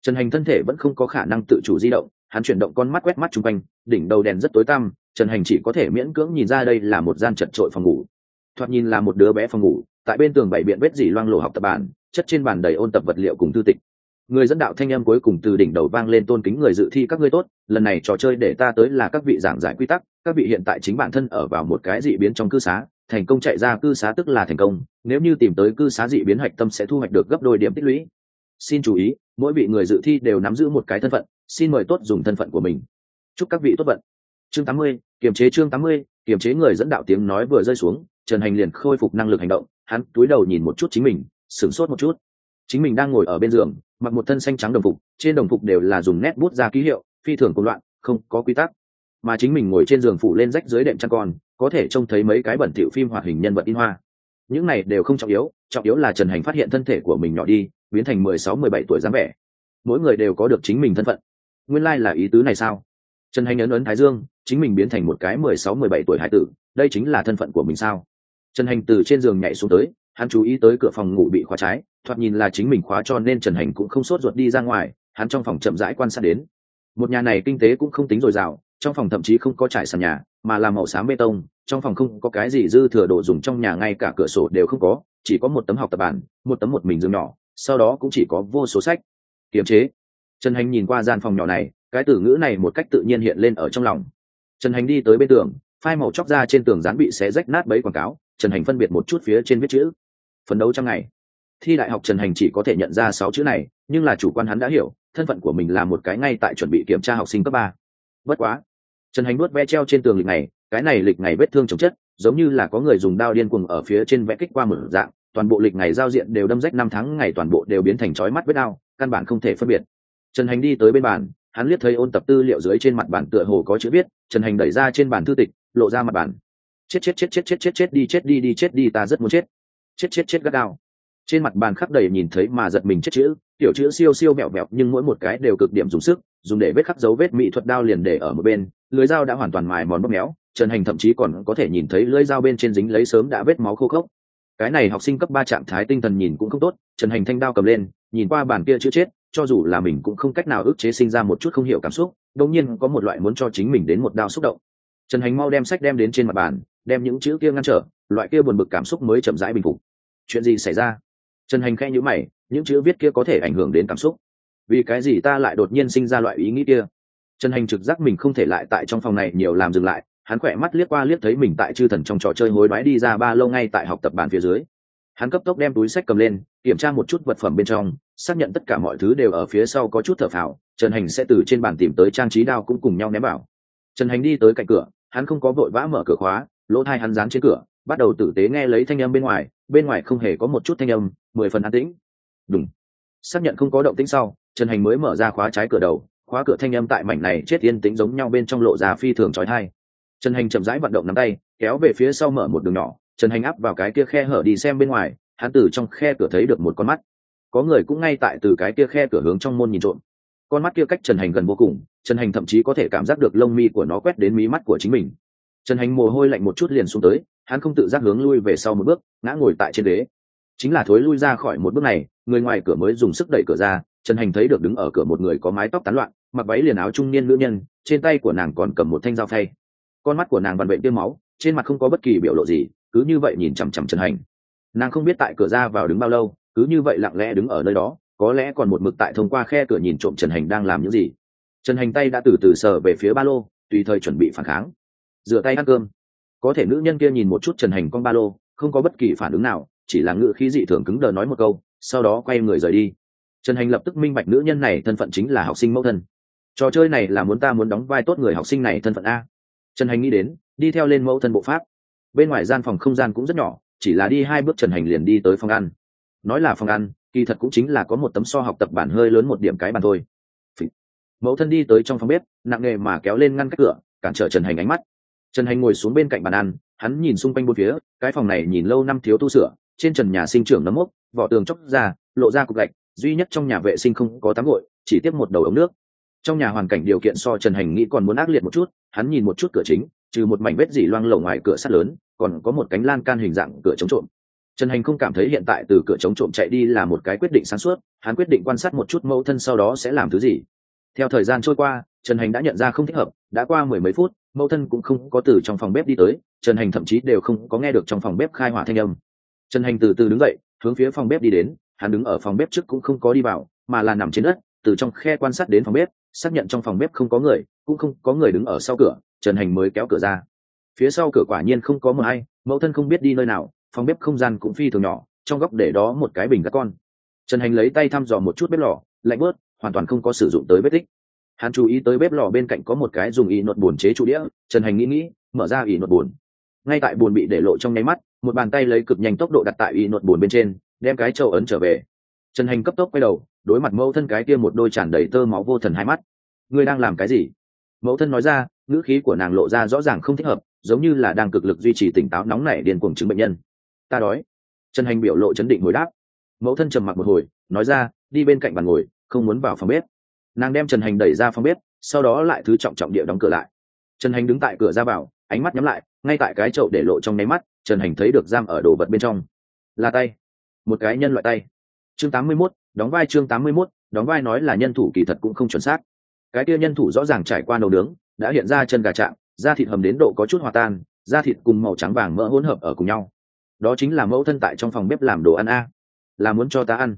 Trần hành thân thể vẫn không có khả năng tự chủ di động, hắn chuyển động con mắt quét mắt chung quanh, đỉnh đầu đèn rất tối tăm, trần hành chỉ có thể miễn cưỡng nhìn ra đây là một gian chật trội phòng ngủ. Thoạt nhìn là một đứa bé phòng ngủ, tại bên tường bảy biện vết dỉ loang lổ học tập bản, chất trên bàn đầy ôn tập vật liệu cùng thư tịch. Người dẫn đạo thanh âm cuối cùng từ đỉnh đầu vang lên tôn kính người dự thi các ngươi tốt, lần này trò chơi để ta tới là các vị giảng giải quy tắc, các vị hiện tại chính bản thân ở vào một cái dị biến trong cư xá, thành công chạy ra cư xá tức là thành công, nếu như tìm tới cư xá dị biến hạch tâm sẽ thu hoạch được gấp đôi điểm tích lũy. Xin chú ý mỗi vị người dự thi đều nắm giữ một cái thân phận xin mời tốt dùng thân phận của mình. Chúc các vị tốt vận. Chương 80, kiềm chế chương 80, kiềm chế người dẫn đạo tiếng nói vừa rơi xuống trần hành liền khôi phục năng lực hành động hắn túi đầu nhìn một chút chính mình sửng sốt một chút. Chính mình đang ngồi ở bên giường mặc một thân xanh trắng đồng phục trên đồng phục đều là dùng nét bút ra ký hiệu phi thường công loạn không có quy tắc. Mà chính mình ngồi trên giường phủ lên rách dưới đệm chăn con có thể trông thấy mấy cái bẩn thỉu phim hoạt hình nhân vật in hoa. Những này đều không trọng yếu trọng yếu là trần hành phát hiện thân thể của mình nhỏ đi biến thành mười sáu, mười bảy tuổi dáng vẻ. Mỗi người đều có được chính mình thân phận. Nguyên lai là ý tứ này sao? Trần hành ấn ấn thái dương, chính mình biến thành một cái mười sáu, mười bảy tuổi hải tử, đây chính là thân phận của mình sao? Trần hành từ trên giường nhảy xuống tới, hắn chú ý tới cửa phòng ngủ bị khóa trái, thoạt nhìn là chính mình khóa cho nên trần hành cũng không sốt ruột đi ra ngoài, hắn trong phòng chậm rãi quan sát đến. Một nhà này kinh tế cũng không tính dồi dào, trong phòng thậm chí không có trải sàn nhà, mà là màu xám bê tông, trong phòng không có cái gì dư thừa đồ dùng trong nhà, ngay cả cửa sổ đều không có, chỉ có một tấm học tập bản một tấm một mình giường nhỏ sau đó cũng chỉ có vô số sách. Kiềm chế. Trần hành nhìn qua gian phòng nhỏ này, cái từ ngữ này một cách tự nhiên hiện lên ở trong lòng. Trần hành đi tới bên tường, phai màu chóc ra trên tường dán bị xé rách nát bấy quảng cáo, trần hành phân biệt một chút phía trên viết chữ. Phấn đấu trong ngày. Thi đại học trần hành chỉ có thể nhận ra sáu chữ này, nhưng là chủ quan hắn đã hiểu, thân phận của mình là một cái ngay tại chuẩn bị kiểm tra học sinh cấp ba. Bất quá. Trần hành nuốt ve treo trên tường lịch này, cái này lịch này vết thương chồng chất, giống như là có người dùng đao điên cuồng ở phía trên vẽ kích qua mở dạng toàn bộ lịch ngày giao diện đều đâm rách năm tháng, ngày toàn bộ đều biến thành chói mắt vết đao căn bản không thể phân biệt. Trần hành đi tới bên bàn, hắn liếc thấy ôn tập tư liệu dưới trên mặt bản tựa hồ có chữ viết, trần hành đẩy ra trên bản thư tịch, lộ ra mặt bản chết chết chết chết chết chết chết đi chết đi đi, chết đi, ta rất muốn chết. Chết chết chết, gắt đao trên mặt bàn khắc đầy nhìn thấy mà giật mình chết chữ, tiểu chữ siêu siêu mẹo mẹo nhưng mỗi một cái đều cực điểm dùng sức, dùng để vết khắc dấu vết mỹ thuật đao liền để ở một bên, lưới dao đã hoàn toàn mài mòn bóp méo, trần hành thậm chí còn có thể nhìn thấy lưới dao bên trên dính lấy sớm đã vết máu khô khốc cái này học sinh cấp ba trạng thái tinh thần nhìn cũng không tốt, trần hành thanh đao cầm lên, nhìn qua bàn kia chữ chết, cho dù là mình cũng không cách nào ức chế sinh ra một chút không hiểu cảm xúc, đột nhiên có một loại muốn cho chính mình đến một đao xúc động. Trần hành mau đem sách đem đến trên mặt bàn, đem những chữ kia ngăn trở, loại kia buồn bực cảm xúc mới chậm rãi bình phục. Chuyện gì xảy ra? Trần hành khẽ nhữ mày, những chữ viết kia có thể ảnh hưởng đến cảm xúc. Vì cái gì ta lại đột nhiên sinh ra loại ý nghĩ kia? Trần hành trực giác mình không thể lại tại trong phòng này nhiều làm dừng lại hắn khỏe mắt liếc qua liếc thấy mình tại chư thần trong trò chơi hối đoái đi ra ba lâu ngay tại học tập bàn phía dưới. Hắn cấp tốc đem túi sách cầm lên, kiểm tra một chút vật phẩm bên trong, xác nhận tất cả mọi thứ đều ở phía sau có chút thở phào, trần hành sẽ từ trên bàn tìm tới trang trí đao cũng cùng nhau ném vào. trần hành đi tới cạnh cửa, hắn không có vội vã mở cửa khóa, lỗ thai hắn dán trên cửa, bắt đầu tử tế nghe lấy thanh âm bên ngoài bên ngoài không hề có một chút thanh âm, mười phần an tĩnh. Đúng xác nhận không có động tĩnh sau, trần hành mới mở ra khóa trái cửa đầu, khóa cửa thanh âm tại mảnh này chết yên tĩnh giống nhau bên trong lộ ra phi thường trói thai trần hành chậm rãi vận động nắm tay, kéo về phía sau mở một đường nhỏ. Trần hành áp vào cái kia khe hở đi xem bên ngoài, hắn từ trong khe cửa thấy được một con mắt. Có người cũng ngay tại từ cái kia khe cửa hướng trong môn nhìn trộm. Con mắt kia cách trần hành gần vô cùng, trần hành thậm chí có thể cảm giác được lông mi của nó quét đến mí mắt của chính mình. Trần hành mồ hôi lạnh một chút liền xuống tới, hắn không tự giác hướng lui về sau một bước, ngã ngồi tại trên ghế. Chính là thối lui ra khỏi một bước này, người ngoài cửa mới dùng sức đẩy cửa ra, trần hành thấy được đứng ở cửa một người có mái tóc tán loạn, mặc váy liền áo trung niên nữ nhân, trên tay của nàng còn cầm một thanh dao phay con mắt của nàng vằn vện tiêm máu, trên mặt không có bất kỳ biểu lộ gì, cứ như vậy nhìn chằm chằm trần hành. Nàng không biết tại cửa ra vào đứng bao lâu, cứ như vậy lặng lẽ đứng ở nơi đó, có lẽ còn một mực tại thông qua khe cửa nhìn trộm trần hành đang làm những gì. Trần hành tay đã từ từ sờ về phía ba lô, tùy thời chuẩn bị phản kháng. Rửa tay ăn cơm. Có thể nữ nhân kia nhìn một chút trần hành con ba lô, không có bất kỳ phản ứng nào, chỉ là ngự khí dị thường cứng đờ nói một câu, sau đó quay người rời đi. Trần hành lập tức minh bạch nữ nhân này thân phận chính là học sinh mẫu thân. Trò chơi này là muốn ta muốn đóng vai tốt người học sinh này thân phận a trần hành nghĩ đến, đi theo lên mẫu thân bộ pháp. Bên ngoài gian phòng không gian cũng rất nhỏ, chỉ là đi hai bước trần hành liền đi tới phòng ăn. Nói là phòng ăn, kỳ thật cũng chính là có một tấm so học tập bản hơi lớn một điểm cái bàn thôi. Mẫu thân đi tới trong phòng bếp, nặng nề mà kéo lên ngăn cách cửa, cản trở trần hành ánh mắt. Trần hành ngồi xuống bên cạnh bàn ăn, hắn nhìn xung quanh bốn phía, cái phòng này nhìn lâu năm thiếu tu sửa, trên trần nhà sinh trưởng nấm mốc, vỏ tường chóc ra, lộ ra cục gạch, duy nhất trong nhà vệ sinh không có tắm gội, chỉ tiếp một đầu ống nước trong nhà hoàn cảnh điều kiện so trần hành nghĩ còn muốn ác liệt một chút, hắn nhìn một chút cửa chính, trừ một mảnh vết dỉ loang lổ ngoài cửa sắt lớn, còn có một cánh lan can hình dạng cửa chống trộm. Trần hành không cảm thấy hiện tại từ cửa chống trộm chạy đi là một cái quyết định sáng suốt, hắn quyết định quan sát một chút mẫu thân sau đó sẽ làm thứ gì. Theo thời gian trôi qua, trần hành đã nhận ra không thích hợp, đã qua mười mấy phút, mẫu thân cũng không có từ trong phòng bếp đi tới, trần hành thậm chí đều không có nghe được trong phòng bếp khai hỏa thanh âm. Trần hành từ từ đứng dậy, hướng phía phòng bếp đi đến, hắn đứng ở phòng bếp trước cũng không có đi vào, mà là nằm trên đất, từ trong khe quan sát đến phòng bếp xác nhận trong phòng bếp không có người, cũng không có người đứng ở sau cửa, trần hành mới kéo cửa ra. Phía sau cửa quả nhiên không có mờ hay mẫu thân không biết đi nơi nào, phòng bếp không gian cũng phi thường nhỏ, trong góc để đó một cái bình các con. Trần hành lấy tay thăm dò một chút bếp lò, lạnh bớt, hoàn toàn không có sử dụng tới vết tích. Hắn chú ý tới bếp lò bên cạnh có một cái dùng y nột bùn chế trụ đĩa, trần hành nghĩ nghĩ, mở ra y nột bùn ngay tại bùn bị để lộ trong nháy mắt, một bàn tay lấy cực nhanh tốc độ đặt tại y nột bùn bên trên, đem cái châu ấn trở về. Trần hành cấp tốc quay đầu đối mặt mẫu thân cái kia một đôi tràn đầy tơ máu vô thần hai mắt. Ngươi đang làm cái gì? Mẫu thân nói ra ngữ khí của nàng lộ ra rõ ràng không thích hợp giống như là đang cực lực duy trì tỉnh táo nóng nảy điên cuồng chứng bệnh nhân. Ta đói. Trần hành biểu lộ chấn định hồi đáp. Mẫu thân trầm mặc một hồi nói ra đi bên cạnh bàn ngồi không muốn vào phòng bếp. Nàng đem trần hành đẩy ra phòng bếp sau đó lại thứ trọng trọng địa đóng cửa lại. Trần hành đứng tại cửa ra vào ánh mắt nhắm lại ngay tại cái chậu để lộ trong nháy mắt trần hành thấy được giam ở đồ vật bên trong. Là tay. Một cái nhân loại tay. Chương 81, đóng vai chương 81, đóng vai nói là nhân thủ kỳ thật cũng không chuẩn xác. Cái kia nhân thủ rõ ràng trải qua nấu nướng đã hiện ra chân gà trạng da thịt hầm đến độ có chút hòa tan da thịt cùng màu trắng vàng mỡ hỗn hợp ở cùng nhau. Đó chính là mẫu thân tại trong phòng bếp làm đồ ăn a. Là muốn cho ta ăn.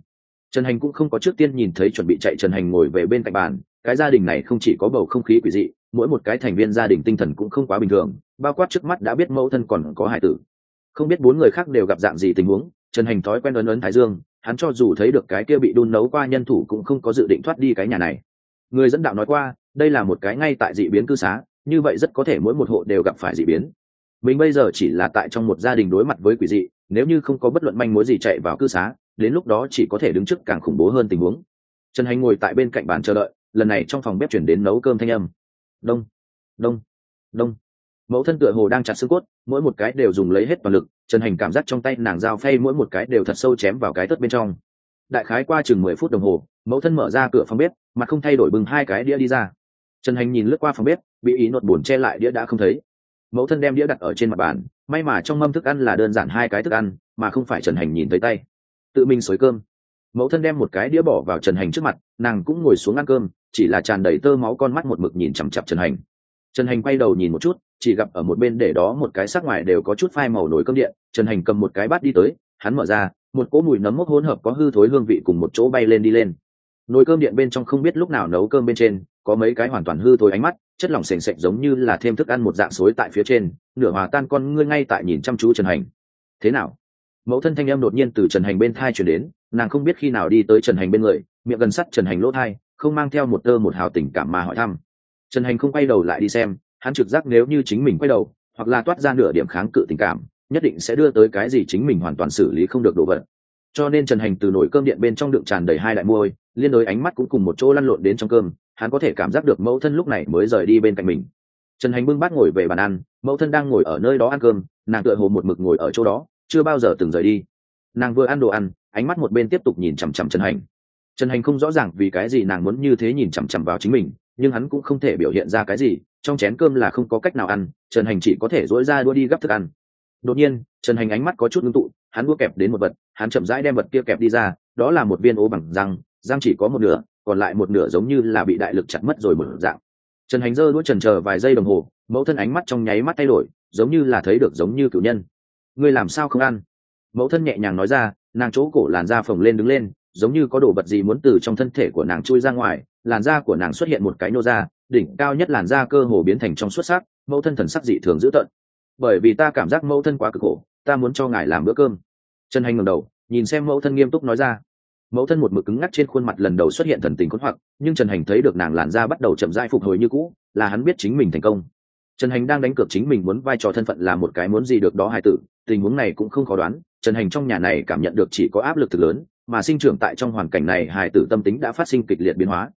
Trần hành cũng không có trước tiên nhìn thấy chuẩn bị chạy trần hành ngồi về bên cạnh bàn cái gia đình này không chỉ có bầu không khí quỷ dị mỗi một cái thành viên gia đình tinh thần cũng không quá bình thường bao quát trước mắt đã biết mẫu thân còn có hải tử. Không biết bốn người khác đều gặp dạng gì tình huống trần hành thói quen ấn ấn thái dương hắn cho dù thấy được cái kia bị đun nấu qua nhân thủ cũng không có dự định thoát đi cái nhà này. Người dẫn đạo nói qua, đây là một cái ngay tại dị biến cư xá, như vậy rất có thể mỗi một hộ đều gặp phải dị biến. Mình bây giờ chỉ là tại trong một gia đình đối mặt với quỷ dị, nếu như không có bất luận manh mối gì chạy vào cư xá, đến lúc đó chỉ có thể đứng trước càng khủng bố hơn tình huống. Trần hành ngồi tại bên cạnh bàn chờ đợi, lần này trong phòng bếp chuyển đến nấu cơm thanh âm. Đông đông đông. Mẫu thân tựa hồ đang chặt xương cốt, mỗi một cái đều dùng lấy hết toàn lực trần hành cảm giác trong tay nàng dao phay mỗi một cái đều thật sâu chém vào cái tất bên trong. Đại khái qua chừng mười phút đồng hồ, mẫu thân mở ra cửa phòng bếp mà không thay đổi bừng hai cái đĩa đi ra. Trần hành nhìn lướt qua phòng bếp, bị ý nột bùn che lại đĩa đã không thấy. Mẫu thân đem đĩa đặt ở trên mặt bàn, may mà trong mâm thức ăn là đơn giản hai cái thức ăn, mà không phải trần hành nhìn thấy tay. Tự mình xới cơm. Mẫu thân đem một cái đĩa bỏ vào trần hành trước mặt, nàng cũng ngồi xuống ăn cơm, chỉ là tràn đầy tơ máu con mắt một mực nhìn chằm chặp trần hành. Trần hành quay đầu nhìn một chút chỉ gặp ở một bên để đó một cái sắc ngoài đều có chút phai màu nổi cơm điện, trần hành cầm một cái bát đi tới, hắn mở ra, một cỗ mùi nấm mốc hỗn hợp có hư thối hương vị cùng một chỗ bay lên đi lên. Nồi cơm điện bên trong không biết lúc nào nấu cơm bên trên, có mấy cái hoàn toàn hư thối ánh mắt, chất lỏng sền sệt giống như là thêm thức ăn một dạng xối tại phía trên, nửa hòa tan con ngươi ngay tại nhìn chăm chú trần hành. Thế nào? Mẫu thân thanh em đột nhiên từ trần hành bên thai chuyển đến, nàng không biết khi nào đi tới trần hành bên người, miệng gần sắt trần hành lỗ thai, không mang theo một tơ một hào tình cảm mà hỏi thăm. Trần hành không quay đầu lại đi xem hắn trực giác nếu như chính mình quay đầu, hoặc là toát ra nửa điểm kháng cự tình cảm, nhất định sẽ đưa tới cái gì chính mình hoàn toàn xử lý không được đồ vật. Cho nên trần hành từ nồi cơm điện bên trong đựng tràn đầy hai đại môi, liên đối ánh mắt cũng cùng một chỗ lăn lộn đến trong cơm, hắn có thể cảm giác được mẫu thân lúc này mới rời đi bên cạnh mình. Trần hành bưng bát ngồi về bàn ăn, mẫu thân đang ngồi ở nơi đó ăn cơm, nàng tựa hồ một mực ngồi ở chỗ đó, chưa bao giờ từng rời đi. Nàng vừa ăn đồ ăn, ánh mắt một bên tiếp tục nhìn chằm chằm trần hành. Trần hành không rõ ràng vì cái gì nàng muốn như thế nhìn chằm chằm vào chính mình, nhưng hắn cũng không thể biểu hiện ra cái gì trong chén cơm là không có cách nào ăn, trần hành chỉ có thể dỗi ra đua đi gấp thức ăn. Đột nhiên, trần hành ánh mắt có chút ngưng tụ, hắn đua kẹp đến một vật, hắn chậm rãi đem vật kia kẹp đi ra, đó là một viên ố bằng răng răng chỉ có một nửa, còn lại một nửa giống như là bị đại lực chặt mất rồi một dạng. Trần hành dơ đuôi trần chờ vài giây đồng hồ, mẫu thân ánh mắt trong nháy mắt thay đổi, giống như là thấy được giống như cựu nhân. Ngươi làm sao không ăn? Mẫu thân nhẹ nhàng nói ra, nàng chỗ cổ làn da phồng lên đứng lên, giống như có đồ vật gì muốn từ trong thân thể của nàng chui ra ngoài làn da của nàng xuất hiện một cái nô da, đỉnh cao nhất làn da cơ hồ biến thành trong xuất sắc, mẫu thân thần sắc dị thường dữ tợn. Bởi vì ta cảm giác mẫu thân quá cực khổ, ta muốn cho ngài làm bữa cơm. Trần hành ngầm đầu, nhìn xem mẫu thân nghiêm túc nói ra. Mẫu thân một mực cứng ngắc trên khuôn mặt lần đầu xuất hiện thần tình khốn hoặc, nhưng trần hành thấy được nàng làn da bắt đầu chậm dai phục hồi như cũ, là hắn biết chính mình thành công. Trần hành đang đánh cược chính mình muốn vai trò thân phận là một cái muốn gì được đó hài tử, tình huống này cũng không khó đoán, trần hành trong nhà này cảm nhận được chỉ có áp lực thực lớn, mà sinh trưởng tại trong hoàn cảnh này hài tử tâm tính đã phát sinh kịch liệt biến hóa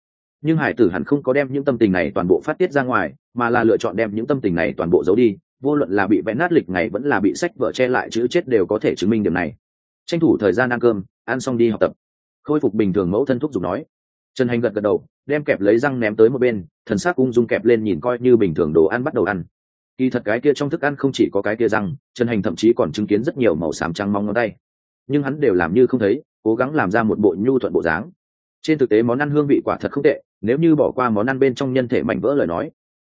nhưng hải tử hẳn không có đem những tâm tình này toàn bộ phát tiết ra ngoài, mà là lựa chọn đem những tâm tình này toàn bộ giấu đi, vô luận là bị vẽ nát lịch ngày vẫn là bị sách vở che lại chữ chết đều có thể chứng minh điểm này. Tranh thủ thời gian ăn cơm, ăn xong đi học tập. Khôi phục bình thường mẫu thân thuốc dùng nói. Trần hành gật gật đầu, đem kẹp lấy răng ném tới một bên, thần s ắ c ung dung kẹp lên nhìn coi như bình thường đồ ăn bắt đầu ăn. Kỳ thật cái kia trong thức ăn không chỉ có cái kia răng, trần hành thậm chí còn chứng kiến rất nhiều màu xám trắng mong ngón tay. Nhưng hắn đều làm như không thấy, cố gắng làm ra một bộ nhu thuận bộ dáng. Trên thực tế món ăn hương vị quả thật không tệ nếu như bỏ qua món ăn bên trong nhân thể mảnh vỡ lời nói,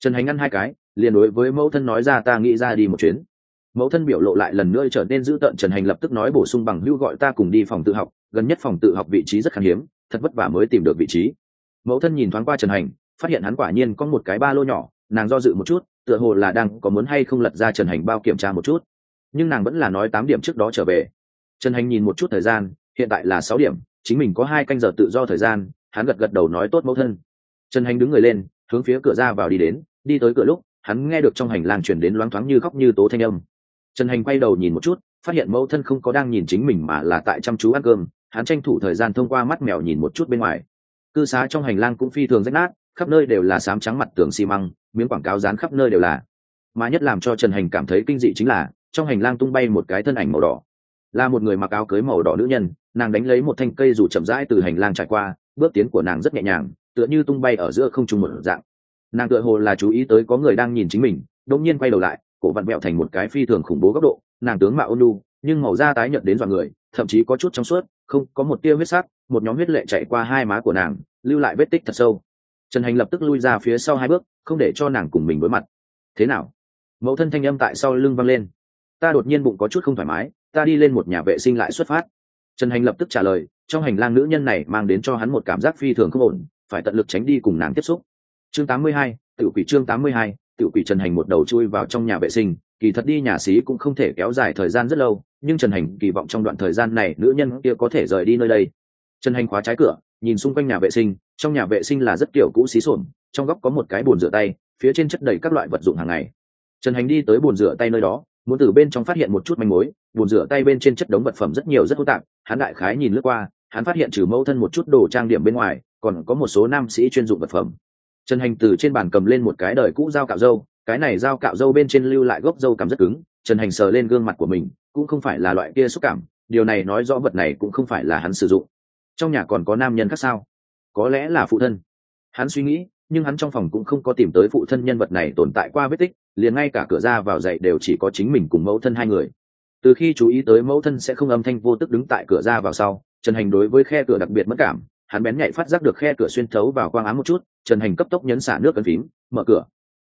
trần hành ăn hai cái, liền đối với mẫu thân nói ra ta nghĩ ra đi một chuyến. Mẫu thân biểu lộ lại lần nữa trở nên dữ tợn, trần hành lập tức nói bổ sung bằng hưu gọi ta cùng đi phòng tự học, gần nhất phòng tự học vị trí rất khan hiếm, thật vất vả mới tìm được vị trí. Mẫu thân nhìn thoáng qua trần hành, phát hiện hắn quả nhiên có một cái ba lô nhỏ, nàng do dự một chút, tựa hồ là đang có muốn hay không lật ra trần hành bao kiểm tra một chút. Nhưng nàng vẫn là nói tám điểm trước đó trở về. Trần hành nhìn một chút thời gian, hiện tại là sáu điểm, chính mình có hai canh giờ tự do thời gian hắn gật gật đầu nói tốt mẫu thân. Trần hành đứng người lên, hướng phía cửa ra vào đi đến, đi tới cửa lúc, hắn nghe được trong hành lang chuyển đến loáng thoáng như khóc như tố thanh âm. Trần hành quay đầu nhìn một chút, phát hiện mẫu thân không có đang nhìn chính mình mà là tại chăm chú ăn cơm, hắn tranh thủ thời gian thông qua mắt mèo nhìn một chút bên ngoài. Cư xá trong hành lang cũng phi thường rách nát, khắp nơi đều là sám trắng mặt tường xi măng, miếng quảng cáo dán khắp nơi đều là. Mà nhất làm cho trần hành cảm thấy kinh dị chính là, trong hành lang tung bay một cái thân ảnh màu đỏ. Là một người mặc áo cưới màu đỏ nữ nhân, nàng đánh lấy một thanh cây dù chậm rãi từ hành lang trải qua bước tiến của nàng rất nhẹ nhàng, tựa như tung bay ở giữa không trung một dạng. Nàng tựa hồ là chú ý tới có người đang nhìn chính mình đống nhiên quay đầu lại, cổ vặn mẹo thành một cái phi thường khủng bố góc độ, nàng tướng mạo ôn lu nhưng màu da tái nhợt đến dọa người, thậm chí có chút trong suốt, không, có một tia huyết sắc, một nhóm huyết lệ chạy qua hai má của nàng, lưu lại vết tích thật sâu. Trần hành lập tức lui ra phía sau hai bước, không để cho nàng cùng mình đối mặt. Thế nào? Mẫu thân thanh âm tại sau lưng văng lên. Ta đột nhiên bụng có chút không thoải mái, ta đi lên một nhà vệ sinh lại xuất phát trần hành lập tức trả lời trong hành lang nữ nhân này mang đến cho hắn một cảm giác phi thường không ổn phải tận lực tránh đi cùng nàng tiếp xúc. Chương 82, tự quỷ chương 82, tự quỷ trần hành một đầu chui vào trong nhà vệ sinh kỳ thật đi nhà xí cũng không thể kéo dài thời gian rất lâu nhưng trần hành kỳ vọng trong đoạn thời gian này nữ nhân kia có thể rời đi nơi đây. Trần hành khóa trái cửa nhìn xung quanh nhà vệ sinh trong nhà vệ sinh là rất kiểu cũ xí xổn trong góc có một cái bồn rửa tay phía trên chất đầy các loại vật dụng hàng ngày. Trần hành đi tới bồn rửa tay nơi đó muốn từ bên trong phát hiện một chút manh mối bồn rửa tay bên trên chất đống vật phẩm rất nhiều rất hỗn tạp, hắn đại khái nhìn lướt qua, hắn phát hiện trừ mẫu thân một chút đồ trang điểm bên ngoài, còn có một số nam sĩ chuyên dụng vật phẩm. Trần hành từ trên bàn cầm lên một cái đời cũ dao cạo dâu, cái này dao cạo dâu bên trên lưu lại gốc dâu cảm rất cứng, trần hành sờ lên gương mặt của mình, cũng không phải là loại kia xúc cảm, điều này nói rõ vật này cũng không phải là hắn sử dụng. Trong nhà còn có nam nhân khác sao? Có lẽ là phụ thân. Hắn suy nghĩ, nhưng hắn trong phòng cũng không có tìm tới phụ thân nhân vật này tồn tại qua vết tích, liền ngay cả cửa ra vào dậy đều chỉ có chính mình cùng mẫu thân hai người từ khi chú ý tới mẫu thân sẽ không âm thanh vô tức đứng tại cửa ra vào sau, trần hành đối với khe cửa đặc biệt mất cảm, hắn bén nhạy phát giác được khe cửa xuyên thấu vào quang ám một chút, trần hành cấp tốc nhấn xả nước ấn phím, mở cửa.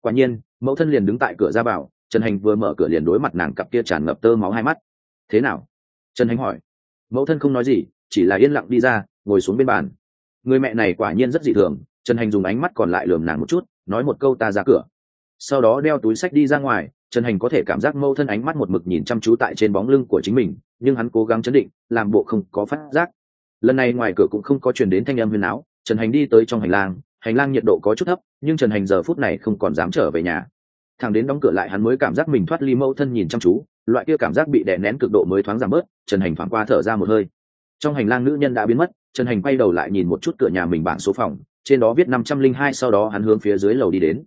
Quả nhiên, mẫu thân liền đứng tại cửa ra vào, trần hành vừa mở cửa liền đối mặt nàng cặp kia tràn ngập tơ máu hai mắt. Thế nào? Trần hành hỏi. Mẫu thân không nói gì, chỉ là yên lặng đi ra, ngồi xuống bên bàn. Người mẹ này quả nhiên rất dị thường, trần hành dùng ánh mắt còn lại lườm nàng một chút, nói một câu ta ra cửa. Sau đó đeo túi sách đi ra ngoài trần hành có thể cảm giác mâu thân ánh mắt một mực nhìn chăm chú tại trên bóng lưng của chính mình, nhưng hắn cố gắng chấn định, làm bộ không có phát giác. Lần này ngoài cửa cũng không có chuyển đến thanh âm huyền áo, trần hành đi tới trong hành lang hành lang nhiệt độ có chút thấp, nhưng trần hành giờ phút này không còn dám trở về nhà. Thằng đến đóng cửa lại hắn mới cảm giác mình thoát ly mâu thân nhìn chăm chú, loại kia cảm giác bị đè nén cực độ mới thoáng giảm bớt, trần hành thoáng qua thở ra một hơi. Trong hành lang nữ nhân đã biến mất, trần hành quay đầu lại nhìn một chút cửa nhà mình bảng số phòng, trên đó viết năm trăm linh hai, sau đó hắn hướng phía dưới lầu đi đến.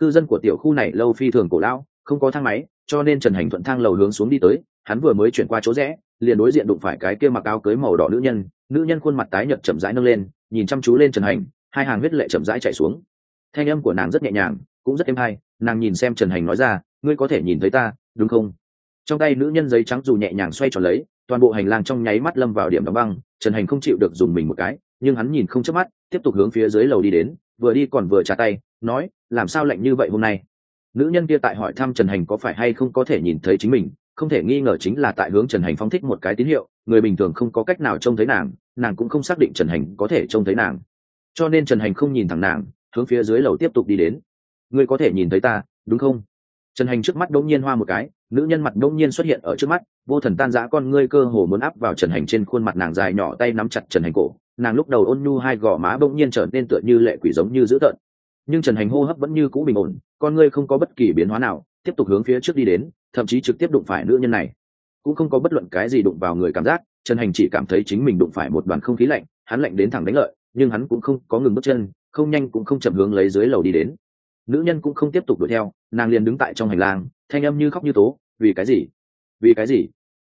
Cư dân của tiểu khu này lâu phi thường cổ lão không có thang máy, cho nên trần hành thuận thang lầu hướng xuống đi tới, hắn vừa mới chuyển qua chỗ rẽ, liền đối diện đụng phải cái kia mặc áo cưới màu đỏ nữ nhân nữ nhân khuôn mặt tái nhợt chậm rãi nâng lên, nhìn chăm chú lên trần hành, hai hàng huyết lệ chậm rãi chạy xuống. Thanh âm của nàng rất nhẹ nhàng, cũng rất êm hay, nàng nhìn xem trần hành nói ra, ngươi có thể nhìn thấy ta, đúng không? Trong tay nữ nhân giấy trắng dù nhẹ nhàng xoay tròn lấy, toàn bộ hành lang trong nháy mắt lâm vào điểm đóng băng, trần hành không chịu được dùng mình một cái, nhưng hắn nhìn không chớp mắt, tiếp tục hướng phía dưới lầu đi đến, vừa đi còn vừa trả tay, nói, làm sao lạnh như vậy hôm nay? Nữ nhân kia tại hỏi thăm trần hành có phải hay không có thể nhìn thấy chính mình, không thể nghi ngờ chính là tại hướng trần hành phóng thích một cái tín hiệu, người bình thường không có cách nào trông thấy nàng nàng cũng không xác định trần hành có thể trông thấy nàng. Cho nên trần hành không nhìn thẳng nàng, hướng phía dưới lầu tiếp tục đi đến. Ngươi có thể nhìn thấy ta, đúng không? Trần hành trước mắt đỗng nhiên hoa một cái, nữ nhân mặt đỗng nhiên xuất hiện ở trước mắt, vô thần tan giã con ngươi cơ hồ muốn áp vào trần hành trên khuôn mặt nàng dài nhỏ tay nắm chặt trần hành cổ, nàng lúc đầu ôn nhu hai gò má bỗng nhiên trở nên tựa như lệ quỷ giống như dữ tợn nhưng trần hành hô hấp vẫn như cũ bình ổn, con ngươi không có bất kỳ biến hóa nào, tiếp tục hướng phía trước đi đến, thậm chí trực tiếp đụng phải nữ nhân này. Cũng không có bất luận cái gì đụng vào người cảm giác, trần hành chỉ cảm thấy chính mình đụng phải một đoàn không khí lạnh, hắn lạnh đến thẳng đánh lợi, nhưng hắn cũng không có ngừng bước chân, không nhanh cũng không chậm hướng lấy dưới lầu đi đến. Nữ nhân cũng không tiếp tục đuổi theo, nàng liền đứng tại trong hành lang, thanh âm như khóc như tố, vì cái gì? Vì cái gì?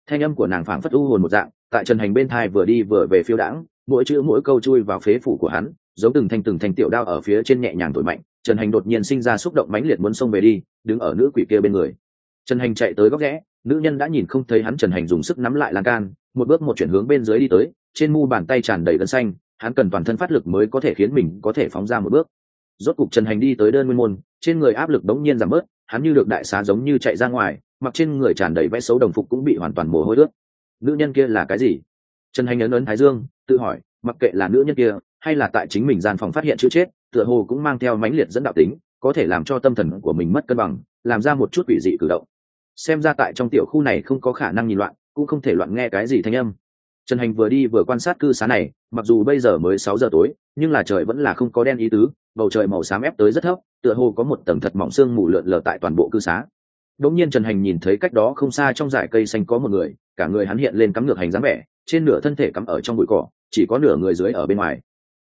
Thanh âm của nàng phảng phất u hồn một dạng, tại trần hành bên thai vừa đi vừa về phiêu đãng, mỗi chữ mỗi câu chui vào phế phủ của hắn giống từng thanh từng thanh tiểu đao ở phía trên nhẹ nhàng thổi mạnh, trần hành đột nhiên sinh ra xúc động mãnh liệt muốn xông về đi, đứng ở nữ quỷ kia bên người. Trần hành chạy tới góc rẽ, nữ nhân đã nhìn không thấy hắn, trần hành dùng sức nắm lại lan can, một bước một chuyển hướng bên dưới đi tới, trên mu bàn tay tràn đầy gân xanh, hắn cần toàn thân phát lực mới có thể khiến mình có thể phóng ra một bước. Rốt cục trần hành đi tới đơn nguyên môn, trên người áp lực đống nhiên giảm bớt, hắn như được đại xá giống như chạy ra ngoài, mặc trên người tràn đầy vẽ xấu đồng phục cũng bị hoàn toàn mồ hôi ướt. Nữ nhân kia là cái gì? Trần hành ấn ấn thái dương, tự hỏi, mặc kệ là nữ nhân kia hay là tại chính mình gian phòng phát hiện chữ chết, tựa hồ cũng mang theo mãnh liệt dẫn đạo tính, có thể làm cho tâm thần của mình mất cân bằng, làm ra một chút quỷ dị cử động. Xem ra tại trong tiểu khu này không có khả năng nhìn loạn, cũng không thể loạn nghe cái gì thanh âm. Trần hành vừa đi vừa quan sát cư xá này, mặc dù bây giờ mới sáu giờ tối, nhưng là trời vẫn là không có đen ý tứ, bầu trời màu xám ép tới rất thấp, tựa hồ có một tầng thật mỏng sương mù lượn lờ tại toàn bộ cư xá. Đống nhiên trần hành nhìn thấy cách đó không xa trong dải cây xanh có một người, cả người hắn hiện lên cắm ngược hành dáng vẻ, trên nửa thân thể cắm ở trong bụi cỏ, chỉ có nửa người dưới ở bên ngoài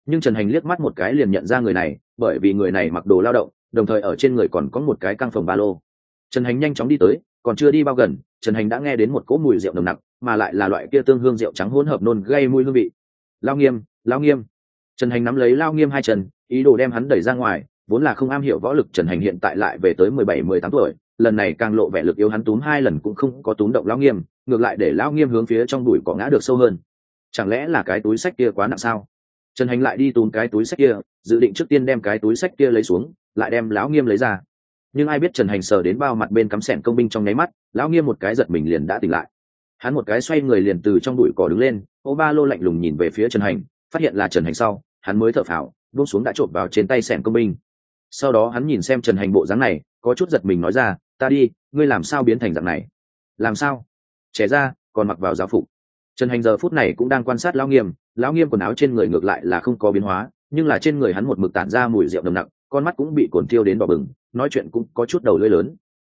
nhưng trần hành liếc mắt một cái liền nhận ra người này, bởi vì người này mặc đồ lao động, đồng thời ở trên người còn có một cái căng phòng ba lô. Trần hành nhanh chóng đi tới, còn chưa đi bao gần, trần hành đã nghe đến một cỗ mùi rượu nồng nặc, mà lại là loại kia tương hương rượu trắng hỗn hợp nôn gây mùi hương vị. Lao nghiêm lao nghiêm. Trần hành nắm lấy lao nghiêm hai chân, ý đồ đem hắn đẩy ra ngoài, vốn là không am hiểu võ lực trần hành hiện tại lại về tới mười bảy, mười tám tuổi, lần này càng lộ vẻ lực yếu hắn túm hai lần cũng không có túm động lao nghiêm, ngược lại để lao nghiêm hướng phía trong đùi cỏ ngã được sâu hơn. Chẳng lẽ là cái túi sách kia quá nặng sao? Trần hành lại đi túm cái túi sách kia, dự định trước tiên đem cái túi sách kia lấy xuống, lại đem lão nghiêm lấy ra. Nhưng ai biết trần hành sờ đến bao mặt bên cắm sẻn công binh trong nháy mắt, lão nghiêm một cái giật mình liền đã tỉnh lại. Hắn một cái xoay người liền từ trong đùi cỏ đứng lên, ô ba lô lạnh lùng nhìn về phía trần hành, phát hiện là trần hành sau, hắn mới thở phào, buông xuống đã trộm vào trên tay sẻn công binh. Sau đó hắn nhìn xem trần hành bộ dáng này, có chút giật mình nói ra, ta đi, ngươi làm sao biến thành dạng này? Làm sao? Trẻ ra, còn mặc vào giáo phục. Trần hành giờ phút này cũng đang quan sát lão nghiêm lão nghiêm quần áo trên người ngược lại là không có biến hóa, nhưng là trên người hắn một mực tản ra mùi rượu nồng nặng con mắt cũng bị cồn tiêu đến đỏ bừng, nói chuyện cũng có chút đầu lưỡi lớn.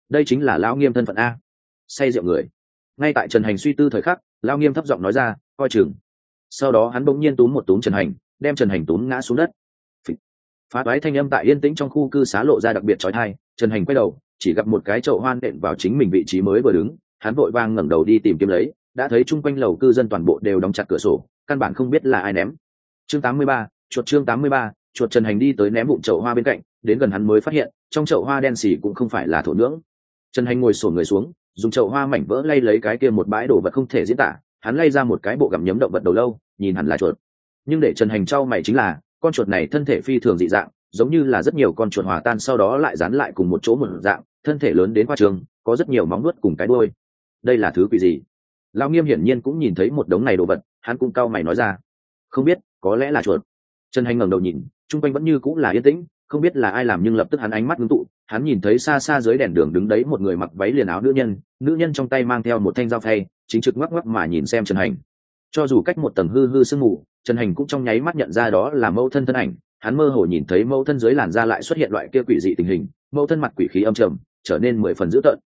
Đây chính là lão nghiêm thân phận a. Say rượu người. Ngay tại trần hành suy tư thời khắc, lão nghiêm thấp giọng nói ra, coi chừng. Sau đó hắn bỗng nhiên túm một túm trần hành, đem trần hành túm ngã xuống đất. Phá toái thanh âm tại yên tĩnh trong khu cư xá lộ ra đặc biệt trói thai trần hành quay đầu, chỉ gặp một cái chậu hoan đệm vào chính mình vị trí mới vừa đứng, hắn vội vang ngẩng đầu đi tìm kiếm lấy đã thấy chung quanh lầu cư dân toàn bộ đều đóng chặt cửa sổ căn bản không biết là ai ném. Chương 83, chuột chương 83, chuột trần hành đi tới ném bụng chậu hoa bên cạnh đến gần hắn mới phát hiện trong chậu hoa đen xì cũng không phải là thổ nhưỡng. Trần hành ngồi sổ người xuống dùng chậu hoa mảnh vỡ lay lấy cái kia một bãi đồ vật không thể diễn tả hắn lay ra một cái bộ gặm nhấm động vật đầu lâu nhìn hẳn là chuột. Nhưng để trần hành trao mày chính là con chuột này thân thể phi thường dị dạng giống như là rất nhiều con chuột hòa tan sau đó lại dán lại cùng một chỗ một dạng thân thể lớn đến qua trường có rất nhiều móng nuốt cùng cái đuôi. Đây là thứ quỷ gì? Lão nghiêm hiển nhiên cũng nhìn thấy một đống này đồ vật, hắn cũng cau mày nói ra. Không biết, có lẽ là chuột. Trần hành ngẩng đầu nhìn, chung quanh vẫn như cũng là yên tĩnh, không biết là ai làm nhưng lập tức hắn ánh mắt ngưng tụ, hắn nhìn thấy xa xa dưới đèn đường đứng đấy một người mặc váy liền áo nữ nhân nữ nhân trong tay mang theo một thanh dao thay chính trực ngoắc ngoắc mà nhìn xem trần hành. Cho dù cách một tầng hư hư sương mù, trần hành cũng trong nháy mắt nhận ra đó là mẫu thân thân ảnh, hắn mơ hồ nhìn thấy mẫu thân dưới làn da lại xuất hiện loại kia quỷ dị tình hình, mẫu thân mặt quỷ khí âm trầm, trở nên mười phần dữ tợn.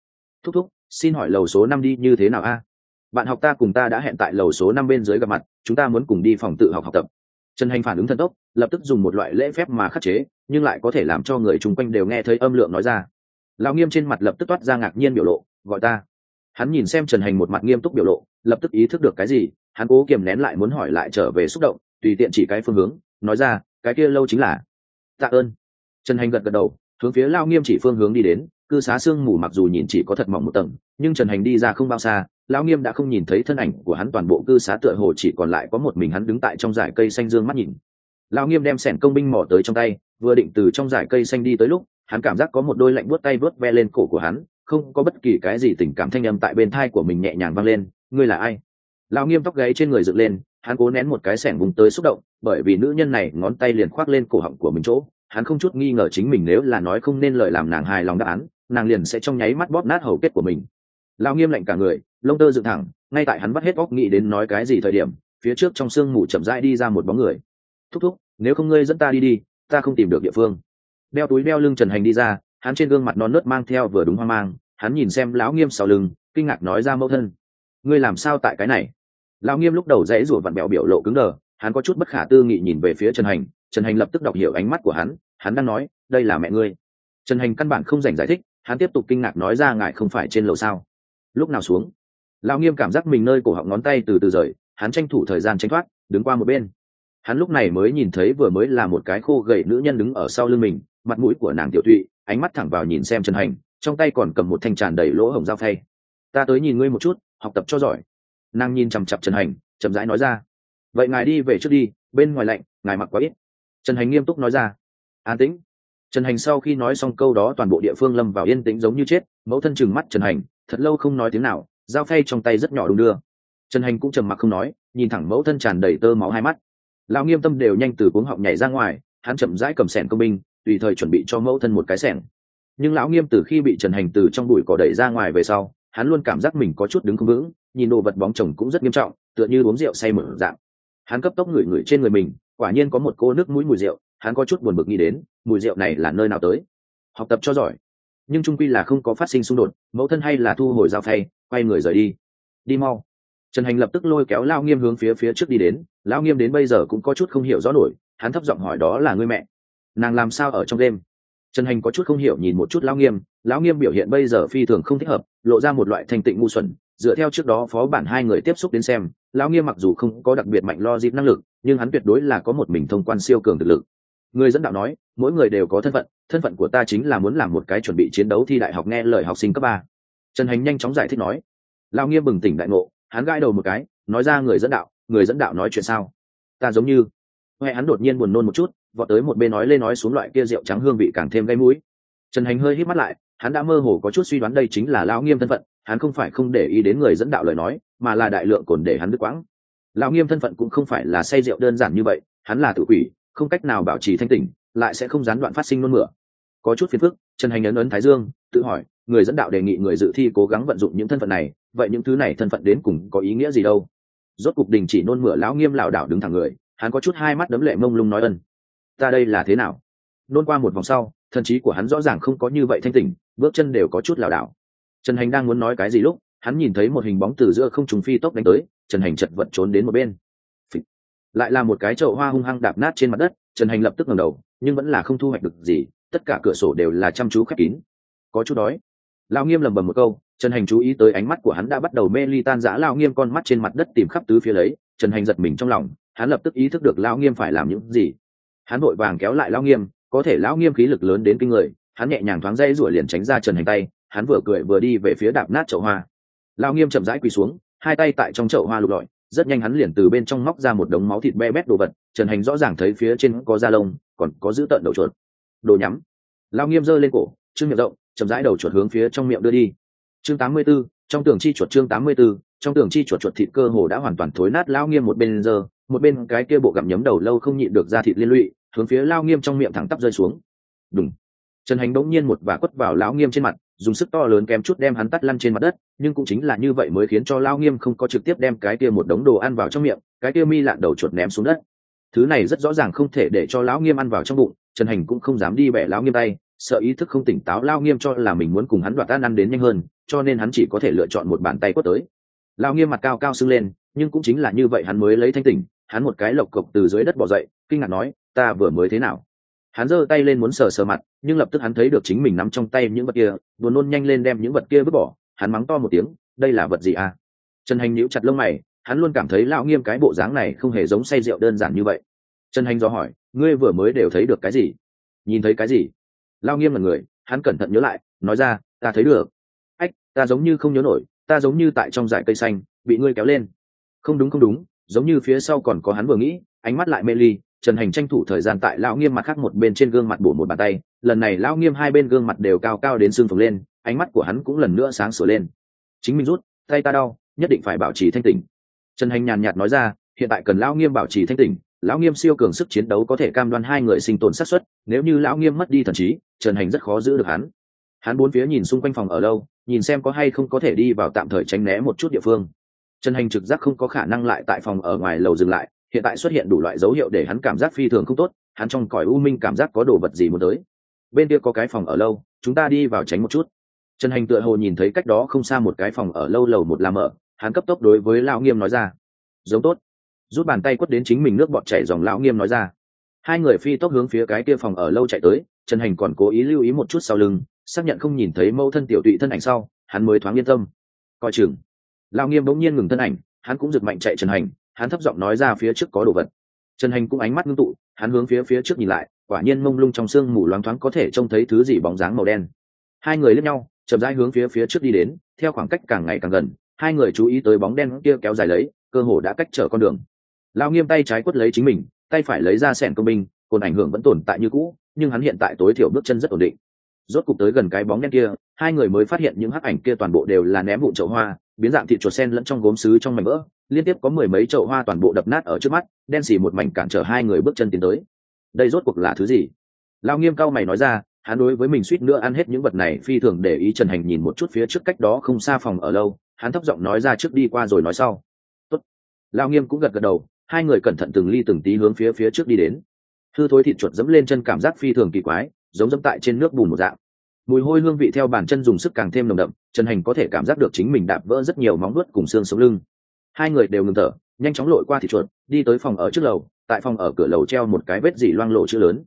Thúc thúc, xin hỏi lầu số năm đi như thế nào a? Bạn học ta cùng ta đã hẹn tại lầu số năm bên dưới gặp mặt, chúng ta muốn cùng đi phòng tự học học tập. Trần hành phản ứng thần tốc, lập tức dùng một loại lễ phép mà khắc chế, nhưng lại có thể làm cho người chung quanh đều nghe thấy âm lượng nói ra. Lão nghiêm trên mặt lập tức toát ra ngạc nhiên biểu lộ, gọi ta. Hắn nhìn xem trần hành một mặt nghiêm túc biểu lộ, lập tức ý thức được cái gì, hắn cố kiềm nén lại muốn hỏi lại trở về xúc động, tùy tiện chỉ cái phương hướng, nói ra, cái kia lâu chính là tạ ơn. Trần hành gật gật đầu, hướng phía lao nghiêm chỉ phương hướng đi đến, cư xá sương mù mặc dù nhìn chỉ có thật mỏng một tầng, nhưng trần hành đi ra không bao xa lão nghiêm đã không nhìn thấy thân ảnh của hắn, toàn bộ cư xá tựa hồ chỉ còn lại có một mình hắn đứng tại trong dải cây xanh dương mắt nhìn. Lão nghiêm đem sẻn công binh mỏ tới trong tay, vừa định từ trong dải cây xanh đi tới lúc, hắn cảm giác có một đôi lạnh buốt tay vớt ve lên cổ của hắn, không có bất kỳ cái gì tình cảm thanh âm tại bên thai của mình nhẹ nhàng vang lên, ngươi là ai? Lão nghiêm tóc gáy trên người dựng lên, hắn cố nén một cái sẻng vùng tới xúc động, bởi vì nữ nhân này ngón tay liền khoác lên cổ họng của mình chỗ, hắn không chút nghi ngờ chính mình nếu là nói không nên lời làm nàng hài lòng đáp án, nàng liền sẽ trong nháy mắt bóp nát hầu kết của mình lao nghiêm lạnh cả người, lông tơ dựng thẳng, ngay tại hắn bắt hết óc nghĩ đến nói cái gì thời điểm, phía trước trong sương mù chậm rãi đi ra một bóng người. Thúc thúc, nếu không ngươi dẫn ta đi đi, ta không tìm được địa phương. Đeo túi đeo lưng trần hành đi ra, hắn trên gương mặt non nớt mang theo vừa đúng hoang mang, hắn nhìn xem lão nghiêm sau lưng, kinh ngạc nói ra mẫu thân. Ngươi làm sao tại cái này? Lão nghiêm lúc đầu dãy rủa vặn bẹo biểu lộ cứng đờ, hắn có chút bất khả tư nghị nhìn về phía trần hành trần hành lập tức đọc hiểu ánh mắt của hắn hắn đang nói, đây là mẹ ngươi. Trần hành căn bản không dành giải thích, hắn tiếp tục kinh ngạc nói ra ngại không phải trên lầu sao? Lúc nào xuống? Lao nghiêm cảm giác mình nơi cổ họng ngón tay từ từ rời, hắn tranh thủ thời gian tranh thoát, đứng qua một bên. Hắn lúc này mới nhìn thấy vừa mới là một cái khô gầy nữ nhân đứng ở sau lưng mình, mặt mũi của nàng tiểu thụy ánh mắt thẳng vào nhìn xem trần hành, trong tay còn cầm một thanh tràn đầy lỗ hổng dao thay ta tới nhìn ngươi một chút, học tập cho giỏi. Nàng nhìn chằm chặp trần hành, chậm rãi nói ra. Vậy ngài đi về trước đi, bên ngoài lạnh, ngài mặc quá ít. Trần hành nghiêm túc nói ra. An tĩnh. Trần hành sau khi nói xong câu đó toàn bộ địa phương lâm vào yên tĩnh giống như chết, mẫu thân chừng mắt trần hành thật lâu không nói tiếng nào, dao phay trong tay rất nhỏ đung đưa. Trần hành cũng trầm mặc không nói, nhìn thẳng mẫu thân tràn đầy tơ máu hai mắt. Lão nghiêm tâm đều nhanh từ cuống họng nhảy ra ngoài, hắn chậm rãi cầm sẻng công binh, tùy thời chuẩn bị cho mẫu thân một cái sẻng. Nhưng lão nghiêm từ khi bị trần hành từ trong bụi cỏ đẩy ra ngoài về sau, hắn luôn cảm giác mình có chút đứng không vững, nhìn đồ vật bóng chồng cũng rất nghiêm trọng, tựa như uống rượu say mở dạng. Hắn cấp tốc ngửi ngửi trên người mình, quả nhiên có một cô nước mũi mùi rượu, hắn có chút buồn bực nghĩ đến, mùi rượu này là nơi nào tới. Học tập cho giỏi nhưng trung quy là không có phát sinh xung đột, mẫu thân hay là thu hồi dao phay, quay người rời đi. Đi mau. Trần hành lập tức lôi kéo lao nghiêm hướng phía phía trước đi đến lao nghiêm đến bây giờ cũng có chút không hiểu rõ nổi, hắn thấp giọng hỏi đó là người mẹ. Nàng làm sao ở trong đêm? Trần hành có chút không hiểu nhìn một chút lao nghiêm, lão nghiêm biểu hiện bây giờ phi thường không thích hợp, lộ ra một loại thành tịnh ngu xuẩn, dựa theo trước đó phó bản hai người tiếp xúc đến xem, lão nghiêm mặc dù không có đặc biệt mạnh lo dịp năng lực, nhưng hắn tuyệt đối là có một mình thông quan siêu cường thực lực. Người dẫn đạo nói, mỗi người đều có thân phận thân phận của ta chính là muốn làm một cái chuẩn bị chiến đấu thi đại học nghe lời học sinh cấp ba. Trần hành nhanh chóng giải thích nói. Lão nghiêm bừng tỉnh đại ngộ, hắn gãi đầu một cái, nói ra người dẫn đạo, người dẫn đạo nói chuyện sao? Ta giống như. Huệ hắn đột nhiên buồn nôn một chút, vọt tới một bên nói lên nói xuống loại kia rượu trắng hương vị càng thêm gây mũi. Trần hành hơi hít mắt lại, hắn đã mơ hồ có chút suy đoán đây chính là lão nghiêm thân phận, hắn không phải không để ý đến người dẫn đạo lời nói, mà là đại lượng cồn để hắn đứt quãng. Lão nghiêm thân phận cũng không phải là say rượu đơn giản như vậy, hắn là tự quỷ, không cách nào bảo trì thanh tỉnh lại sẽ không gián đoạn phát sinh nôn mửa. Có chút phiền phức, trần hành ấn ấn thái dương, tự hỏi, người dẫn đạo đề nghị người dự thi cố gắng vận dụng những thân phận này, vậy những thứ này thân phận đến cùng có ý nghĩa gì đâu? Rốt cục đình chỉ nôn mửa lão nghiêm lảo đảo đứng thẳng người, hắn có chút hai mắt đấm lệ mông lung nói ân. Ta đây là thế nào? Nôn qua một vòng sau, thần trí của hắn rõ ràng không có như vậy thanh tỉnh, bước chân đều có chút lảo đảo. Trần hành đang muốn nói cái gì lúc, hắn nhìn thấy một hình bóng từ giữa không trùng phi tốc đánh tới, trần hành chật vật trốn đến một bên lại là một cái chậu hoa hung hăng đạp nát trên mặt đất, trần hành lập tức ngẩng đầu, nhưng vẫn là không thu hoạch được gì, tất cả cửa sổ đều là chăm chú khép kín. Có chút đói. Lao nghiêm lầm bầm một câu, trần hành chú ý tới ánh mắt của hắn đã bắt đầu mê ly tan giã lao nghiêm con mắt trên mặt đất tìm khắp tứ phía lấy, trần hành giật mình trong lòng, hắn lập tức ý thức được lao nghiêm phải làm những gì. Hắn vội vàng kéo lại lao nghiêm, có thể lão nghiêm khí lực lớn đến kinh người, hắn nhẹ nhàng thoáng dây rủi liền tránh ra trần hành tay, hắn vừa cười vừa đi về phía đạp nát chậu hoa. Lao nghiêm chậm rãi quỳ xuống, hai tay tại trong chậu hoa lục lọi rất nhanh hắn liền từ bên trong móc ra một đống máu thịt be bét đồ vật trần hành rõ ràng thấy phía trên có da lông còn có giữ tợn đầu chuột. Đồ nhắm. Lao nghiêm giơ lên cổ trương miệng rộng chậm rãi đầu chuột hướng phía trong miệng đưa đi. Chương 84, trong tường chi chuột chương 84, trong tường chi chuột chuột thịt cơ hồ đã hoàn toàn thối nát lao nghiêm một bên giờ một bên cái kia bộ gặm nhấm đầu lâu không nhịn được ra thịt liên lụy hướng phía lao nghiêm trong miệng thẳng tắp rơi xuống. Đúng trần hành đống nhiên một và quất vào lão nghiêm trên mặt dùng sức to lớn kém chút đem hắn tắt lăn trên mặt đất, nhưng cũng chính là như vậy mới khiến cho lao nghiêm không có trực tiếp đem cái kia một đống đồ ăn vào trong miệng, cái kia mi lạn đầu chuột ném xuống đất. Thứ này rất rõ ràng không thể để cho lão nghiêm ăn vào trong bụng, trần hành cũng không dám đi bẻ lão nghiêm tay, sợ ý thức không tỉnh táo lao nghiêm cho là mình muốn cùng hắn đoạt tan ăn đến nhanh hơn, cho nên hắn chỉ có thể lựa chọn một bàn tay quất tới. Lao nghiêm mặt cao cao sưng lên, nhưng cũng chính là như vậy hắn mới lấy thanh tỉnh, hắn một cái lộc cộc từ dưới đất bỏ dậy, kinh ngạc nói, ta vừa mới thế nào? Hắn giơ tay lên muốn sờ sờ mặt, nhưng lập tức hắn thấy được chính mình nắm trong tay những vật kia, buồn nôn nhanh lên đem những vật kia vứt bỏ. Hắn mắng to một tiếng, đây là vật gì à? Trần hành nhíu chặt lông mày, hắn luôn cảm thấy lão nghiêm cái bộ dáng này không hề giống say rượu đơn giản như vậy. Trần hành do hỏi, ngươi vừa mới đều thấy được cái gì? Nhìn thấy cái gì? Lao nghiêm là người, hắn cẩn thận nhớ lại, nói ra, ta thấy được. Ách, ta giống như không nhớ nổi, ta giống như tại trong dải cây xanh, bị ngươi kéo lên. Không đúng không đúng, giống như phía sau còn có hắn vừa nghĩ, ánh mắt lại mê ly trần hành tranh thủ thời gian tại lão nghiêm mặt khác một bên trên gương mặt bổ một bàn tay, lần này lão nghiêm hai bên gương mặt đều cao cao đến xương phồng lên, ánh mắt của hắn cũng lần nữa sáng sửa lên. Chính mình rút, tay ta đau, nhất định phải bảo trì thanh tỉnh. Trần hành nhàn nhạt nói ra, hiện tại cần lão nghiêm bảo trì thanh tỉnh, lão nghiêm siêu cường sức chiến đấu có thể cam đoan hai người sinh tồn sát xuất nếu như lão nghiêm mất đi thần trí, trần hành rất khó giữ được hắn. Hắn bốn phía nhìn xung quanh phòng ở lâu, nhìn xem có hay không có thể đi vào tạm thời tránh né một chút địa phương. Trần hành trực giác không có khả năng lại tại phòng ở ngoài lầu dừng lại hiện tại xuất hiện đủ loại dấu hiệu để hắn cảm giác phi thường không tốt, hắn trong cõi u minh cảm giác có đồ vật gì muốn tới. Bên kia có cái phòng ở lâu, chúng ta đi vào tránh một chút. Trần hành tựa hồ nhìn thấy cách đó không xa một cái phòng ở lâu lầu một làm ở hắn cấp tốc đối với lão nghiêm nói ra. Giống tốt. Rút bàn tay quất đến chính mình nước bọt chảy dòng lão nghiêm nói ra. Hai người phi tốc hướng phía cái kia phòng ở lâu chạy tới, trần hành còn cố ý lưu ý một chút sau lưng, xác nhận không nhìn thấy mâu thân tiểu tụy thân ảnh sau, hắn mới thoáng yên tâm. Coi chừng. Lão nghiêm bỗng nhiên ngừng thân ảnh, hắn cũng giật mạnh chạy trần hành hắn thấp giọng nói ra phía trước có đồ vật. Trần hành cũng ánh mắt ngưng tụ, hắn hướng phía phía trước nhìn lại, quả nhiên mông lung trong sương mù loáng thoáng có thể trông thấy thứ gì bóng dáng màu đen. Hai người lướt nhau, chậm rãi hướng phía phía trước đi đến, theo khoảng cách càng ngày càng gần, hai người chú ý tới bóng đen kia kéo dài lấy, cơ hồ đã cách trở con đường. Lao nghiêm tay trái quất lấy chính mình, tay phải lấy ra sẻn công binh, cồn ảnh hưởng vẫn tồn tại như cũ, nhưng hắn hiện tại tối thiểu bước chân rất ổn định. Rốt cục tới gần cái bóng đen kia, hai người mới phát hiện những hắc ảnh kia toàn bộ đều là ném vụ chậu hoa, biến dạng thịt chuột sen lẫn trong gốm sứ trong mảnh vỡ liên tiếp có mười mấy chậu hoa toàn bộ đập nát ở trước mắt, đen xì một mảnh cản trở hai người bước chân tiến tới. Đây rốt cuộc là thứ gì? Lao nghiêm cao mày nói ra, hắn đối với mình suýt nữa ăn hết những vật này, phi thường để ý trần hành nhìn một chút phía trước cách đó không xa phòng ở lâu, hắn thấp giọng nói ra trước đi qua rồi nói sau. Tốt. lao nghiêm cũng gật gật đầu, hai người cẩn thận từng ly từng tí hướng phía phía trước đi đến. Hư thối thịt chuột dẫm lên chân cảm giác phi thường kỳ quái, giống dẫm tại trên nước bùn một dạng. Mùi hôi hương vị theo bàn chân dùng sức càng thêm nồng đậm, trần hành có thể cảm giác được chính mình đạp vỡ rất nhiều móng nuốt cùng xương sống lưng hai người đều ngừng thở, nhanh chóng lội qua thịt chuột, đi tới phòng ở trước lầu, tại phòng ở cửa lầu treo một cái vết dỉ loang lộ chữ lớn.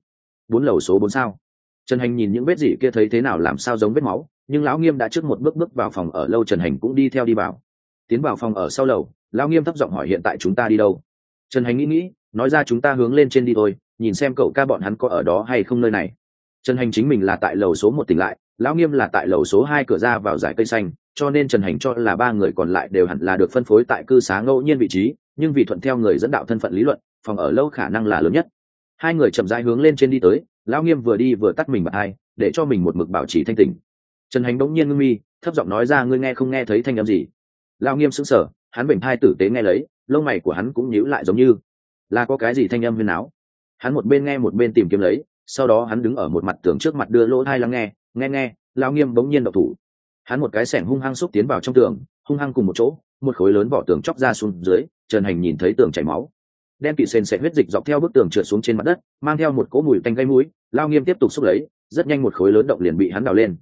Bốn lầu số bốn sao? Trần hành nhìn những vết dỉ kia thấy thế nào làm sao giống vết máu, nhưng lão nghiêm đã trước một bước bước vào phòng ở lâu trần hành cũng đi theo đi vào. Tiến vào phòng ở sau lầu, lão nghiêm thấp giọng hỏi hiện tại chúng ta đi đâu? Trần hành nghĩ nghĩ, nói ra chúng ta hướng lên trên đi thôi, nhìn xem cậu ca bọn hắn có ở đó hay không nơi này. Trần hành chính mình là tại lầu số một tỉnh lại, lão nghiêm là tại lầu số hai cửa ra vào giải cây xanh cho nên trần hành cho là ba người còn lại đều hẳn là được phân phối tại cư xá ngẫu nhiên vị trí, nhưng vì thuận theo người dẫn đạo thân phận lý luận, phòng ở lâu khả năng là lớn nhất. Hai người chậm rãi hướng lên trên đi tới, lão nghiêm vừa đi vừa tắt mình bật hai, để cho mình một mực bảo trì thanh tình trần hành đống nhiên ngưng mi, thấp giọng nói ra, ngươi nghe không nghe thấy thanh â m gì? Lão nghiêm sững sờ, hắn bệnh hai tử tế nghe lấy, lông mày của hắn cũng nhíu lại giống như là có cái gì thanh âm huyên áo hắn một bên nghe một bên tìm kiếm lấy, sau đó hắn đứng ở một mặt tường trước mặt đưa lỗ thai lắng nghe nghe nghe, Lão nghiêm bỗng nhiên độc thủ hắn một cái sẻng hung hăng xúc tiến vào trong tường, hung hăng cùng một chỗ, một khối lớn vỏ tường chóc ra xuống dưới, trần hành nhìn thấy tường chảy máu. Đen kỵ sền sệt huyết dịch dọc theo bức tường trượt xuống trên mặt đất, mang theo một cỗ mùi tanh gây mũi, lao nghiêm tiếp tục xúc lấy, rất nhanh một khối lớn động liền bị hắn đào lên.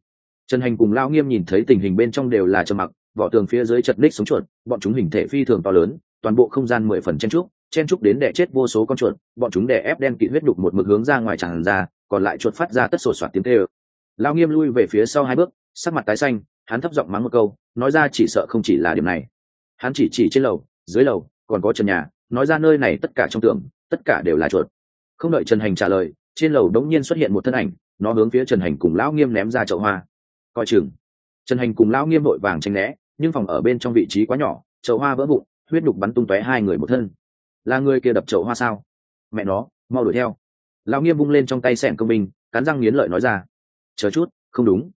Trần hành cùng lao nghiêm nhìn thấy tình hình bên trong đều là trầm mặc, vỏ tường phía dưới chật ních sống chuột, bọn chúng hình thể phi thường to lớn, toàn bộ không gian mười phần chen trúc chen trúc đến đẻ chết vô số con chuột, bọn chúng đè ép đen kỵ huyết đục một mực hướng ra ngoài tràn ra, còn lại chuột phát ra tất sột soạt tiếng tê ơ lao nghiêm lui về phía sau hai bước, sắc mặt tái xanh hắn thấp giọng mắng một câu, nói ra chỉ sợ không chỉ là điểm này. Hắn chỉ chỉ trên lầu, dưới lầu, còn có trần nhà, nói ra nơi này tất cả trong tường tất cả đều là chuột. Không đợi trần hành trả lời, trên lầu đống nhiên xuất hiện một thân ảnh, nó hướng phía trần hành cùng lão nghiêm ném ra chậu hoa. Coi chừng. Trần hành cùng lão nghiêm vội vàng tranh né, nhưng phòng ở bên trong vị trí quá nhỏ, chậu hoa vỡ vụn, huyết đục bắn tung tóe hai người một thân. Là người kia đập chậu hoa sao? Mẹ nó, mau đuổi theo. Lão nghiêm vung lên trong tay sẻn công binh, cắn răng nghiến lợi nói ra. Chờ chút, không đúng.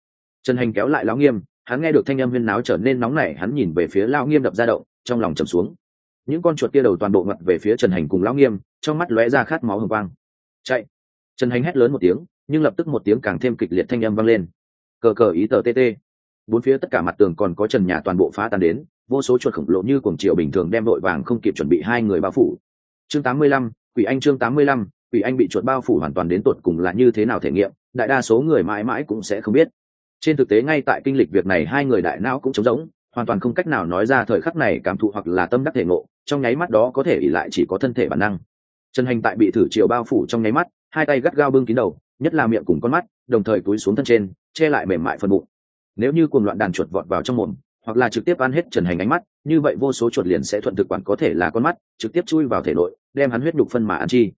Trần hành kéo lại lão nghiêm hắn nghe được thanh âm huyên náo trở nên nóng nảy hắn nhìn về phía lão nghiêm đập ra động trong lòng trầm xuống. Những con chuột kia đầu toàn bộ ngặt về phía trần hành cùng lão nghiêm trong mắt lóe ra khát máu hồng quang. Chạy! Trần hành hét lớn một tiếng nhưng lập tức một tiếng càng thêm kịch liệt thanh âm vang lên. Cờ cờ ý tờ tt bốn phía tất cả mặt tường còn có trần nhà toàn bộ phá tan đến vô số chuột khổng lồ như cuồng triệu bình thường đem đội vàng không kịp chuẩn bị hai người bao phủ. Chương 85, quỷ anh chương 85, quỷ anh bị chuột bao phủ hoàn toàn đến tột cùng là như thế nào thể nghiệm đại đa số người mãi mãi cũng sẽ không biết trên thực tế ngay tại kinh lịch việc này hai người đại não cũng trống rỗng, hoàn toàn không cách nào nói ra thời khắc này cảm thụ hoặc là tâm đắc thể ngộ, trong nháy mắt đó có thể ỉ lại chỉ có thân thể bản năng. Trần hành tại bị thử chiều bao phủ trong nháy mắt, hai tay gắt gao bưng kín đầu, nhất là miệng cùng con mắt, đồng thời cúi xuống thân trên, che lại mềm mại phần bụng. Nếu như cuồng loạn đàn chuột vọt vào trong mồm, hoặc là trực tiếp ăn hết trần hành ánh mắt, như vậy vô số chuột liền sẽ thuận thực quản có thể là con mắt, trực tiếp chui vào thể nội, đem hắn huyết đục phân mà ăn chi.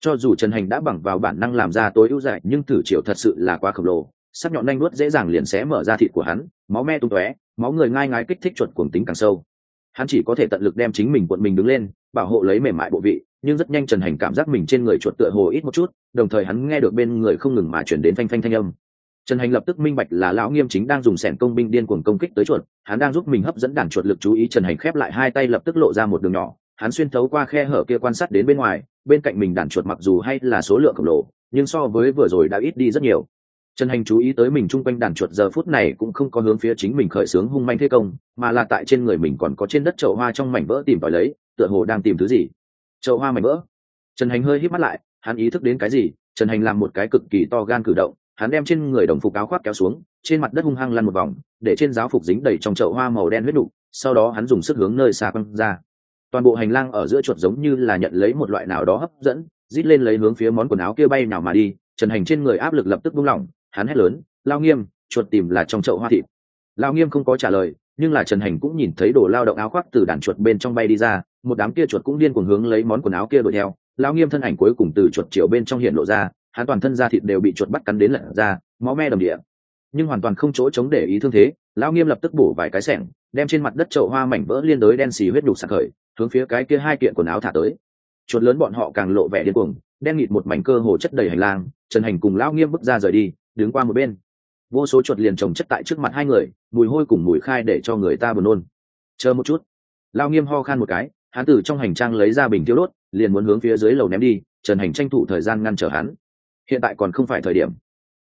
Cho dù trần hành đã bằng vào bản năng làm ra tối ưu giải, nhưng thử chiều thật sự là quá khổng lồ sắc nhọn nanh nuốt dễ dàng liền xé mở ra thịt của hắn, máu me tung tóe, máu người ngai ngái kích thích chuột cuồng tính càng sâu. Hắn chỉ có thể tận lực đem chính mình cuộn mình đứng lên, bảo hộ lấy mềm mại bộ vị, nhưng rất nhanh trần hành cảm giác mình trên người chuột tựa hồ ít một chút, đồng thời hắn nghe được bên người không ngừng mà chuyển đến phanh phanh thanh âm. Trần hành lập tức minh bạch là lão nghiêm chính đang dùng sẻn công binh điên cuồng công kích tới chuột, hắn đang giúp mình hấp dẫn đàn chuột lực chú ý, trần hành khép lại hai tay lập tức lộ ra một đường nhỏ, hắn xuyên thấu qua khe hở kia quan sát đến bên ngoài, bên cạnh mình đàn chuột mặc dù hay là số lượng khổng lồ, nhưng so với vừa rồi đã ít đi rất nhiều trần hành chú ý tới mình chung quanh đàn chuột giờ phút này cũng không có hướng phía chính mình khởi xướng hung manh thế công, mà là tại trên người mình còn có trên đất chậu hoa trong mảnh vỡ tìm tòi lấy, tựa hồ đang tìm thứ gì. Chậu hoa mảnh vỡ. Trần hành hơi hít mắt lại, hắn ý thức đến cái gì? Trần hành làm một cái cực kỳ to gan cử động, hắn đem trên người đồng phục áo khoác kéo xuống, trên mặt đất hung hăng lăn một vòng, để trên giáo phục dính đầy trong chậu hoa màu đen huyết đục sau đó hắn dùng sức hướng nơi xa quăng ra. Toàn bộ hành lang ở giữa chuột giống như là nhận lấy một loại nào đó hấp dẫn, rít lên lấy hướng phía món quần áo kia bay nào mà đi, trần hành trên người áp lực lập tức buông lỏng hắn hét lớn, lao nghiêm, chuột tìm là trong chậu hoa thịt. Lao nghiêm không có trả lời, nhưng là trần hành cũng nhìn thấy đồ lao động áo khoác từ đàn chuột bên trong bay đi ra, một đám kia chuột cũng điên cuồng hướng lấy món quần áo kia đuổi theo. Lao nghiêm thân ảnh cuối cùng từ chuột chiều bên trong hiện lộ ra, hắn toàn thân da thịt đều bị chuột bắt cắn đến lật ra, máu me đầm địa. Nhưng hoàn toàn không chỗ chống để ý thương thế, lao nghiêm lập tức bổ vài cái sẻng, đem trên mặt đất chậu hoa mảnh vỡ liên đới đen xì huyết đục sạc khởi, hướng phía cái kia hai kiện quần áo thả tới. Chuột lớn bọn họ càng lộ vẻ điên cuồng, đen nghịt một mảnh cơ hồ chất đầy hành lang, trần hành cùng lao nghiêm bước ra rời đi đứng qua một bên. Vô số chuột liền trồng chất tại trước mặt hai người, mùi hôi cùng mùi khai để cho người ta buồn nôn. Chờ một chút. Lao nghiêm ho khan một cái, hắn từ trong hành trang lấy ra bình tiêu đốt, liền muốn hướng phía dưới lầu ném đi, trần hành tranh thủ thời gian ngăn trở hắn. Hiện tại còn không phải thời điểm.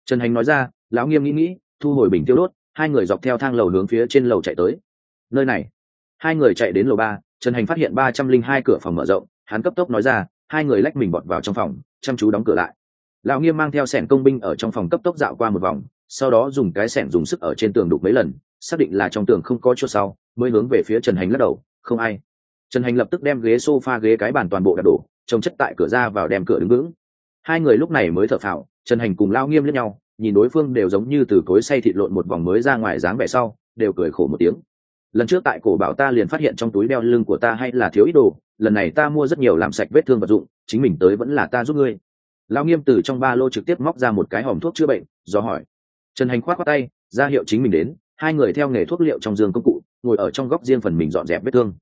Trần hành nói ra, lão nghiêm nghĩ nghĩ, thu hồi bình tiêu đốt, hai người dọc theo thang lầu hướng phía trên lầu chạy tới. Nơi này. Hai người chạy đến lầu ba, trần hành phát hiện ba trăm linh hai cửa phòng mở rộng, hắn cấp tốc nói ra, hai người lách mình bọt vào trong phòng, chăm chú đóng cửa lại lão nghiêm mang theo sẻn công binh ở trong phòng cấp tốc dạo qua một vòng, sau đó dùng cái sẻn dùng sức ở trên tường đục mấy lần, xác định là trong tường không có chỗ sau, mới hướng về phía trần hành lắc đầu, không ai. Trần hành lập tức đem ghế s o f a ghế cái bàn toàn bộ đặt đổ trồng chất tại cửa ra vào đem cửa đứng vững. Hai người lúc này mới thở phào, trần hành cùng lao nghiêm lẫn nhau, nhìn đối phương đều giống như từ cối say thịt lộn một vòng mới ra ngoài dáng vẻ sau, đều cười khổ một tiếng. Lần trước tại cổ bảo ta liền phát hiện trong túi đeo lưng của ta hay là thiếu ít đồ, lần này ta mua rất nhiều làm sạch vết thương vật dụng, chính mình tới vẫn là ta giúp ngươi lao nghiêm từ trong ba lô trực tiếp móc ra một cái hòm thuốc chữa bệnh, do hỏi. Trần hành khoát khoát tay, ra hiệu chính mình đến, hai người theo nghề thuốc liệu trong giường công cụ, ngồi ở trong góc riêng phần mình dọn dẹp vết thương.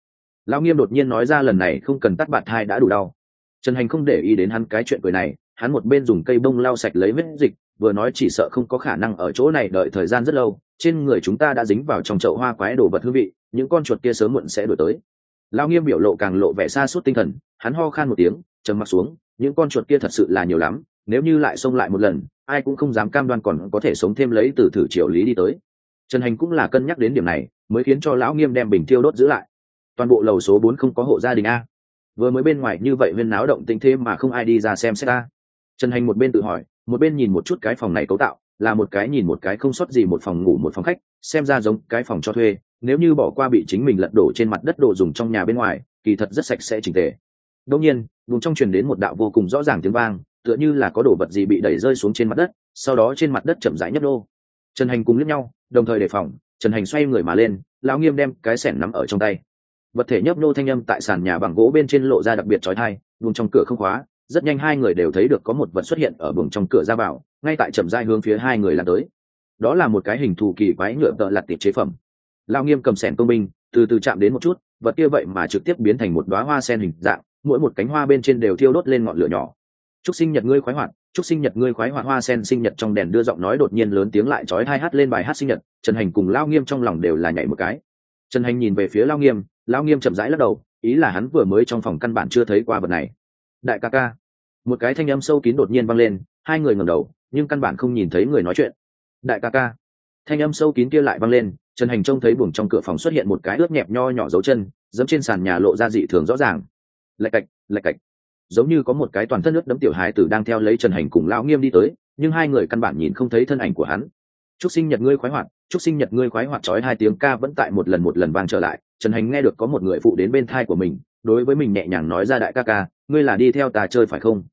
Lao nghiêm đột nhiên nói ra lần này không cần tắt bạt thai đã đủ đau. Trần hành không để ý đến hắn cái chuyện cười này, hắn một bên dùng cây bông lau sạch lấy vết dịch, vừa nói chỉ sợ không có khả năng ở chỗ này đợi thời gian rất lâu, trên người chúng ta đã dính vào trong chậu hoa quái đồ vật hương vị, những con chuột kia sớm muộn sẽ đổi tới. Lao nghiêm biểu lộ càng lộ vẻ xa suốt tinh thần, hắn ho khan một tiếng trầm mặc xuống, những con chuột kia thật sự là nhiều lắm, nếu như lại xông lại một lần, ai cũng không dám cam đoan còn có thể sống thêm lấy từ thử triều lý đi tới. Trần hành cũng là cân nhắc đến điểm này, mới khiến cho lão nghiêm đem bình thiêu đốt giữ lại. Toàn bộ lầu số bốn không có hộ gia đình a. Vừa mới bên ngoài như vậy nguyên náo động tinh thế mà không ai đi ra xem xét ta trần hành một bên tự hỏi, một bên nhìn một chút cái phòng này cấu tạo, là một cái nhìn một cái không sót gì một phòng ngủ một phòng khách, xem ra giống cái phòng cho thuê, nếu như bỏ qua bị chính mình lật đổ trên mặt đất đồ dùng trong nhà bên ngoài, kỳ thật rất sạch sẽ chỉnh tề đông nhiên vùng trong truyền đến một đạo vô cùng rõ ràng tiếng vang, tựa như là có đồ vật gì bị đẩy rơi xuống trên mặt đất, sau đó trên mặt đất chậm rãi nhấp đô trần hành cùng lướt nhau, đồng thời đề phòng, trần hành xoay người mà lên, lão nghiêm đem cái sẻn nắm ở trong tay. Vật thể nhấp nô thanh âm tại sàn nhà bằng gỗ bên trên lộ ra đặc biệt trói thai vùng trong cửa không khóa, rất nhanh hai người đều thấy được có một vật xuất hiện ở vùng trong cửa ra vào, ngay tại chậm dai hướng phía hai người lan tới. Đó là một cái hình thù kỳ quái nhựa tợ lặt tiệp chế phẩm. Lao nghiêm cầm sẻn công binh, từ từ chạm đến một chút, vật kia vậy mà trực tiếp biến thành một đoá hoa sen hình dạng mỗi một cánh hoa bên trên đều thiêu đốt lên ngọn lửa nhỏ. Chúc sinh nhật ngươi khoái hoạt, chúc sinh nhật ngươi khoái hoạt, hoa sen sinh nhật trong đèn đưa giọng nói đột nhiên lớn tiếng lại trói hai hát lên bài hát sinh nhật, trần hành cùng lao nghiêm trong lòng đều là nhảy một cái. Trần hành nhìn về phía lao nghiêm lao nghiêm chậm rãi lắc đầu, ý là hắn vừa mới trong phòng căn bản chưa thấy qua vật này. Đại ca ca. Một cái thanh âm sâu kín đột nhiên vang lên, hai người ngẩng đầu, nhưng căn bản không nhìn thấy người nói chuyện. Đại ca ca. Thanh âm sâu kín kia lại vang lên, trần hành trông thấy buồng trong cửa phòng xuất hiện một cái ướt nhẹp nho nhỏ dấu chân, dẫm trên sàn nhà lộ ra dị thường rõ ràng lạch cạch lạch cạch. Giống như có một cái toàn thân nước đấm tiểu hài tử đang theo lấy trần hành cùng lão nghiêm đi tới, nhưng hai người căn bản nhìn không thấy thân ảnh của hắn. Chúc sinh nhật ngươi khoái hoạt, chúc sinh nhật ngươi khoái hoạt trói hai tiếng ca vẫn tại một lần một lần vang trở lại. Trần hành nghe được có một người phụ đến bên thai của mình, đối với mình nhẹ nhàng nói ra đại ca ca, ngươi là đi theo ta chơi phải không?